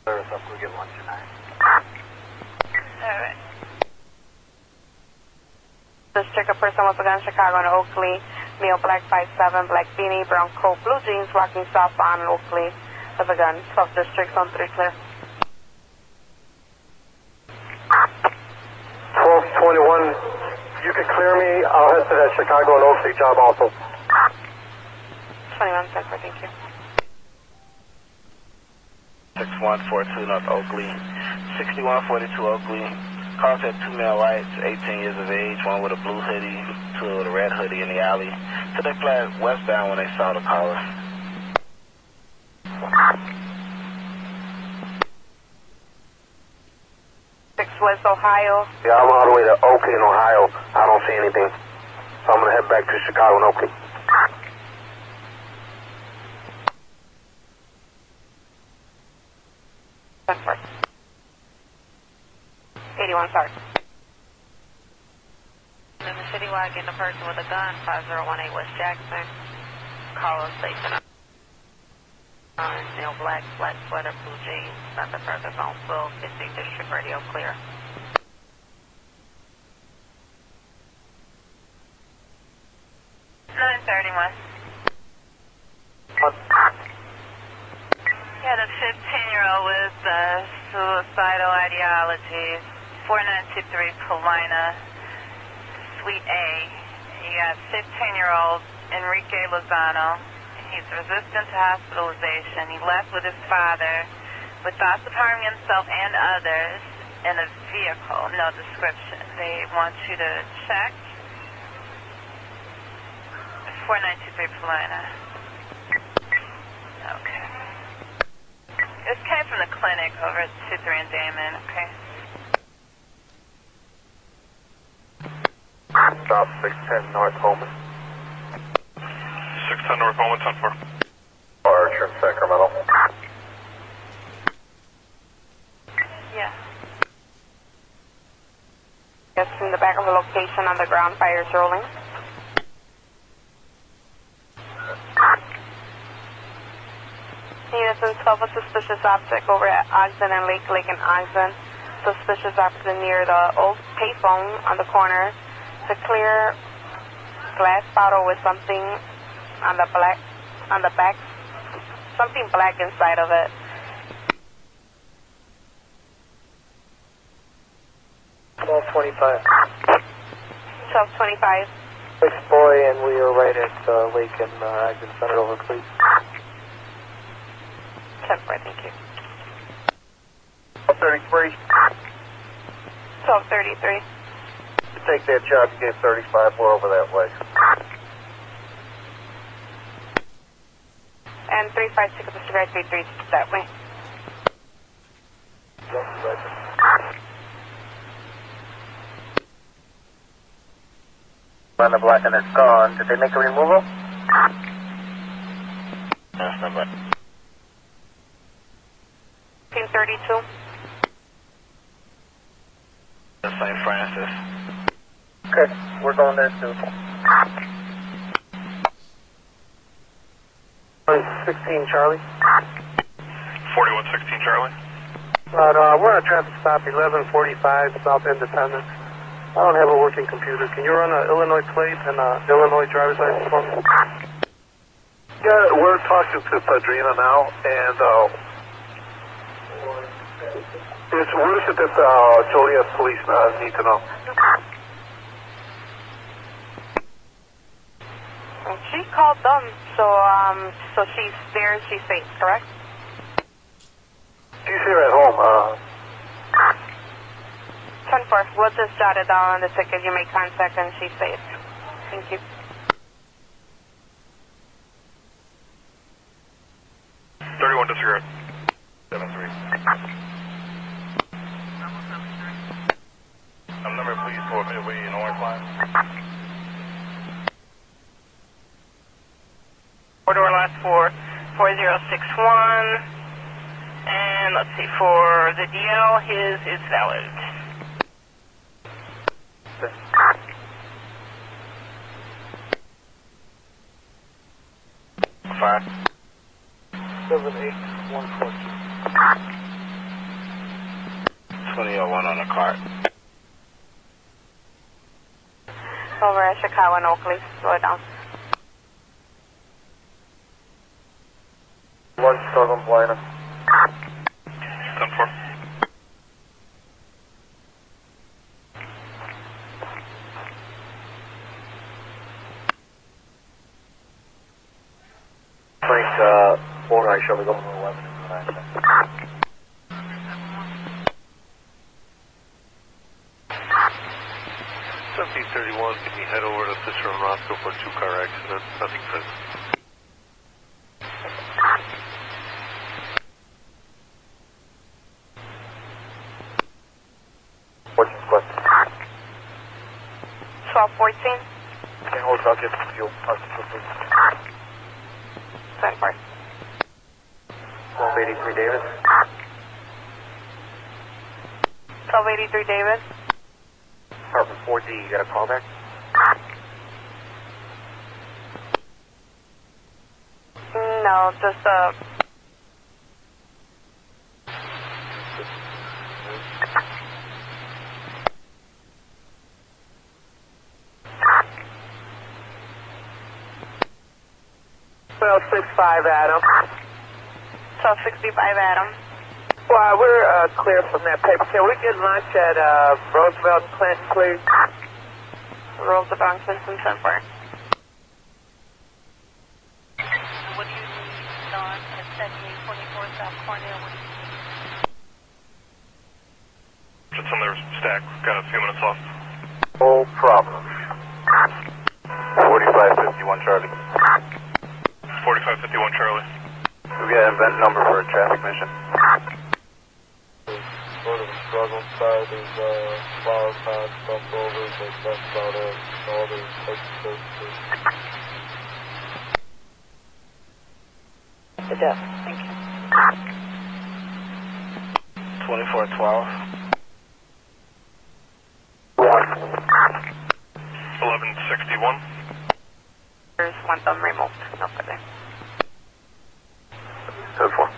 Speaker 86: Service up, we get lunch tonight.
Speaker 1: Alright. District, a person with a gun, Chicago and Oakley. Male, black, 5'7", black beanie, brown coat, blue jeans, walking southbound Oakley with a gun. 12 districts on 3 clear.
Speaker 88: 1221, you can clear me. I'll head to that Chicago and Oakley job also.
Speaker 1: 21 Central, thank you.
Speaker 20: 6142 North Oakley. 6142 Oakley. Call said two male whites, 18 years of age, one with a blue hoodie, two with a red hoodie in the alley. So they fled westbound when they saw the caller.
Speaker 1: Six West Ohio.
Speaker 16: Yeah, I'm all the way to Oakley Ohio. I don't see anything. So I'm going to head back to Chicago and Oakley.
Speaker 1: 81, sorry.
Speaker 8: In the citywide, getting a person with a gun, 5018 West Jackson. Call station. Uh, Neil Black, black sweater, blue jeans, nothing further on 12, 15 District Radio clear. Nine thirty-one. Got a 15-year-old with uh, suicidal ideology, 4923 Paulina, Suite A. You got 15-year-old Enrique Lozano. He's resistant to hospitalization. He left with his father with thoughts of harming himself and others in a vehicle. No description. They want you to check. 4923 Paulina. Okay. This came from the clinic over at 23 and Damen, okay?
Speaker 89: Stop 610 North Holman.
Speaker 11: 610 North Bowman, 10 4.
Speaker 89: Archer in Sacramento.
Speaker 1: Yeah. Yes, in the back of the location on the ground, fire is rolling. Units in 12, a suspicious object over at Ogden and Lake Lake and Ogden. Suspicious object near the old payphone on the corner. A clear glass bottle with something on the black, on the back, something black inside of it.
Speaker 2: Twelve twenty-five.
Speaker 1: Twelve twenty-five.
Speaker 2: Six boy, and we are right at uh, Lake and uh, I can send it over, please.
Speaker 1: Ten four, thank you.
Speaker 39: Thirty-three.
Speaker 1: Twelve thirty-three.
Speaker 39: You take that job, you get thirty-five, we're over that way.
Speaker 1: And three five six disregard three three that way.
Speaker 90: On the black and it's gone. Did they make a removal?
Speaker 20: That's number.
Speaker 1: Fifteen thirty-two.
Speaker 20: St. Francis.
Speaker 90: Okay, we're going there too.
Speaker 2: Sixteen, Charlie.
Speaker 11: 4116 Charlie.
Speaker 2: But, uh, we're on a traffic stop, eleven forty-five, South Independence. I don't have a working computer. Can you run an Illinois plate and uh Illinois driver's license for me?
Speaker 39: Yeah, we're talking to Padrina now, and uh, it's, what is it that uh, Joliet police uh, need to know?
Speaker 1: And she called them, so um, so she's there. She's safe, correct?
Speaker 39: She's here at home. Uh,
Speaker 1: Ten four. We'll just jot it down on the ticket. You make contact, and she's safe. Thank you.
Speaker 11: Thirty-one disregard. Seven three. Um, number please for Midway and Orange Line.
Speaker 22: Order last for 4061. And let's see, for the DL, his is valid.
Speaker 11: Five.
Speaker 2: Seven, eight, one, four.
Speaker 20: 2001 on the cart.
Speaker 1: Over at Chicago and Oakley. Slow it down.
Speaker 39: One Southern
Speaker 11: four.
Speaker 21: Frank, uh, four high, shall we go to 11?
Speaker 81: Seventeen thirty-one, can you head over to Fisher and Roscoe for a two-car accident? Nothing present.
Speaker 21: 1283
Speaker 1: David.
Speaker 21: Apartment 4D, you got a call back?
Speaker 1: No, just uh.
Speaker 2: Twelve six Adam.
Speaker 1: Twelve sixty five Adam.
Speaker 2: Well, we're uh, clear from that paper. Can we get lunch at uh, Roosevelt and Clinton, please?
Speaker 1: Roosevelt, Clinton, ten four.
Speaker 48: What do you need, Don, at 7844 South Cornell? What do you?
Speaker 11: Just on their stack. Got a few minutes left.
Speaker 21: No problem.
Speaker 81: 4551 Charlie.
Speaker 11: 4551 Charlie.
Speaker 81: We got an event number for a traffic mission.
Speaker 91: Sort of a struggle side is uh, flower pot, bump over, but that's about it. All the extra
Speaker 22: The death. Thank you.
Speaker 20: 2412.
Speaker 11: 1161.
Speaker 1: There's one thumb removed. No further.
Speaker 39: Ten four.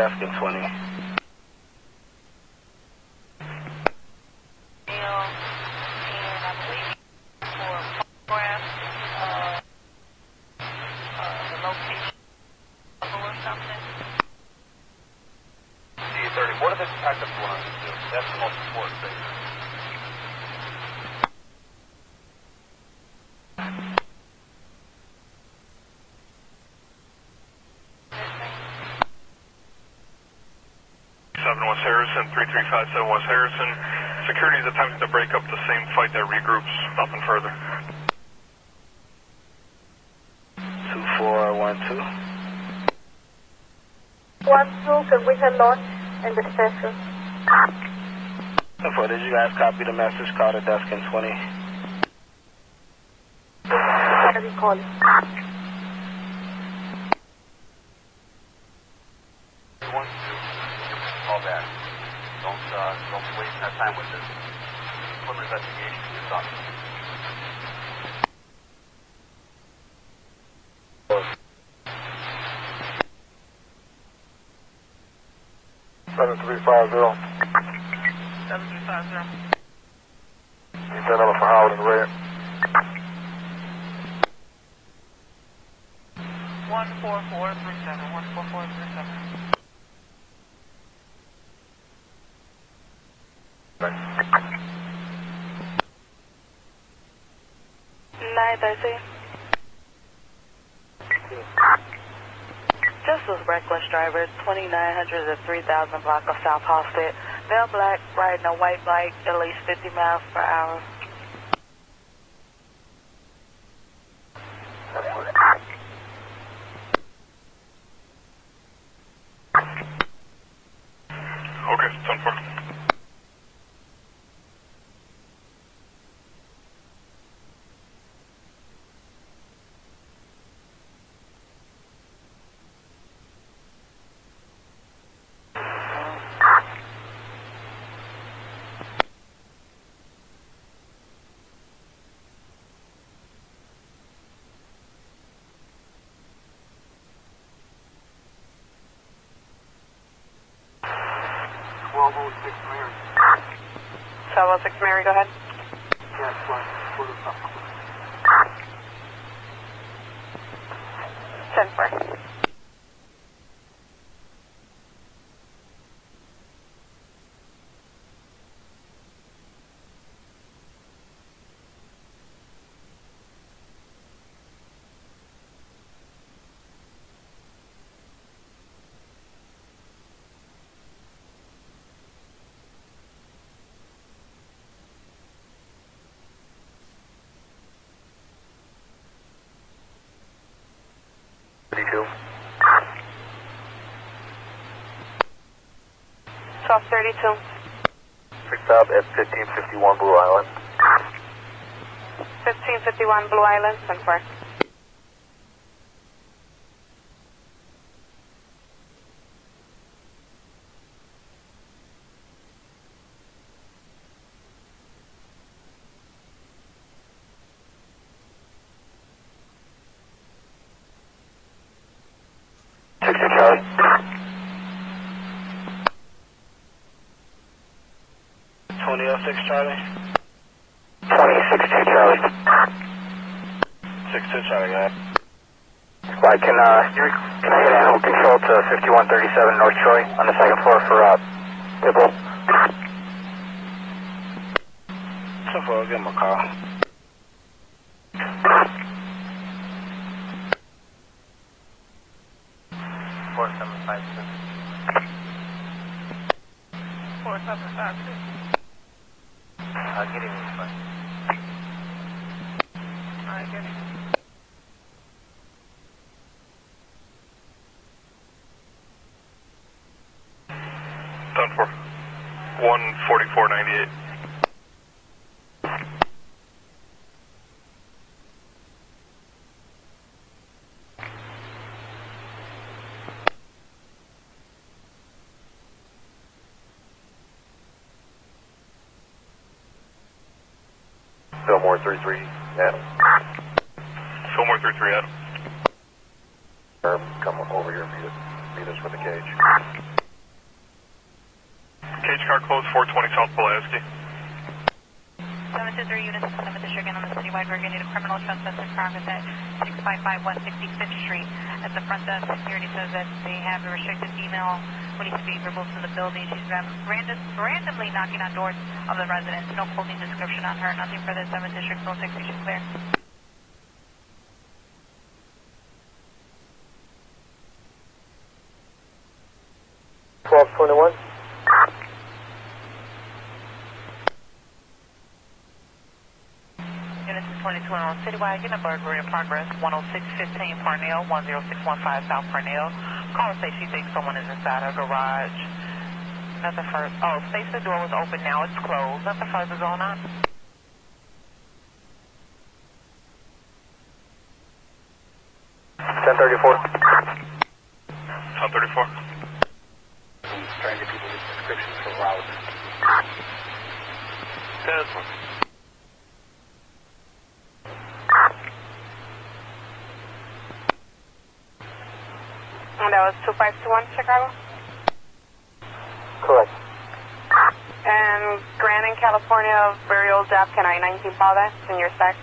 Speaker 20: In 20.
Speaker 11: 33571 Harrison. Security is attempting to break up the same fight that regroups. Nothing further.
Speaker 20: 2412.
Speaker 7: 12, can we have launch in the station?
Speaker 20: Before did you guys copy the message? Call the desk in 20.
Speaker 7: What?
Speaker 39: Seven three five zero.
Speaker 80: 7350.
Speaker 39: Need that number for Howard and Red.
Speaker 80: One four four three seven. One four four three seven.
Speaker 4: Nine thirty. Just was reckless driver, 2900 to 3000 block of South Halsted. Male black riding a white bike at least 50 miles per hour.
Speaker 11: Okay, 10 4.
Speaker 39: Mary.
Speaker 4: 706 Mary, go ahead.
Speaker 13: 32.
Speaker 4: 1232.
Speaker 13: Picked up at 1551 Blue Island.
Speaker 4: 1551 Blue Island,
Speaker 20: confirmed. Six Charlie.
Speaker 13: Twenty sixty Charlie.
Speaker 20: Six two Charlie, guys.
Speaker 13: Right, can uh, can I get animal control to fifty-one thirty-seven North Troy on the second floor for uh, Dibble?
Speaker 20: So far, give him a call.
Speaker 13: 33, Adam.
Speaker 11: Fillmore 33, Adam.
Speaker 13: Um, come over here and meet us, meet us with the cage.
Speaker 11: Cage car closed 420 South Pulaski.
Speaker 48: 723 units the Michigan on the citywide Burgundy to criminal trespassing crime is at 655 West Street. At the front desk, security says that they have a restricted female who needs to be removed from the building. She's randomly knocking on doors of the residents. No clothing description on her. Nothing further. 7th District, 06 station clear.
Speaker 41: Twelve twenty-one.
Speaker 48: Units in 22 on citywide, a burglary in progress. 10615 Parnell, 10615 South Parnell. Caller says she thinks someone is inside her garage. Nothing further. Oh, space the door was open, now it's closed. Nothing further going on.
Speaker 41: Ten thirty-four.
Speaker 11: 1034.
Speaker 20: Trying to get people with descriptions for route.
Speaker 11: Ten.
Speaker 1: And that was 2521 Chicago.
Speaker 41: Correct.
Speaker 1: And Grand in California, very old job. Can I 19 file that in your stack?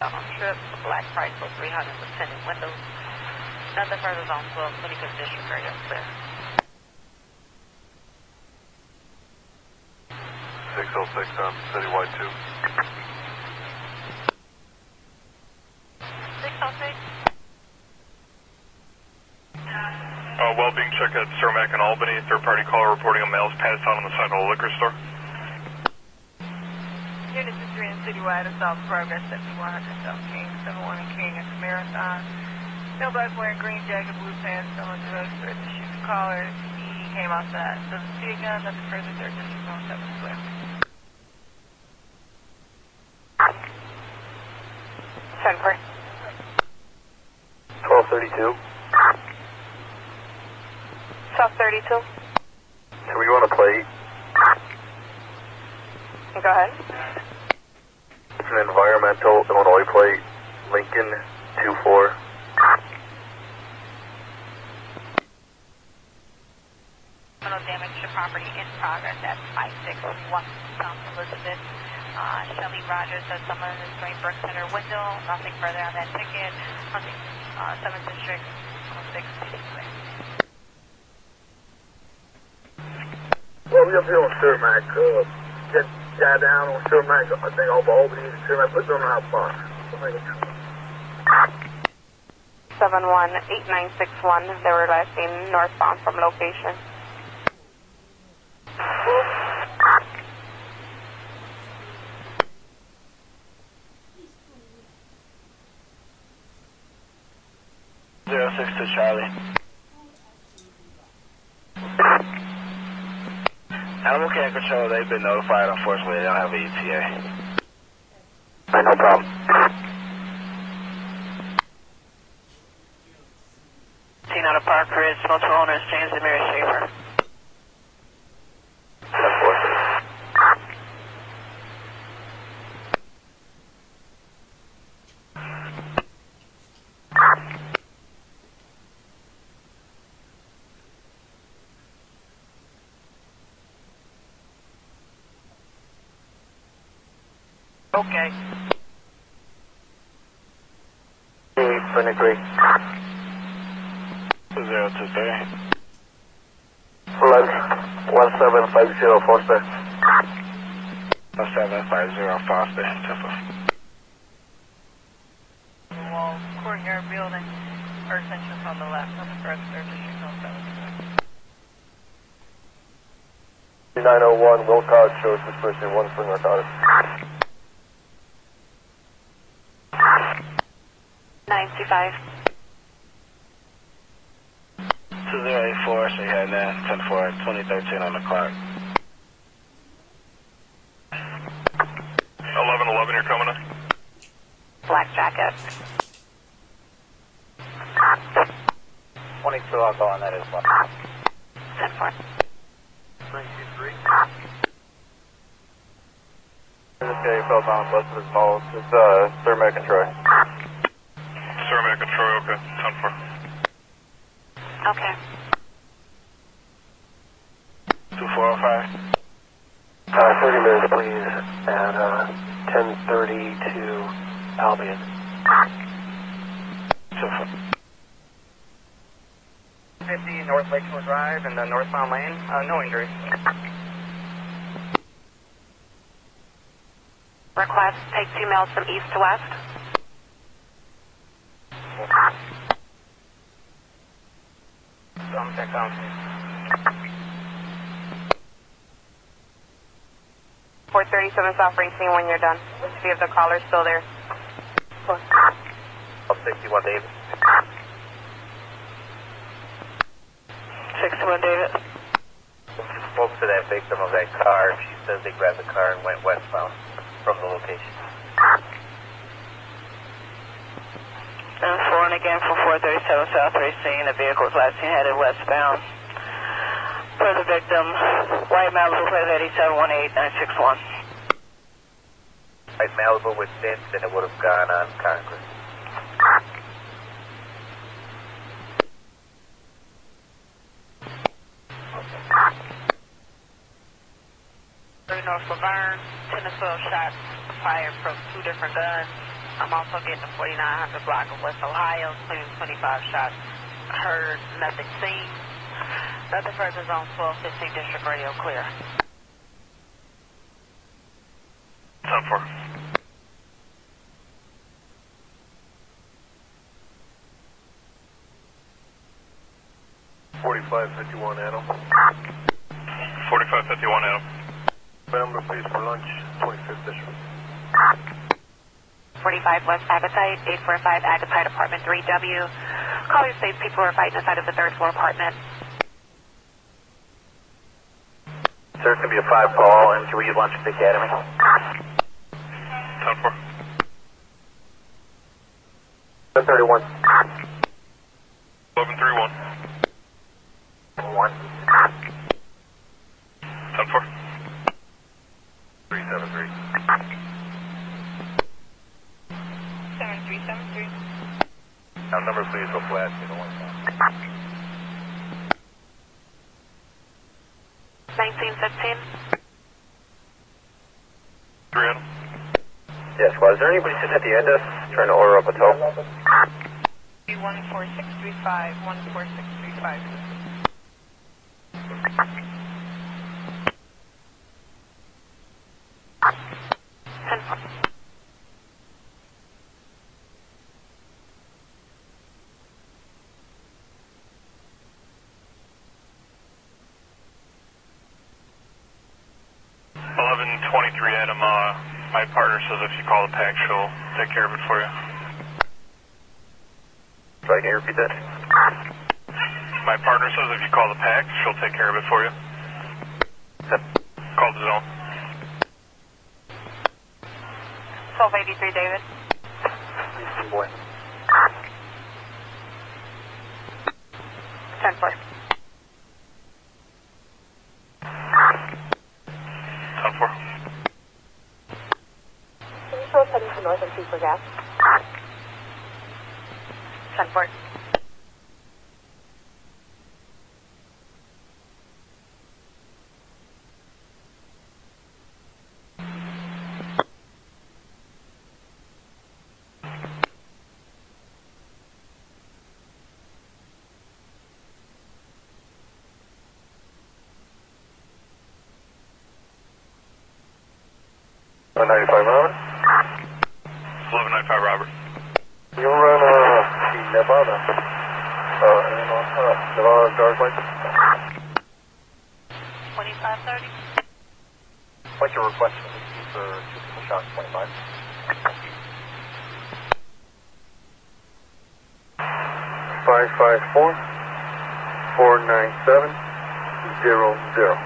Speaker 48: Trip, black price for 300 with tinted windows. Nothing further on 12, 25th District, radio clear.
Speaker 13: 606 on um, Citywide 2.
Speaker 48: 606.
Speaker 11: Uh, well-being at Cermak in Albany. Third-party caller reporting a male's passed out on the side of a liquor store.
Speaker 92: Units is 3 and Citywide, South Progress, 7100 South King, 71 and King, it's Marathon. No black wearing green jacket, blue pants, someone drugs, threat to shoot the caller. He came outside. Doesn't see a gun, nothing further, third district, on 7 square.
Speaker 1: Ten for.
Speaker 41: Twelve thirty-two.
Speaker 1: South 32.
Speaker 41: Can we run a plate?
Speaker 1: Go ahead.
Speaker 41: It's an environmental Illinois plate. Lincoln two four.
Speaker 48: Criminal damage to property in progress at 5631 South Elizabeth. Uh, Shelly Rogers says someone is throwing bricks in her window. Nothing further on that ticket. Nothing, uh, 7th District, 06 clear.
Speaker 93: Well, we up here on Cermak, uh, get guy down on Cermak, I think off Albany, Cermak, put them on our box.
Speaker 1: 718961. They were last seen northbound from location.
Speaker 20: Zero six to Charlie. Animal Care Control, they've been notified. Unfortunately, they don't have an ETA.
Speaker 41: Right, no problem.
Speaker 22: Seen out of Park Ridge, multiple owners, James and Mary Schaefer.
Speaker 92: Okay.
Speaker 41: Twenty-three.
Speaker 20: Zero two three.
Speaker 41: One one seven five zero Foster.
Speaker 20: One seven five zero Foster. Temple.
Speaker 92: Wall, courtyard building, first entrance on the left, nothing further, third district, on 7 square.
Speaker 41: Nine oh one Wilcox shows suspicion one for narcotics.
Speaker 48: 925.
Speaker 20: Two zero eight four. So you had that. Ten four. Twenty thirteen on the clock.
Speaker 11: 1111, you're coming in.
Speaker 48: Black jacket.
Speaker 17: Twenty two. I'll go on that as well.
Speaker 48: 10 4.
Speaker 13: Okay, Bellbound, Busted Malls. It's uh, Cermak and Troy.
Speaker 11: Cermak and Troy, okay. 10 4.
Speaker 41: Okay.
Speaker 20: 2405.
Speaker 94: Uh, 30 minutes, please, at uh, 10.30 to Albion.
Speaker 17: 50 North Lakeshore Drive in the northbound lane. Uh, no injuries.
Speaker 41: Request take two miles from east to west. 57 South Racine when you're done. See if the caller's still there.
Speaker 17: Plus. 61 David.
Speaker 22: 61 David.
Speaker 17: Spoke to that victim of that car. She says they grabbed the car and went westbound from the location.
Speaker 22: And four and again from 437 South Racine. The vehicle was last seen headed westbound. For the victim, White Malibu, 587 18961.
Speaker 17: Right, Malibu with tints, and it would have gone on Congress.
Speaker 48: North Laverne, 10 to 12 shots fired from two different guns. I'm also getting the 4900 block of West Ohio, including 25 shots heard, nothing seen. Nothing further on 1215 district radio clear.
Speaker 11: 10 4.
Speaker 21: Forty-five fifty-one, Adam.
Speaker 11: 4551 Adam.
Speaker 21: Number, please, for lunch, twenty-fifth district.
Speaker 41: 45 West Agatite, 845 Agatite Apartment 3W. Caller states people are fighting inside of the third floor apartment.
Speaker 17: Sir, it's going to be a five call, and can we get lunch at the academy?
Speaker 11: Uh, 10 4.
Speaker 17: 1031.
Speaker 11: 1131.
Speaker 17: 1.
Speaker 11: 10 4.
Speaker 21: 373.
Speaker 48: 7373.
Speaker 21: Now, number, please, go flat, you know, one time.
Speaker 41: 1915.
Speaker 11: 3 Adam.
Speaker 17: Yes, well, is there anybody sitting at the end of trying to order up a tow?
Speaker 48: 14635, 14635.
Speaker 11: Eleven twenty-three, Adam. Uh, my partner says if you call the pack, she'll take care of it for you.
Speaker 17: Sorry, can you repeat that?
Speaker 11: My partner says if you call the pack, she'll take care of it for you. Call the zone.
Speaker 41: 1283 David.
Speaker 17: Easy boy.
Speaker 21: 1195 Robert.
Speaker 11: 1195 Robert.
Speaker 21: You run a uh, Nevada. Uh, and uh, uh, Nevada dark light.
Speaker 48: 2530.
Speaker 17: What's your request an EQ for 2 uh, shots 25.
Speaker 21: Five five four four nine seven zero zero.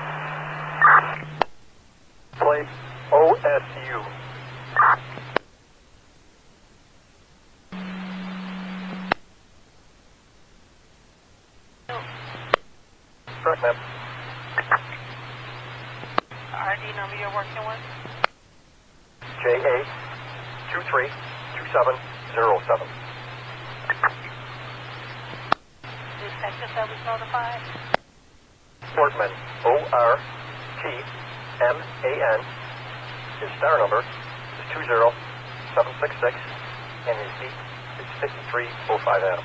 Speaker 21: Place 5305 Adam.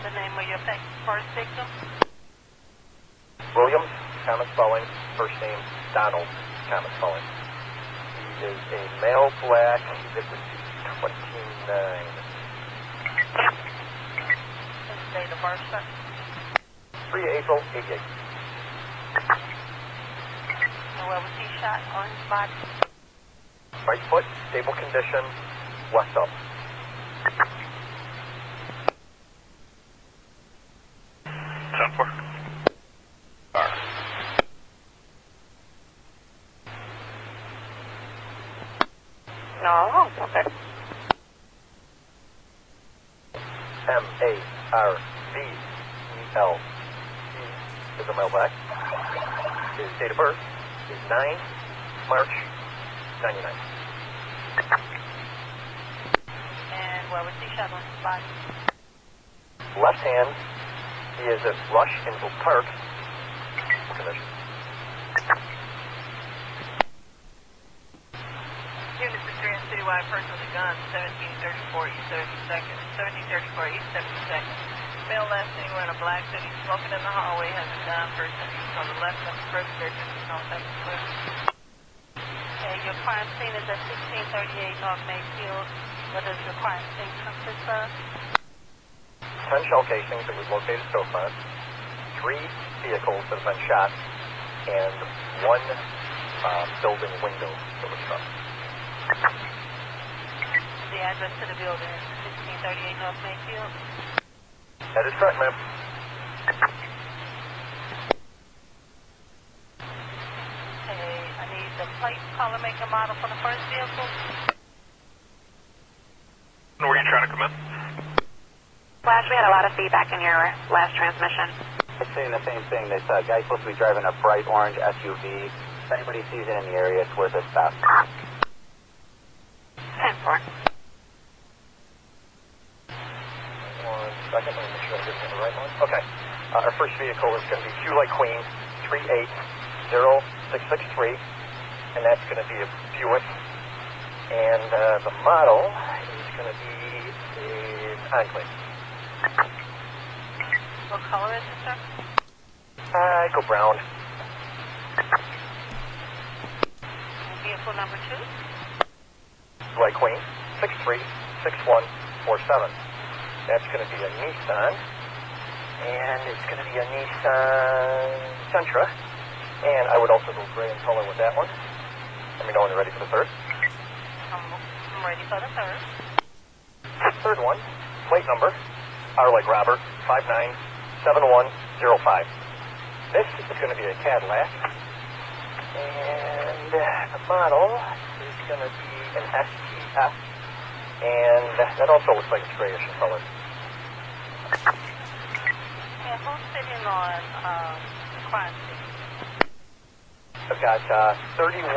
Speaker 48: The name of your first victim?
Speaker 21: William Thomas Spelling, first name Donald Thomas Spelling. He is a male black, that would be 29.
Speaker 48: His date of birth, sir?
Speaker 21: 3 April 88.
Speaker 48: And where was he shot on his body?
Speaker 21: Right foot, stable condition, west up.
Speaker 11: Ten four.
Speaker 41: No, okay.
Speaker 21: M A R V E L. He is a male black. His date of birth is 9 March 99.
Speaker 48: And where was he shot on his body?
Speaker 21: Left hand, he is at Rush Infield Park. Condition.
Speaker 92: Unit to Grand Citywide person with a gun, 1734 East 32nd, 1734 East 72nd. Male last name wearing a black hoodie, smoking in the hallway, has a gun, person who's on the left of the first surgeon, is on second floor.
Speaker 48: Okay, your crime scene is at 1638 North Mayfield. What does your crime scene consist of?
Speaker 21: 10 shell casings that was located so far, three vehicles that have been shot, and one uh, building window that was struck.
Speaker 48: The address to the building is 1638 North Mayfield.
Speaker 21: That is correct, ma'am.
Speaker 48: Okay, I need the plate, color, make, and model for the first vehicle.
Speaker 11: Were you trying to come in?
Speaker 41: Flash, we had a lot of feedback in your last transmission.
Speaker 17: It's saying the same thing. This uh, guy's supposed to be driving a bright orange SUV. If anybody sees it in the area, it's worth a stop.
Speaker 41: 10-4.
Speaker 21: One second, let me make sure I'm giving the right one. Okay. Uh, our first vehicle is going to be Q like Queen, 380663, and that's going to be a Buick. And uh, the model is going to be an Enclave.
Speaker 48: What color is it, sir?
Speaker 21: Uh, I go brown.
Speaker 48: And vehicle number two?
Speaker 21: Like Queen, 636147. That's going to be a Nissan. And it's going to be a Nissan Sentra. And I would also go gray in color with that one. Let me know when you're ready for the third.
Speaker 48: I'm, I'm ready for the third.
Speaker 21: Third one, plate number, R like Robert, 597105. This is going to be a Cadillac. And the model is going to be an STF. And that also looks like it's grayish in color.
Speaker 48: And who's sitting on um?
Speaker 21: I've got uh, 31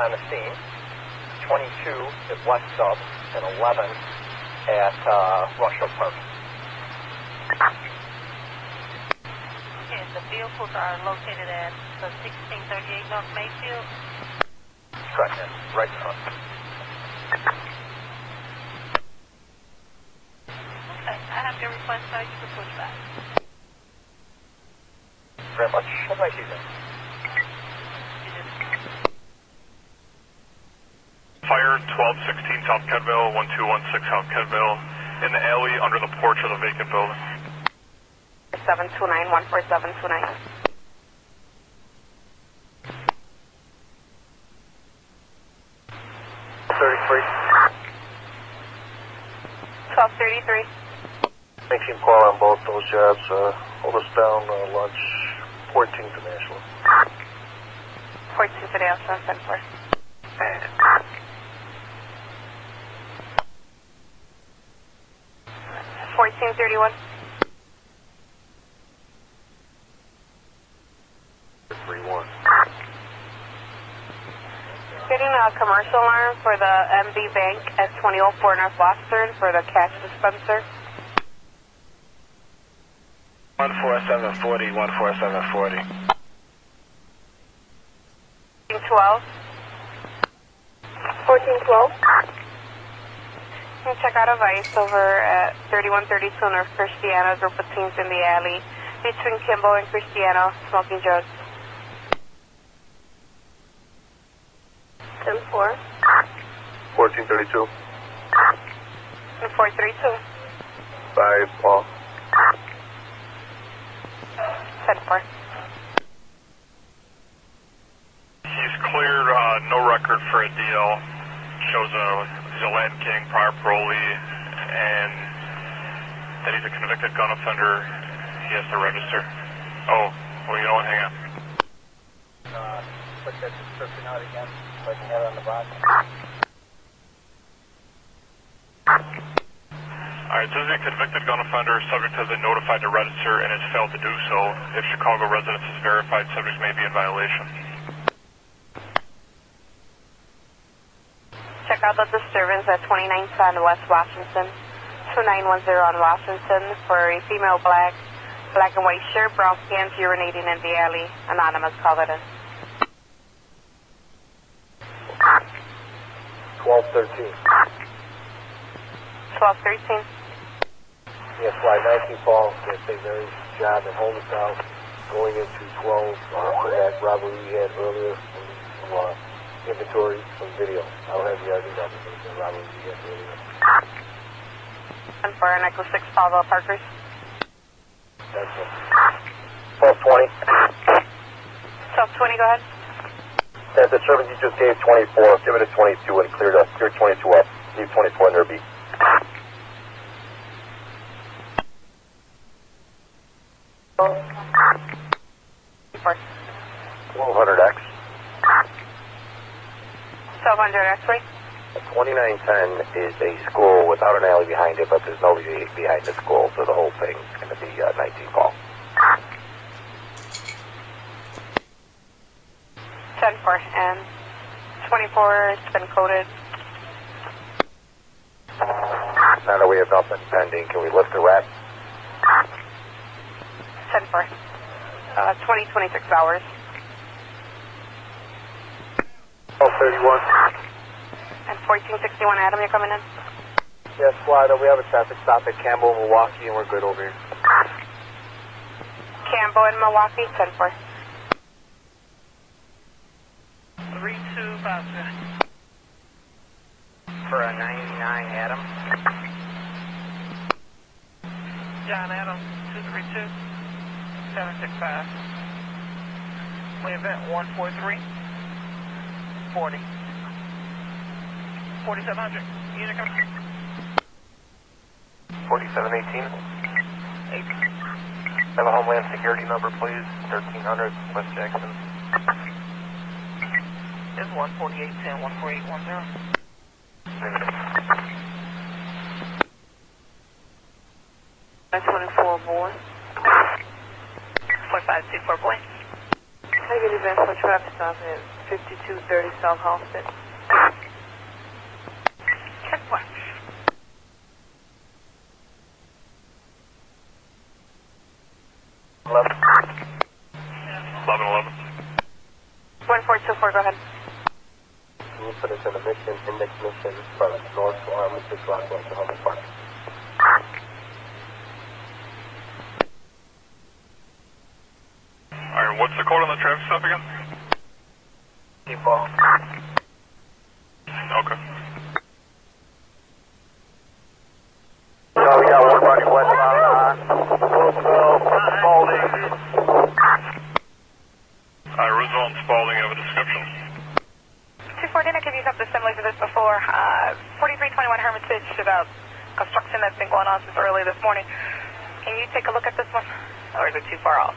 Speaker 21: on the scene, 22 at West Sub, and 11 at uh, Rushville Park.
Speaker 48: Okay, the vehicles are located at the 1638 North Mayfield.
Speaker 21: Correct, ma'am. Right in front.
Speaker 48: Okay, I have your request, sir. You can push back.
Speaker 21: Very much. Have a nice evening.
Speaker 11: Fire 1216 South Kedvale, 1216 South Kedvale, in the alley under the porch of the vacant building.
Speaker 1: Seven two nine one four seven two nine.
Speaker 13: Thirty-three.
Speaker 1: Twelve
Speaker 13: thirty-three. Thank you, Paul, on both those jobs. Uh, hold us down uh, lunch, 14 Financial.
Speaker 1: 14 Financial, 7 1431.
Speaker 13: Three one.
Speaker 1: Getting a commercial alarm for the MB Bank at 2004 North Western for the cash dispenser.
Speaker 20: 14740, 14740.
Speaker 1: 1412.
Speaker 18: 1412.
Speaker 1: Can you check out a vice over at 3132 North Christiana. Group of teens in the alley between Kimball and Christiana smoking drugs.
Speaker 18: 10 4.
Speaker 13: 1432.
Speaker 1: And 432.
Speaker 13: 5 Paul.
Speaker 1: 10 4.
Speaker 11: He's cleared, uh, no record for a deal. Shows a, he's a Latin King, prior parolee, and that he's a convicted gun offender. He has to register. Oh, well, you know what? Hang on.
Speaker 17: Uh, put that description out again have it on the.
Speaker 11: Alright, this is a convicted gun offender. Subject has been notified to register and has failed to do so. If Chicago residence is verified, subject may be in violation.
Speaker 1: Check out the disturbance at 29 Sun West Washington, 2910 on Washington for a female black, black and white shirt, brown pants urinating in the alley. Anonymous, call it in.
Speaker 21: 1213.
Speaker 1: 1213.
Speaker 21: Yes, flight 19 Paul, yes, St. Mary's job at home south, going into 12 uh, for that robbery we had earlier, some uh, inventory, some video. I don't have the ID number, it's a robbery we had earlier.
Speaker 1: And for an Echo 6 Pavel Parkers.
Speaker 21: That's it. 1220.
Speaker 1: 1220, go ahead.
Speaker 21: That's the service you just gave 24, give it a 22 and clear, to, clear 22 up. Leave 24 in there, B.
Speaker 1: For
Speaker 21: 1200X.
Speaker 1: 1200 X-ray.
Speaker 21: 2910 is a school without an alley behind it, but there's nobody behind the school, so the whole thing is going to be uh, 19 call.
Speaker 1: 10 4. And 24, it's been coded.
Speaker 21: Now that we have nothing pending, can we lift the wrap?
Speaker 1: 10 4. Uh, 20, 26 hours.
Speaker 21: 1231.
Speaker 1: And 1461, Adam, you're coming in?
Speaker 21: Yes, Florida, we have a traffic stop at Campbell, Milwaukee, and we're good over here.
Speaker 1: Campbell in Milwaukee, 10 4.
Speaker 15: 3256.
Speaker 17: For a 99 Adam.
Speaker 15: John Adams, 232 765. We event 143 40. 4700. Unit coming.
Speaker 3: 4718.
Speaker 15: Eight.
Speaker 3: Have a Homeland Security number, please. 1300 West Jackson.
Speaker 15: It's 14810, 14810.
Speaker 1: That's 24 boy.
Speaker 43: 4524 boy.
Speaker 15: Take an for traffic stop at 5230 South Halsted.
Speaker 43: Check one.
Speaker 21: Eleven.
Speaker 11: 1111.
Speaker 1: 1424, go ahead.
Speaker 21: Can you put us in a mission, index mission from North to Armistice Rock, Oklahoma Park?
Speaker 11: Alright, what's the code on the traffic stop again?
Speaker 21: Keep off.
Speaker 11: Okay.
Speaker 21: No, we got one running westbound on. Spaulding.
Speaker 11: Uh, Roosevelt and Spaulding have a description.
Speaker 43: 214, I something similar this before. Uh, 4321 Hermitage, about construction that's been going on since early this morning. Can you take a look at this one? Or is it too far off?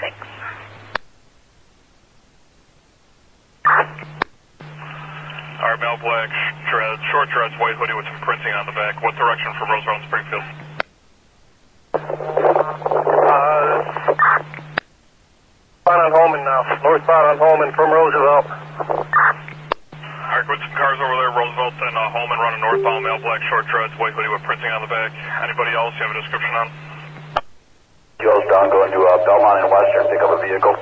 Speaker 43: Thanks.
Speaker 11: Alright, male black, short dreads, white hoodie with some printing on the back. What direction from Roosevelt and Springfield?
Speaker 39: Uh, Bound on Homan now. Northbound on Homan from Roosevelt.
Speaker 11: Alright, Alright, with some cars over there, Roosevelt and uh, Homan running northbound, male black short dreads, white hoodie with printing on the back. Anybody else you have a description on?
Speaker 21: Joe's down going to uh, Belmont and Western, pick up a vehicle.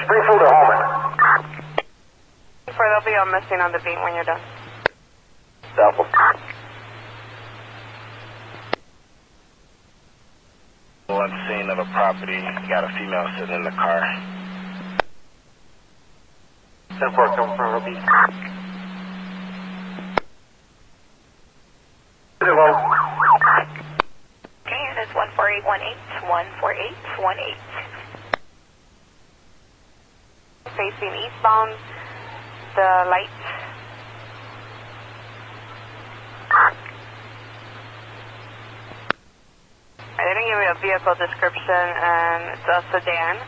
Speaker 95: Springfield or Homan?
Speaker 1: For they'll be all missing on the beat when you're done.
Speaker 21: South.
Speaker 20: One scene of a property, got a female sitting in the car.
Speaker 21: 10 4, come from Ruby.
Speaker 43: Okay, and it's 14818, 14818.
Speaker 1: Facing eastbound, the light. I didn't give you a vehicle description, and it's a sedan.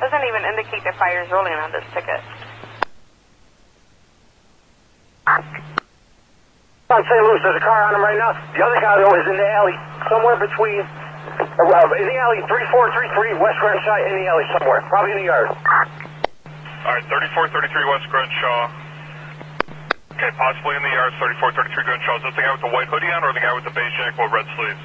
Speaker 1: Doesn't even indicate the fire's rolling on this ticket.
Speaker 95: On St. Louis, there's a car on him right now. The other guy, though, is in the alley, somewhere between, uh, in the alley, 3433 West Grand Side, in the alley somewhere, probably in the yard.
Speaker 11: Alright, 3433 West Grenshaw. Okay, possibly in the yard, 3433 Grenshaw. Is the guy with the white hoodie on or the guy with the beige jacket with red sleeves?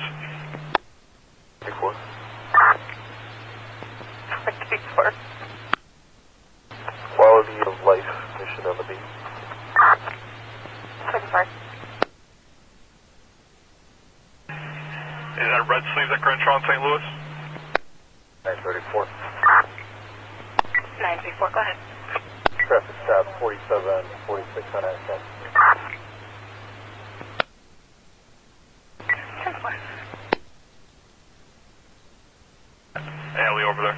Speaker 1: Twenty-four.
Speaker 13: Quality of life mission on the beat.
Speaker 1: Twenty-four.
Speaker 11: Is that red sleeves at Grenshaw in St. Louis?
Speaker 13: 934.
Speaker 43: 934, go ahead.
Speaker 13: Traffic stop 47, 46 on access.
Speaker 11: Alley over there.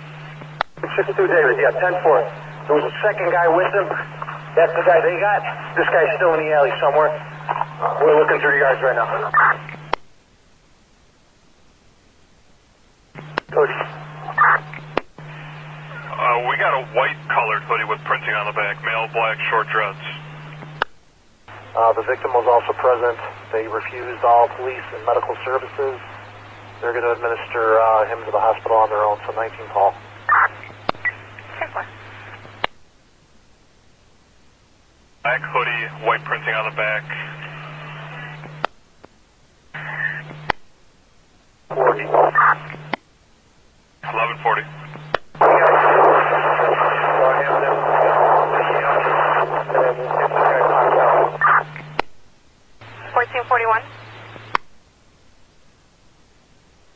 Speaker 95: 62 Yeah, 10 4. There was a second guy with him. That's the guy they got. This guy's still in the alley somewhere. We're looking through the yards right now. Cody.
Speaker 11: Uh, we got a white colored hoodie with printing on the back, male black short dreads.
Speaker 39: Uh, the victim was also present. They refused all police and medical services. They're going to administer uh, him to the hospital on their own, so 19 call.
Speaker 11: Black hoodie, white printing on the back.
Speaker 95: 40.
Speaker 11: 1140.
Speaker 1: Fourteen forty-one.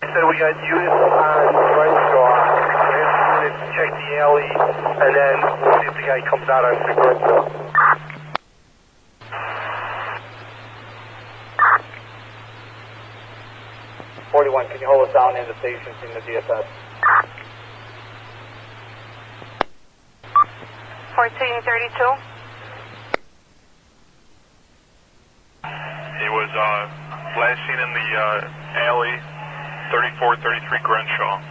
Speaker 95: said we got units uh, on Grenshaw. We have units check the alley, and then we'll see if the guy comes out on the Grenshaw.
Speaker 39: Forty-one. Can you hold us down in the station in the DSS?
Speaker 1: Fourteen thirty-two.
Speaker 11: He was uh, last seen in the uh, alley, 3433 Grenshaw.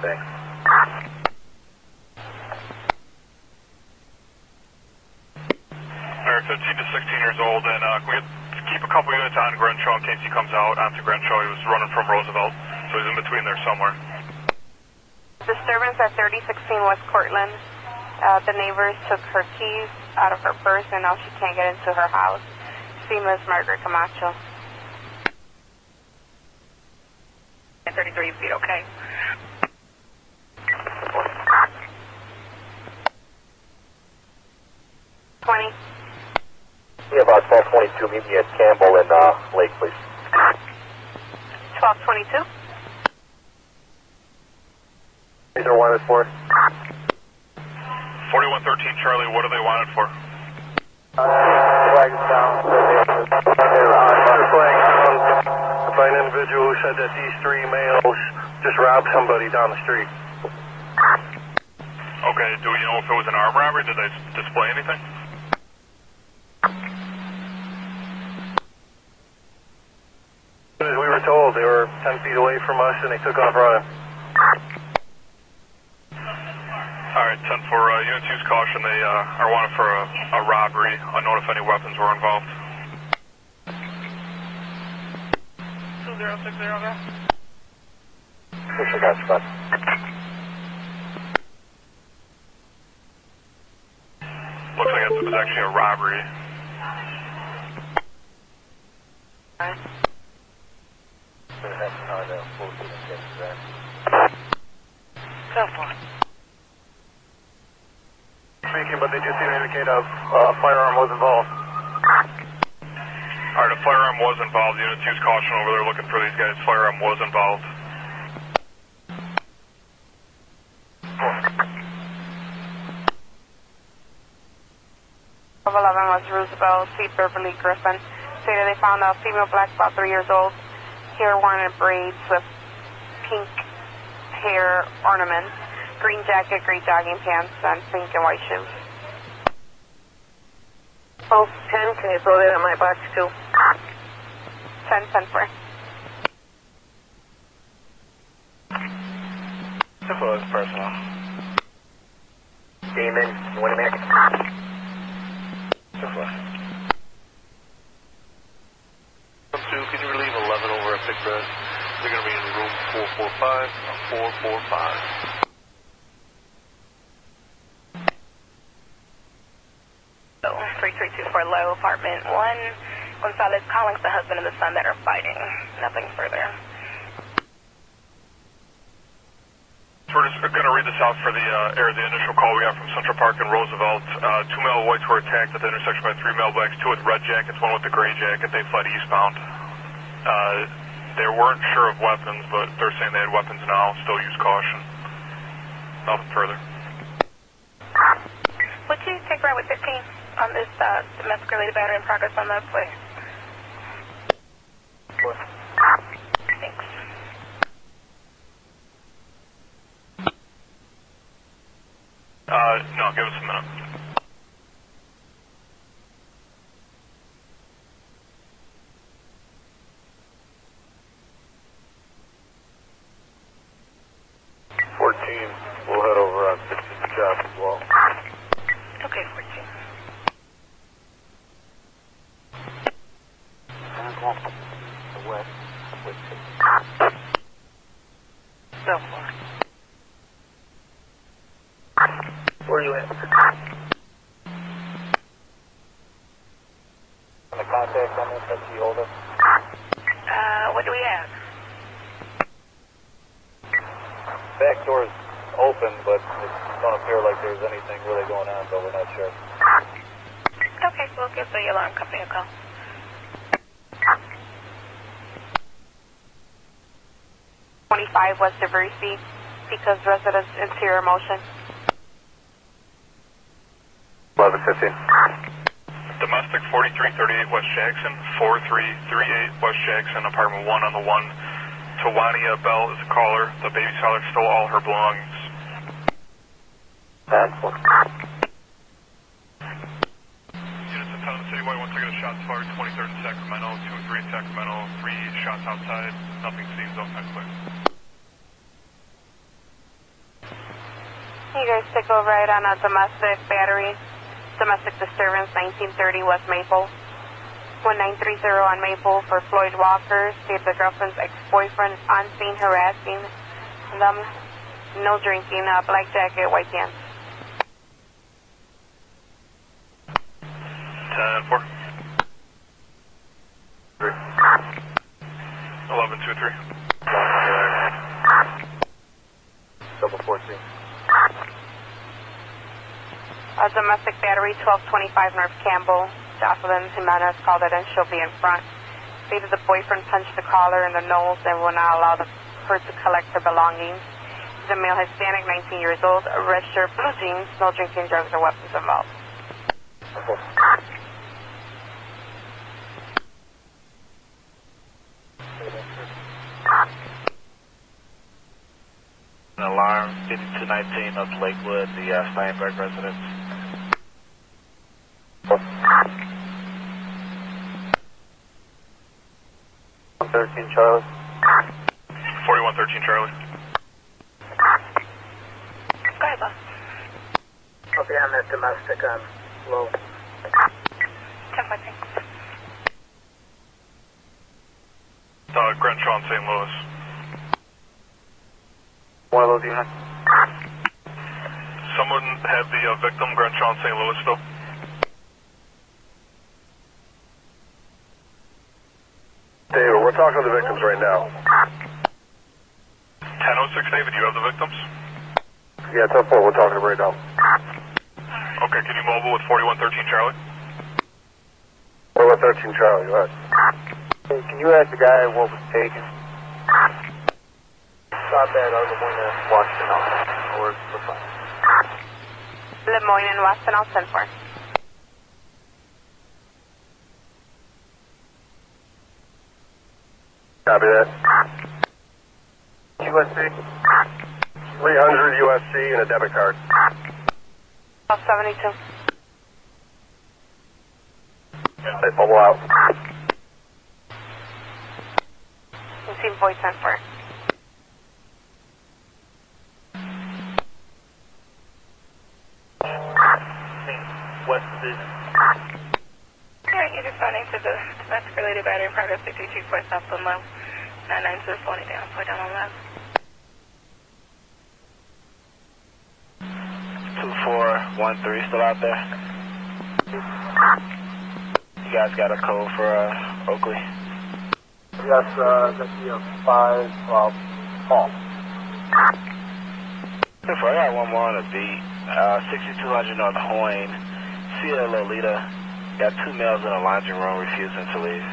Speaker 21: Thanks.
Speaker 11: They're 15 to 16 years old, and uh, we had to keep a couple units on Grenshaw in case he comes out onto Grenshaw. He was running from Roosevelt, so he's in between there somewhere.
Speaker 1: Disturbance at 3016 West Cortland. Uh, the neighbors took her keys out of her purse, and now she can't get into her house. See Miss Margaret Camacho.
Speaker 43: 33 feet, okay.
Speaker 1: Twenty.
Speaker 21: Yeah, about 1222, meet me at Campbell and uh, Lake, please.
Speaker 1: Twelve twenty-two.
Speaker 21: These are wanted for.
Speaker 11: 4113 Charlie, what are they wanted for?
Speaker 95: Flags down. Under flag down by an individual who said that these three males just robbed somebody down the street.
Speaker 11: Okay, do we know if it was an armed robbery? Did they display anything?
Speaker 95: As we were told, they were 10 feet away from us and they took off running.
Speaker 11: Alright, 10 for uh, units use caution. They uh, are wanted for a, a robbery. Unknown if any weapons were involved.
Speaker 15: 2060, go.
Speaker 17: Disregard, Scott.
Speaker 11: Looks like it was actually a robbery.
Speaker 32: Speaking, but they just seem to indicate a uh, firearm was involved.
Speaker 11: Alright, a firearm was involved. Units use caution over there looking for these guys. Firearm was involved.
Speaker 1: Of 11 was Roosevelt, C. Beverly Griffin. Stated they found a female black about three years old, hair worn in braids with pink hair ornaments, green jacket, gray jogging pants, and pink and white shoes.
Speaker 18: Oh, 10, can you throw that on my box too?
Speaker 1: 10, 10 for.
Speaker 20: Simple as personal.
Speaker 96: Demon, you want to make
Speaker 20: Simple.
Speaker 32: Two, can you relieve 11 over at Big Red? They're going to be in room 445, 445.
Speaker 43: So, 3324 Lowe, apartment 1. Gonzalez calling It's the husband and the son that are fighting. Nothing further.
Speaker 11: We're just going to read this out for the uh, air, the initial call we got from Central Park and Roosevelt. Uh, two male whites were attacked at the intersection by three male blacks, two with red jackets, one with the gray jacket. They fled eastbound. Uh, they weren't sure of weapons, but they're saying they had weapons now. Still use caution. Nothing further.
Speaker 43: Would you take right with 15 on this uh, domestic related battery in progress on the way? Thanks.
Speaker 11: Uh, no, give us a minute.
Speaker 32: Fourteen, we'll head over on 15 job as well.
Speaker 43: Okay, 14.
Speaker 17: The west, with
Speaker 43: So far.
Speaker 96: Where are you at?
Speaker 17: On the contact on this, that's the older.
Speaker 43: Uh, what do we have?
Speaker 17: Back door's open, but it don't appear like there's anything really going on, but we're not sure.
Speaker 43: Okay, we'll give the alarm company a call.
Speaker 1: Twenty-five was Diversey, because residents interior motion.
Speaker 11: 338 West Jackson, 4338 West Jackson, apartment 1 on the 1. Tawania Bell is a caller. The baby seller stole all her belongings. That's one. Units in town citywide, get a shot fired, 23rd in Sacramento, 2 and 3 in Sacramento, 3 shots outside, nothing seen, zone 10 clear.
Speaker 1: You guys take a ride on a domestic battery domestic disturbance, 1930 West Maple. 1930 on Maple for Floyd Walker, state the girlfriend's ex-boyfriend on scene harassing them. No drinking, uh, black jacket, white pants.
Speaker 11: 10 4. 3. 11 2 3.
Speaker 17: Double 14.
Speaker 1: A domestic battery, 1225 North Campbell. Jocelyn Jimenez called it in. She'll be in front. Stated the boyfriend punched the caller in the nose and will not allow the, her to collect her belongings. He's a male Hispanic, 19 years old, red shirt, blue jeans, no drinking, drugs, or weapons involved.
Speaker 20: An alarm 5219 of Lakewood, the uh, Steinberg residence.
Speaker 17: Thirteen Charlie.
Speaker 11: 4113 Charlie.
Speaker 43: Go ahead, boss.
Speaker 96: I'll be on that domestic on Lowe.
Speaker 43: 10 14.
Speaker 11: uh, Grenshaw and St. Louis.
Speaker 13: One of those units.
Speaker 11: Someone have the uh, victim, Grenshaw and St. Louis, still?
Speaker 13: David, we're talking to the victims right now.
Speaker 11: 1006 David, you have the victims?
Speaker 13: Yeah, 10 4, we're talking to them right now.
Speaker 11: Okay, can you mobile with 4113 Charlie?
Speaker 13: What about 13 Charlie? Go ahead.
Speaker 17: Hey, can you ask the guy what was taken? Stop that other one in Washington. Or we're fine.
Speaker 1: Lemoyne and Weston, I'll send for.
Speaker 13: Copy that.
Speaker 17: USC?
Speaker 13: 300 USC and a debit card.
Speaker 1: Oh, 72.
Speaker 13: They bubble out.
Speaker 1: Receive voice sent for.
Speaker 17: West Division.
Speaker 43: Alright, you're responding to the domestic related battery in progress 62 Fort South Lowe. 990 phone it down, put down on left.
Speaker 20: 2413 still out there? You guys got a code for uh, Oakley?
Speaker 17: Yes, uh, that's the 5, uh, Paul.
Speaker 20: If I got one more on the beat, uh, 6200 North Hoyne, Sierra Lolita, got two males in a laundry room refusing to leave.